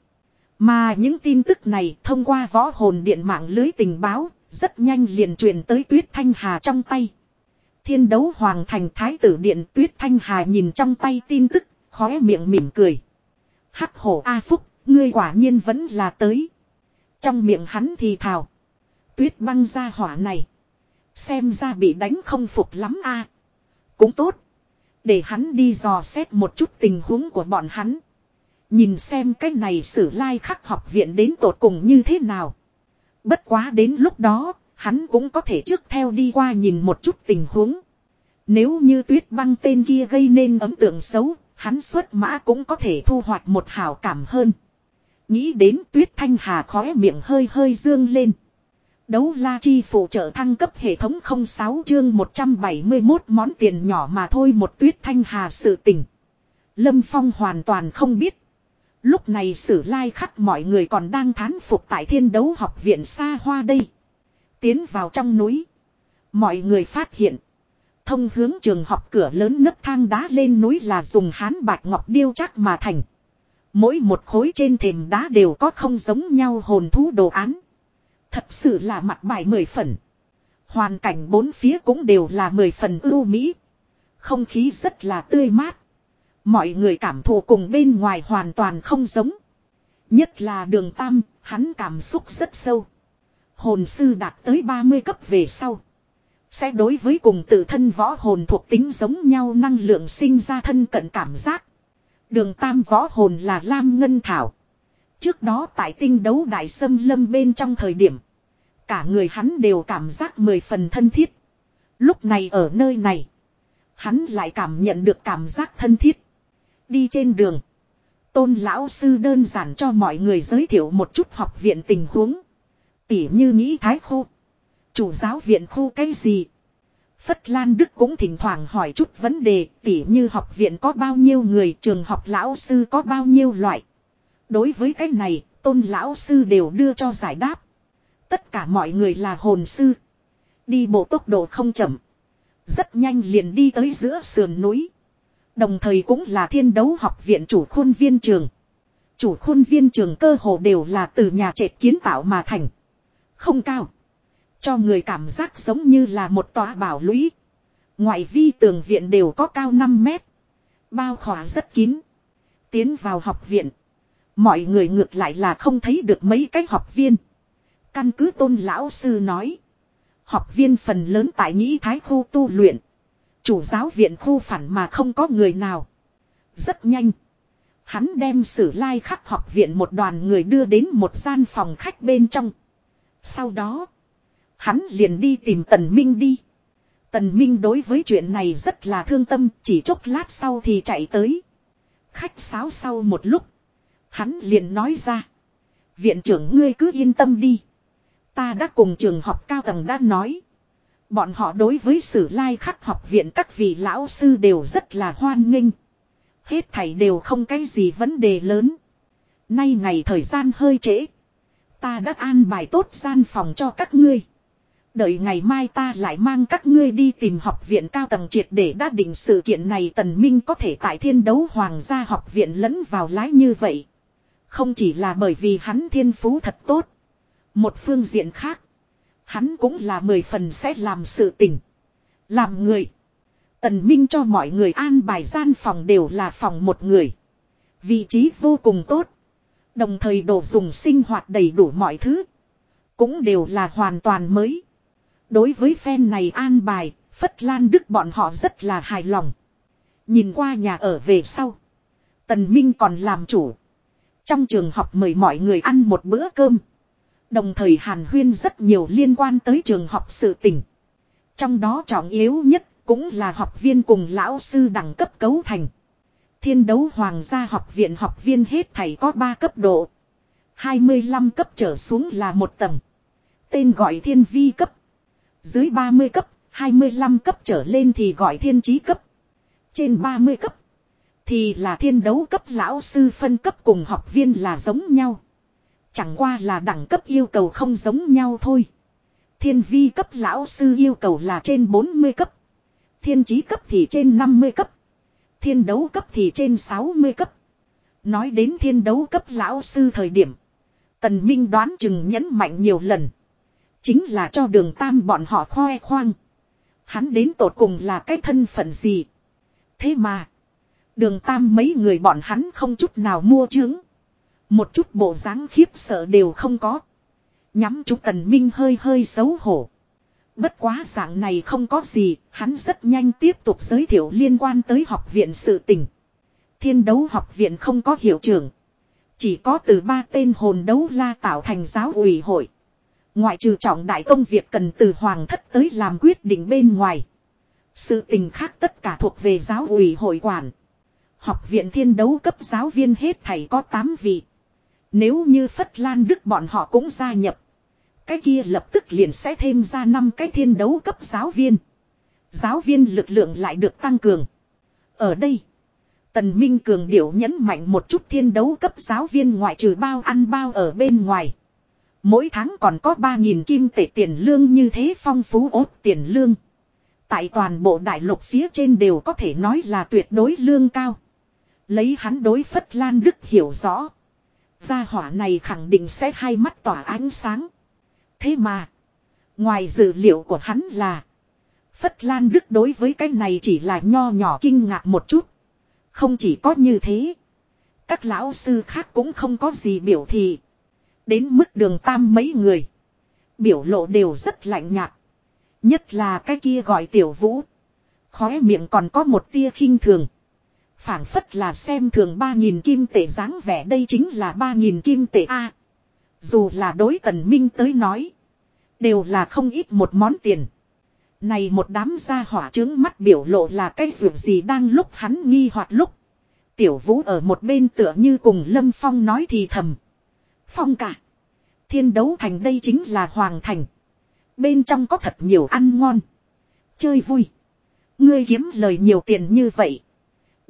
Mà những tin tức này thông qua võ hồn điện mạng lưới tình báo, rất nhanh liền truyền tới Tuyết Thanh Hà trong tay. Thiên đấu hoàng thành thái tử điện Tuyết Thanh Hà nhìn trong tay tin tức, khóe miệng mỉm cười. Hắc hổ A Phúc, ngươi quả nhiên vẫn là tới. Trong miệng hắn thì thào. Tuyết băng ra hỏa này. Xem ra bị đánh không phục lắm a Cũng tốt. Để hắn đi dò xét một chút tình huống của bọn hắn. Nhìn xem cái này sử lai khắc học viện đến tột cùng như thế nào. Bất quá đến lúc đó, hắn cũng có thể trước theo đi qua nhìn một chút tình huống. Nếu như tuyết băng tên kia gây nên ấn tượng xấu, hắn xuất mã cũng có thể thu hoạch một hảo cảm hơn. Nghĩ đến tuyết thanh hà khóe miệng hơi hơi dương lên. Đấu la chi phụ trợ thăng cấp hệ thống 06 chương 171 món tiền nhỏ mà thôi một tuyết thanh hà sự tình. Lâm Phong hoàn toàn không biết. Lúc này sử lai khắc mọi người còn đang thán phục tại thiên đấu học viện xa hoa đây. Tiến vào trong núi. Mọi người phát hiện. Thông hướng trường học cửa lớn nấc thang đá lên núi là dùng hán bạch ngọc điêu chắc mà thành. Mỗi một khối trên thềm đá đều có không giống nhau hồn thú đồ án. Thật sự là mặt bài mười phần. Hoàn cảnh bốn phía cũng đều là mười phần ưu mỹ. Không khí rất là tươi mát. Mọi người cảm thụ cùng bên ngoài hoàn toàn không giống. Nhất là đường tam, hắn cảm xúc rất sâu. Hồn sư đạt tới 30 cấp về sau. Sẽ đối với cùng tự thân võ hồn thuộc tính giống nhau năng lượng sinh ra thân cận cảm giác. Đường tam võ hồn là Lam Ngân Thảo. Trước đó tại tinh đấu đại sâm lâm bên trong thời điểm. Cả người hắn đều cảm giác mười phần thân thiết. Lúc này ở nơi này. Hắn lại cảm nhận được cảm giác thân thiết. Đi trên đường. Tôn lão sư đơn giản cho mọi người giới thiệu một chút học viện tình huống. Tỉ như nghĩ thái khu. Chủ giáo viện khu cái gì. Phất Lan Đức cũng thỉnh thoảng hỏi chút vấn đề tỉ như học viện có bao nhiêu người trường học lão sư có bao nhiêu loại. Đối với cái này, tôn lão sư đều đưa cho giải đáp. Tất cả mọi người là hồn sư. Đi bộ tốc độ không chậm. Rất nhanh liền đi tới giữa sườn núi. Đồng thời cũng là thiên đấu học viện chủ khuôn viên trường. Chủ khuôn viên trường cơ hồ đều là từ nhà trệt kiến tạo mà thành. Không cao. Cho người cảm giác giống như là một tòa bảo lũy. Ngoại vi tường viện đều có cao 5 mét. Bao khỏa rất kín. Tiến vào học viện. Mọi người ngược lại là không thấy được mấy cái học viên. Căn cứ tôn lão sư nói. Học viên phần lớn tại Nhĩ Thái khu tu luyện. Chủ giáo viện khu phản mà không có người nào. Rất nhanh. Hắn đem sử lai khắc học viện một đoàn người đưa đến một gian phòng khách bên trong. Sau đó. Hắn liền đi tìm Tần Minh đi. Tần Minh đối với chuyện này rất là thương tâm, chỉ chốc lát sau thì chạy tới. Khách sáo sau một lúc. Hắn liền nói ra. Viện trưởng ngươi cứ yên tâm đi. Ta đã cùng trường học cao tầng đã nói. Bọn họ đối với sử lai khắc học viện các vị lão sư đều rất là hoan nghênh. Hết thảy đều không cái gì vấn đề lớn. Nay ngày thời gian hơi trễ. Ta đã an bài tốt gian phòng cho các ngươi. Đợi ngày mai ta lại mang các ngươi đi tìm học viện cao tầng triệt để đã định sự kiện này tần minh có thể tại thiên đấu hoàng gia học viện lẫn vào lái như vậy. Không chỉ là bởi vì hắn thiên phú thật tốt. Một phương diện khác. Hắn cũng là mười phần sẽ làm sự tình. Làm người. Tần Minh cho mọi người an bài gian phòng đều là phòng một người. Vị trí vô cùng tốt. Đồng thời đồ dùng sinh hoạt đầy đủ mọi thứ. Cũng đều là hoàn toàn mới. Đối với phen này an bài, Phất Lan Đức bọn họ rất là hài lòng. Nhìn qua nhà ở về sau. Tần Minh còn làm chủ. Trong trường học mời mọi người ăn một bữa cơm. Đồng thời hàn huyên rất nhiều liên quan tới trường học sự tình. Trong đó trọng yếu nhất cũng là học viên cùng lão sư đẳng cấp cấu thành. Thiên đấu hoàng gia học viện học viên hết thảy có 3 cấp độ. 25 cấp trở xuống là một tầng. Tên gọi thiên vi cấp. Dưới 30 cấp, 25 cấp trở lên thì gọi thiên trí cấp. Trên 30 cấp thì là thiên đấu cấp lão sư phân cấp cùng học viên là giống nhau. Chẳng qua là đẳng cấp yêu cầu không giống nhau thôi. Thiên vi cấp lão sư yêu cầu là trên 40 cấp. Thiên trí cấp thì trên 50 cấp. Thiên đấu cấp thì trên 60 cấp. Nói đến thiên đấu cấp lão sư thời điểm. Tần Minh đoán chừng nhấn mạnh nhiều lần. Chính là cho đường tam bọn họ khoe khoang. Hắn đến tột cùng là cái thân phận gì. Thế mà. Đường tam mấy người bọn hắn không chút nào mua chứng. Một chút bộ dáng khiếp sợ đều không có. Nhắm chú tần minh hơi hơi xấu hổ. Bất quá dạng này không có gì, hắn rất nhanh tiếp tục giới thiệu liên quan tới học viện sự tình. Thiên đấu học viện không có hiệu trưởng. Chỉ có từ ba tên hồn đấu la tạo thành giáo ủy hội. Ngoại trừ trọng đại công việc cần từ hoàng thất tới làm quyết định bên ngoài. Sự tình khác tất cả thuộc về giáo ủy hội quản. Học viện thiên đấu cấp giáo viên hết thảy có 8 vị. Nếu như Phất Lan Đức bọn họ cũng gia nhập. Cái kia lập tức liền sẽ thêm ra năm cái thiên đấu cấp giáo viên. Giáo viên lực lượng lại được tăng cường. Ở đây. Tần Minh Cường điều nhấn mạnh một chút thiên đấu cấp giáo viên ngoại trừ bao ăn bao ở bên ngoài. Mỗi tháng còn có 3.000 kim tệ tiền lương như thế phong phú ốt tiền lương. Tại toàn bộ đại lục phía trên đều có thể nói là tuyệt đối lương cao. Lấy hắn đối Phất Lan Đức hiểu rõ. Gia hỏa này khẳng định sẽ hai mắt tỏa ánh sáng. Thế mà. Ngoài dự liệu của hắn là. Phất Lan Đức đối với cái này chỉ là nho nhỏ kinh ngạc một chút. Không chỉ có như thế. Các lão sư khác cũng không có gì biểu thị. Đến mức đường tam mấy người. Biểu lộ đều rất lạnh nhạt. Nhất là cái kia gọi tiểu vũ. Khóe miệng còn có một tia khinh thường phảng phất là xem thường ba nghìn kim tệ dáng vẻ, đây chính là ba nghìn kim tệ a. Dù là đối tần minh tới nói, đều là không ít một món tiền. Này một đám gia hỏa trướng mắt biểu lộ là cái ruộng gì đang lúc hắn nghi hoặc lúc, tiểu vũ ở một bên tựa như cùng lâm phong nói thì thầm. Phong cả, thiên đấu thành đây chính là hoàng thành. Bên trong có thật nhiều ăn ngon, chơi vui. Ngươi kiếm lời nhiều tiền như vậy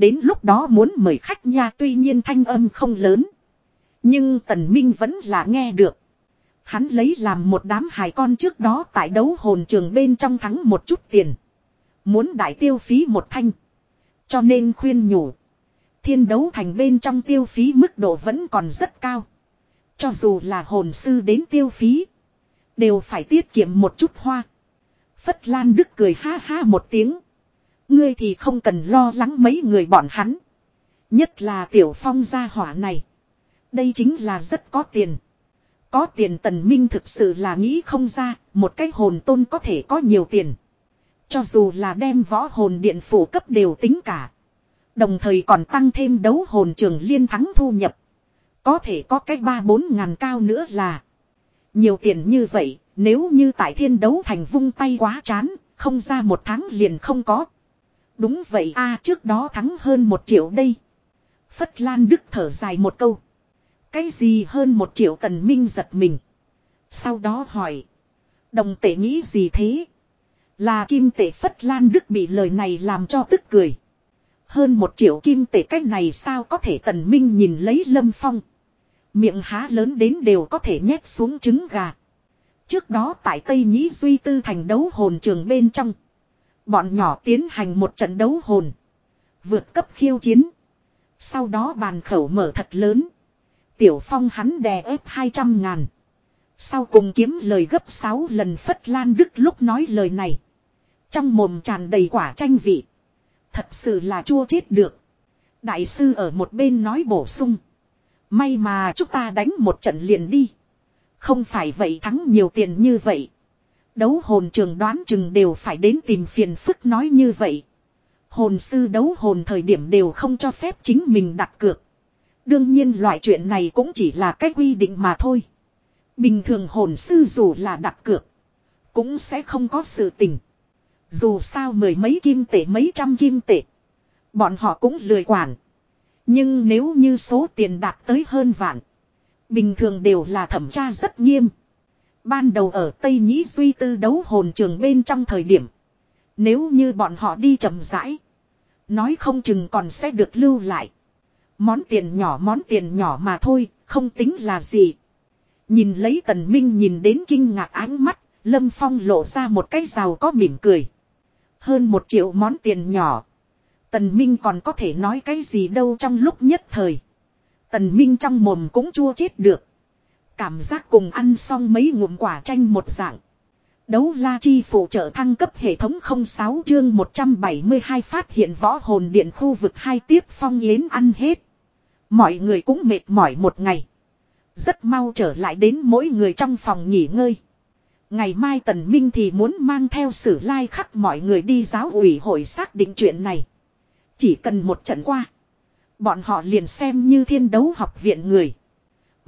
Đến lúc đó muốn mời khách nha, tuy nhiên thanh âm không lớn. Nhưng tần minh vẫn là nghe được. Hắn lấy làm một đám hài con trước đó tại đấu hồn trường bên trong thắng một chút tiền. Muốn đại tiêu phí một thanh. Cho nên khuyên nhủ. Thiên đấu thành bên trong tiêu phí mức độ vẫn còn rất cao. Cho dù là hồn sư đến tiêu phí. Đều phải tiết kiệm một chút hoa. Phất Lan Đức cười ha ha một tiếng. Ngươi thì không cần lo lắng mấy người bọn hắn. Nhất là tiểu phong gia hỏa này. Đây chính là rất có tiền. Có tiền tần minh thực sự là nghĩ không ra, một cái hồn tôn có thể có nhiều tiền. Cho dù là đem võ hồn điện phủ cấp đều tính cả. Đồng thời còn tăng thêm đấu hồn trường liên thắng thu nhập. Có thể có cái ba bốn ngàn cao nữa là. Nhiều tiền như vậy, nếu như tại thiên đấu thành vung tay quá chán, không ra một tháng liền không có. Đúng vậy a, trước đó thắng hơn một triệu đây. Phất Lan Đức thở dài một câu. Cái gì hơn một triệu tần minh giật mình. Sau đó hỏi. Đồng tệ nghĩ gì thế? Là kim tệ Phất Lan Đức bị lời này làm cho tức cười. Hơn một triệu kim tệ cách này sao có thể tần minh nhìn lấy lâm phong. Miệng há lớn đến đều có thể nhét xuống trứng gà. Trước đó tại Tây Nhĩ Duy Tư thành đấu hồn trường bên trong. Bọn nhỏ tiến hành một trận đấu hồn. Vượt cấp khiêu chiến. Sau đó bàn khẩu mở thật lớn. Tiểu Phong hắn đè ép 200 ngàn. Sau cùng kiếm lời gấp 6 lần Phất Lan Đức lúc nói lời này. Trong mồm tràn đầy quả chanh vị. Thật sự là chua chết được. Đại sư ở một bên nói bổ sung. May mà chúng ta đánh một trận liền đi. Không phải vậy thắng nhiều tiền như vậy. Đấu hồn trường đoán chừng đều phải đến tìm phiền phức nói như vậy. Hồn sư đấu hồn thời điểm đều không cho phép chính mình đặt cược. Đương nhiên loại chuyện này cũng chỉ là cách quy định mà thôi. Bình thường hồn sư dù là đặt cược. Cũng sẽ không có sự tình. Dù sao mười mấy kim tệ mấy trăm kim tệ. Bọn họ cũng lười quản. Nhưng nếu như số tiền đạt tới hơn vạn. Bình thường đều là thẩm tra rất nghiêm. Ban đầu ở Tây Nhĩ Duy Tư đấu hồn trường bên trong thời điểm. Nếu như bọn họ đi chậm rãi. Nói không chừng còn sẽ được lưu lại. Món tiền nhỏ món tiền nhỏ mà thôi, không tính là gì. Nhìn lấy tần minh nhìn đến kinh ngạc ánh mắt, Lâm Phong lộ ra một cái rào có mỉm cười. Hơn một triệu món tiền nhỏ. Tần Minh còn có thể nói cái gì đâu trong lúc nhất thời. Tần Minh trong mồm cũng chua chết được. Cảm giác cùng ăn xong mấy ngụm quả chanh một dạng. Đấu la chi phụ trợ thăng cấp hệ thống 06 chương 172 phát hiện võ hồn điện khu vực hai tiếp phong yến ăn hết. Mọi người cũng mệt mỏi một ngày. Rất mau trở lại đến mỗi người trong phòng nghỉ ngơi. Ngày mai Tần Minh thì muốn mang theo sử lai like khắc mọi người đi giáo ủy hội xác định chuyện này. Chỉ cần một trận qua. Bọn họ liền xem như thiên đấu học viện người.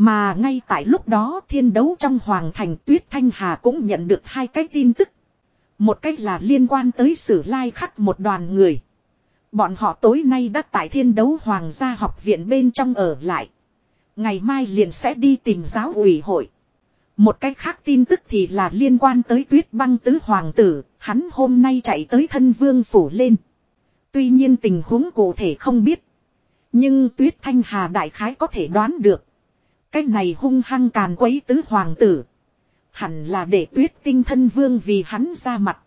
Mà ngay tại lúc đó thiên đấu trong Hoàng thành Tuyết Thanh Hà cũng nhận được hai cái tin tức. Một cách là liên quan tới sử lai khắc một đoàn người. Bọn họ tối nay đã tại thiên đấu Hoàng gia học viện bên trong ở lại. Ngày mai liền sẽ đi tìm giáo ủy hội. Một cách khác tin tức thì là liên quan tới tuyết băng tứ hoàng tử, hắn hôm nay chạy tới thân vương phủ lên. Tuy nhiên tình huống cụ thể không biết. Nhưng tuyết thanh hà đại khái có thể đoán được. Cái này hung hăng càn quấy tứ hoàng tử. Hẳn là để tuyết tinh thân vương vì hắn ra mặt.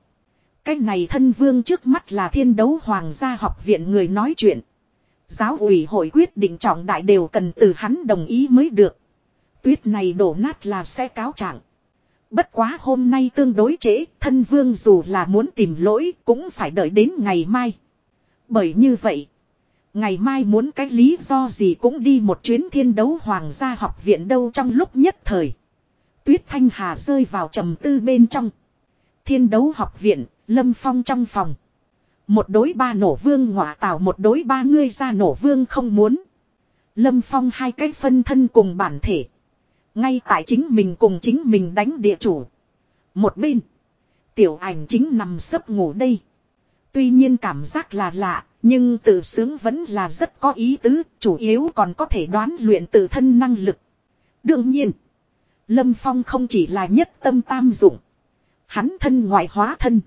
Cái này thân vương trước mắt là thiên đấu hoàng gia học viện người nói chuyện. Giáo ủy hội quyết định trọng đại đều cần từ hắn đồng ý mới được. Tuyết này đổ nát là sẽ cáo trạng. Bất quá hôm nay tương đối trễ, thân vương dù là muốn tìm lỗi cũng phải đợi đến ngày mai. Bởi như vậy, ngày mai muốn cái lý do gì cũng đi một chuyến thiên đấu hoàng gia học viện đâu trong lúc nhất thời. Tuyết Thanh Hà rơi vào trầm tư bên trong. Thiên đấu học viện, lâm phong trong phòng. Một đối ba nổ vương ngọa tạo một đối ba ngươi ra nổ vương không muốn. Lâm phong hai cái phân thân cùng bản thể. Ngay tại chính mình cùng chính mình đánh địa chủ. Một bên. Tiểu ảnh chính nằm sấp ngủ đây. Tuy nhiên cảm giác là lạ, nhưng tự sướng vẫn là rất có ý tứ, chủ yếu còn có thể đoán luyện tự thân năng lực. Đương nhiên, Lâm Phong không chỉ là nhất tâm tam dụng. Hắn thân ngoại hóa thân.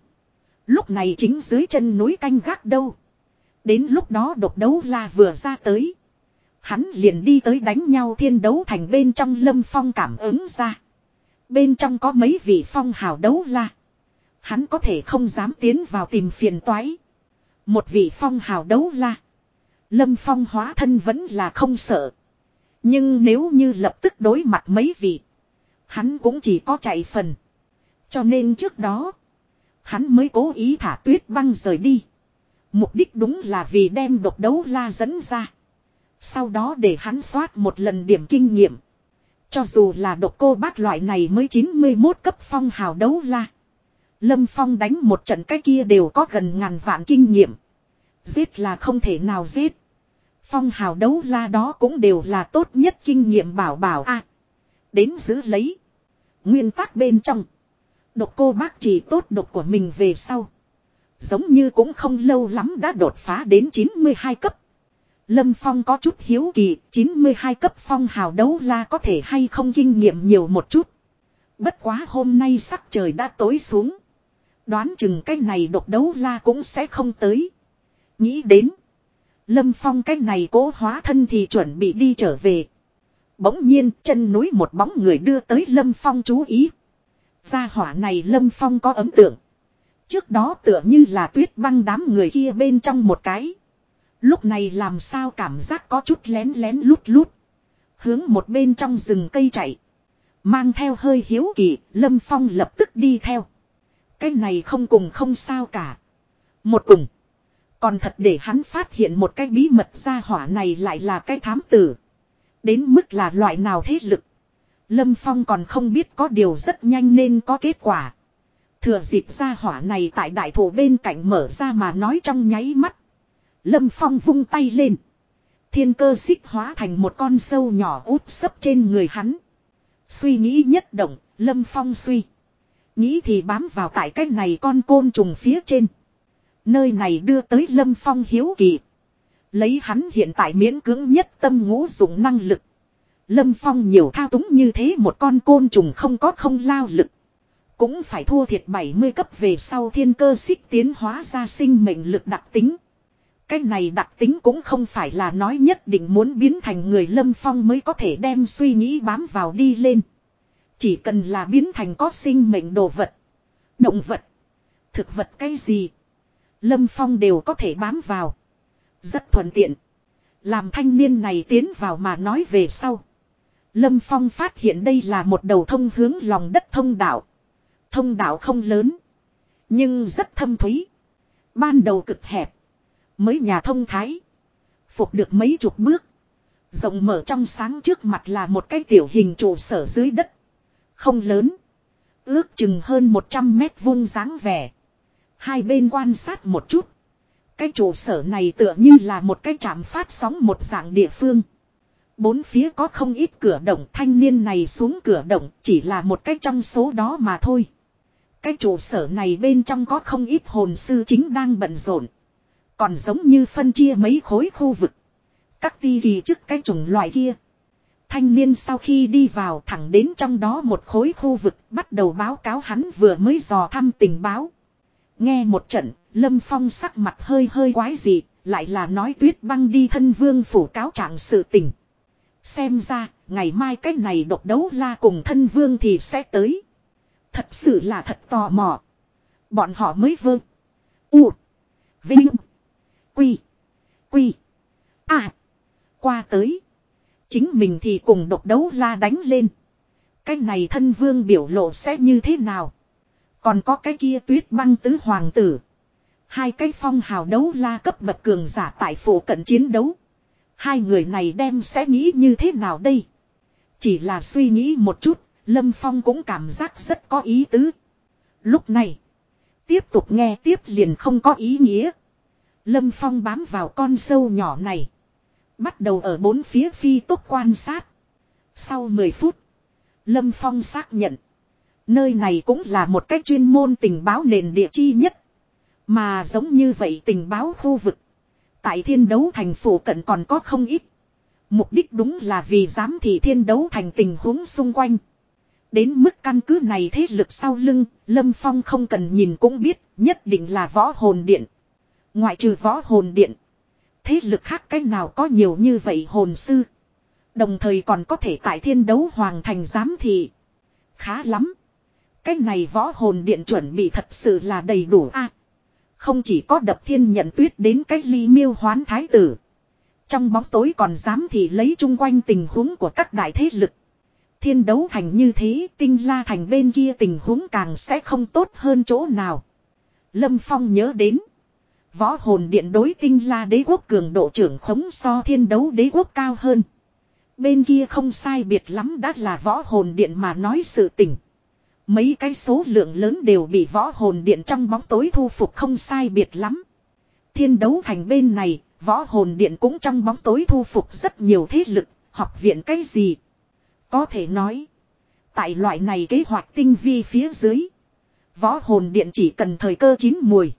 Lúc này chính dưới chân núi canh gác đâu. Đến lúc đó độc đấu la vừa ra tới. Hắn liền đi tới đánh nhau thiên đấu thành bên trong lâm phong cảm ứng ra. Bên trong có mấy vị phong hào đấu la. Hắn có thể không dám tiến vào tìm phiền toái. Một vị phong hào đấu la. Lâm phong hóa thân vẫn là không sợ. Nhưng nếu như lập tức đối mặt mấy vị. Hắn cũng chỉ có chạy phần. Cho nên trước đó. Hắn mới cố ý thả tuyết băng rời đi. Mục đích đúng là vì đem độc đấu la dẫn ra. Sau đó để hắn soát một lần điểm kinh nghiệm. Cho dù là độc cô bác loại này mới 91 cấp phong hào đấu la. Lâm Phong đánh một trận cái kia đều có gần ngàn vạn kinh nghiệm. Giết là không thể nào giết. Phong hào đấu la đó cũng đều là tốt nhất kinh nghiệm bảo bảo a Đến giữ lấy. Nguyên tắc bên trong. Độc cô bác chỉ tốt độc của mình về sau. Giống như cũng không lâu lắm đã đột phá đến 92 cấp. Lâm Phong có chút hiếu kỳ, 92 cấp phong hào đấu la có thể hay không kinh nghiệm nhiều một chút. Bất quá hôm nay sắc trời đã tối xuống. Đoán chừng cái này độc đấu la cũng sẽ không tới. Nghĩ đến. Lâm Phong cái này cố hóa thân thì chuẩn bị đi trở về. Bỗng nhiên chân núi một bóng người đưa tới Lâm Phong chú ý. Gia hỏa này Lâm Phong có ấn tượng. Trước đó tựa như là tuyết băng đám người kia bên trong một cái. Lúc này làm sao cảm giác có chút lén lén lút lút. Hướng một bên trong rừng cây chạy. Mang theo hơi hiếu kỳ, Lâm Phong lập tức đi theo. Cái này không cùng không sao cả. Một cùng. Còn thật để hắn phát hiện một cái bí mật gia hỏa này lại là cái thám tử. Đến mức là loại nào thế lực. Lâm Phong còn không biết có điều rất nhanh nên có kết quả. Thừa dịp gia hỏa này tại đại thổ bên cạnh mở ra mà nói trong nháy mắt. Lâm Phong vung tay lên. Thiên cơ xích hóa thành một con sâu nhỏ út sấp trên người hắn. Suy nghĩ nhất động, Lâm Phong suy. Nghĩ thì bám vào tại cái này con côn trùng phía trên. Nơi này đưa tới Lâm Phong hiếu kỳ. Lấy hắn hiện tại miễn cưỡng nhất tâm ngũ dụng năng lực. Lâm Phong nhiều thao túng như thế một con côn trùng không có không lao lực. Cũng phải thua thiệt 70 cấp về sau thiên cơ xích tiến hóa ra sinh mệnh lực đặc tính. Cái này đặc tính cũng không phải là nói nhất định muốn biến thành người lâm phong mới có thể đem suy nghĩ bám vào đi lên. Chỉ cần là biến thành có sinh mệnh đồ vật, động vật, thực vật cái gì. Lâm phong đều có thể bám vào. Rất thuận tiện. Làm thanh niên này tiến vào mà nói về sau. Lâm Phong phát hiện đây là một đầu thông hướng lòng đất thông đạo. Thông đạo không lớn. Nhưng rất thâm thúy. Ban đầu cực hẹp. Mới nhà thông thái. Phục được mấy chục bước. Rộng mở trong sáng trước mặt là một cái tiểu hình trụ sở dưới đất. Không lớn. Ước chừng hơn 100 mét vuông dáng vẻ. Hai bên quan sát một chút. Cái trụ sở này tựa như là một cái trạm phát sóng một dạng địa phương. Bốn phía có không ít cửa động, thanh niên này xuống cửa động, chỉ là một cái trong số đó mà thôi. Cái trụ sở này bên trong có không ít hồn sư chính đang bận rộn. Còn giống như phân chia mấy khối khu vực. Các ti kỳ trước cái chủng loại kia. Thanh niên sau khi đi vào thẳng đến trong đó một khối khu vực bắt đầu báo cáo hắn vừa mới dò thăm tình báo. Nghe một trận, Lâm Phong sắc mặt hơi hơi quái dị, lại là nói tuyết băng đi thân vương phủ cáo trạng sự tình. Xem ra, ngày mai cái này độc đấu la cùng thân vương thì sẽ tới. Thật sự là thật tò mò. Bọn họ mới vương. U. Vinh. Quy. Quy. À. Qua tới. Chính mình thì cùng độc đấu la đánh lên. Cái này thân vương biểu lộ sẽ như thế nào? Còn có cái kia tuyết băng tứ hoàng tử. Hai cái phong hào đấu la cấp bậc cường giả tại phủ cận chiến đấu. Hai người này đem sẽ nghĩ như thế nào đây? Chỉ là suy nghĩ một chút, Lâm Phong cũng cảm giác rất có ý tứ. Lúc này, tiếp tục nghe tiếp liền không có ý nghĩa. Lâm Phong bám vào con sâu nhỏ này. Bắt đầu ở bốn phía phi tốc quan sát. Sau 10 phút, Lâm Phong xác nhận. Nơi này cũng là một cách chuyên môn tình báo nền địa chi nhất. Mà giống như vậy tình báo khu vực. Tại thiên đấu thành phủ cận còn có không ít. Mục đích đúng là vì giám thị thiên đấu thành tình huống xung quanh. Đến mức căn cứ này thế lực sau lưng, Lâm Phong không cần nhìn cũng biết, nhất định là võ hồn điện. Ngoại trừ võ hồn điện. Thế lực khác cách nào có nhiều như vậy hồn sư. Đồng thời còn có thể tại thiên đấu hoàng thành giám thị. Khá lắm. Cái này võ hồn điện chuẩn bị thật sự là đầy đủ a. không chỉ có đập thiên nhận tuyết đến cách ly miêu hoán thái tử. Trong bóng tối còn dám thì lấy chung quanh tình huống của các đại thế lực. Thiên đấu thành như thế, tinh la thành bên kia tình huống càng sẽ không tốt hơn chỗ nào. Lâm Phong nhớ đến. Võ hồn điện đối tinh la đế quốc cường độ trưởng khống so thiên đấu đế quốc cao hơn. Bên kia không sai biệt lắm đã là võ hồn điện mà nói sự tình. Mấy cái số lượng lớn đều bị võ hồn điện trong bóng tối thu phục không sai biệt lắm. Thiên đấu thành bên này, võ hồn điện cũng trong bóng tối thu phục rất nhiều thế lực, học viện cái gì. Có thể nói, tại loại này kế hoạch tinh vi phía dưới. Võ hồn điện chỉ cần thời cơ chín mùi.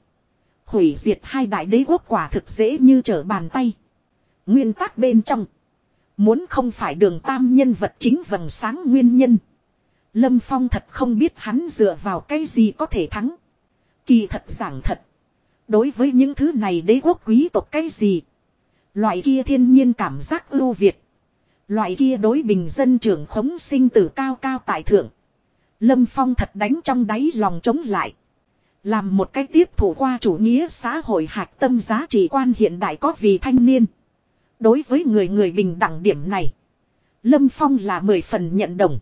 Hủy diệt hai đại đế quốc quả thực dễ như trở bàn tay. Nguyên tắc bên trong. Muốn không phải đường tam nhân vật chính vầng sáng nguyên nhân. Lâm Phong thật không biết hắn dựa vào cái gì có thể thắng. Kỳ thật giảng thật. Đối với những thứ này đế quốc quý tộc cái gì. Loại kia thiên nhiên cảm giác ưu việt. Loại kia đối bình dân trưởng khống sinh tử cao cao tại thượng. Lâm Phong thật đánh trong đáy lòng chống lại. Làm một cách tiếp thủ qua chủ nghĩa xã hội hạt tâm giá trị quan hiện đại có vì thanh niên. Đối với người người bình đẳng điểm này. Lâm Phong là mười phần nhận đồng.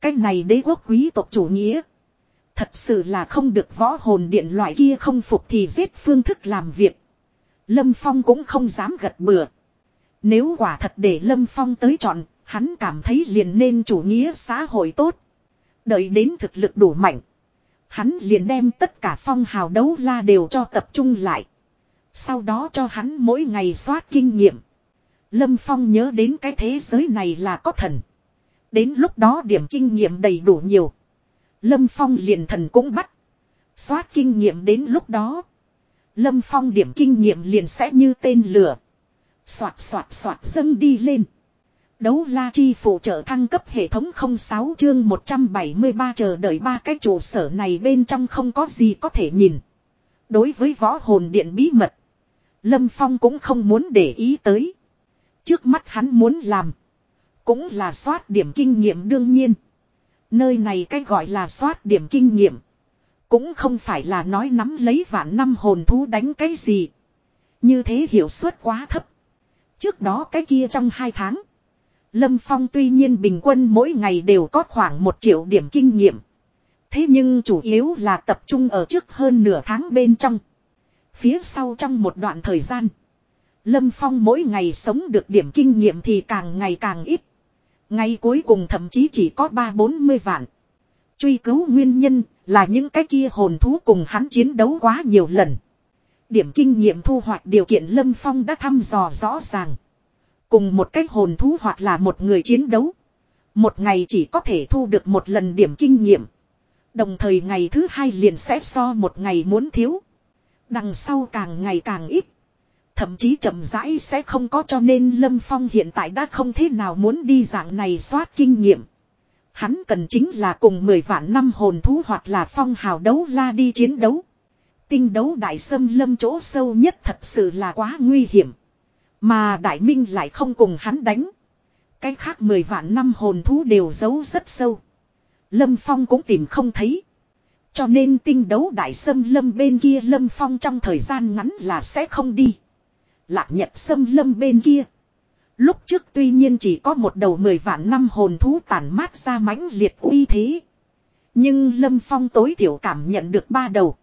Cái này đế quốc quý tộc chủ nghĩa. Thật sự là không được võ hồn điện loại kia không phục thì giết phương thức làm việc. Lâm Phong cũng không dám gật bừa. Nếu quả thật để Lâm Phong tới chọn, hắn cảm thấy liền nên chủ nghĩa xã hội tốt. Đợi đến thực lực đủ mạnh. Hắn liền đem tất cả phong hào đấu la đều cho tập trung lại. Sau đó cho hắn mỗi ngày soát kinh nghiệm. Lâm Phong nhớ đến cái thế giới này là có thần. Đến lúc đó điểm kinh nghiệm đầy đủ nhiều. Lâm Phong liền thần cũng bắt. Xoát kinh nghiệm đến lúc đó. Lâm Phong điểm kinh nghiệm liền sẽ như tên lửa. Xoạt xoạt xoạt dâng đi lên. Đấu la chi phụ trợ thăng cấp hệ thống 06 chương 173 chờ đợi ba cái trụ sở này bên trong không có gì có thể nhìn. Đối với võ hồn điện bí mật. Lâm Phong cũng không muốn để ý tới. Trước mắt hắn muốn làm. Cũng là soát điểm kinh nghiệm đương nhiên. Nơi này cái gọi là soát điểm kinh nghiệm. Cũng không phải là nói nắm lấy vạn năm hồn thú đánh cái gì. Như thế hiệu suất quá thấp. Trước đó cái kia trong hai tháng. Lâm Phong tuy nhiên bình quân mỗi ngày đều có khoảng một triệu điểm kinh nghiệm. Thế nhưng chủ yếu là tập trung ở trước hơn nửa tháng bên trong. Phía sau trong một đoạn thời gian. Lâm Phong mỗi ngày sống được điểm kinh nghiệm thì càng ngày càng ít. ngày cuối cùng thậm chí chỉ có ba bốn mươi vạn. Truy cứu nguyên nhân là những cái kia hồn thú cùng hắn chiến đấu quá nhiều lần. Điểm kinh nghiệm thu hoạch điều kiện Lâm Phong đã thăm dò rõ ràng. Cùng một cái hồn thú hoặc là một người chiến đấu. Một ngày chỉ có thể thu được một lần điểm kinh nghiệm. Đồng thời ngày thứ hai liền sẽ so một ngày muốn thiếu. Đằng sau càng ngày càng ít. Thậm chí chậm rãi sẽ không có cho nên Lâm Phong hiện tại đã không thế nào muốn đi dạng này soát kinh nghiệm. Hắn cần chính là cùng 10 vạn năm hồn thú hoặc là phong hào đấu la đi chiến đấu. Tinh đấu đại sâm lâm chỗ sâu nhất thật sự là quá nguy hiểm. Mà đại minh lại không cùng hắn đánh. Cái khác 10 vạn năm hồn thú đều giấu rất sâu. Lâm Phong cũng tìm không thấy. Cho nên tinh đấu đại sâm lâm bên kia Lâm Phong trong thời gian ngắn là sẽ không đi. Lạc nhật sâm lâm bên kia. Lúc trước tuy nhiên chỉ có một đầu mười vạn năm hồn thú tàn mát ra mãnh liệt uy thế. Nhưng Lâm Phong tối thiểu cảm nhận được ba đầu.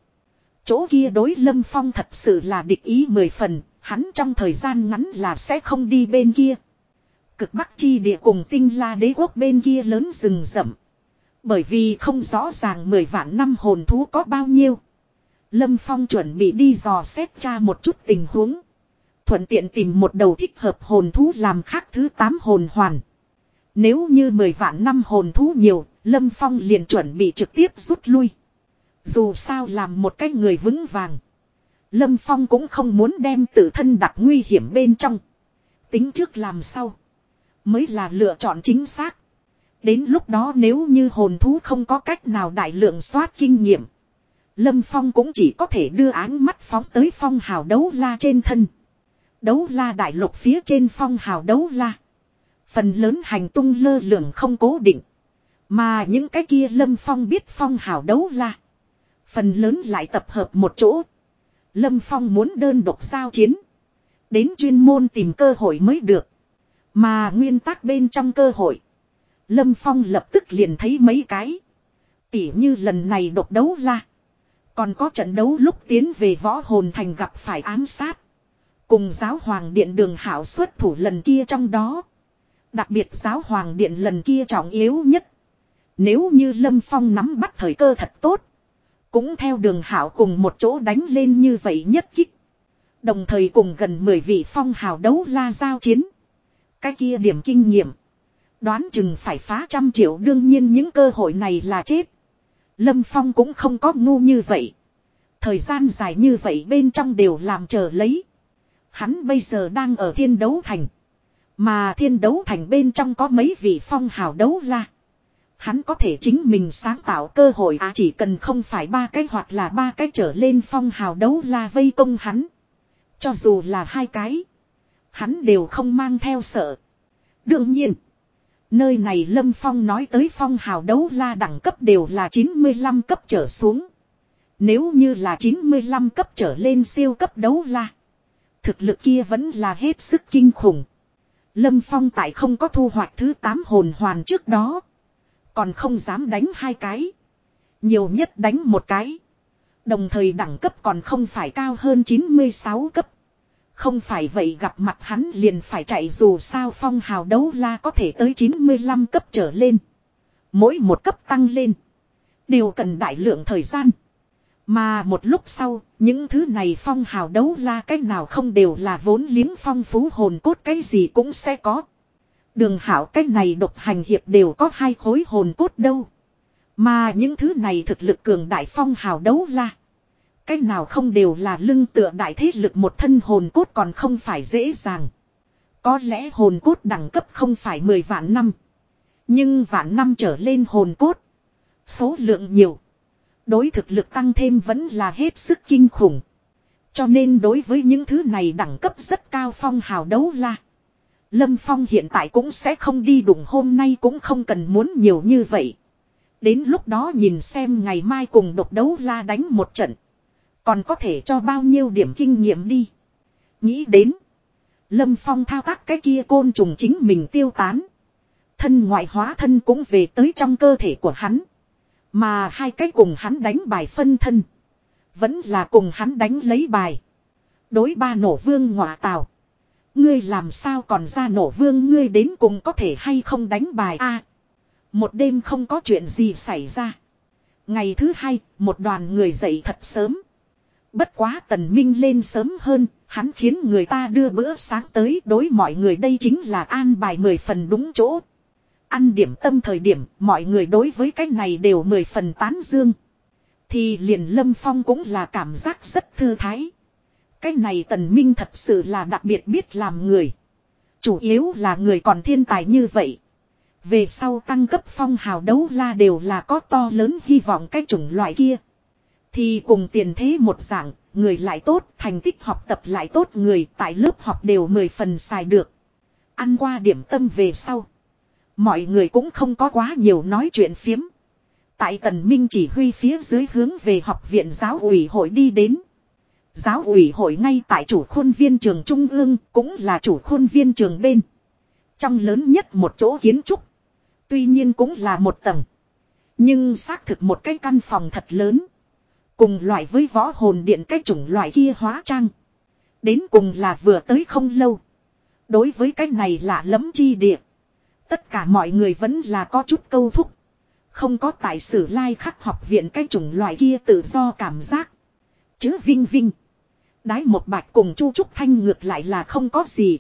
Chỗ kia đối Lâm Phong thật sự là địch ý mười phần, hắn trong thời gian ngắn là sẽ không đi bên kia. Cực Bắc chi địa cùng tinh la đế quốc bên kia lớn rừng rậm. Bởi vì không rõ ràng mười vạn năm hồn thú có bao nhiêu. Lâm Phong chuẩn bị đi dò xét tra một chút tình huống. Thuận tiện tìm một đầu thích hợp hồn thú làm khác thứ 8 hồn hoàn. Nếu như 10 vạn năm hồn thú nhiều, Lâm Phong liền chuẩn bị trực tiếp rút lui. Dù sao làm một cái người vững vàng. Lâm Phong cũng không muốn đem tự thân đặt nguy hiểm bên trong. Tính trước làm sau Mới là lựa chọn chính xác. Đến lúc đó nếu như hồn thú không có cách nào đại lượng soát kinh nghiệm. Lâm Phong cũng chỉ có thể đưa áng mắt phóng tới phong hào đấu la trên thân đấu la đại lục phía trên phong hào đấu la. Phần lớn hành tung lơ lửng không cố định. Mà những cái kia Lâm Phong biết Phong hào đấu la. Phần lớn lại tập hợp một chỗ. Lâm Phong muốn đơn độc giao chiến. Đến chuyên môn tìm cơ hội mới được. Mà nguyên tắc bên trong cơ hội. Lâm Phong lập tức liền thấy mấy cái. Tỉ như lần này độc đấu la. Còn có trận đấu lúc tiến về võ hồn thành gặp phải ám sát. Cùng giáo hoàng điện đường hảo xuất thủ lần kia trong đó. Đặc biệt giáo hoàng điện lần kia trọng yếu nhất. Nếu như Lâm Phong nắm bắt thời cơ thật tốt. Cũng theo đường hảo cùng một chỗ đánh lên như vậy nhất kích. Đồng thời cùng gần 10 vị phong hào đấu la giao chiến. Cái kia điểm kinh nghiệm. Đoán chừng phải phá trăm triệu đương nhiên những cơ hội này là chết. Lâm Phong cũng không có ngu như vậy. Thời gian dài như vậy bên trong đều làm chờ lấy. Hắn bây giờ đang ở thiên đấu thành. Mà thiên đấu thành bên trong có mấy vị phong hào đấu la. Hắn có thể chính mình sáng tạo cơ hội à chỉ cần không phải ba cái hoặc là ba cái trở lên phong hào đấu la vây công hắn. Cho dù là hai cái. Hắn đều không mang theo sợ. Đương nhiên. Nơi này Lâm Phong nói tới phong hào đấu la đẳng cấp đều là 95 cấp trở xuống. Nếu như là 95 cấp trở lên siêu cấp đấu la. Thực lực kia vẫn là hết sức kinh khủng. Lâm Phong tại không có thu hoạch thứ 8 hồn hoàn trước đó. Còn không dám đánh hai cái. Nhiều nhất đánh một cái. Đồng thời đẳng cấp còn không phải cao hơn 96 cấp. Không phải vậy gặp mặt hắn liền phải chạy dù sao phong hào đấu la có thể tới 95 cấp trở lên. Mỗi một cấp tăng lên. Đều cần đại lượng thời gian. Mà một lúc sau, những thứ này phong hào đấu la cách nào không đều là vốn liếng phong phú hồn cốt cái gì cũng sẽ có. Đường hảo cách này độc hành hiệp đều có hai khối hồn cốt đâu. Mà những thứ này thực lực cường đại phong hào đấu la. Cách nào không đều là lưng tựa đại thế lực một thân hồn cốt còn không phải dễ dàng. Có lẽ hồn cốt đẳng cấp không phải 10 vạn năm. Nhưng vạn năm trở lên hồn cốt. Số lượng nhiều. Đối thực lực tăng thêm vẫn là hết sức kinh khủng. Cho nên đối với những thứ này đẳng cấp rất cao phong hào đấu la. Lâm Phong hiện tại cũng sẽ không đi đụng, hôm nay cũng không cần muốn nhiều như vậy. Đến lúc đó nhìn xem ngày mai cùng độc đấu la đánh một trận. Còn có thể cho bao nhiêu điểm kinh nghiệm đi. Nghĩ đến. Lâm Phong thao tác cái kia côn trùng chính mình tiêu tán. Thân ngoại hóa thân cũng về tới trong cơ thể của hắn. Mà hai cái cùng hắn đánh bài phân thân. Vẫn là cùng hắn đánh lấy bài. Đối ba nổ vương ngọa tào. Ngươi làm sao còn ra nổ vương ngươi đến cùng có thể hay không đánh bài a Một đêm không có chuyện gì xảy ra. Ngày thứ hai, một đoàn người dậy thật sớm. Bất quá tần minh lên sớm hơn, hắn khiến người ta đưa bữa sáng tới đối mọi người đây chính là an bài mười phần đúng chỗ. Ăn điểm tâm thời điểm, mọi người đối với cái này đều mười phần tán dương. Thì liền lâm phong cũng là cảm giác rất thư thái. Cái này tần minh thật sự là đặc biệt biết làm người. Chủ yếu là người còn thiên tài như vậy. Về sau tăng cấp phong hào đấu la đều là có to lớn hy vọng cái chủng loại kia. Thì cùng tiền thế một dạng, người lại tốt, thành tích học tập lại tốt người tại lớp học đều mười phần xài được. Ăn qua điểm tâm về sau. Mọi người cũng không có quá nhiều nói chuyện phiếm. Tại tần minh chỉ huy phía dưới hướng về học viện giáo ủy hội đi đến. Giáo ủy hội ngay tại chủ khuôn viên trường Trung ương cũng là chủ khuôn viên trường bên. Trong lớn nhất một chỗ kiến trúc. Tuy nhiên cũng là một tầng. Nhưng xác thực một cái căn phòng thật lớn. Cùng loại với võ hồn điện cái chủng loại kia hóa trang. Đến cùng là vừa tới không lâu. Đối với cái này là lấm chi địa. Tất cả mọi người vẫn là có chút câu thúc. Không có tài sử lai like khắc học viện cái chủng loại kia tự do cảm giác. Chứ vinh vinh. Đái một bạch cùng Chu Trúc Thanh ngược lại là không có gì.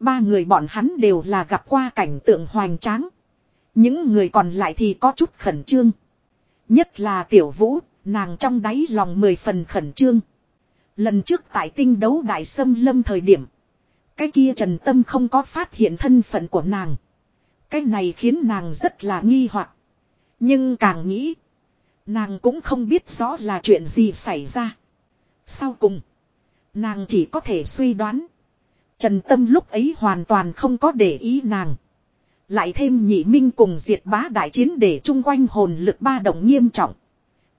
Ba người bọn hắn đều là gặp qua cảnh tượng hoành tráng. Những người còn lại thì có chút khẩn trương. Nhất là tiểu vũ, nàng trong đáy lòng mười phần khẩn trương. Lần trước tại tinh đấu đại sâm lâm thời điểm. Cái kia trần tâm không có phát hiện thân phận của nàng. Cái này khiến nàng rất là nghi hoặc Nhưng càng nghĩ. Nàng cũng không biết rõ là chuyện gì xảy ra. Sau cùng. Nàng chỉ có thể suy đoán. Trần Tâm lúc ấy hoàn toàn không có để ý nàng. Lại thêm nhị minh cùng diệt bá đại chiến để chung quanh hồn lực ba động nghiêm trọng.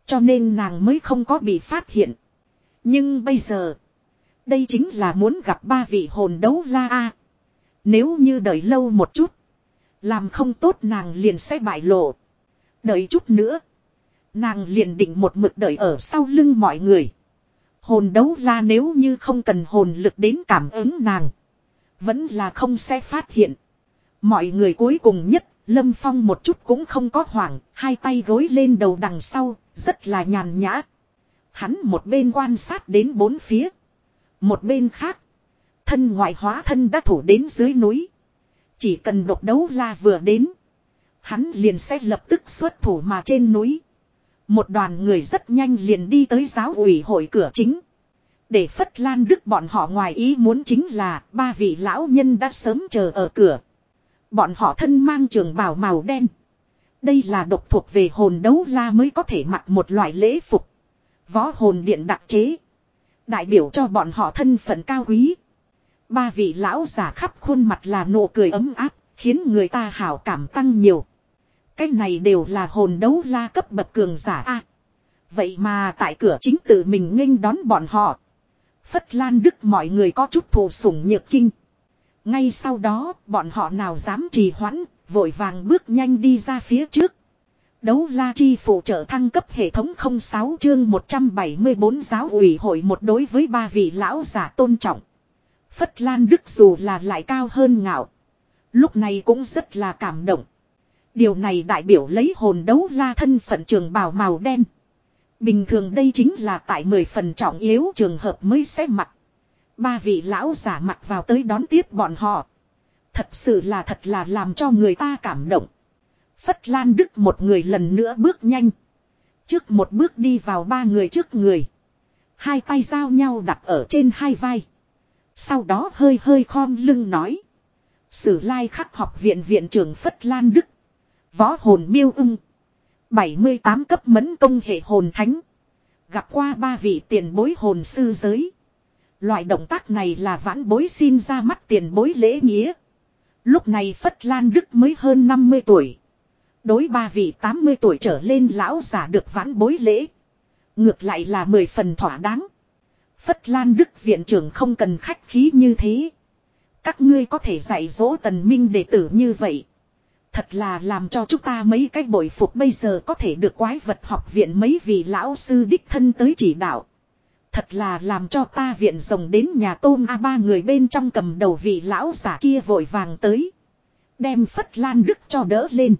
Cho nên nàng mới không có bị phát hiện. Nhưng bây giờ. Đây chính là muốn gặp ba vị hồn đấu la a. Nếu như đợi lâu một chút. Làm không tốt nàng liền sẽ bại lộ. Đợi chút nữa. Nàng liền định một mực đợi ở sau lưng mọi người. Hồn đấu la nếu như không cần hồn lực đến cảm ứng nàng. Vẫn là không sẽ phát hiện. Mọi người cuối cùng nhất, Lâm Phong một chút cũng không có hoảng, hai tay gối lên đầu đằng sau, rất là nhàn nhã. Hắn một bên quan sát đến bốn phía. Một bên khác, thân ngoại hóa thân đã thủ đến dưới núi. Chỉ cần độc đấu la vừa đến. Hắn liền sẽ lập tức xuất thủ mà trên núi. Một đoàn người rất nhanh liền đi tới giáo ủy hội cửa chính. Để Phất Lan Đức bọn họ ngoài ý muốn chính là ba vị lão nhân đã sớm chờ ở cửa. Bọn họ thân mang trường bào màu đen. Đây là độc thuộc về hồn đấu la mới có thể mặc một loại lễ phục. Võ hồn điện đặc chế. Đại biểu cho bọn họ thân phận cao quý. Ba vị lão giả khắp khuôn mặt là nụ cười ấm áp, khiến người ta hảo cảm tăng nhiều. Cái này đều là hồn đấu la cấp bậc cường giả a. vậy mà tại cửa chính tự mình nghênh đón bọn họ. Phất Lan Đức mọi người có chút thù sủng nhược kinh. Ngay sau đó, bọn họ nào dám trì hoãn, vội vàng bước nhanh đi ra phía trước. Đấu la chi phụ trợ thăng cấp hệ thống 06 chương 174 giáo ủy hội một đối với ba vị lão giả tôn trọng. Phất Lan Đức dù là lại cao hơn ngạo. Lúc này cũng rất là cảm động. Điều này đại biểu lấy hồn đấu la thân phận trường bào màu đen. Bình thường đây chính là tại 10 phần trọng yếu trường hợp mới sẽ mặc. Ba vị lão giả mặc vào tới đón tiếp bọn họ. Thật sự là thật là làm cho người ta cảm động. Phất Lan Đức một người lần nữa bước nhanh. Trước một bước đi vào ba người trước người. Hai tay giao nhau đặt ở trên hai vai. Sau đó hơi hơi khom lưng nói. Sử lai khắc học viện viện trưởng Phất Lan Đức. Võ hồn miêu ưng. 78 cấp mẫn công hệ hồn thánh. Gặp qua ba vị tiền bối hồn sư giới. Loại động tác này là vãn bối xin ra mắt tiền bối lễ nghĩa. Lúc này Phất Lan Đức mới hơn 50 tuổi. Đối ba vị 80 tuổi trở lên lão giả được vãn bối lễ. Ngược lại là 10 phần thỏa đáng. Phất Lan Đức viện trưởng không cần khách khí như thế. Các ngươi có thể dạy dỗ tần minh đệ tử như vậy. Thật là làm cho chúng ta mấy cái bội phục bây giờ có thể được quái vật học viện mấy vị lão sư đích thân tới chỉ đạo. Thật là làm cho ta viện rồng đến nhà tôm A ba người bên trong cầm đầu vị lão giả kia vội vàng tới. Đem Phất Lan Đức cho đỡ lên.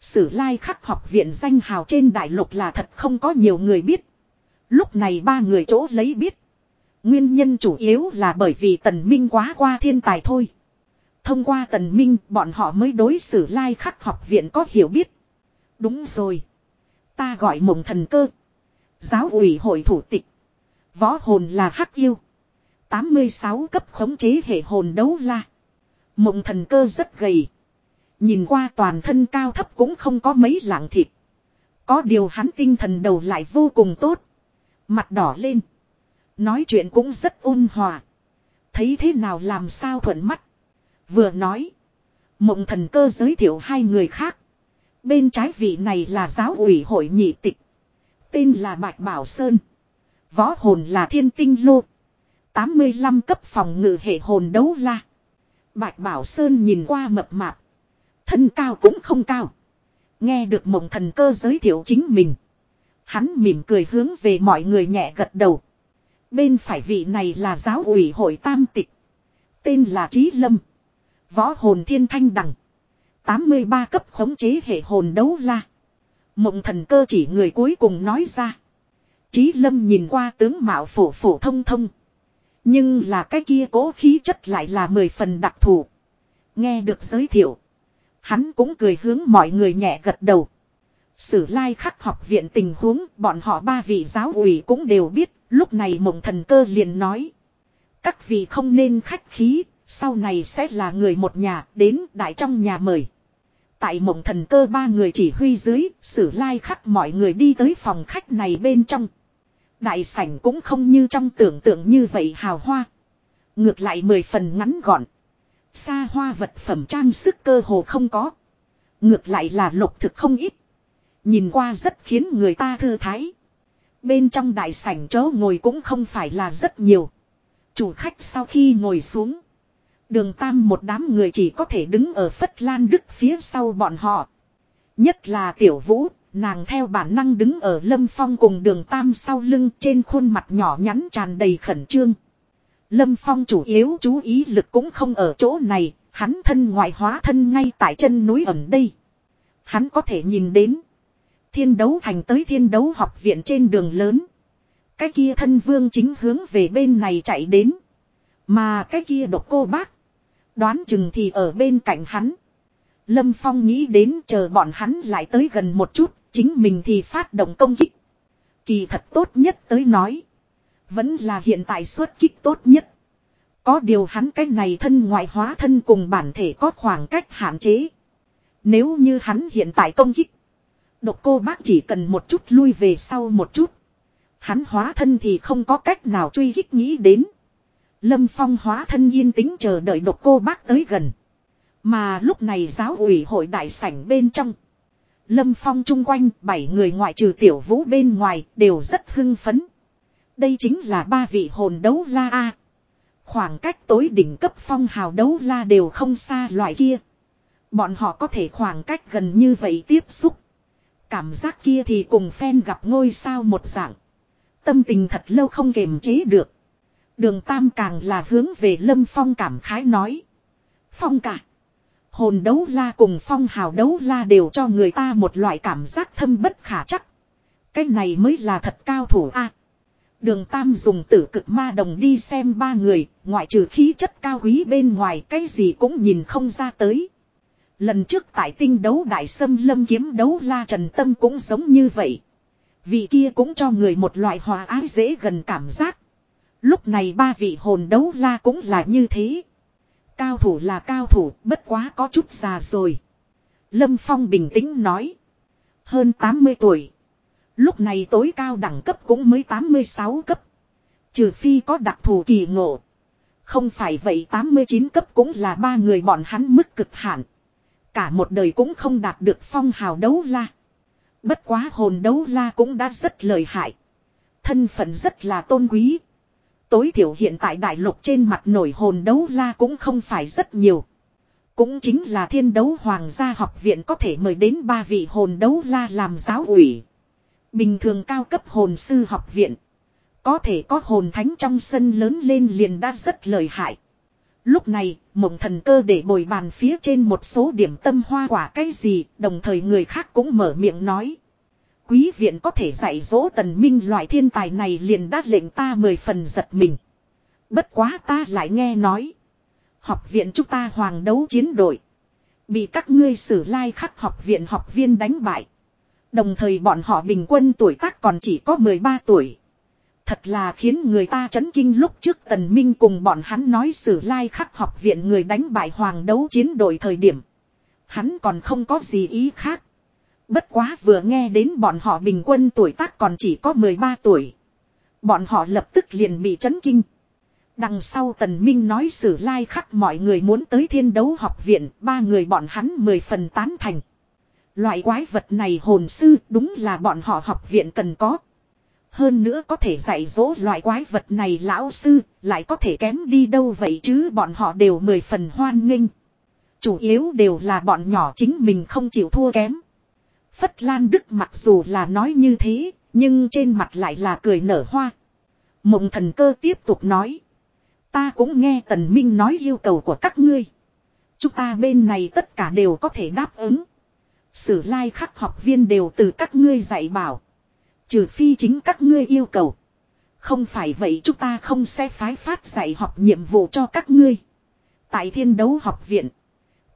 Sử lai khắc học viện danh hào trên đại lục là thật không có nhiều người biết. Lúc này ba người chỗ lấy biết. Nguyên nhân chủ yếu là bởi vì tần minh quá qua thiên tài thôi. Thông qua tần minh, bọn họ mới đối xử lai khắc học viện có hiểu biết. Đúng rồi. Ta gọi mộng thần cơ. Giáo ủy hội thủ tịch. Võ hồn là hắc yêu. 86 cấp khống chế hệ hồn đấu la. Mộng thần cơ rất gầy. Nhìn qua toàn thân cao thấp cũng không có mấy lạng thịt. Có điều hắn tinh thần đầu lại vô cùng tốt. Mặt đỏ lên. Nói chuyện cũng rất ôn hòa. Thấy thế nào làm sao thuận mắt. Vừa nói. Mộng thần cơ giới thiệu hai người khác. Bên trái vị này là giáo ủy hội nhị tịch. Tên là Bạch Bảo Sơn. Võ hồn là thiên tinh lô. 85 cấp phòng ngự hệ hồn đấu la. Bạch Bảo Sơn nhìn qua mập mạp. Thân cao cũng không cao. Nghe được mộng thần cơ giới thiệu chính mình. Hắn mỉm cười hướng về mọi người nhẹ gật đầu. Bên phải vị này là giáo ủy hội tam tịch. Tên là Trí Lâm. Võ hồn thiên thanh đẳng. 83 cấp khống chế hệ hồn đấu la. Mộng thần cơ chỉ người cuối cùng nói ra. Chí lâm nhìn qua tướng mạo phổ phổ thông thông. Nhưng là cái kia cố khí chất lại là mười phần đặc thù. Nghe được giới thiệu. Hắn cũng cười hướng mọi người nhẹ gật đầu. Sử lai khắc học viện tình huống, bọn họ ba vị giáo ủy cũng đều biết. Lúc này mộng thần cơ liền nói. Các vị không nên khách khí. Sau này sẽ là người một nhà, đến đại trong nhà mời. Tại mộng thần cơ ba người chỉ huy dưới. Sử lai khắc mọi người đi tới phòng khách này bên trong. Đại sảnh cũng không như trong tưởng tượng như vậy hào hoa. Ngược lại mười phần ngắn gọn. Xa hoa vật phẩm trang sức cơ hồ không có. Ngược lại là lục thực không ít. Nhìn qua rất khiến người ta thư thái. Bên trong đại sảnh chỗ ngồi cũng không phải là rất nhiều. Chủ khách sau khi ngồi xuống. Đường tam một đám người chỉ có thể đứng ở Phất Lan Đức phía sau bọn họ. Nhất là tiểu vũ, nàng theo bản năng đứng ở Lâm Phong cùng đường tam sau lưng trên khuôn mặt nhỏ nhắn tràn đầy khẩn trương. Lâm Phong chủ yếu chú ý lực cũng không ở chỗ này, hắn thân ngoại hóa thân ngay tại chân núi ẩn đây. Hắn có thể nhìn đến. Thiên đấu thành tới thiên đấu học viện trên đường lớn. Cái kia thân vương chính hướng về bên này chạy đến. Mà cái kia độc cô bác. Đoán chừng thì ở bên cạnh hắn. Lâm Phong nghĩ đến chờ bọn hắn lại tới gần một chút, chính mình thì phát động công kích. Kỳ thật tốt nhất tới nói. Vẫn là hiện tại xuất kích tốt nhất. Có điều hắn cái này thân ngoại hóa thân cùng bản thể có khoảng cách hạn chế. Nếu như hắn hiện tại công kích. Độc cô bác chỉ cần một chút lui về sau một chút. Hắn hóa thân thì không có cách nào truy kích nghĩ đến. Lâm Phong hóa thân yên tĩnh chờ đợi độc cô bác tới gần. Mà lúc này giáo ủy hội đại sảnh bên trong. Lâm Phong chung quanh, bảy người ngoại trừ tiểu vũ bên ngoài, đều rất hưng phấn. Đây chính là ba vị hồn đấu la A. Khoảng cách tối đỉnh cấp phong hào đấu la đều không xa loại kia. Bọn họ có thể khoảng cách gần như vậy tiếp xúc. Cảm giác kia thì cùng phen gặp ngôi sao một dạng. Tâm tình thật lâu không kềm chế được. Đường Tam càng là hướng về Lâm Phong cảm khái nói. Phong cả. Hồn đấu la cùng phong hào đấu la đều cho người ta một loại cảm giác thâm bất khả chắc. Cái này mới là thật cao thủ a. đường Tam dùng tử cực ma đồng đi xem ba người, ngoại trừ khí chất cao quý bên ngoài cái gì cũng nhìn không ra tới. Lần trước tại tinh đấu đại sâm lâm kiếm đấu la trần tâm cũng giống như vậy. Vị kia cũng cho người một loại hòa ái dễ gần cảm giác. Lúc này ba vị hồn đấu la cũng là như thế. Cao thủ là cao thủ, bất quá có chút già rồi. Lâm Phong bình tĩnh nói. Hơn 80 tuổi. Lúc này tối cao đẳng cấp cũng mới 86 cấp. Trừ phi có đặc thù kỳ ngộ. Không phải vậy 89 cấp cũng là ba người bọn hắn mức cực hạn. Cả một đời cũng không đạt được phong hào đấu la. Bất quá hồn đấu la cũng đã rất lợi hại. Thân phận rất là tôn quý. Tối thiểu hiện tại đại lục trên mặt nổi hồn đấu la cũng không phải rất nhiều. Cũng chính là thiên đấu hoàng gia học viện có thể mời đến ba vị hồn đấu la làm giáo ủy. Bình thường cao cấp hồn sư học viện. Có thể có hồn thánh trong sân lớn lên liền đã rất lợi hại. Lúc này, mộng thần cơ để bồi bàn phía trên một số điểm tâm hoa quả cái gì, đồng thời người khác cũng mở miệng nói. Quý viện có thể dạy dỗ tần minh loại thiên tài này liền đã lệnh ta mười phần giật mình. Bất quá ta lại nghe nói. Học viện chúng ta hoàng đấu chiến đội. Bị các ngươi sử lai khắc học viện học viên đánh bại. Đồng thời bọn họ bình quân tuổi tác còn chỉ có 13 tuổi. Thật là khiến người ta chấn kinh lúc trước tần minh cùng bọn hắn nói sử lai khắc học viện người đánh bại hoàng đấu chiến đội thời điểm. Hắn còn không có gì ý khác. Bất quá vừa nghe đến bọn họ bình quân tuổi tác còn chỉ có 13 tuổi. Bọn họ lập tức liền bị chấn kinh. Đằng sau tần minh nói sử lai khắc mọi người muốn tới thiên đấu học viện, ba người bọn hắn mười phần tán thành. Loại quái vật này hồn sư đúng là bọn họ học viện cần có. Hơn nữa có thể dạy dỗ loại quái vật này lão sư, lại có thể kém đi đâu vậy chứ bọn họ đều mười phần hoan nghênh. Chủ yếu đều là bọn nhỏ chính mình không chịu thua kém. Phất Lan Đức mặc dù là nói như thế, nhưng trên mặt lại là cười nở hoa. Mộng thần cơ tiếp tục nói. Ta cũng nghe Tần Minh nói yêu cầu của các ngươi. Chúng ta bên này tất cả đều có thể đáp ứng. Sử lai khắc học viên đều từ các ngươi dạy bảo. Trừ phi chính các ngươi yêu cầu. Không phải vậy chúng ta không sẽ phái phát dạy học nhiệm vụ cho các ngươi. Tại thiên đấu học viện.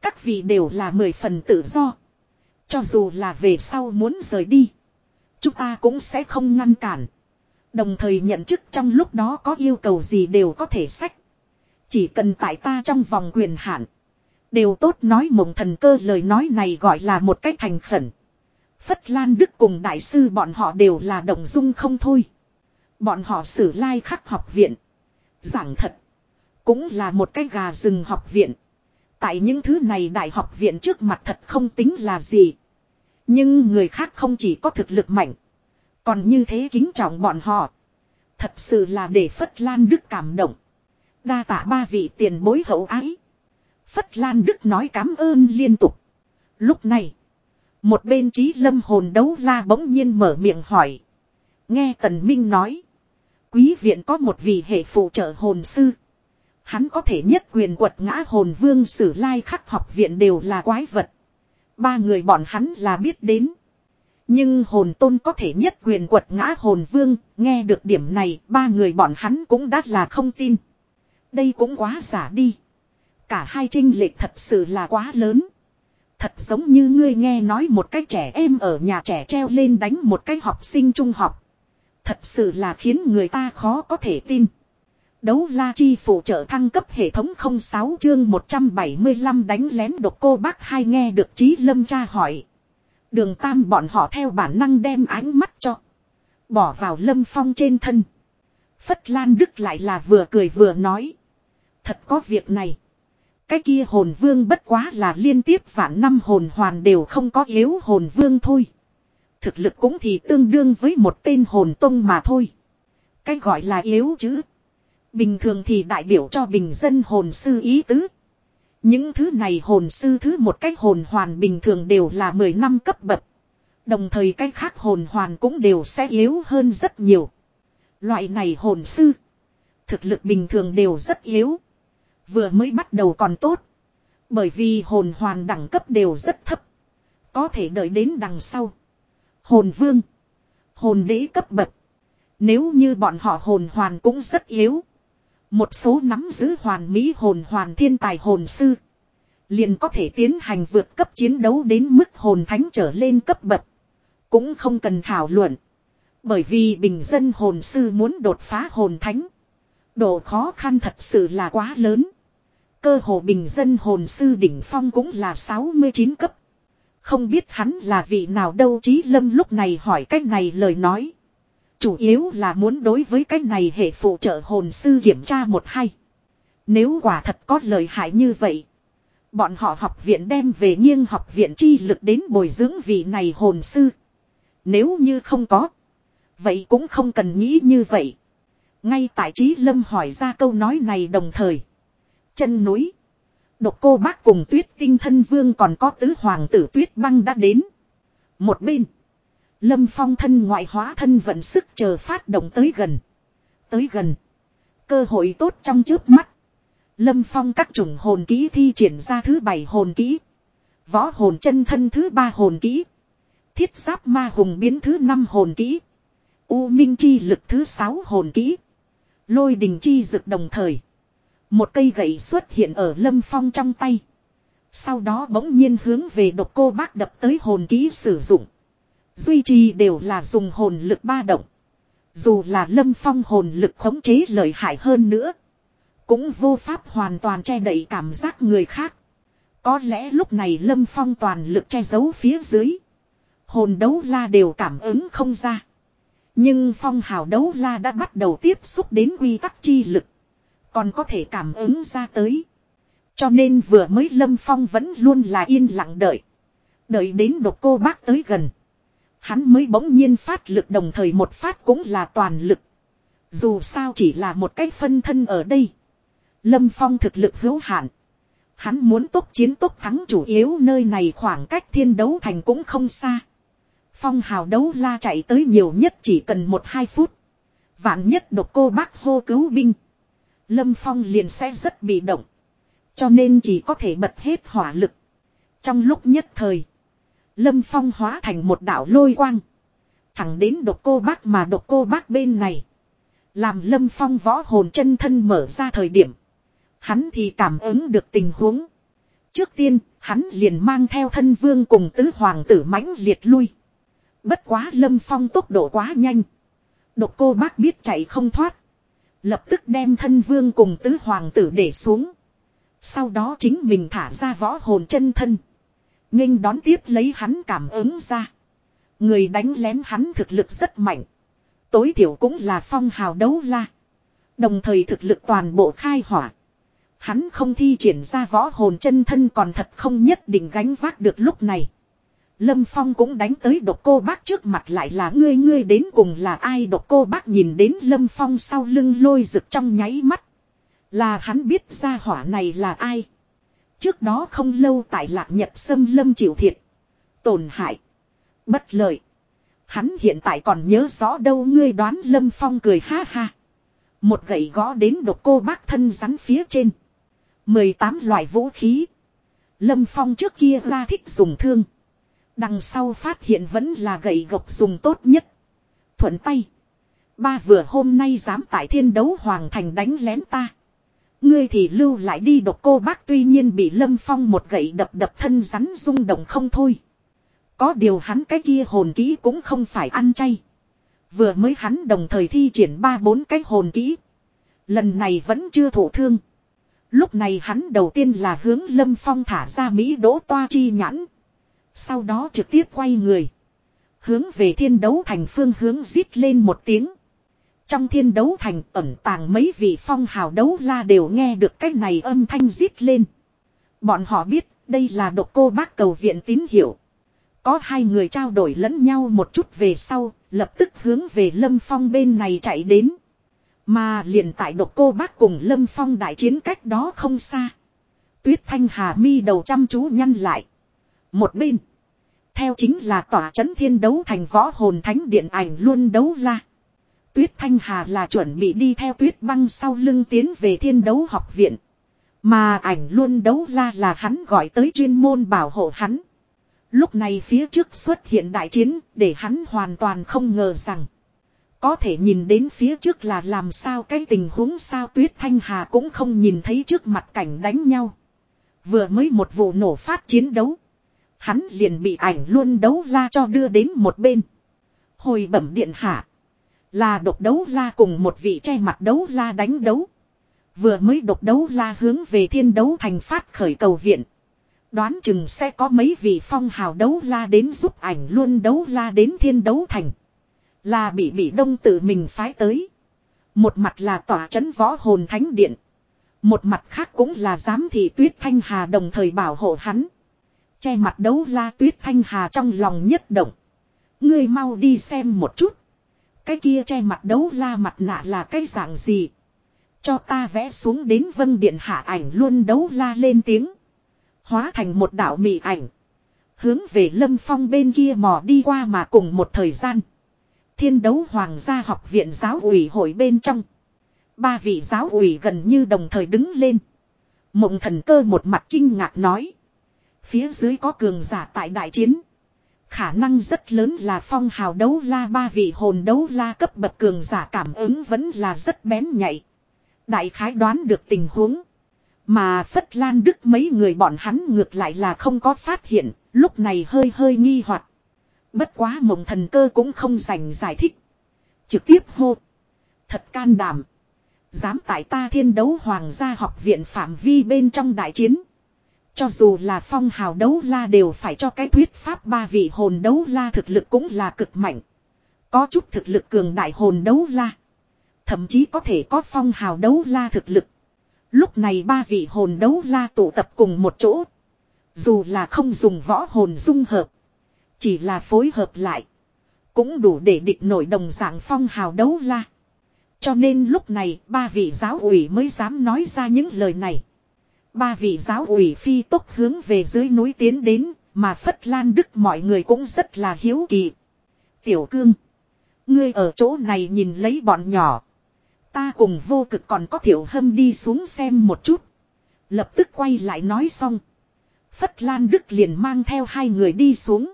Các vị đều là mười phần tự do. Cho dù là về sau muốn rời đi. Chúng ta cũng sẽ không ngăn cản. Đồng thời nhận chức trong lúc đó có yêu cầu gì đều có thể sách. Chỉ cần tại ta trong vòng quyền hạn. Đều tốt nói mộng thần cơ lời nói này gọi là một cách thành khẩn. Phất Lan Đức cùng đại sư bọn họ đều là động dung không thôi. Bọn họ sử lai khắc học viện. Giảng thật. Cũng là một cái gà rừng học viện. Tại những thứ này đại học viện trước mặt thật không tính là gì. Nhưng người khác không chỉ có thực lực mạnh. Còn như thế kính trọng bọn họ. Thật sự là để Phất Lan Đức cảm động. Đa tạ ba vị tiền bối hậu ái. Phất Lan Đức nói cảm ơn liên tục. Lúc này. Một bên trí lâm hồn đấu la bỗng nhiên mở miệng hỏi. Nghe Tần Minh nói. Quý viện có một vị hệ phụ trợ hồn sư. Hắn có thể nhất quyền quật ngã hồn vương sử lai khắc học viện đều là quái vật. Ba người bọn hắn là biết đến. Nhưng hồn tôn có thể nhất quyền quật ngã hồn vương, nghe được điểm này, ba người bọn hắn cũng đã là không tin. Đây cũng quá giả đi. Cả hai trinh lệch thật sự là quá lớn. Thật giống như ngươi nghe nói một cái trẻ em ở nhà trẻ treo lên đánh một cái học sinh trung học. Thật sự là khiến người ta khó có thể tin. Đấu la chi phụ trợ thăng cấp hệ thống 06 chương 175 đánh lén độc cô bác hai nghe được trí lâm tra hỏi. Đường tam bọn họ theo bản năng đem ánh mắt cho. Bỏ vào lâm phong trên thân. Phất Lan Đức lại là vừa cười vừa nói. Thật có việc này. Cái kia hồn vương bất quá là liên tiếp vạn năm hồn hoàn đều không có yếu hồn vương thôi. Thực lực cũng thì tương đương với một tên hồn tông mà thôi. Cái gọi là yếu chứ. Bình thường thì đại biểu cho bình dân hồn sư ý tứ. Những thứ này hồn sư thứ một cách hồn hoàn bình thường đều là 10 năm cấp bậc. Đồng thời cách khác hồn hoàn cũng đều sẽ yếu hơn rất nhiều. Loại này hồn sư. Thực lực bình thường đều rất yếu. Vừa mới bắt đầu còn tốt. Bởi vì hồn hoàn đẳng cấp đều rất thấp. Có thể đợi đến đằng sau. Hồn vương. Hồn đế cấp bậc. Nếu như bọn họ hồn hoàn cũng rất yếu. Một số nắm giữ hoàn mỹ hồn hoàn thiên tài hồn sư. Liền có thể tiến hành vượt cấp chiến đấu đến mức hồn thánh trở lên cấp bậc. Cũng không cần thảo luận. Bởi vì bình dân hồn sư muốn đột phá hồn thánh. Độ khó khăn thật sự là quá lớn. Cơ hồ bình dân hồn sư đỉnh phong cũng là 69 cấp. Không biết hắn là vị nào đâu, Chí Lâm lúc này hỏi cách này lời nói. Chủ yếu là muốn đối với cái này hệ phụ trợ hồn sư kiểm tra một hay. Nếu quả thật có lời hại như vậy. Bọn họ học viện đem về nghiêng học viện chi lực đến bồi dưỡng vị này hồn sư. Nếu như không có. Vậy cũng không cần nghĩ như vậy. Ngay tại trí lâm hỏi ra câu nói này đồng thời. Chân núi. Độc cô bác cùng tuyết tinh thân vương còn có tứ hoàng tử tuyết băng đã đến. Một bên. Lâm phong thân ngoại hóa thân vận sức chờ phát động tới gần. Tới gần. Cơ hội tốt trong trước mắt. Lâm phong các chủng hồn kỹ thi triển ra thứ bảy hồn kỹ. Võ hồn chân thân thứ ba hồn kỹ. Thiết giáp ma hùng biến thứ năm hồn kỹ. U minh chi lực thứ sáu hồn kỹ. Lôi đình chi dực đồng thời. Một cây gậy xuất hiện ở lâm phong trong tay. Sau đó bỗng nhiên hướng về độc cô bác đập tới hồn ký sử dụng. Duy trì đều là dùng hồn lực ba động. Dù là lâm phong hồn lực khống chế lợi hại hơn nữa. Cũng vô pháp hoàn toàn che đậy cảm giác người khác. Có lẽ lúc này lâm phong toàn lực che giấu phía dưới. Hồn đấu la đều cảm ứng không ra. Nhưng phong hào đấu la đã bắt đầu tiếp xúc đến quy tắc chi lực. Còn có thể cảm ứng ra tới. Cho nên vừa mới Lâm Phong vẫn luôn là yên lặng đợi. Đợi đến độc cô bác tới gần. Hắn mới bỗng nhiên phát lực đồng thời một phát cũng là toàn lực. Dù sao chỉ là một cách phân thân ở đây. Lâm Phong thực lực hữu hạn. Hắn muốn tốt chiến tốt thắng chủ yếu nơi này khoảng cách thiên đấu thành cũng không xa. Phong hào đấu la chạy tới nhiều nhất chỉ cần một hai phút. Vạn nhất độc cô bác hô cứu binh. Lâm Phong liền sẽ rất bị động. Cho nên chỉ có thể bật hết hỏa lực. Trong lúc nhất thời. Lâm Phong hóa thành một đảo lôi quang. Thẳng đến độc cô bác mà độc cô bác bên này. Làm Lâm Phong võ hồn chân thân mở ra thời điểm. Hắn thì cảm ứng được tình huống. Trước tiên, hắn liền mang theo thân vương cùng tứ hoàng tử mãnh liệt lui. Bất quá Lâm Phong tốc độ quá nhanh. Độc cô bác biết chạy không thoát. Lập tức đem thân vương cùng tứ hoàng tử để xuống. Sau đó chính mình thả ra võ hồn chân thân nghênh đón tiếp lấy hắn cảm ứng ra. Người đánh lén hắn thực lực rất mạnh. Tối thiểu cũng là phong hào đấu la. Đồng thời thực lực toàn bộ khai hỏa. Hắn không thi triển ra võ hồn chân thân còn thật không nhất định gánh vác được lúc này. Lâm Phong cũng đánh tới độc cô bác trước mặt lại là ngươi ngươi đến cùng là ai độc cô bác nhìn đến Lâm Phong sau lưng lôi rực trong nháy mắt. Là hắn biết ra hỏa này là ai. Trước đó không lâu tại lạc nhật sâm lâm chịu thiệt. Tổn hại. Bất lợi. Hắn hiện tại còn nhớ rõ đâu ngươi đoán Lâm Phong cười ha ha. Một gậy gõ đến độc cô bác thân rắn phía trên. 18 loại vũ khí. Lâm Phong trước kia ra thích dùng thương. Đằng sau phát hiện vẫn là gậy gộc dùng tốt nhất. Thuận tay. Ba vừa hôm nay dám tại thiên đấu hoàng thành đánh lén ta. Ngươi thì lưu lại đi độc cô bác tuy nhiên bị lâm phong một gậy đập đập thân rắn rung động không thôi. Có điều hắn cái kia hồn kỹ cũng không phải ăn chay. Vừa mới hắn đồng thời thi triển ba bốn cái hồn kỹ. Lần này vẫn chưa thổ thương. Lúc này hắn đầu tiên là hướng lâm phong thả ra Mỹ đỗ toa chi nhãn. Sau đó trực tiếp quay người. Hướng về thiên đấu thành phương hướng rít lên một tiếng. Trong thiên đấu thành ẩn tàng mấy vị phong hào đấu la đều nghe được cái này âm thanh rít lên. Bọn họ biết đây là độc cô bác cầu viện tín hiệu. Có hai người trao đổi lẫn nhau một chút về sau, lập tức hướng về Lâm Phong bên này chạy đến. Mà liền tại độc cô bác cùng Lâm Phong đại chiến cách đó không xa. Tuyết Thanh Hà mi đầu chăm chú nhăn lại. Một bên. Theo chính là tỏa chấn thiên đấu thành võ hồn thánh điện ảnh luôn đấu la. Tuyết Thanh Hà là chuẩn bị đi theo tuyết băng sau lưng tiến về thiên đấu học viện. Mà ảnh luôn đấu la là hắn gọi tới chuyên môn bảo hộ hắn. Lúc này phía trước xuất hiện đại chiến để hắn hoàn toàn không ngờ rằng. Có thể nhìn đến phía trước là làm sao cái tình huống sao Tuyết Thanh Hà cũng không nhìn thấy trước mặt cảnh đánh nhau. Vừa mới một vụ nổ phát chiến đấu. Hắn liền bị ảnh luôn đấu la cho đưa đến một bên. Hồi bẩm điện hạ. Là độc đấu la cùng một vị che mặt đấu la đánh đấu. Vừa mới độc đấu la hướng về thiên đấu thành phát khởi cầu viện. Đoán chừng sẽ có mấy vị phong hào đấu la đến giúp ảnh luôn đấu la đến thiên đấu thành. Là bị bị đông tự mình phái tới. Một mặt là tỏa chấn võ hồn thánh điện. Một mặt khác cũng là giám thị tuyết thanh hà đồng thời bảo hộ hắn. Che mặt đấu la tuyết thanh hà trong lòng nhất động. Ngươi mau đi xem một chút. Cái kia che mặt đấu la mặt nạ là cái dạng gì. Cho ta vẽ xuống đến vân điện hạ ảnh luôn đấu la lên tiếng. Hóa thành một đạo mị ảnh. Hướng về lâm phong bên kia mò đi qua mà cùng một thời gian. Thiên đấu hoàng gia học viện giáo ủy hội bên trong. Ba vị giáo ủy gần như đồng thời đứng lên. Mộng thần cơ một mặt kinh ngạc nói. Phía dưới có cường giả tại đại chiến. Khả năng rất lớn là phong hào đấu la ba vị hồn đấu la cấp bậc cường giả cảm ứng vẫn là rất bén nhạy. Đại khái đoán được tình huống. Mà Phất Lan Đức mấy người bọn hắn ngược lại là không có phát hiện, lúc này hơi hơi nghi hoặc. Bất quá mộng thần cơ cũng không dành giải thích. Trực tiếp hô. Thật can đảm. Dám tại ta thiên đấu hoàng gia học viện phạm vi bên trong đại chiến. Cho dù là phong hào đấu la đều phải cho cái thuyết pháp ba vị hồn đấu la thực lực cũng là cực mạnh. Có chút thực lực cường đại hồn đấu la. Thậm chí có thể có phong hào đấu la thực lực. Lúc này ba vị hồn đấu la tụ tập cùng một chỗ. Dù là không dùng võ hồn dung hợp. Chỉ là phối hợp lại. Cũng đủ để địch nổi đồng dạng phong hào đấu la. Cho nên lúc này ba vị giáo ủy mới dám nói ra những lời này. Ba vị giáo ủy phi tốc hướng về dưới núi tiến đến, mà Phất Lan Đức mọi người cũng rất là hiếu kỳ. Tiểu cương. Ngươi ở chỗ này nhìn lấy bọn nhỏ. Ta cùng vô cực còn có thiểu hâm đi xuống xem một chút. Lập tức quay lại nói xong. Phất Lan Đức liền mang theo hai người đi xuống.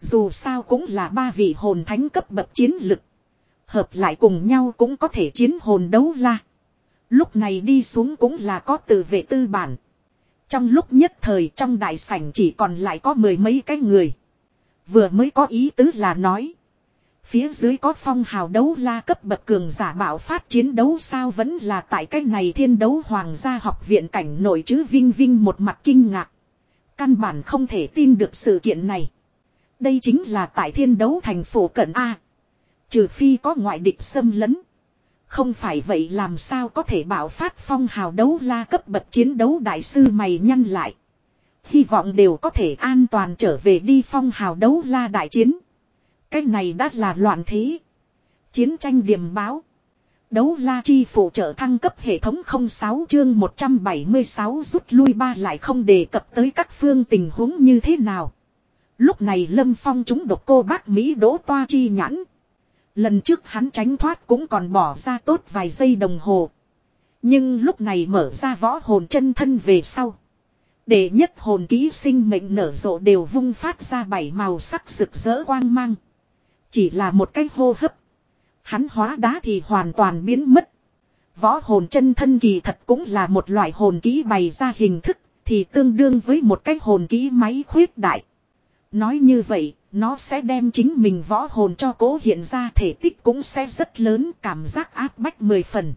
Dù sao cũng là ba vị hồn thánh cấp bậc chiến lực. Hợp lại cùng nhau cũng có thể chiến hồn đấu la. Lúc này đi xuống cũng là có tự vệ tư bản. Trong lúc nhất thời trong đại sảnh chỉ còn lại có mười mấy cái người. Vừa mới có ý tứ là nói. Phía dưới có phong hào đấu la cấp bậc cường giả bạo phát chiến đấu sao vẫn là tại cái này thiên đấu hoàng gia học viện cảnh nội chứ Vinh Vinh một mặt kinh ngạc. Căn bản không thể tin được sự kiện này. Đây chính là tại thiên đấu thành phố cận A. Trừ phi có ngoại địch xâm lấn. Không phải vậy làm sao có thể bảo phát phong hào đấu la cấp bậc chiến đấu đại sư mày nhăn lại. Hy vọng đều có thể an toàn trở về đi phong hào đấu la đại chiến. Cái này đã là loạn thế. Chiến tranh điểm báo. Đấu la chi phụ trợ thăng cấp hệ thống 06 chương 176 rút lui ba lại không đề cập tới các phương tình huống như thế nào. Lúc này Lâm Phong chúng độc cô bác Mỹ đỗ toa chi nhãn. Lần trước hắn tránh thoát cũng còn bỏ ra tốt vài giây đồng hồ. Nhưng lúc này mở ra võ hồn chân thân về sau. Để nhất hồn ký sinh mệnh nở rộ đều vung phát ra bảy màu sắc rực rỡ quang mang. Chỉ là một cái hô hấp. Hắn hóa đá thì hoàn toàn biến mất. Võ hồn chân thân kỳ thật cũng là một loại hồn ký bày ra hình thức, thì tương đương với một cái hồn ký máy khuyết đại. Nói như vậy, nó sẽ đem chính mình võ hồn cho cố hiện ra, thể tích cũng sẽ rất lớn, cảm giác áp bách mười phần.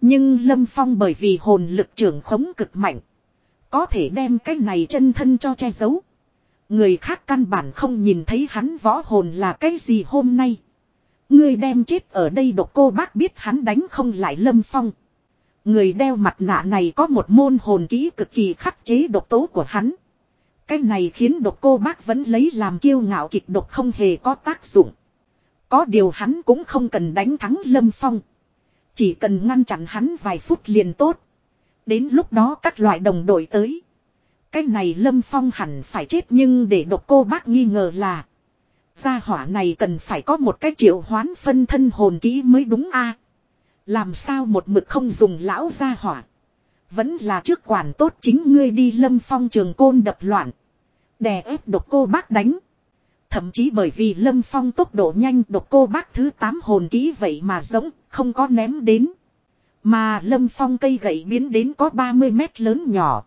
Nhưng Lâm Phong bởi vì hồn lực trưởng khống cực mạnh. Có thể đem cái này chân thân cho che giấu. Người khác căn bản không nhìn thấy hắn võ hồn là cái gì hôm nay. Người đem chết ở đây độc cô bác biết hắn đánh không lại Lâm Phong. Người đeo mặt nạ này có một môn hồn kỹ cực kỳ khắc chế độc tố của hắn. Cái này khiến độc cô bác vẫn lấy làm kiêu ngạo kịch độc không hề có tác dụng. Có điều hắn cũng không cần đánh thắng Lâm Phong. Chỉ cần ngăn chặn hắn vài phút liền tốt. Đến lúc đó các loại đồng đội tới. Cái này Lâm Phong hẳn phải chết nhưng để độc cô bác nghi ngờ là. Gia hỏa này cần phải có một cái triệu hoán phân thân hồn kỹ mới đúng a Làm sao một mực không dùng lão gia hỏa. Vẫn là trước quản tốt chính ngươi đi lâm phong trường côn đập loạn. Đè ép độc cô bác đánh. Thậm chí bởi vì lâm phong tốc độ nhanh độc cô bác thứ 8 hồn kỹ vậy mà giống, không có ném đến. Mà lâm phong cây gậy biến đến có 30 mét lớn nhỏ.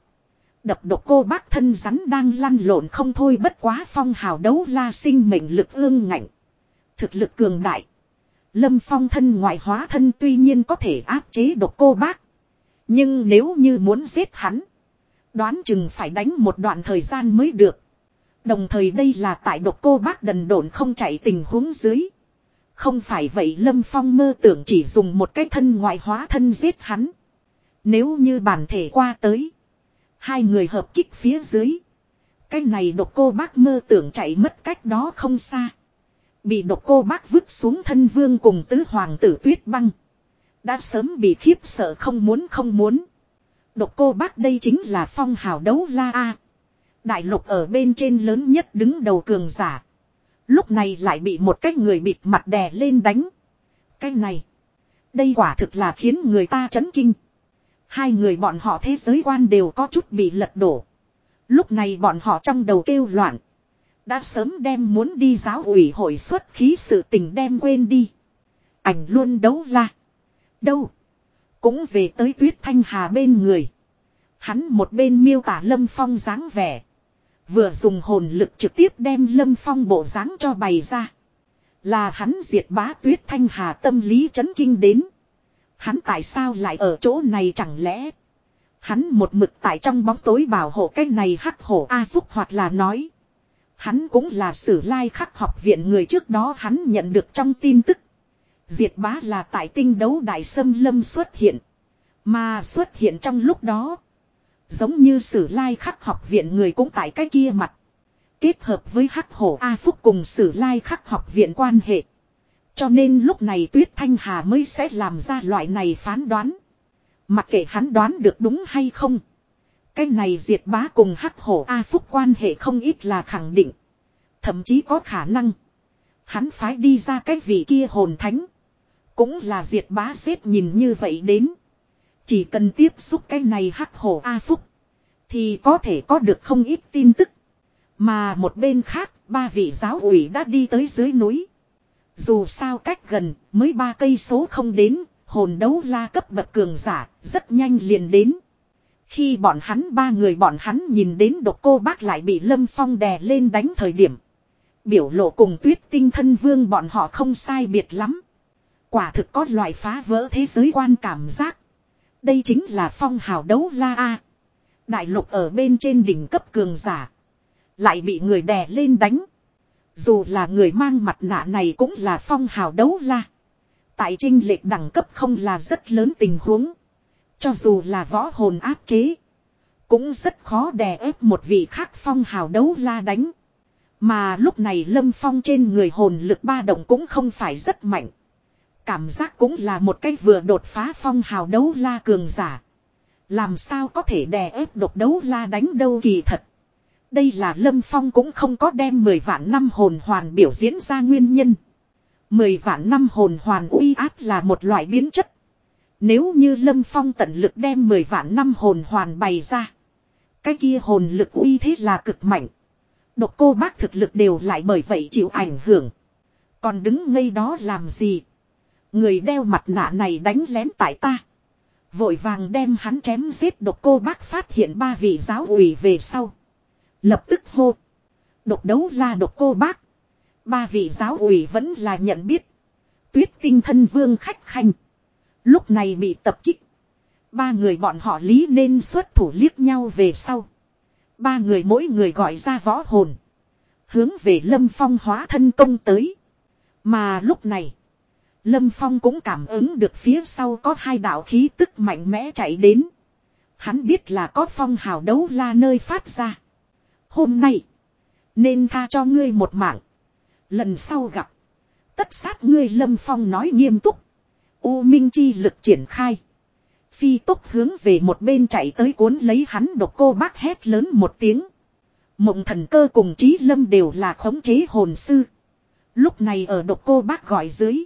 Đập độc cô bác thân rắn đang lăn lộn không thôi bất quá phong hào đấu la sinh mệnh lực ương ngạnh. Thực lực cường đại. Lâm phong thân ngoại hóa thân tuy nhiên có thể áp chế độc cô bác. Nhưng nếu như muốn giết hắn. Đoán chừng phải đánh một đoạn thời gian mới được. Đồng thời đây là tại độc cô bác đần độn không chạy tình huống dưới. Không phải vậy Lâm Phong mơ tưởng chỉ dùng một cái thân ngoại hóa thân giết hắn. Nếu như bản thể qua tới. Hai người hợp kích phía dưới. Cái này độc cô bác mơ tưởng chạy mất cách đó không xa. Bị độc cô bác vứt xuống thân vương cùng tứ hoàng tử tuyết băng. Đã sớm bị khiếp sợ không muốn không muốn. Độc cô bác đây chính là phong hào đấu la A. Đại lục ở bên trên lớn nhất đứng đầu cường giả. Lúc này lại bị một cái người bịt mặt đè lên đánh. Cái này. Đây quả thực là khiến người ta chấn kinh. Hai người bọn họ thế giới quan đều có chút bị lật đổ. Lúc này bọn họ trong đầu kêu loạn. Đã sớm đem muốn đi giáo ủy hội xuất khí sự tình đem quên đi. Ảnh luôn đấu la. Đâu? Cũng về tới tuyết thanh hà bên người. Hắn một bên miêu tả lâm phong dáng vẻ. Vừa dùng hồn lực trực tiếp đem lâm phong bộ dáng cho bày ra. Là hắn diệt bá tuyết thanh hà tâm lý chấn kinh đến. Hắn tại sao lại ở chỗ này chẳng lẽ. Hắn một mực tại trong bóng tối bảo hộ cái này hắc hổ A Phúc hoặc là nói. Hắn cũng là sử lai khắc học viện người trước đó hắn nhận được trong tin tức. Diệt bá là tại tinh đấu đại sâm lâm xuất hiện. Mà xuất hiện trong lúc đó. Giống như sử lai khắc học viện người cũng tại cái kia mặt. Kết hợp với hắc hổ A Phúc cùng sử lai khắc học viện quan hệ. Cho nên lúc này Tuyết Thanh Hà mới sẽ làm ra loại này phán đoán. Mặc kệ hắn đoán được đúng hay không. Cái này diệt bá cùng hắc hổ A Phúc quan hệ không ít là khẳng định. Thậm chí có khả năng. Hắn phái đi ra cái vị kia hồn thánh. Cũng là diệt bá xếp nhìn như vậy đến. Chỉ cần tiếp xúc cái này hắc hổ A Phúc. Thì có thể có được không ít tin tức. Mà một bên khác, ba vị giáo ủy đã đi tới dưới núi. Dù sao cách gần, mới ba cây số không đến, hồn đấu la cấp bậc cường giả, rất nhanh liền đến. Khi bọn hắn ba người bọn hắn nhìn đến độc cô bác lại bị Lâm Phong đè lên đánh thời điểm. Biểu lộ cùng tuyết tinh thân vương bọn họ không sai biệt lắm. Quả thực có loại phá vỡ thế giới quan cảm giác. Đây chính là phong hào đấu la A. Đại lục ở bên trên đỉnh cấp cường giả. Lại bị người đè lên đánh. Dù là người mang mặt nạ này cũng là phong hào đấu la. Tại trinh lệch đẳng cấp không là rất lớn tình huống. Cho dù là võ hồn áp chế. Cũng rất khó đè ép một vị khác phong hào đấu la đánh. Mà lúc này lâm phong trên người hồn lực ba động cũng không phải rất mạnh. Cảm giác cũng là một cái vừa đột phá phong hào đấu la cường giả. Làm sao có thể đè ép độc đấu la đánh đâu kỳ thật. Đây là Lâm Phong cũng không có đem 10 vạn năm hồn hoàn biểu diễn ra nguyên nhân. 10 vạn năm hồn hoàn uy áp là một loại biến chất. Nếu như Lâm Phong tận lực đem 10 vạn năm hồn hoàn bày ra. Cái kia hồn lực uy thế là cực mạnh. Độc cô bác thực lực đều lại bởi vậy chịu ảnh hưởng. Còn đứng ngây đó làm gì? Người đeo mặt nạ này đánh lén tại ta. Vội vàng đem hắn chém giết độc cô bác phát hiện ba vị giáo ủy về sau. Lập tức hô. Độc đấu la độc cô bác. Ba vị giáo ủy vẫn là nhận biết. Tuyết tinh thân vương khách khanh. Lúc này bị tập kích. Ba người bọn họ lý nên xuất thủ liếc nhau về sau. Ba người mỗi người gọi ra võ hồn. Hướng về lâm phong hóa thân công tới. Mà lúc này. Lâm Phong cũng cảm ứng được phía sau có hai đạo khí tức mạnh mẽ chạy đến. Hắn biết là có phong hào đấu la nơi phát ra. Hôm nay. Nên tha cho ngươi một mạng. Lần sau gặp. Tất sát ngươi Lâm Phong nói nghiêm túc. U Minh Chi lực triển khai. Phi tốc hướng về một bên chạy tới cuốn lấy hắn độc cô bác hét lớn một tiếng. Mộng thần cơ cùng trí lâm đều là khống chế hồn sư. Lúc này ở độc cô bác gọi dưới.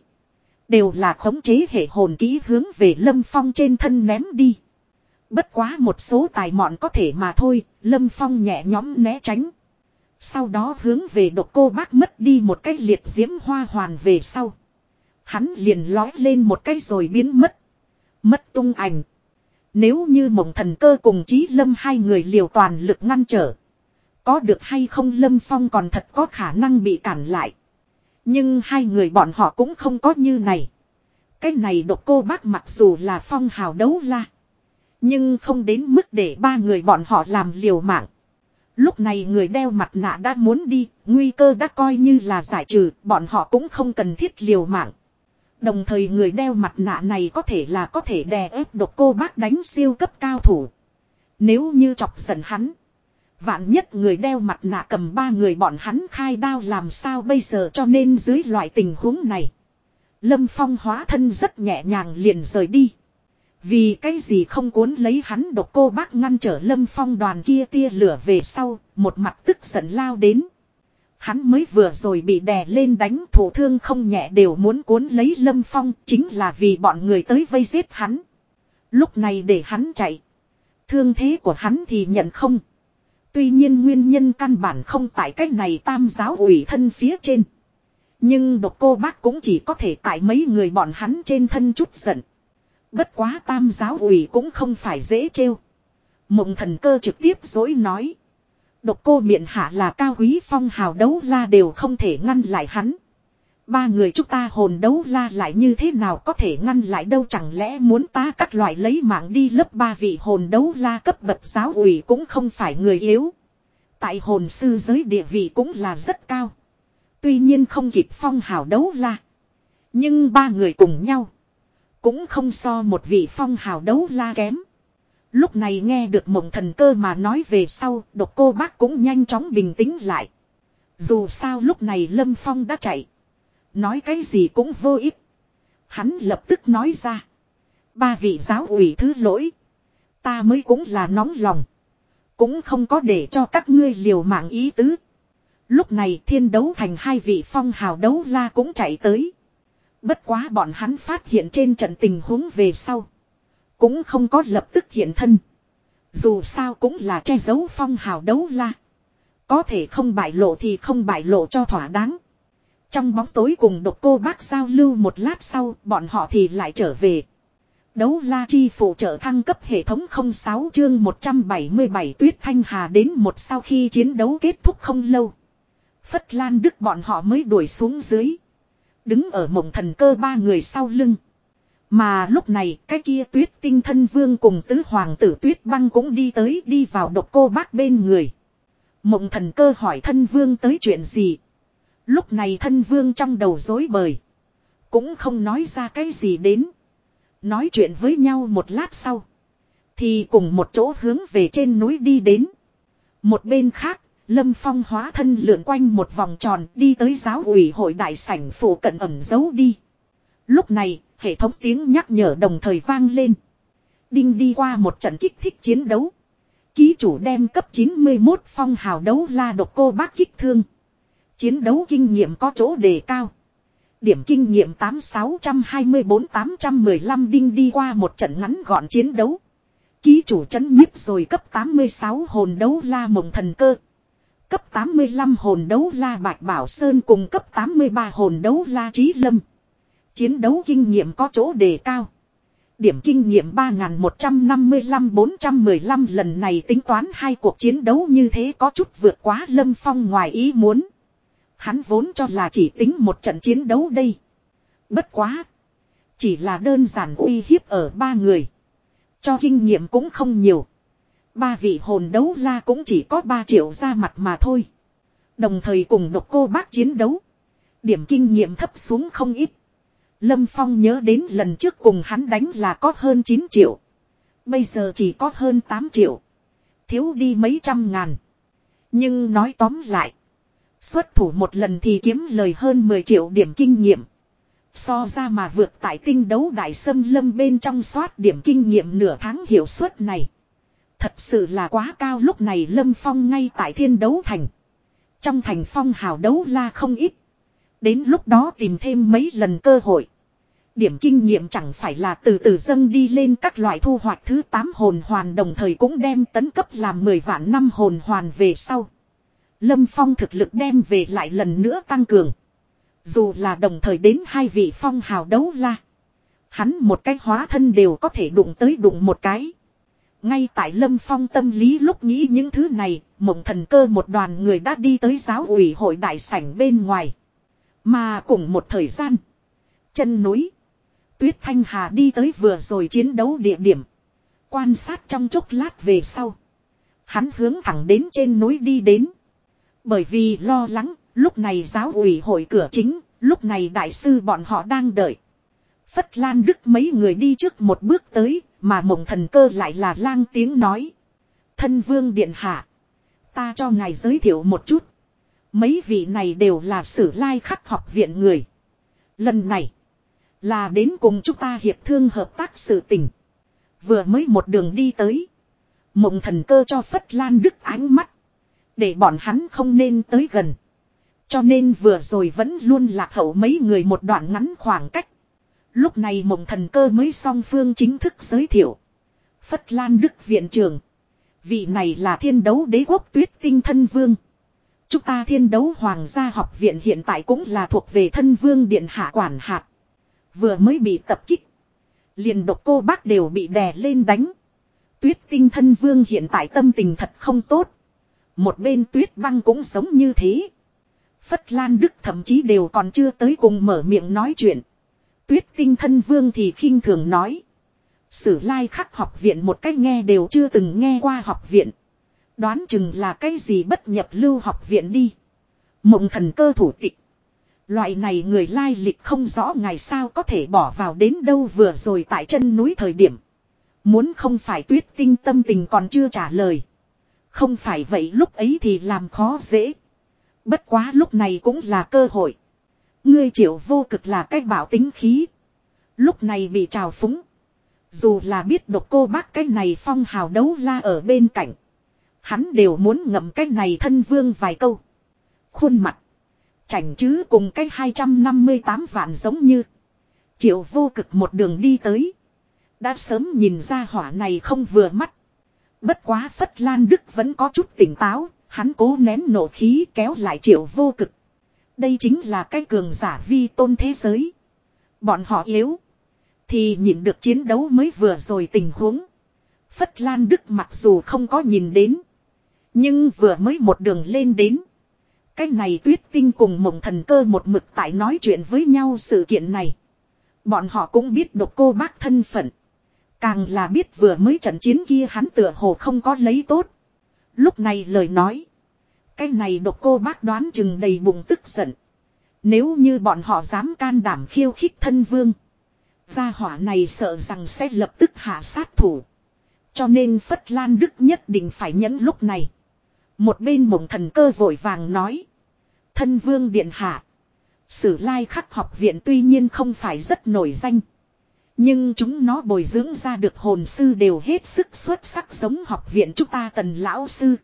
Đều là khống chế hệ hồn kỹ hướng về lâm phong trên thân ném đi. Bất quá một số tài mọn có thể mà thôi, lâm phong nhẹ nhõm né tránh. Sau đó hướng về độc cô bác mất đi một cái liệt diễm hoa hoàn về sau. Hắn liền lói lên một cái rồi biến mất. Mất tung ảnh. Nếu như mộng thần cơ cùng chí lâm hai người liều toàn lực ngăn trở. Có được hay không lâm phong còn thật có khả năng bị cản lại. Nhưng hai người bọn họ cũng không có như này. Cái này độc cô bác mặc dù là phong hào đấu la. Nhưng không đến mức để ba người bọn họ làm liều mạng. Lúc này người đeo mặt nạ đã muốn đi, nguy cơ đã coi như là giải trừ, bọn họ cũng không cần thiết liều mạng. Đồng thời người đeo mặt nạ này có thể là có thể đè ép độc cô bác đánh siêu cấp cao thủ. Nếu như chọc giận hắn. Vạn nhất người đeo mặt nạ cầm ba người bọn hắn khai đao làm sao bây giờ cho nên dưới loại tình huống này. Lâm Phong hóa thân rất nhẹ nhàng liền rời đi. Vì cái gì không cuốn lấy hắn độc cô bác ngăn trở Lâm Phong đoàn kia tia lửa về sau, một mặt tức giận lao đến. Hắn mới vừa rồi bị đè lên đánh thủ thương không nhẹ đều muốn cuốn lấy Lâm Phong chính là vì bọn người tới vây giết hắn. Lúc này để hắn chạy. Thương thế của hắn thì nhận không. Tuy nhiên nguyên nhân căn bản không tại cách này tam giáo ủy thân phía trên. Nhưng độc cô bác cũng chỉ có thể tại mấy người bọn hắn trên thân chút giận. Bất quá tam giáo ủy cũng không phải dễ trêu. Mộng thần cơ trực tiếp dối nói. Độc cô miệng hạ là cao quý phong hào đấu la đều không thể ngăn lại hắn. Ba người chúng ta hồn đấu la lại như thế nào có thể ngăn lại đâu chẳng lẽ muốn ta các loại lấy mạng đi lớp ba vị hồn đấu la cấp bậc giáo ủy cũng không phải người yếu. Tại hồn sư giới địa vị cũng là rất cao. Tuy nhiên không kịp phong hào đấu la. Nhưng ba người cùng nhau. Cũng không so một vị phong hào đấu la kém. Lúc này nghe được mộng thần cơ mà nói về sau, độc cô bác cũng nhanh chóng bình tĩnh lại. Dù sao lúc này Lâm Phong đã chạy. Nói cái gì cũng vô ích. Hắn lập tức nói ra. Ba vị giáo ủy thứ lỗi. Ta mới cũng là nóng lòng. Cũng không có để cho các ngươi liều mạng ý tứ. Lúc này thiên đấu thành hai vị phong hào đấu la cũng chạy tới. Bất quá bọn hắn phát hiện trên trận tình huống về sau. Cũng không có lập tức hiện thân. Dù sao cũng là che giấu phong hào đấu la. Có thể không bại lộ thì không bại lộ cho thỏa đáng. Trong bóng tối cùng độc cô bác giao lưu một lát sau, bọn họ thì lại trở về. Đấu la chi phụ trợ thăng cấp hệ thống 06 chương 177 tuyết thanh hà đến một sau khi chiến đấu kết thúc không lâu. Phất Lan Đức bọn họ mới đuổi xuống dưới. Đứng ở mộng thần cơ ba người sau lưng. Mà lúc này cái kia tuyết tinh thân vương cùng tứ hoàng tử tuyết băng cũng đi tới đi vào độc cô bác bên người. Mộng thần cơ hỏi thân vương tới chuyện gì. Lúc này thân vương trong đầu dối bời. Cũng không nói ra cái gì đến. Nói chuyện với nhau một lát sau. Thì cùng một chỗ hướng về trên núi đi đến. Một bên khác, Lâm Phong hóa thân lượn quanh một vòng tròn đi tới giáo ủy hội đại sảnh phủ cận ẩm giấu đi. Lúc này, hệ thống tiếng nhắc nhở đồng thời vang lên. Đinh đi qua một trận kích thích chiến đấu. Ký chủ đem cấp 91 phong hào đấu la độc cô bác kích thương. Chiến đấu kinh nghiệm có chỗ đề cao. Điểm kinh nghiệm 8624-815 đinh đi qua một trận ngắn gọn chiến đấu. Ký chủ chấn nhiếp rồi cấp 86 hồn đấu la mộng thần cơ. Cấp 85 hồn đấu la bạch bảo sơn cùng cấp 83 hồn đấu la trí lâm. Chiến đấu kinh nghiệm có chỗ đề cao. Điểm kinh nghiệm 3155-415 lần này tính toán hai cuộc chiến đấu như thế có chút vượt quá lâm phong ngoài ý muốn. Hắn vốn cho là chỉ tính một trận chiến đấu đây. Bất quá. Chỉ là đơn giản uy hiếp ở ba người. Cho kinh nghiệm cũng không nhiều. Ba vị hồn đấu la cũng chỉ có ba triệu ra mặt mà thôi. Đồng thời cùng độc cô bác chiến đấu. Điểm kinh nghiệm thấp xuống không ít. Lâm Phong nhớ đến lần trước cùng hắn đánh là có hơn 9 triệu. Bây giờ chỉ có hơn 8 triệu. Thiếu đi mấy trăm ngàn. Nhưng nói tóm lại. Xuất thủ một lần thì kiếm lời hơn 10 triệu điểm kinh nghiệm. So ra mà vượt tại tinh đấu đại sâm lâm bên trong soát điểm kinh nghiệm nửa tháng hiệu suất này. Thật sự là quá cao lúc này lâm phong ngay tại thiên đấu thành. Trong thành phong hào đấu la không ít. Đến lúc đó tìm thêm mấy lần cơ hội. Điểm kinh nghiệm chẳng phải là từ từ dâng đi lên các loại thu hoạch thứ 8 hồn hoàn đồng thời cũng đem tấn cấp làm 10 vạn năm hồn hoàn về sau. Lâm Phong thực lực đem về lại lần nữa tăng cường. Dù là đồng thời đến hai vị phong hào đấu la. Hắn một cái hóa thân đều có thể đụng tới đụng một cái. Ngay tại Lâm Phong tâm lý lúc nghĩ những thứ này, mộng thần cơ một đoàn người đã đi tới giáo ủy hội đại sảnh bên ngoài. Mà cùng một thời gian, chân núi, Tuyết Thanh Hà đi tới vừa rồi chiến đấu địa điểm. Quan sát trong chốc lát về sau. Hắn hướng thẳng đến trên núi đi đến. Bởi vì lo lắng, lúc này giáo ủy hội cửa chính, lúc này đại sư bọn họ đang đợi. Phất Lan Đức mấy người đi trước một bước tới, mà mộng thần cơ lại là lang tiếng nói. Thân vương điện hạ. Ta cho ngài giới thiệu một chút. Mấy vị này đều là sử lai khắc học viện người. Lần này. Là đến cùng chúng ta hiệp thương hợp tác sự tình. Vừa mới một đường đi tới. Mộng thần cơ cho Phất Lan Đức ánh mắt. Để bọn hắn không nên tới gần. Cho nên vừa rồi vẫn luôn lạc hậu mấy người một đoạn ngắn khoảng cách. Lúc này mộng thần cơ mới song phương chính thức giới thiệu. Phất Lan Đức Viện trưởng. Vị này là thiên đấu đế quốc tuyết tinh thân vương. Chúng ta thiên đấu hoàng gia học viện hiện tại cũng là thuộc về thân vương điện hạ quản hạt. Vừa mới bị tập kích. Liền độc cô bác đều bị đè lên đánh. Tuyết tinh thân vương hiện tại tâm tình thật không tốt. Một bên tuyết băng cũng sống như thế. Phất Lan Đức thậm chí đều còn chưa tới cùng mở miệng nói chuyện. Tuyết tinh thân vương thì khinh thường nói. Sử lai khắc học viện một cách nghe đều chưa từng nghe qua học viện. Đoán chừng là cái gì bất nhập lưu học viện đi. Mộng thần cơ thủ tịch. Loại này người lai lịch không rõ ngày sao có thể bỏ vào đến đâu vừa rồi tại chân núi thời điểm. Muốn không phải tuyết tinh tâm tình còn chưa trả lời. Không phải vậy lúc ấy thì làm khó dễ. Bất quá lúc này cũng là cơ hội. Ngươi triệu vô cực là cách bảo tính khí. Lúc này bị trào phúng. Dù là biết độc cô bác cái này phong hào đấu la ở bên cạnh. Hắn đều muốn ngậm cái này thân vương vài câu. Khuôn mặt. Chảnh chứ cùng cái 258 vạn giống như. Triệu vô cực một đường đi tới. Đã sớm nhìn ra hỏa này không vừa mắt. Bất quá Phất Lan Đức vẫn có chút tỉnh táo. Hắn cố nén nổ khí kéo lại triệu vô cực. Đây chính là cái cường giả vi tôn thế giới. Bọn họ yếu. Thì nhìn được chiến đấu mới vừa rồi tình huống. Phất Lan Đức mặc dù không có nhìn đến. Nhưng vừa mới một đường lên đến. Cái này tuyết tinh cùng mộng thần cơ một mực tại nói chuyện với nhau sự kiện này. Bọn họ cũng biết độc cô bác thân phận. Càng là biết vừa mới trận chiến kia hắn tựa hồ không có lấy tốt. Lúc này lời nói. Cái này độc cô bác đoán chừng đầy bụng tức giận. Nếu như bọn họ dám can đảm khiêu khích thân vương. Gia hỏa này sợ rằng sẽ lập tức hạ sát thủ. Cho nên Phất Lan Đức nhất định phải nhẫn lúc này. Một bên mộng thần cơ vội vàng nói. Thân vương điện hạ. Sử lai khắc học viện tuy nhiên không phải rất nổi danh. Nhưng chúng nó bồi dưỡng ra được hồn sư đều hết sức xuất sắc giống học viện chúng ta tần lão sư.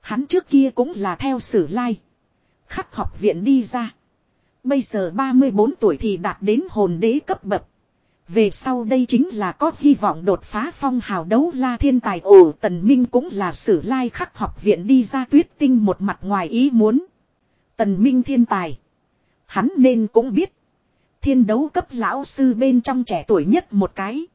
Hắn trước kia cũng là theo sử lai. Khắc học viện đi ra. Bây giờ 34 tuổi thì đạt đến hồn đế cấp bậc. Về sau đây chính là có hy vọng đột phá phong hào đấu la thiên tài ổ tần minh cũng là sử lai khắc học viện đi ra tuyết tinh một mặt ngoài ý muốn. Tần minh thiên tài. Hắn nên cũng biết. Thiên đấu cấp lão sư bên trong trẻ tuổi nhất một cái.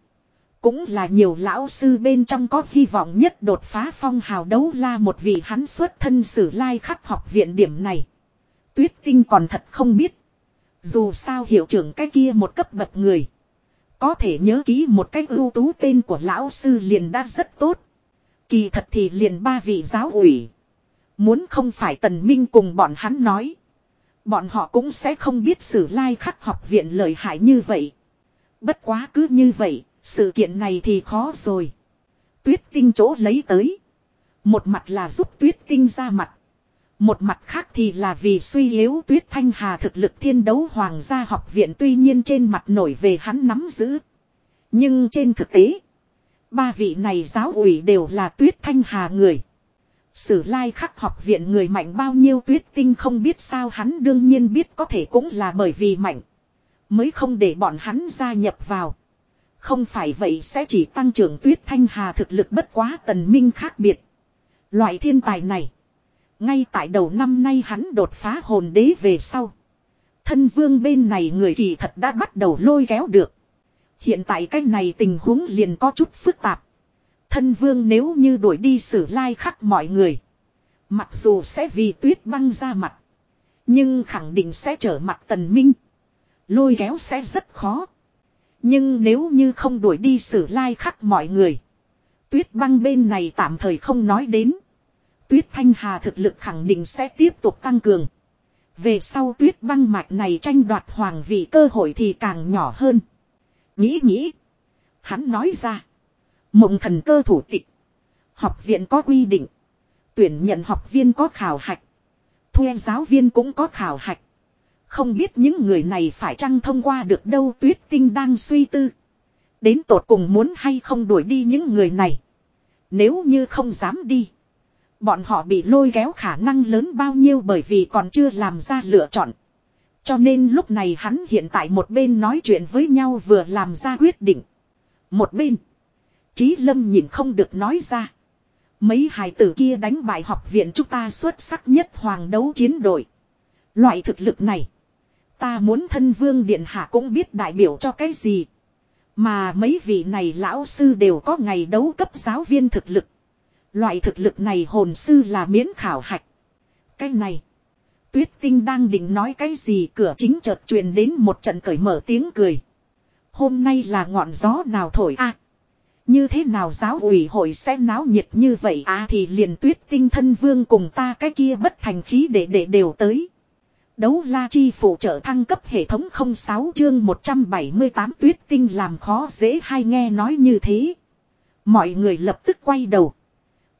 Cũng là nhiều lão sư bên trong có hy vọng nhất đột phá phong hào đấu la một vị hắn xuất thân sử lai khắc học viện điểm này. Tuyết tinh còn thật không biết. Dù sao hiệu trưởng cái kia một cấp bậc người. Có thể nhớ ký một cách ưu tú tên của lão sư liền đã rất tốt. Kỳ thật thì liền ba vị giáo ủy. Muốn không phải tần minh cùng bọn hắn nói. Bọn họ cũng sẽ không biết sử lai khắc học viện lợi hại như vậy. Bất quá cứ như vậy, sự kiện này thì khó rồi. Tuyết tinh chỗ lấy tới. Một mặt là giúp tuyết tinh ra mặt. Một mặt khác thì là vì suy yếu tuyết thanh hà thực lực thiên đấu hoàng gia học viện tuy nhiên trên mặt nổi về hắn nắm giữ. Nhưng trên thực tế, ba vị này giáo ủy đều là tuyết thanh hà người. Sử lai khắc học viện người mạnh bao nhiêu tuyết tinh không biết sao hắn đương nhiên biết có thể cũng là bởi vì mạnh. Mới không để bọn hắn gia nhập vào. Không phải vậy sẽ chỉ tăng trưởng tuyết thanh hà thực lực bất quá tần minh khác biệt. Loại thiên tài này. Ngay tại đầu năm nay hắn đột phá hồn đế về sau. Thân vương bên này người kỳ thật đã bắt đầu lôi kéo được. Hiện tại cái này tình huống liền có chút phức tạp. Thân vương nếu như đuổi đi xử lai khắc mọi người. Mặc dù sẽ vì tuyết băng ra mặt. Nhưng khẳng định sẽ trở mặt tần minh. Lôi kéo sẽ rất khó. Nhưng nếu như không đuổi đi xử lai khắc mọi người. Tuyết băng bên này tạm thời không nói đến. Tuyết thanh hà thực lực khẳng định sẽ tiếp tục tăng cường. Về sau tuyết băng mạch này tranh đoạt hoàng vị cơ hội thì càng nhỏ hơn. Nghĩ nghĩ. Hắn nói ra. Mộng thần cơ thủ tịch. Học viện có quy định. Tuyển nhận học viên có khảo hạch. Thuê giáo viên cũng có khảo hạch. Không biết những người này phải chăng thông qua được đâu tuyết tinh đang suy tư. Đến tột cùng muốn hay không đuổi đi những người này. Nếu như không dám đi. Bọn họ bị lôi kéo khả năng lớn bao nhiêu bởi vì còn chưa làm ra lựa chọn. Cho nên lúc này hắn hiện tại một bên nói chuyện với nhau vừa làm ra quyết định. Một bên. Chí lâm nhìn không được nói ra. Mấy hài tử kia đánh bại học viện chúng ta xuất sắc nhất hoàng đấu chiến đội. Loại thực lực này. Ta muốn thân vương điện hạ cũng biết đại biểu cho cái gì. Mà mấy vị này lão sư đều có ngày đấu cấp giáo viên thực lực. Loại thực lực này hồn sư là miễn khảo hạch. Cái này. Tuyết tinh đang định nói cái gì cửa chính chợt truyền đến một trận cởi mở tiếng cười. Hôm nay là ngọn gió nào thổi a như thế nào giáo ủy hội sẽ náo nhiệt như vậy à thì liền tuyết tinh thân vương cùng ta cái kia bất thành khí để để đều tới. Đấu la chi phụ trợ thăng cấp hệ thống 06 chương 178 tuyết tinh làm khó dễ hay nghe nói như thế. Mọi người lập tức quay đầu.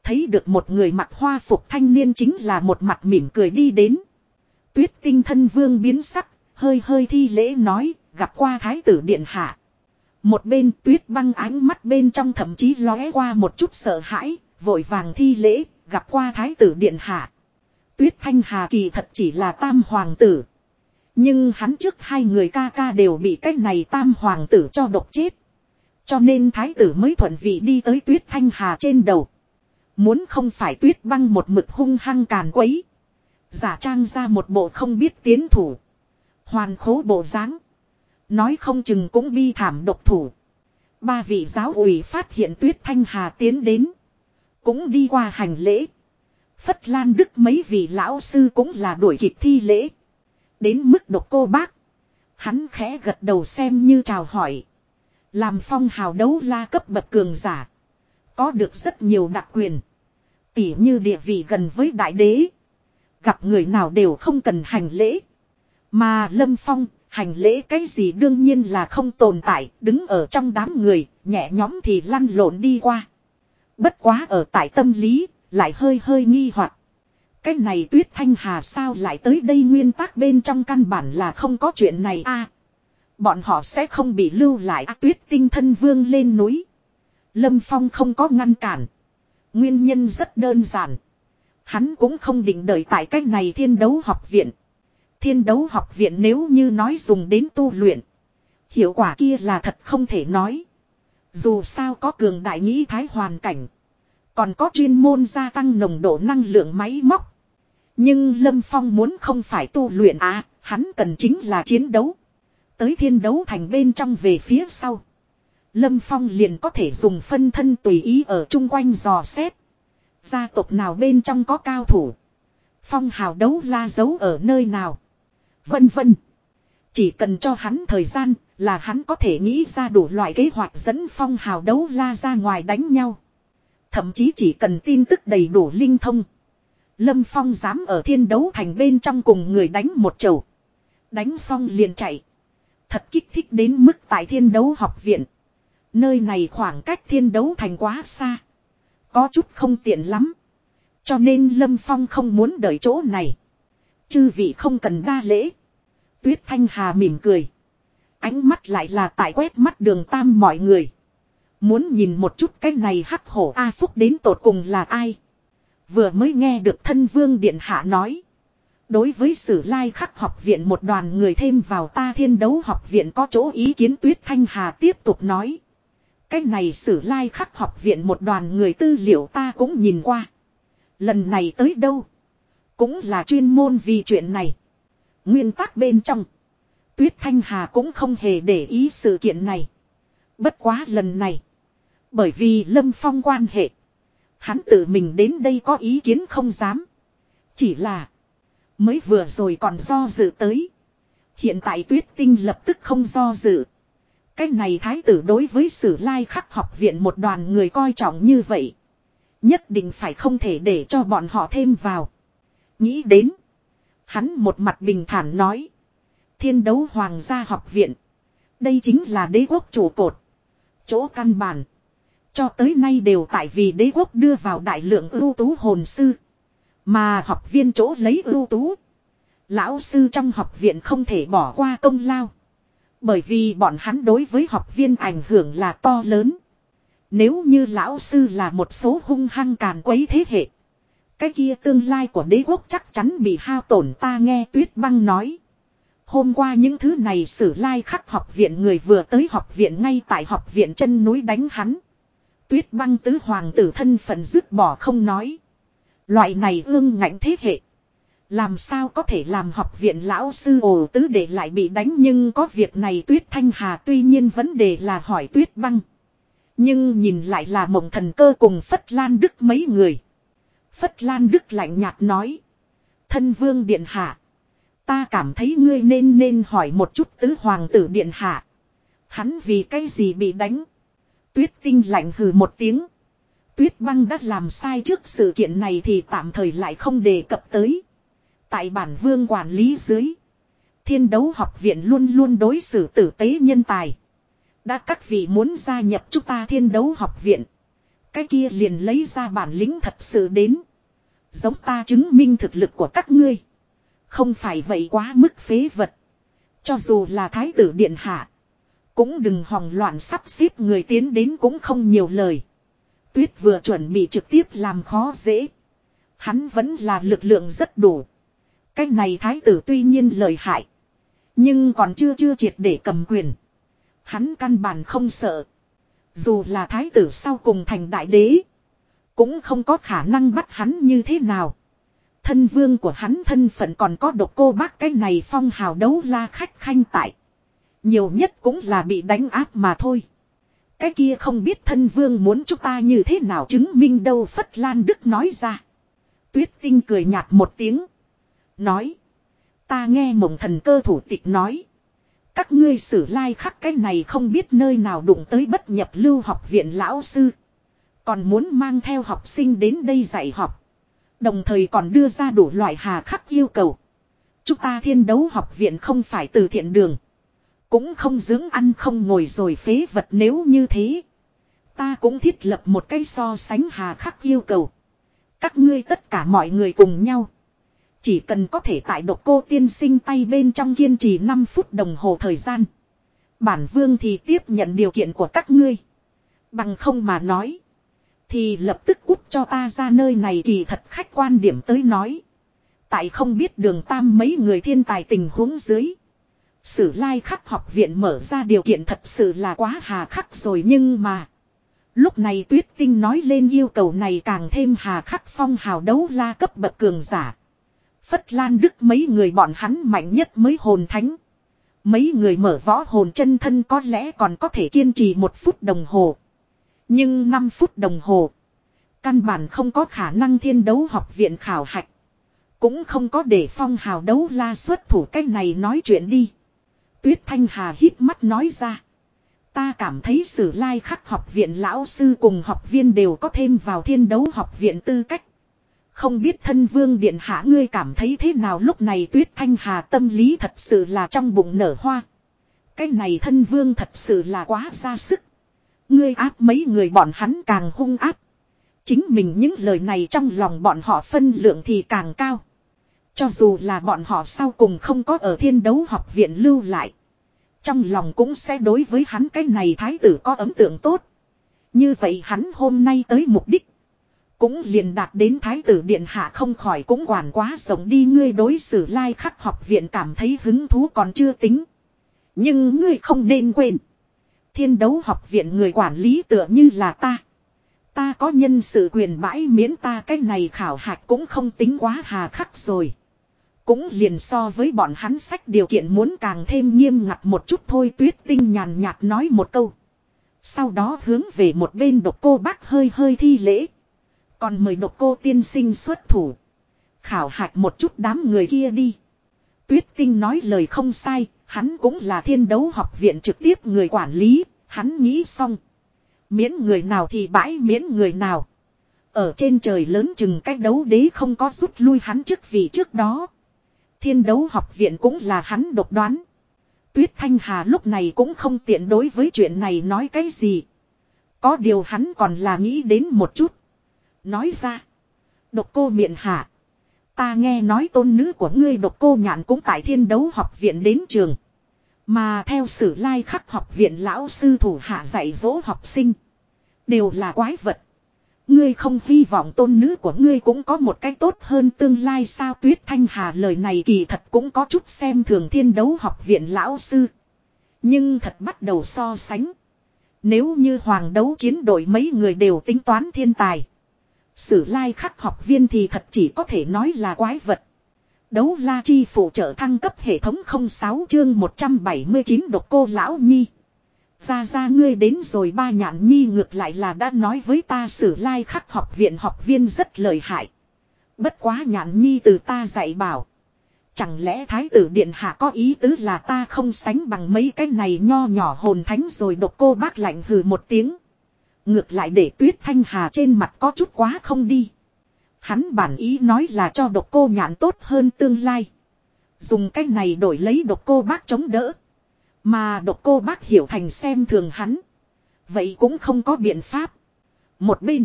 Thấy được một người mặc hoa phục thanh niên chính là một mặt mỉm cười đi đến. Tuyết tinh thân vương biến sắc, hơi hơi thi lễ nói, gặp qua thái tử điện hạ. Một bên tuyết băng ánh mắt bên trong thậm chí lóe qua một chút sợ hãi, vội vàng thi lễ, gặp qua thái tử điện hạ. Tuyết thanh hà kỳ thật chỉ là tam hoàng tử. Nhưng hắn trước hai người ca ca đều bị cái này tam hoàng tử cho độc chết. Cho nên thái tử mới thuận vị đi tới tuyết thanh hà trên đầu. Muốn không phải tuyết băng một mực hung hăng càn quấy. Giả trang ra một bộ không biết tiến thủ. Hoàn khố bộ dáng Nói không chừng cũng bi thảm độc thủ. Ba vị giáo ủy phát hiện tuyết thanh hà tiến đến. Cũng đi qua hành lễ. Phất Lan Đức mấy vị lão sư cũng là đuổi kịp thi lễ. Đến mức độc cô bác. Hắn khẽ gật đầu xem như chào hỏi. Làm phong hào đấu la cấp bậc cường giả. Có được rất nhiều đặc quyền. Tỉ như địa vị gần với đại đế. Gặp người nào đều không cần hành lễ. Mà Lâm Phong, hành lễ cái gì đương nhiên là không tồn tại, đứng ở trong đám người, nhẹ nhóm thì lăn lộn đi qua. Bất quá ở tại tâm lý, lại hơi hơi nghi hoặc Cái này tuyết thanh hà sao lại tới đây nguyên tắc bên trong căn bản là không có chuyện này a Bọn họ sẽ không bị lưu lại à, tuyết tinh thân vương lên núi. Lâm Phong không có ngăn cản. Nguyên nhân rất đơn giản. Hắn cũng không định đợi tại cách này thiên đấu học viện. Thiên đấu học viện nếu như nói dùng đến tu luyện. Hiệu quả kia là thật không thể nói. Dù sao có cường đại nghĩ thái hoàn cảnh. Còn có chuyên môn gia tăng nồng độ năng lượng máy móc. Nhưng Lâm Phong muốn không phải tu luyện à, hắn cần chính là chiến đấu. Tới thiên đấu thành bên trong về phía sau. Lâm Phong liền có thể dùng phân thân tùy ý ở chung quanh dò xét. Gia tộc nào bên trong có cao thủ. Phong hào đấu la giấu ở nơi nào. Vân vân. Chỉ cần cho hắn thời gian là hắn có thể nghĩ ra đủ loại kế hoạch dẫn phong hào đấu la ra ngoài đánh nhau. Thậm chí chỉ cần tin tức đầy đủ linh thông. Lâm Phong dám ở thiên đấu thành bên trong cùng người đánh một chầu. Đánh xong liền chạy. Thật kích thích đến mức tại thiên đấu học viện. Nơi này khoảng cách thiên đấu thành quá xa. Có chút không tiện lắm. Cho nên Lâm Phong không muốn đợi chỗ này. Chư vị không cần đa lễ. Tuyết Thanh Hà mỉm cười. Ánh mắt lại là tại quét mắt đường tam mọi người. Muốn nhìn một chút cái này hắc hổ A Phúc đến tột cùng là ai. Vừa mới nghe được thân vương điện hạ nói. Đối với sử lai khắc học viện một đoàn người thêm vào ta thiên đấu học viện có chỗ ý kiến tuyết thanh hà tiếp tục nói. Cái này sử lai khắc học viện một đoàn người tư liệu ta cũng nhìn qua. Lần này tới đâu? Cũng là chuyên môn vì chuyện này. Nguyên tắc bên trong. Tuyết Thanh Hà cũng không hề để ý sự kiện này. Bất quá lần này. Bởi vì Lâm Phong quan hệ. Hắn tự mình đến đây có ý kiến không dám. Chỉ là. Mới vừa rồi còn do dự tới. Hiện tại tuyết tinh lập tức không do dự. Cái này thái tử đối với sử lai khắc học viện một đoàn người coi trọng như vậy. Nhất định phải không thể để cho bọn họ thêm vào. Nghĩ đến. Hắn một mặt bình thản nói. Thiên đấu hoàng gia học viện. Đây chính là đế quốc chủ cột. Chỗ căn bản. Cho tới nay đều tại vì đế quốc đưa vào đại lượng ưu tú hồn sư. Mà học viên chỗ lấy ưu tú. Lão sư trong học viện không thể bỏ qua công lao. Bởi vì bọn hắn đối với học viên ảnh hưởng là to lớn. Nếu như lão sư là một số hung hăng càn quấy thế hệ. Cái kia tương lai của đế quốc chắc chắn bị hao tổn, ta nghe tuyết băng nói. Hôm qua những thứ này sử lai khắc học viện, người vừa tới học viện ngay tại học viện chân núi đánh hắn. Tuyết băng tứ hoàng tử thân phận dứt bỏ không nói. Loại này ương ngạnh thế hệ. Làm sao có thể làm học viện lão sư ồ tứ để lại bị đánh nhưng có việc này tuyết thanh hà tuy nhiên vấn đề là hỏi tuyết băng. Nhưng nhìn lại là mộng thần cơ cùng Phất Lan Đức mấy người. Phất Lan Đức lạnh nhạt nói. Thân vương điện hạ. Ta cảm thấy ngươi nên nên hỏi một chút tứ hoàng tử điện hạ. Hắn vì cái gì bị đánh. Tuyết tinh lạnh hừ một tiếng. Tuyết băng đã làm sai trước sự kiện này thì tạm thời lại không đề cập tới. Tại bản vương quản lý dưới. Thiên đấu học viện luôn luôn đối xử tử tế nhân tài. Đã các vị muốn gia nhập chúng ta thiên đấu học viện. Cái kia liền lấy ra bản lĩnh thật sự đến. Giống ta chứng minh thực lực của các ngươi. Không phải vậy quá mức phế vật. Cho dù là thái tử điện hạ. Cũng đừng hòng loạn sắp xếp người tiến đến cũng không nhiều lời. Tuyết vừa chuẩn bị trực tiếp làm khó dễ. Hắn vẫn là lực lượng rất đủ. Cái này thái tử tuy nhiên lợi hại. Nhưng còn chưa chưa triệt để cầm quyền. Hắn căn bản không sợ. Dù là thái tử sau cùng thành đại đế. Cũng không có khả năng bắt hắn như thế nào. Thân vương của hắn thân phận còn có độc cô bác cái này phong hào đấu la khách khanh tại. Nhiều nhất cũng là bị đánh áp mà thôi. Cái kia không biết thân vương muốn chúng ta như thế nào chứng minh đâu Phất Lan Đức nói ra. Tuyết tinh cười nhạt một tiếng. Nói. Ta nghe mộng thần cơ thủ tịch nói. Các ngươi sử lai like khắc cái này không biết nơi nào đụng tới bất nhập lưu học viện lão sư. Còn muốn mang theo học sinh đến đây dạy học. Đồng thời còn đưa ra đủ loại hà khắc yêu cầu. Chúng ta thiên đấu học viện không phải từ thiện đường. Cũng không dưỡng ăn không ngồi rồi phế vật nếu như thế. Ta cũng thiết lập một cái so sánh hà khắc yêu cầu. Các ngươi tất cả mọi người cùng nhau. Chỉ cần có thể tại độc cô tiên sinh tay bên trong kiên trì 5 phút đồng hồ thời gian. Bản vương thì tiếp nhận điều kiện của các ngươi. Bằng không mà nói. Thì lập tức cút cho ta ra nơi này kỳ thật khách quan điểm tới nói. Tại không biết đường tam mấy người thiên tài tình huống dưới. Sử lai khắc học viện mở ra điều kiện thật sự là quá hà khắc rồi nhưng mà. Lúc này tuyết tinh nói lên yêu cầu này càng thêm hà khắc phong hào đấu la cấp bậc cường giả. Phất Lan Đức mấy người bọn hắn mạnh nhất mới hồn thánh. Mấy người mở võ hồn chân thân có lẽ còn có thể kiên trì một phút đồng hồ. Nhưng 5 phút đồng hồ. Căn bản không có khả năng thiên đấu học viện khảo hạch. Cũng không có để phong hào đấu la xuất thủ cách này nói chuyện đi. Tuyết Thanh Hà hít mắt nói ra. Ta cảm thấy sử lai khắc học viện lão sư cùng học viên đều có thêm vào thiên đấu học viện tư cách. Không biết thân vương điện hạ ngươi cảm thấy thế nào lúc này tuyết thanh hà tâm lý thật sự là trong bụng nở hoa. Cái này thân vương thật sự là quá ra sức. Ngươi áp mấy người bọn hắn càng hung áp. Chính mình những lời này trong lòng bọn họ phân lượng thì càng cao. Cho dù là bọn họ sau cùng không có ở thiên đấu học viện lưu lại. Trong lòng cũng sẽ đối với hắn cái này thái tử có ấn tượng tốt. Như vậy hắn hôm nay tới mục đích. Cũng liền đạt đến thái tử điện hạ không khỏi cũng quản quá rộng đi ngươi đối xử lai khắc học viện cảm thấy hứng thú còn chưa tính. Nhưng ngươi không nên quên. Thiên đấu học viện người quản lý tựa như là ta. Ta có nhân sự quyền bãi miễn ta cái này khảo hạch cũng không tính quá hà khắc rồi. Cũng liền so với bọn hắn sách điều kiện muốn càng thêm nghiêm ngặt một chút thôi tuyết tinh nhàn nhạt nói một câu. Sau đó hướng về một bên độc cô bác hơi hơi thi lễ. Còn mời độc cô tiên sinh xuất thủ. Khảo hạch một chút đám người kia đi. Tuyết tinh nói lời không sai, hắn cũng là thiên đấu học viện trực tiếp người quản lý, hắn nghĩ xong. Miễn người nào thì bãi miễn người nào. Ở trên trời lớn chừng cách đấu đế không có rút lui hắn trước vì trước đó. Thiên đấu học viện cũng là hắn độc đoán. Tuyết Thanh Hà lúc này cũng không tiện đối với chuyện này nói cái gì. Có điều hắn còn là nghĩ đến một chút. Nói ra. Độc cô miệng hạ. Ta nghe nói tôn nữ của ngươi độc cô nhạn cũng tại thiên đấu học viện đến trường. Mà theo sử lai khắc học viện lão sư thủ hạ dạy dỗ học sinh. Đều là quái vật. Ngươi không hy vọng tôn nữ của ngươi cũng có một cách tốt hơn tương lai sao tuyết thanh hà lời này kỳ thật cũng có chút xem thường thiên đấu học viện lão sư. Nhưng thật bắt đầu so sánh. Nếu như hoàng đấu chiến đội mấy người đều tính toán thiên tài. Sử lai khắc học viên thì thật chỉ có thể nói là quái vật. Đấu la chi phụ trợ thăng cấp hệ thống 06 chương 179 độc cô lão nhi. Ra ra ngươi đến rồi ba nhạn nhi ngược lại là đã nói với ta sử lai khắc học viện học viên rất lợi hại. Bất quá nhạn nhi từ ta dạy bảo. Chẳng lẽ thái tử điện hạ có ý tứ là ta không sánh bằng mấy cái này nho nhỏ hồn thánh rồi độc cô bác lạnh hừ một tiếng. Ngược lại để tuyết thanh hà trên mặt có chút quá không đi. Hắn bản ý nói là cho độc cô nhạn tốt hơn tương lai. Dùng cách này đổi lấy độc cô bác chống đỡ. Mà độc cô bác hiểu thành xem thường hắn. Vậy cũng không có biện pháp. Một bên.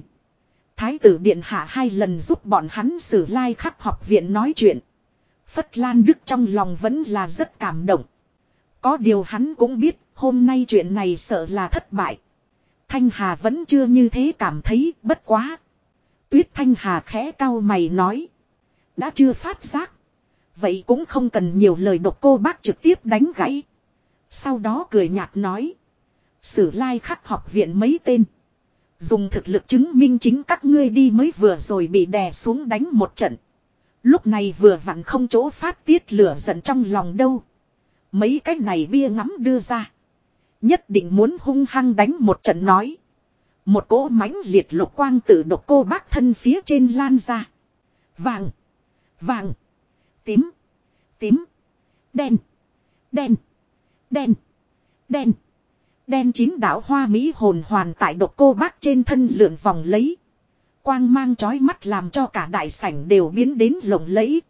Thái tử Điện Hạ hai lần giúp bọn hắn xử lai like khắc học viện nói chuyện. Phất Lan Đức trong lòng vẫn là rất cảm động. Có điều hắn cũng biết hôm nay chuyện này sợ là thất bại. Thanh Hà vẫn chưa như thế cảm thấy, bất quá. Tuyết Thanh Hà khẽ cao mày nói. Đã chưa phát giác. Vậy cũng không cần nhiều lời độc cô bác trực tiếp đánh gãy. Sau đó cười nhạt nói. Sử lai khắc học viện mấy tên. Dùng thực lực chứng minh chính các ngươi đi mới vừa rồi bị đè xuống đánh một trận. Lúc này vừa vặn không chỗ phát tiết lửa giận trong lòng đâu. Mấy cái này bia ngắm đưa ra. Nhất định muốn hung hăng đánh một trận nói. Một cỗ mãnh liệt lục quang tự độc cô bác thân phía trên lan ra. Vàng. Vàng. Tím. Tím. Đen. Đen. Đen. Đen. Đen chín đảo hoa mỹ hồn hoàn tại độc cô bác trên thân lượn vòng lấy. Quang mang chói mắt làm cho cả đại sảnh đều biến đến lộng lẫy.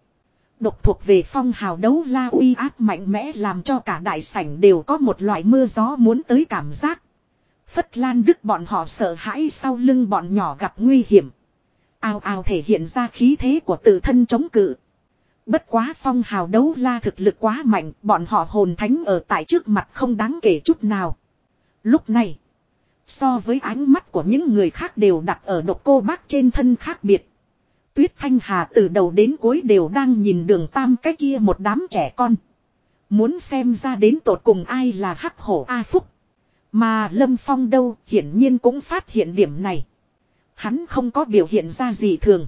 Độc thuộc về phong hào đấu la uy áp mạnh mẽ làm cho cả đại sảnh đều có một loại mưa gió muốn tới cảm giác. Phất Lan Đức bọn họ sợ hãi sau lưng bọn nhỏ gặp nguy hiểm. Ao ao thể hiện ra khí thế của tự thân chống cự. Bất quá phong hào đấu la thực lực quá mạnh, bọn họ hồn thánh ở tại trước mặt không đáng kể chút nào. Lúc này, so với ánh mắt của những người khác đều đặt ở độc cô bác trên thân khác biệt. Tuyết Thanh Hà từ đầu đến cuối đều đang nhìn đường tam cái kia một đám trẻ con. Muốn xem ra đến tột cùng ai là hắc hổ A Phúc. Mà Lâm Phong đâu, hiển nhiên cũng phát hiện điểm này. Hắn không có biểu hiện ra gì thường.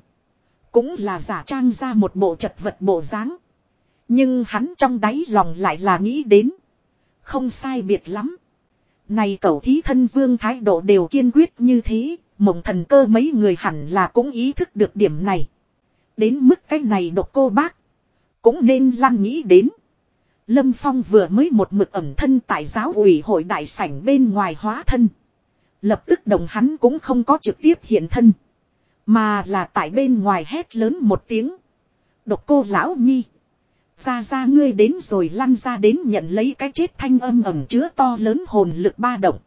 Cũng là giả trang ra một bộ chật vật bộ dáng. Nhưng hắn trong đáy lòng lại là nghĩ đến. Không sai biệt lắm. Này cậu thí thân vương thái độ đều kiên quyết như thế. Mộng thần cơ mấy người hẳn là cũng ý thức được điểm này. Đến mức cái này độc cô bác. Cũng nên lăn nghĩ đến. Lâm Phong vừa mới một mực ẩm thân tại giáo ủy hội đại sảnh bên ngoài hóa thân. Lập tức đồng hắn cũng không có trực tiếp hiện thân. Mà là tại bên ngoài hét lớn một tiếng. Độc cô lão nhi. Ra ra ngươi đến rồi lăn ra đến nhận lấy cái chết thanh âm ẩm chứa to lớn hồn lực ba động.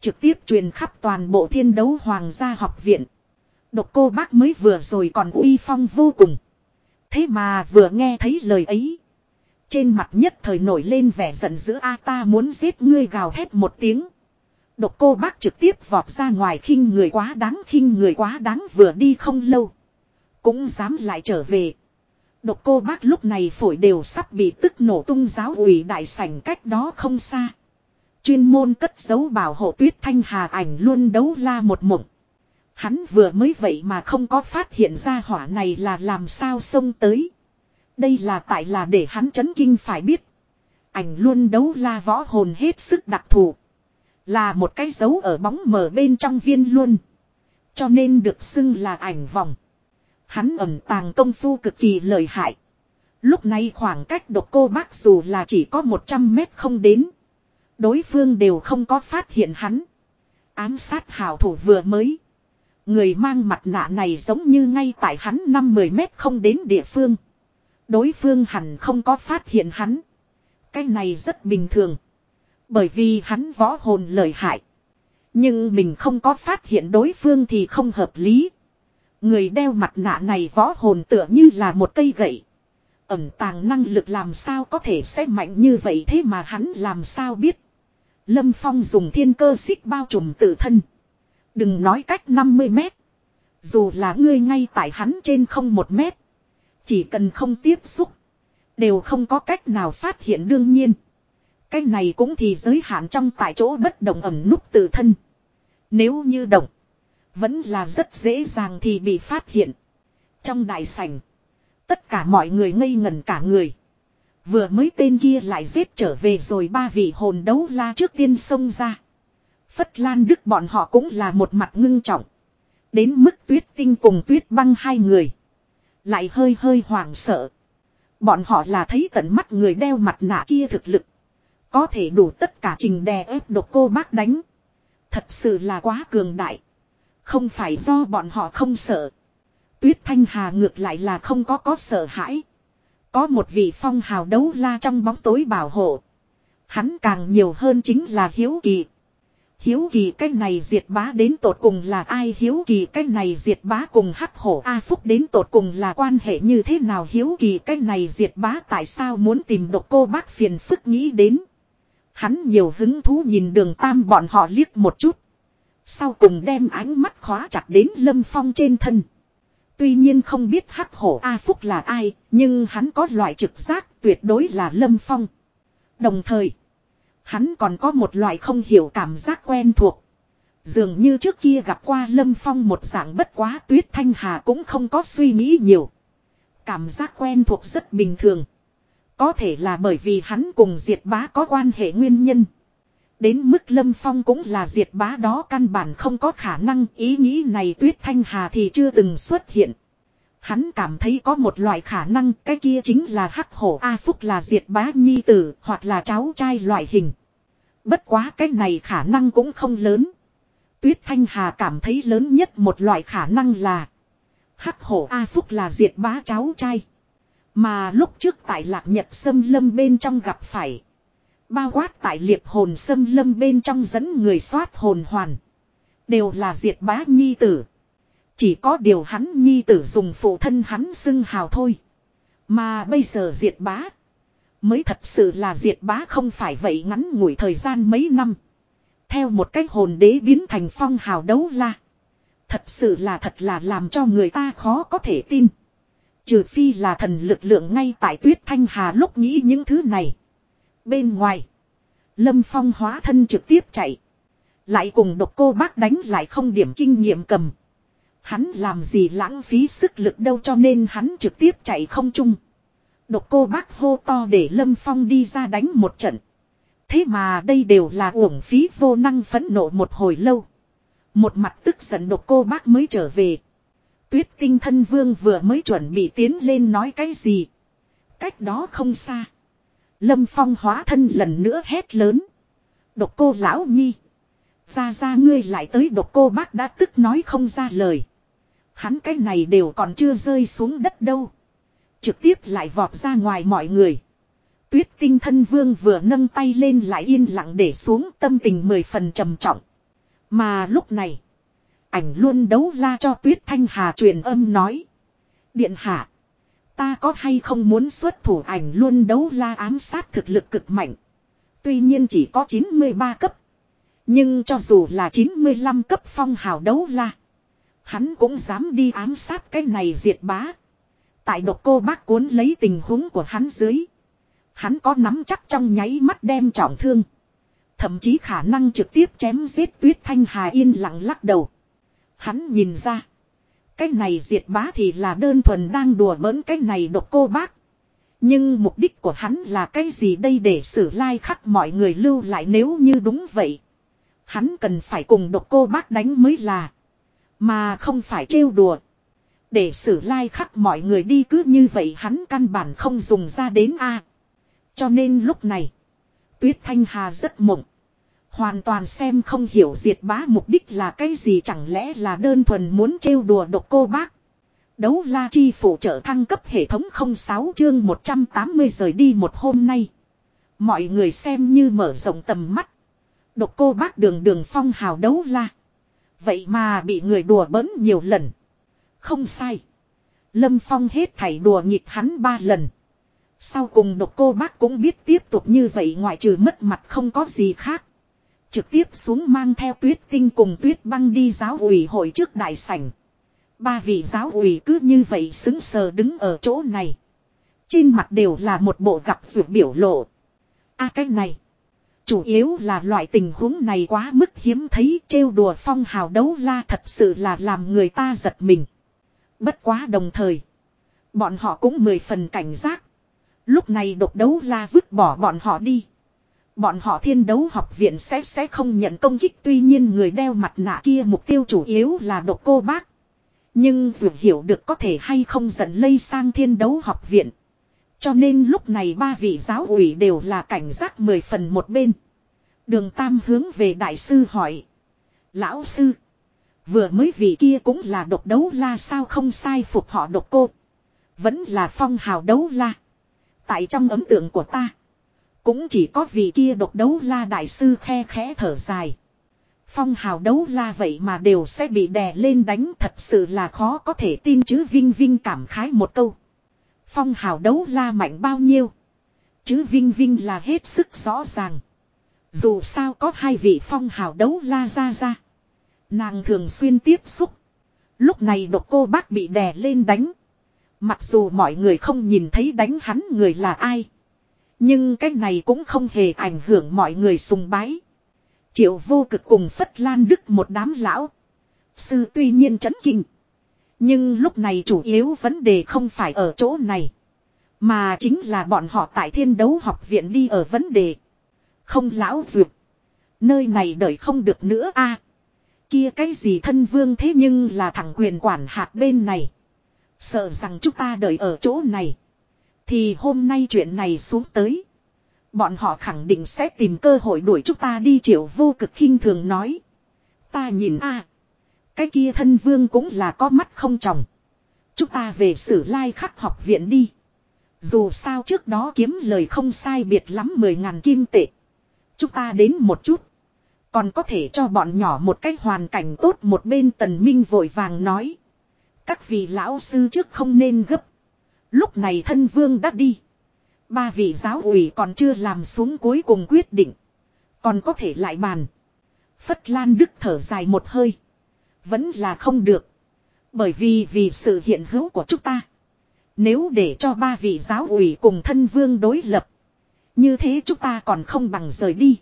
Trực tiếp truyền khắp toàn bộ thiên đấu hoàng gia học viện. Độc cô bác mới vừa rồi còn uy phong vô cùng. Thế mà vừa nghe thấy lời ấy. Trên mặt nhất thời nổi lên vẻ giận dữ, a ta muốn giết ngươi, gào thét một tiếng. Độc cô bác trực tiếp vọt ra ngoài, khinh người quá đáng, khinh người quá đáng, vừa đi không lâu. Cũng dám lại trở về. Độc cô bác lúc này phổi đều sắp bị tức nổ, tung giáo ủy đại sảnh cách đó không xa. Chuyên môn cất giấu bảo hộ tuyết thanh hà ảnh luôn đấu la một mộng. Hắn vừa mới vậy mà không có phát hiện ra hỏa này là làm sao xông tới. Đây là tại là để hắn chấn kinh phải biết. Ảnh luôn đấu la võ hồn hết sức đặc thù. Là một cái dấu ở bóng mờ bên trong viên luôn. Cho nên được xưng là ảnh vòng. Hắn ẩm tàng công phu cực kỳ lợi hại. Lúc này khoảng cách độc cô bác dù là chỉ có 100 mét không đến. Đối phương đều không có phát hiện hắn. Ám sát hào thủ vừa mới. Người mang mặt nạ này giống như ngay tại hắn 5-10 mét không đến địa phương. Đối phương hẳn không có phát hiện hắn. Cái này rất bình thường. Bởi vì hắn võ hồn lợi hại. Nhưng mình không có phát hiện đối phương thì không hợp lý. Người đeo mặt nạ này võ hồn tựa như là một cây gậy. Ẩm tàng năng lực làm sao có thể sẽ mạnh như vậy thế mà hắn làm sao biết. Lâm Phong dùng thiên cơ xích bao trùm tự thân. Đừng nói cách 50 mét. Dù là ngươi ngay tại hắn trên không một mét. Chỉ cần không tiếp xúc. Đều không có cách nào phát hiện đương nhiên. Cái này cũng thì giới hạn trong tại chỗ bất động ẩm núp tự thân. Nếu như động. Vẫn là rất dễ dàng thì bị phát hiện. Trong đại sảnh. Tất cả mọi người ngây ngẩn cả người. Vừa mới tên kia lại giết trở về rồi ba vị hồn đấu la trước tiên xông ra. Phất Lan Đức bọn họ cũng là một mặt ngưng trọng. Đến mức tuyết tinh cùng tuyết băng hai người. Lại hơi hơi hoảng sợ. Bọn họ là thấy tận mắt người đeo mặt nạ kia thực lực. Có thể đủ tất cả trình đè ép độc cô bác đánh. Thật sự là quá cường đại. Không phải do bọn họ không sợ. Tuyết Thanh Hà ngược lại là không có có sợ hãi. Có một vị phong hào đấu la trong bóng tối bảo hộ. Hắn càng nhiều hơn chính là hiếu kỳ. Hiếu kỳ cái này diệt bá đến tột cùng là ai hiếu kỳ cái này diệt bá cùng hắc hổ A Phúc đến tột cùng là quan hệ như thế nào hiếu kỳ cái này diệt bá tại sao muốn tìm độc cô bác phiền phức nghĩ đến. Hắn nhiều hứng thú nhìn đường tam bọn họ liếc một chút. Sau cùng đem ánh mắt khóa chặt đến lâm phong trên thân. Tuy nhiên không biết hắc hổ A Phúc là ai, nhưng hắn có loại trực giác tuyệt đối là lâm phong. Đồng thời, hắn còn có một loại không hiểu cảm giác quen thuộc. Dường như trước kia gặp qua lâm phong một dạng bất quá tuyết thanh hà cũng không có suy nghĩ nhiều. Cảm giác quen thuộc rất bình thường. Có thể là bởi vì hắn cùng diệt bá có quan hệ nguyên nhân. Đến mức lâm phong cũng là diệt bá đó căn bản không có khả năng ý nghĩ này tuyết thanh hà thì chưa từng xuất hiện. Hắn cảm thấy có một loại khả năng, cái kia chính là hắc hổ A Phúc là diệt bá nhi tử, hoặc là cháu trai loại hình. Bất quá cái này khả năng cũng không lớn. Tuyết Thanh Hà cảm thấy lớn nhất một loại khả năng là Hắc hổ A Phúc là diệt bá cháu trai. Mà lúc trước tại lạc nhật sâm lâm bên trong gặp phải. Bao quát tại liệp hồn sâm lâm bên trong dẫn người soát hồn hoàn. Đều là diệt bá nhi tử. Chỉ có điều hắn nhi tử dùng phụ thân hắn xưng hào thôi. Mà bây giờ diệt bá. Mới thật sự là diệt bá không phải vậy ngắn ngủi thời gian mấy năm. Theo một cách hồn đế biến thành phong hào đấu la. Thật sự là thật là làm cho người ta khó có thể tin. Trừ phi là thần lực lượng ngay tại tuyết thanh hà lúc nghĩ những thứ này. Bên ngoài. Lâm Phong hóa thân trực tiếp chạy. Lại cùng độc cô bác đánh lại không điểm kinh nghiệm cầm. Hắn làm gì lãng phí sức lực đâu cho nên hắn trực tiếp chạy không chung. Độc cô bác hô to để Lâm Phong đi ra đánh một trận. Thế mà đây đều là uổng phí vô năng phẫn nộ một hồi lâu. Một mặt tức giận độc cô bác mới trở về. Tuyết tinh thân vương vừa mới chuẩn bị tiến lên nói cái gì. Cách đó không xa. Lâm Phong hóa thân lần nữa hét lớn. Độc cô lão nhi. Ra ra ngươi lại tới độc cô bác đã tức nói không ra lời. Hắn cái này đều còn chưa rơi xuống đất đâu. Trực tiếp lại vọt ra ngoài mọi người. Tuyết tinh thân vương vừa nâng tay lên lại yên lặng để xuống tâm tình mười phần trầm trọng. Mà lúc này. Ảnh luôn đấu la cho Tuyết Thanh Hà truyền âm nói. Điện hạ. Ta có hay không muốn xuất thủ ảnh luôn đấu la ám sát thực lực cực mạnh. Tuy nhiên chỉ có 93 cấp. Nhưng cho dù là 95 cấp phong hào đấu la. Hắn cũng dám đi ám sát cái này diệt bá. Tại độc cô bác cuốn lấy tình huống của hắn dưới. Hắn có nắm chắc trong nháy mắt đem trọng thương. Thậm chí khả năng trực tiếp chém giết tuyết thanh hà yên lặng lắc đầu. Hắn nhìn ra. Cái này diệt bá thì là đơn thuần đang đùa bỡn cái này độc cô bác. Nhưng mục đích của hắn là cái gì đây để xử lai like khắc mọi người lưu lại nếu như đúng vậy. Hắn cần phải cùng độc cô bác đánh mới là. Mà không phải trêu đùa. Để xử lai like khắc mọi người đi cứ như vậy hắn căn bản không dùng ra đến A. Cho nên lúc này. Tuyết Thanh Hà rất mộng. Hoàn toàn xem không hiểu diệt bá mục đích là cái gì, chẳng lẽ là đơn thuần muốn trêu đùa độc cô bác. Đấu la chi phụ trợ thăng cấp hệ thống 06 chương 180 rời đi một hôm nay. Mọi người xem như mở rộng tầm mắt. Độc cô bác đường đường phong hào đấu la. Vậy mà bị người đùa bỡn nhiều lần. Không sai. Lâm Phong hết thảy đùa nghịch hắn ba lần. Sau cùng độc cô bác cũng biết tiếp tục như vậy, ngoại trừ mất mặt không có gì khác. Trực tiếp xuống mang theo tuyết tinh cùng tuyết băng đi giáo ủy hội trước đại sảnh. Ba vị giáo ủy cứ như vậy xứng sờ đứng ở chỗ này. Trên mặt đều là một bộ gặp ruột biểu lộ. a cái này. Chủ yếu là loại tình huống này quá mức hiếm thấy, trêu đùa phong hào đấu la thật sự là làm người ta giật mình. Bất quá đồng thời. Bọn họ cũng mười phần cảnh giác. Lúc này độc đấu la vứt bỏ bọn họ đi. Bọn họ thiên đấu học viện sẽ sẽ không nhận công kích, tuy nhiên người đeo mặt nạ kia mục tiêu chủ yếu là độc cô bác. Nhưng dù hiểu được có thể hay không dẫn lây sang thiên đấu học viện. Cho nên lúc này ba vị giáo ủy đều là cảnh giác mười phần một bên. Đường Tam hướng về đại sư hỏi. Lão sư. Vừa mới vị kia cũng là độc đấu la sao không sai phục họ độc cô. Vẫn là phong hào đấu la. Tại trong ấm tượng của ta. Cũng chỉ có vị kia độc đấu la đại sư khe khẽ thở dài. Phong hào đấu la vậy mà đều sẽ bị đè lên đánh thật sự là khó có thể tin chứ Vinh Vinh cảm khái một câu. Phong hào đấu la mạnh bao nhiêu. Chứ Vinh Vinh là hết sức rõ ràng. Dù sao có hai vị phong hào đấu la ra ra. Nàng thường xuyên tiếp xúc. Lúc này độc cô bác bị đè lên đánh. Mặc dù mọi người không nhìn thấy đánh hắn người là ai. Nhưng cái này cũng không hề ảnh hưởng mọi người sùng bái. Triệu vô cực cùng Phất Lan Đức một đám lão. Sư tuy nhiên chấn kinh. Nhưng lúc này chủ yếu vấn đề không phải ở chỗ này. Mà chính là bọn họ tại thiên đấu học viện đi ở vấn đề. Không lão duyệt. Nơi này đợi không được nữa a à, Kia cái gì thân vương thế nhưng là thằng quyền quản hạt bên này. Sợ rằng chúng ta đợi ở chỗ này. Thì hôm nay chuyện này xuống tới. Bọn họ khẳng định sẽ tìm cơ hội đuổi chúng ta đi, triệu vô cực khinh thường nói. Ta nhìn a, Cái kia thân vương cũng là có mắt không tròng. Chúng ta về sử lai khắc học viện đi. Dù sao trước đó kiếm lời không sai biệt lắm 10.000 kim tệ. Chúng ta đến một chút. Còn có thể cho bọn nhỏ một cách hoàn cảnh tốt một bên tần minh vội vàng nói. Các vị lão sư trước không nên gấp. Lúc này thân vương đã đi. Ba vị giáo ủy còn chưa làm xuống cuối cùng quyết định. Còn có thể lại bàn. Phất Lan Đức thở dài một hơi. Vẫn là không được. Bởi vì vì sự hiện hữu của chúng ta. Nếu để cho ba vị giáo ủy cùng thân vương đối lập. Như thế chúng ta còn không bằng rời đi.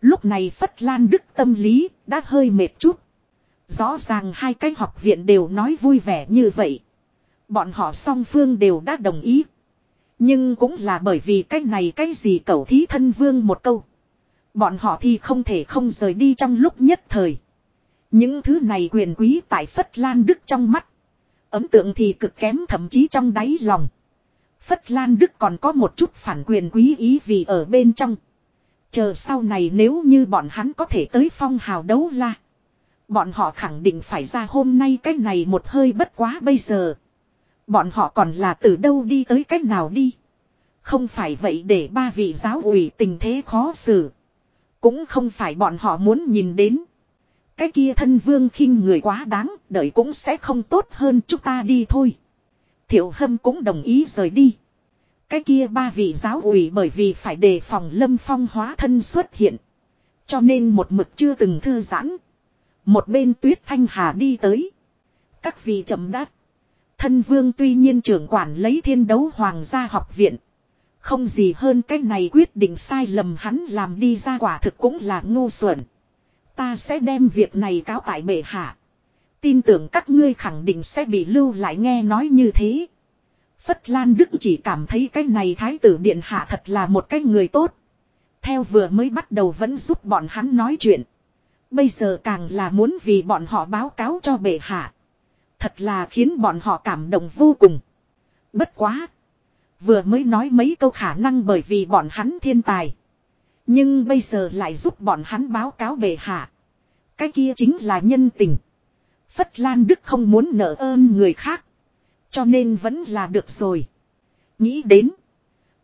Lúc này Phất Lan Đức tâm lý đã hơi mệt chút. Rõ ràng hai cái học viện đều nói vui vẻ như vậy. Bọn họ song phương đều đã đồng ý. Nhưng cũng là bởi vì cái này cái gì cầu thí thân vương một câu. Bọn họ thì không thể không rời đi trong lúc nhất thời. Những thứ này quyền quý tại Phất Lan Đức trong mắt. Ấn tượng thì cực kém thậm chí trong đáy lòng. Phất Lan Đức còn có một chút phản quyền quý ý vì ở bên trong. Chờ sau này nếu như bọn hắn có thể tới phong hào đấu la. Bọn họ khẳng định phải ra hôm nay cái này một hơi bất quá bây giờ. Bọn họ còn là từ đâu đi tới cách nào đi. Không phải vậy để ba vị giáo ủy tình thế khó xử. Cũng không phải bọn họ muốn nhìn đến. Cái kia thân vương khinh người quá đáng, đợi cũng sẽ không tốt hơn chúng ta đi thôi. Thiệu hâm cũng đồng ý rời đi. Cái kia ba vị giáo ủy bởi vì phải đề phòng lâm phong hóa thân xuất hiện. Cho nên một mực chưa từng thư giãn. Một bên tuyết thanh hà đi tới. Các vị chậm đáp. Thân vương tuy nhiên trưởng quản lấy thiên đấu hoàng gia học viện. Không gì hơn cái này quyết định sai lầm hắn làm đi ra quả thực cũng là ngu xuẩn. Ta sẽ đem việc này cáo tại bệ hạ. Tin tưởng các ngươi khẳng định sẽ bị lưu lại nghe nói như thế. Phất Lan Đức chỉ cảm thấy cái này thái tử điện hạ thật là một cái người tốt. Theo vừa mới bắt đầu vẫn giúp bọn hắn nói chuyện. Bây giờ càng là muốn vì bọn họ báo cáo cho bệ hạ. Thật là khiến bọn họ cảm động vô cùng. Bất quá. Vừa mới nói mấy câu khả năng bởi vì bọn hắn thiên tài. Nhưng bây giờ lại giúp bọn hắn báo cáo bệ hạ. Cái kia chính là nhân tình. Phất Lan Đức không muốn nợ ơn người khác. Cho nên vẫn là được rồi. Nghĩ đến.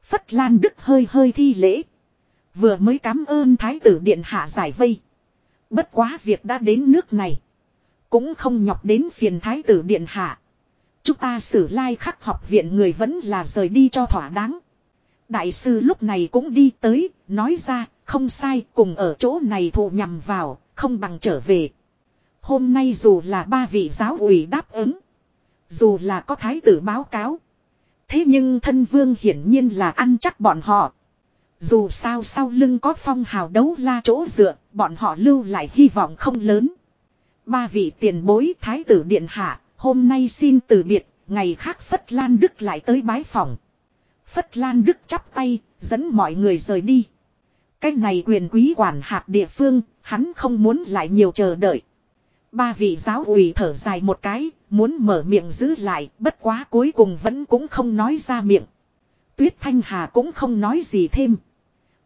Phất Lan Đức hơi hơi thi lễ. Vừa mới cảm ơn Thái tử Điện Hạ giải vây. Bất quá việc đã đến nước này. Cũng không nhọc đến phiền Thái tử Điện Hạ. Chúng ta xử lai khắc học viện người vẫn là rời đi cho thỏa đáng. Đại sư lúc này cũng đi tới, nói ra, không sai, cùng ở chỗ này thụ nhằm vào, không bằng trở về. Hôm nay dù là ba vị giáo ủy đáp ứng, dù là có thái tử báo cáo. Thế nhưng thân vương hiển nhiên là ăn chắc bọn họ. Dù sao sau lưng có phong hào đấu la chỗ dựa, bọn họ lưu lại hy vọng không lớn. Ba vị tiền bối thái tử điện hạ, hôm nay xin từ biệt, ngày khác Phất Lan Đức lại tới bái phòng. Phất Lan Đức chắp tay, dẫn mọi người rời đi. Cái này quyền quý quản hạt địa phương, hắn không muốn lại nhiều chờ đợi. Ba vị giáo ủy thở dài một cái, muốn mở miệng giữ lại, bất quá cuối cùng vẫn cũng không nói ra miệng. Tuyết Thanh Hà cũng không nói gì thêm.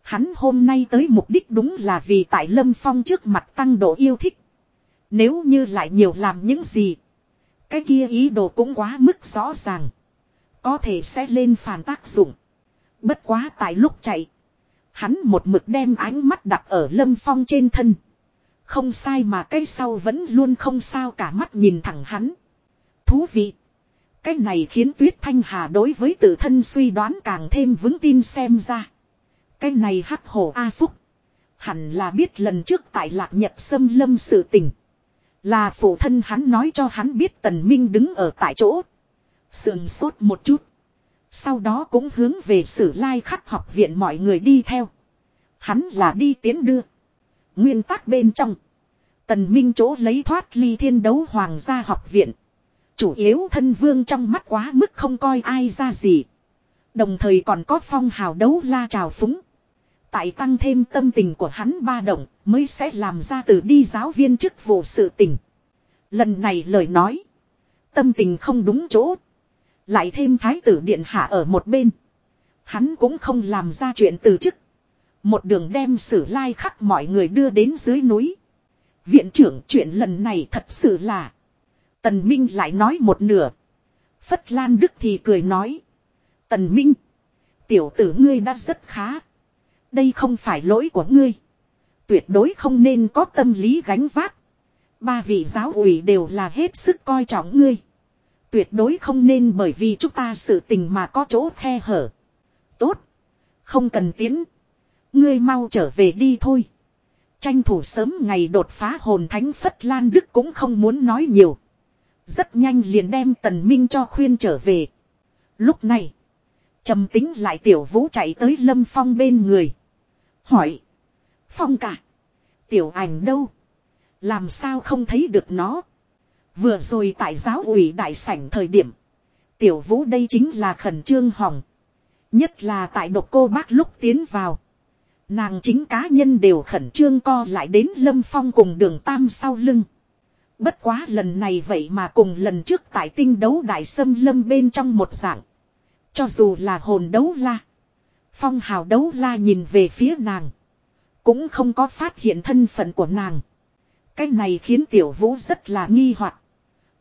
Hắn hôm nay tới mục đích đúng là vì tại Lâm Phong trước mặt tăng độ yêu thích. Nếu như lại nhiều làm những gì. Cái kia ý đồ cũng quá mức rõ ràng. Có thể sẽ lên phản tác dụng. Bất quá tại lúc chạy. Hắn một mực đem ánh mắt đặt ở Lâm Phong trên thân. Không sai mà cái sau vẫn luôn không sao cả mắt nhìn thẳng hắn. Thú vị. Cái này khiến Tuyết Thanh Hà đối với tự thân suy đoán càng thêm vững tin xem ra. Cái này hắc hổ A Phúc. Hẳn là biết lần trước tại lạc nhật xâm lâm sự tình. Là phụ thân hắn nói cho hắn biết tần minh đứng ở tại chỗ. Sườn sốt một chút. Sau đó cũng hướng về sử lai khắc học viện mọi người đi theo. Hắn là đi tiến đưa. Nguyên tắc bên trong. Tần Minh chỗ lấy thoát ly thiên đấu hoàng gia học viện. Chủ yếu thân vương trong mắt quá mức không coi ai ra gì. Đồng thời còn có phong hào đấu la trào phúng. Tại tăng thêm tâm tình của hắn ba động, mới sẽ làm ra từ đi giáo viên chức vụ sự tình. Lần này lời nói. Tâm tình không đúng chỗ. Lại thêm thái tử điện hạ ở một bên. Hắn cũng không làm ra chuyện từ chức. Một đường đem sử lai khắc mọi người đưa đến dưới núi. Viện trưởng chuyện lần này thật sự là. Tần Minh lại nói một nửa. Phất Lan Đức thì cười nói. Tần Minh. Tiểu tử ngươi đã rất khá. Đây không phải lỗi của ngươi. Tuyệt đối không nên có tâm lý gánh vác. Ba vị giáo ủy đều là hết sức coi trọng ngươi. Tuyệt đối không nên bởi vì chúng ta sự tình mà có chỗ khe hở. Tốt. Không cần tiến. Ngươi mau trở về đi thôi. Tranh thủ sớm ngày đột phá hồn thánh Phất Lan Đức cũng không muốn nói nhiều. Rất nhanh liền đem tần minh cho khuyên trở về. Lúc này. trầm tính lại tiểu vũ chạy tới lâm phong bên người. Hỏi. Phong cả. Tiểu ảnh đâu? Làm sao không thấy được nó? Vừa rồi tại giáo ủy đại sảnh thời điểm. Tiểu vũ đây chính là khẩn trương hỏng. Nhất là tại độc cô bác lúc tiến vào. Nàng chính cá nhân đều khẩn trương co lại đến lâm phong cùng đường tam sau lưng. Bất quá lần này vậy mà cùng lần trước tại tinh đấu đại sâm lâm bên trong một dạng. Cho dù là hồn đấu la. Phong hào đấu la nhìn về phía nàng. Cũng không có phát hiện thân phận của nàng. Cái này khiến tiểu vũ rất là nghi hoặc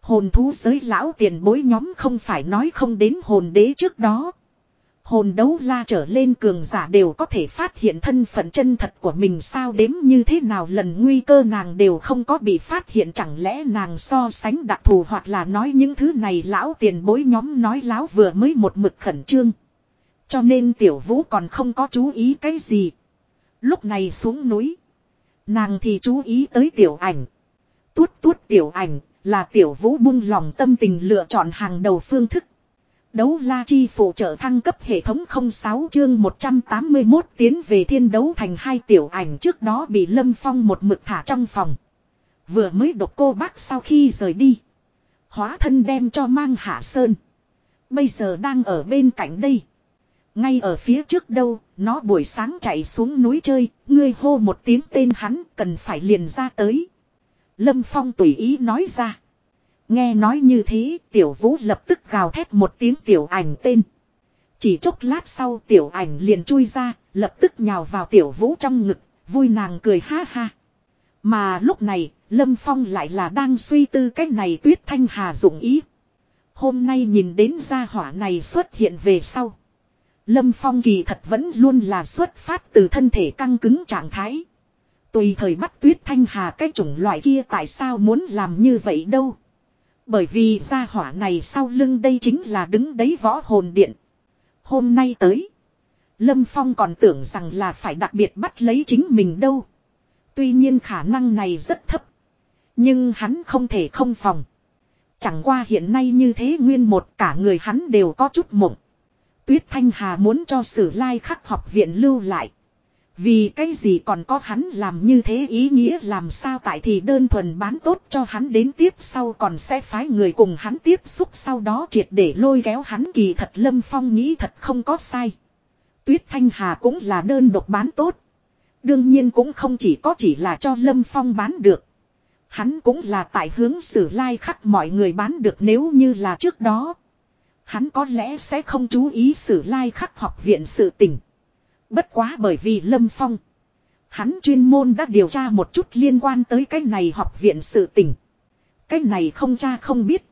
Hồn thú giới lão tiền bối nhóm không phải nói không đến hồn đế trước đó. Hồn đấu la trở lên cường giả đều có thể phát hiện thân phận chân thật của mình sao đếm như thế nào lần nguy cơ nàng đều không có bị phát hiện chẳng lẽ nàng so sánh đặc thù hoặc là nói những thứ này lão tiền bối nhóm nói láo vừa mới một mực khẩn trương. Cho nên tiểu vũ còn không có chú ý cái gì. Lúc này xuống núi. Nàng thì chú ý tới tiểu ảnh. Tuốt tuốt tiểu ảnh là tiểu vũ buông lòng tâm tình lựa chọn hàng đầu phương thức. Đấu la chi phụ trợ thăng cấp hệ thống 06 chương 181 tiến về thiên đấu thành hai tiểu ảnh trước đó bị Lâm Phong một mực thả trong phòng. Vừa mới đột cô bác sau khi rời đi. Hóa thân đem cho mang hạ sơn. Bây giờ đang ở bên cạnh đây. Ngay ở phía trước đâu, nó buổi sáng chạy xuống núi chơi, ngươi hô một tiếng tên hắn cần phải liền ra tới. Lâm Phong tùy ý nói ra. Nghe nói như thế, tiểu vũ lập tức gào thét một tiếng tiểu ảnh tên. Chỉ chốc lát sau tiểu ảnh liền chui ra, lập tức nhào vào tiểu vũ trong ngực, vui nàng cười ha ha. Mà lúc này, Lâm Phong lại là đang suy tư cái này tuyết thanh hà dụng ý. Hôm nay nhìn đến gia hỏa này xuất hiện về sau. Lâm Phong kỳ thật vẫn luôn là xuất phát từ thân thể căng cứng trạng thái. Tùy thời bắt tuyết thanh hà cái chủng loại kia tại sao muốn làm như vậy đâu. Bởi vì gia hỏa này sau lưng đây chính là đứng đấy võ hồn điện. Hôm nay tới. Lâm Phong còn tưởng rằng là phải đặc biệt bắt lấy chính mình đâu. Tuy nhiên khả năng này rất thấp. Nhưng hắn không thể không phòng. Chẳng qua hiện nay như thế nguyên một cả người hắn đều có chút mộng. Tuyết Thanh Hà muốn cho sử lai khắc học viện lưu lại. Vì cái gì còn có hắn làm như thế ý nghĩa làm sao tại thì đơn thuần bán tốt cho hắn đến tiếp sau còn sẽ phái người cùng hắn tiếp xúc sau đó triệt để lôi kéo hắn kỳ thật Lâm Phong nghĩ thật không có sai. Tuyết Thanh Hà cũng là đơn độc bán tốt. Đương nhiên cũng không chỉ có chỉ là cho Lâm Phong bán được. Hắn cũng là tại hướng sử lai khắc mọi người bán được nếu như là trước đó. Hắn có lẽ sẽ không chú ý sử lai khắc học viện sự tình. Bất quá bởi vì Lâm Phong. Hắn chuyên môn đã điều tra một chút liên quan tới cái này học viện sự tình. Cái này không cha không biết.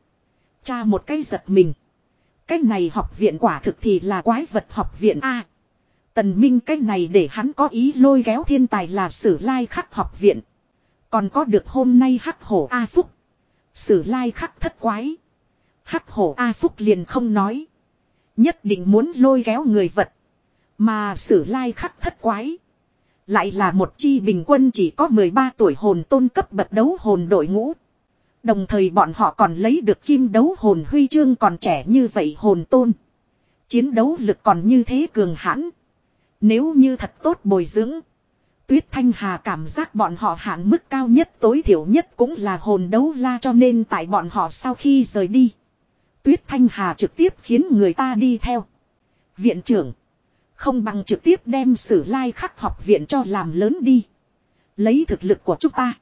Cha một cái giật mình. Cái này học viện quả thực thì là quái vật học viện A. Tần Minh cái này để hắn có ý lôi kéo thiên tài là sử lai khắc học viện. Còn có được hôm nay hắc hổ A Phúc. Sử lai khắc thất quái. Hắc hổ A Phúc liền không nói. Nhất định muốn lôi kéo người vật. Mà sử lai khắc thất quái. Lại là một chi bình quân chỉ có 13 tuổi hồn tôn cấp bậc đấu hồn đội ngũ. Đồng thời bọn họ còn lấy được kim đấu hồn huy chương còn trẻ như vậy hồn tôn. Chiến đấu lực còn như thế cường hãn. Nếu như thật tốt bồi dưỡng. Tuyết Thanh Hà cảm giác bọn họ hạn mức cao nhất tối thiểu nhất cũng là hồn đấu la cho nên tại bọn họ sau khi rời đi. Tuyết Thanh Hà trực tiếp khiến người ta đi theo. Viện trưởng. Không bằng trực tiếp đem sử lai khắc học viện cho làm lớn đi. Lấy thực lực của chúng ta.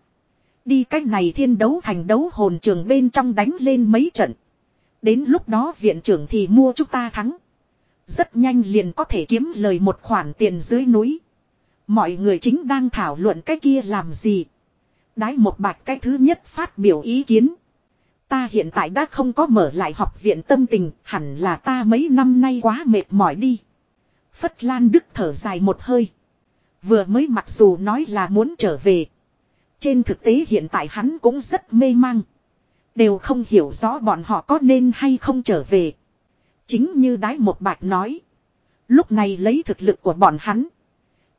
Đi cách này thiên đấu thành đấu hồn trường bên trong đánh lên mấy trận. Đến lúc đó viện trưởng thì mua chúng ta thắng. Rất nhanh liền có thể kiếm lời một khoản tiền dưới núi. Mọi người chính đang thảo luận cái kia làm gì. Đái một bạch cái thứ nhất phát biểu ý kiến. Ta hiện tại đã không có mở lại học viện tâm tình, hẳn là ta mấy năm nay quá mệt mỏi đi. Phất Lan Đức thở dài một hơi. Vừa mới mặc dù nói là muốn trở về. Trên thực tế hiện tại hắn cũng rất mê mang. Đều không hiểu rõ bọn họ có nên hay không trở về. Chính như đái một bạch nói. Lúc này lấy thực lực của bọn hắn.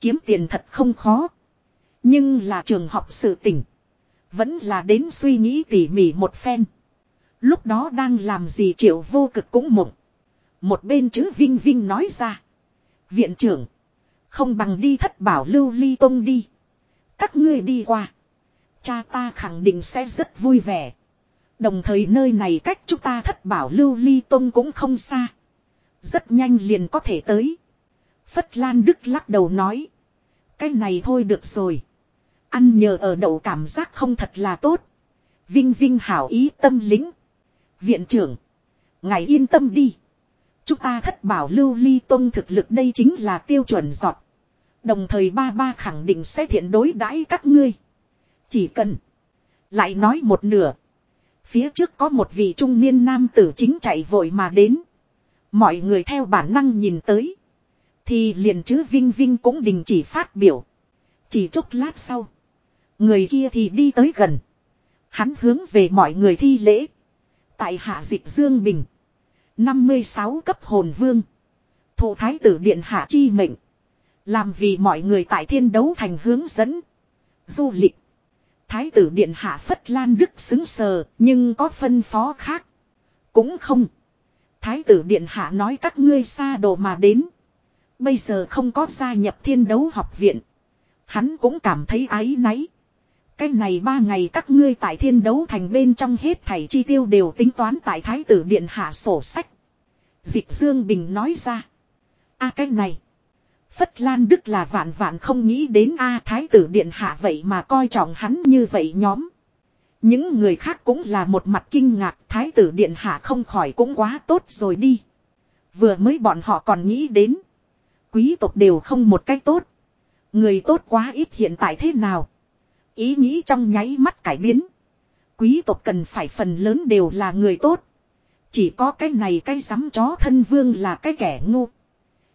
Kiếm tiền thật không khó. Nhưng là trường học sự tỉnh. Vẫn là đến suy nghĩ tỉ mỉ một phen. Lúc đó đang làm gì triệu vô cực cũng mộng. Một bên chữ Vinh Vinh nói ra. Viện trưởng. Không bằng đi thất bảo lưu ly tông đi. Các ngươi đi qua. Cha ta khẳng định sẽ rất vui vẻ. Đồng thời nơi này cách chúng ta thất bảo lưu ly tông cũng không xa. Rất nhanh liền có thể tới. Phất Lan Đức lắc đầu nói. Cái này thôi được rồi. Ăn nhờ ở đậu cảm giác không thật là tốt. Vinh Vinh hảo ý tâm lính. Viện trưởng. Ngài yên tâm đi. Chúng ta thất bảo lưu ly tông thực lực đây chính là tiêu chuẩn giọt. Đồng thời ba ba khẳng định sẽ thiện đối đãi các ngươi. Chỉ cần. Lại nói một nửa. Phía trước có một vị trung niên nam tử chính chạy vội mà đến. Mọi người theo bản năng nhìn tới. Thì liền chứ Vinh Vinh cũng đình chỉ phát biểu. Chỉ chút lát sau. Người kia thì đi tới gần. Hắn hướng về mọi người thi lễ. Tại hạ dịch Dương Bình. 56 cấp hồn vương. Thủ thái tử điện hạ chi mệnh. Làm vì mọi người tại thiên đấu thành hướng dẫn. Du lịch. Thái tử điện hạ Phất Lan Đức xứng sờ, nhưng có phân phó khác. Cũng không. Thái tử điện hạ nói các ngươi xa đồ mà đến. Bây giờ không có gia nhập thiên đấu học viện. Hắn cũng cảm thấy áy náy. Cái này ba ngày các ngươi tại thiên đấu thành bên trong hết thảy chi tiêu đều tính toán tại thái tử điện hạ sổ sách. Dịch Dương Bình nói ra. a à, cái này. Phất Lan Đức là vạn vạn không nghĩ đến A à, Thái tử Điện Hạ vậy mà coi trọng hắn như vậy nhóm. Những người khác cũng là một mặt kinh ngạc, Thái tử Điện Hạ không khỏi cũng quá tốt rồi đi. Vừa mới bọn họ còn nghĩ đến. Quý tộc đều không một cách tốt. Người tốt quá ít hiện tại thế nào. Ý nghĩ trong nháy mắt cải biến. Quý tộc cần phải phần lớn đều là người tốt. Chỉ có cái này cái rắm chó thân vương là cái kẻ ngu.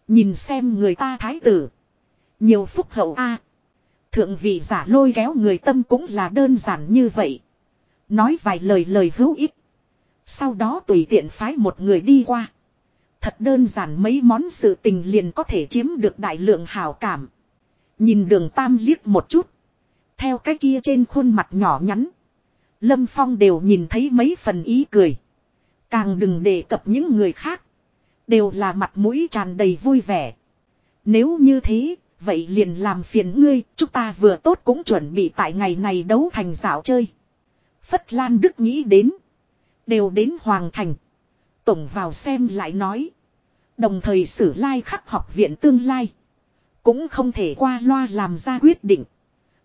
Nhìn xem người ta thái tử. Nhiều phúc hậu a Thượng vị giả lôi kéo người tâm cũng là đơn giản như vậy. Nói vài lời lời hữu ích. Sau đó tùy tiện phái một người đi qua. Thật đơn giản mấy món sự tình liền có thể chiếm được đại lượng hào cảm. Nhìn đường tam liếc một chút. Theo cái kia trên khuôn mặt nhỏ nhắn. Lâm Phong đều nhìn thấy mấy phần ý cười. Càng đừng đề cập những người khác. Đều là mặt mũi tràn đầy vui vẻ. Nếu như thế, vậy liền làm phiền ngươi, chúng ta vừa tốt cũng chuẩn bị tại ngày này đấu thành dạo chơi. Phất Lan Đức nghĩ đến. Đều đến Hoàng Thành. Tổng vào xem lại nói. Đồng thời sử lai khắc học viện tương lai. Cũng không thể qua loa làm ra quyết định.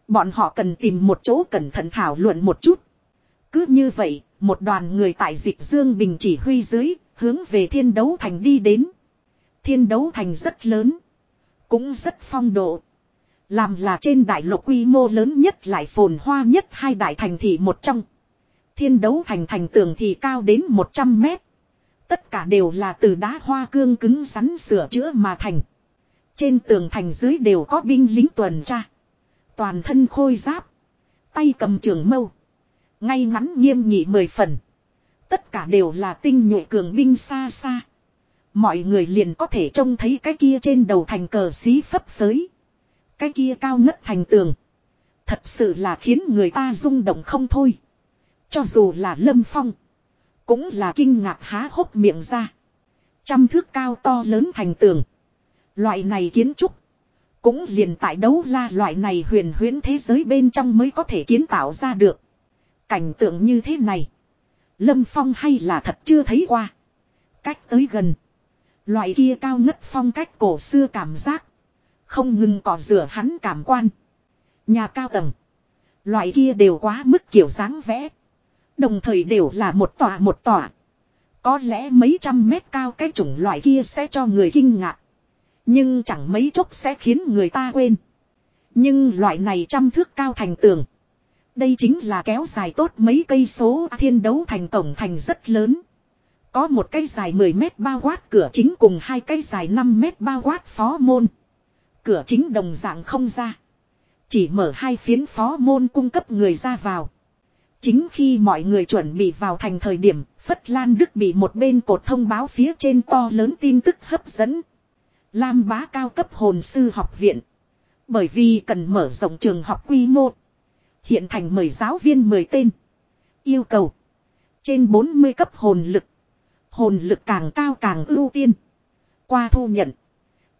Bọn họ cần tìm một chỗ cẩn thận thảo luận một chút. Cứ như vậy, một đoàn người tại dịch Dương Bình chỉ huy dưới, hướng về thiên đấu thành đi đến. Thiên đấu thành rất lớn, cũng rất phong độ. Làm là trên đại lục quy mô lớn nhất lại phồn hoa nhất hai đại thành thị một trong. Thiên đấu thành thành tường thì cao đến 100 mét. Tất cả đều là từ đá hoa cương cứng rắn sửa chữa mà thành. Trên tường thành dưới đều có binh lính tuần tra. Toàn thân khôi giáp. Tay cầm trường mâu. Ngay ngắn nghiêm nghị mười phần. Tất cả đều là tinh nhuệ cường binh xa xa. Mọi người liền có thể trông thấy cái kia trên đầu thành cờ xí phấp phới. Cái kia cao ngất thành tường. Thật sự là khiến người ta rung động không thôi. Cho dù là lâm phong. Cũng là kinh ngạc há hốc miệng ra. Trăm thước cao to lớn thành tường. Loại này kiến trúc. Cũng liền tại đấu la loại này huyền huyễn thế giới bên trong mới có thể kiến tạo ra được. Cảnh tượng như thế này. Lâm Phong hay là thật chưa thấy qua. Cách tới gần. Loại kia cao ngất phong cách cổ xưa cảm giác. Không ngừng cỏ rửa hắn cảm quan. Nhà cao tầng. Loại kia đều quá mức kiểu dáng vẽ. Đồng thời đều là một tòa một tòa. Có lẽ mấy trăm mét cao cái chủng loại kia sẽ cho người kinh ngạc. Nhưng chẳng mấy chốc sẽ khiến người ta quên. Nhưng loại này trăm thước cao thành tường. Đây chính là kéo dài tốt mấy cây số thiên đấu thành tổng thành rất lớn. Có một cây dài 10 mét bao quát cửa chính cùng hai cây dài 5 mét bao quát phó môn. Cửa chính đồng dạng không ra. Chỉ mở hai phiến phó môn cung cấp người ra vào. Chính khi mọi người chuẩn bị vào thành thời điểm, Phất Lan Đức bị một bên cột thông báo phía trên to lớn tin tức hấp dẫn. Lam bá cao cấp hồn sư học viện. Bởi vì cần mở rộng trường học quy mô. Hiện thành mời giáo viên 10 tên. Yêu cầu. Trên 40 cấp hồn lực. Hồn lực càng cao càng ưu tiên. Qua thu nhận.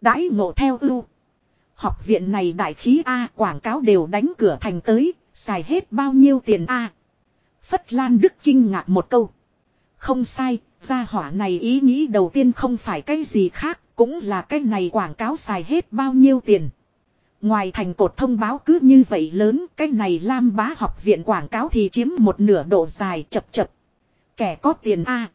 Đãi ngộ theo ưu. Học viện này đại khí A quảng cáo đều đánh cửa thành tới. Xài hết bao nhiêu tiền A. Phất Lan Đức kinh ngạc một câu. Không sai, gia hỏa này ý nghĩ đầu tiên không phải cái gì khác, cũng là cái này quảng cáo xài hết bao nhiêu tiền. Ngoài thành cột thông báo cứ như vậy lớn, cái này Lam Bá học viện quảng cáo thì chiếm một nửa độ dài chập chập. Kẻ có tiền A.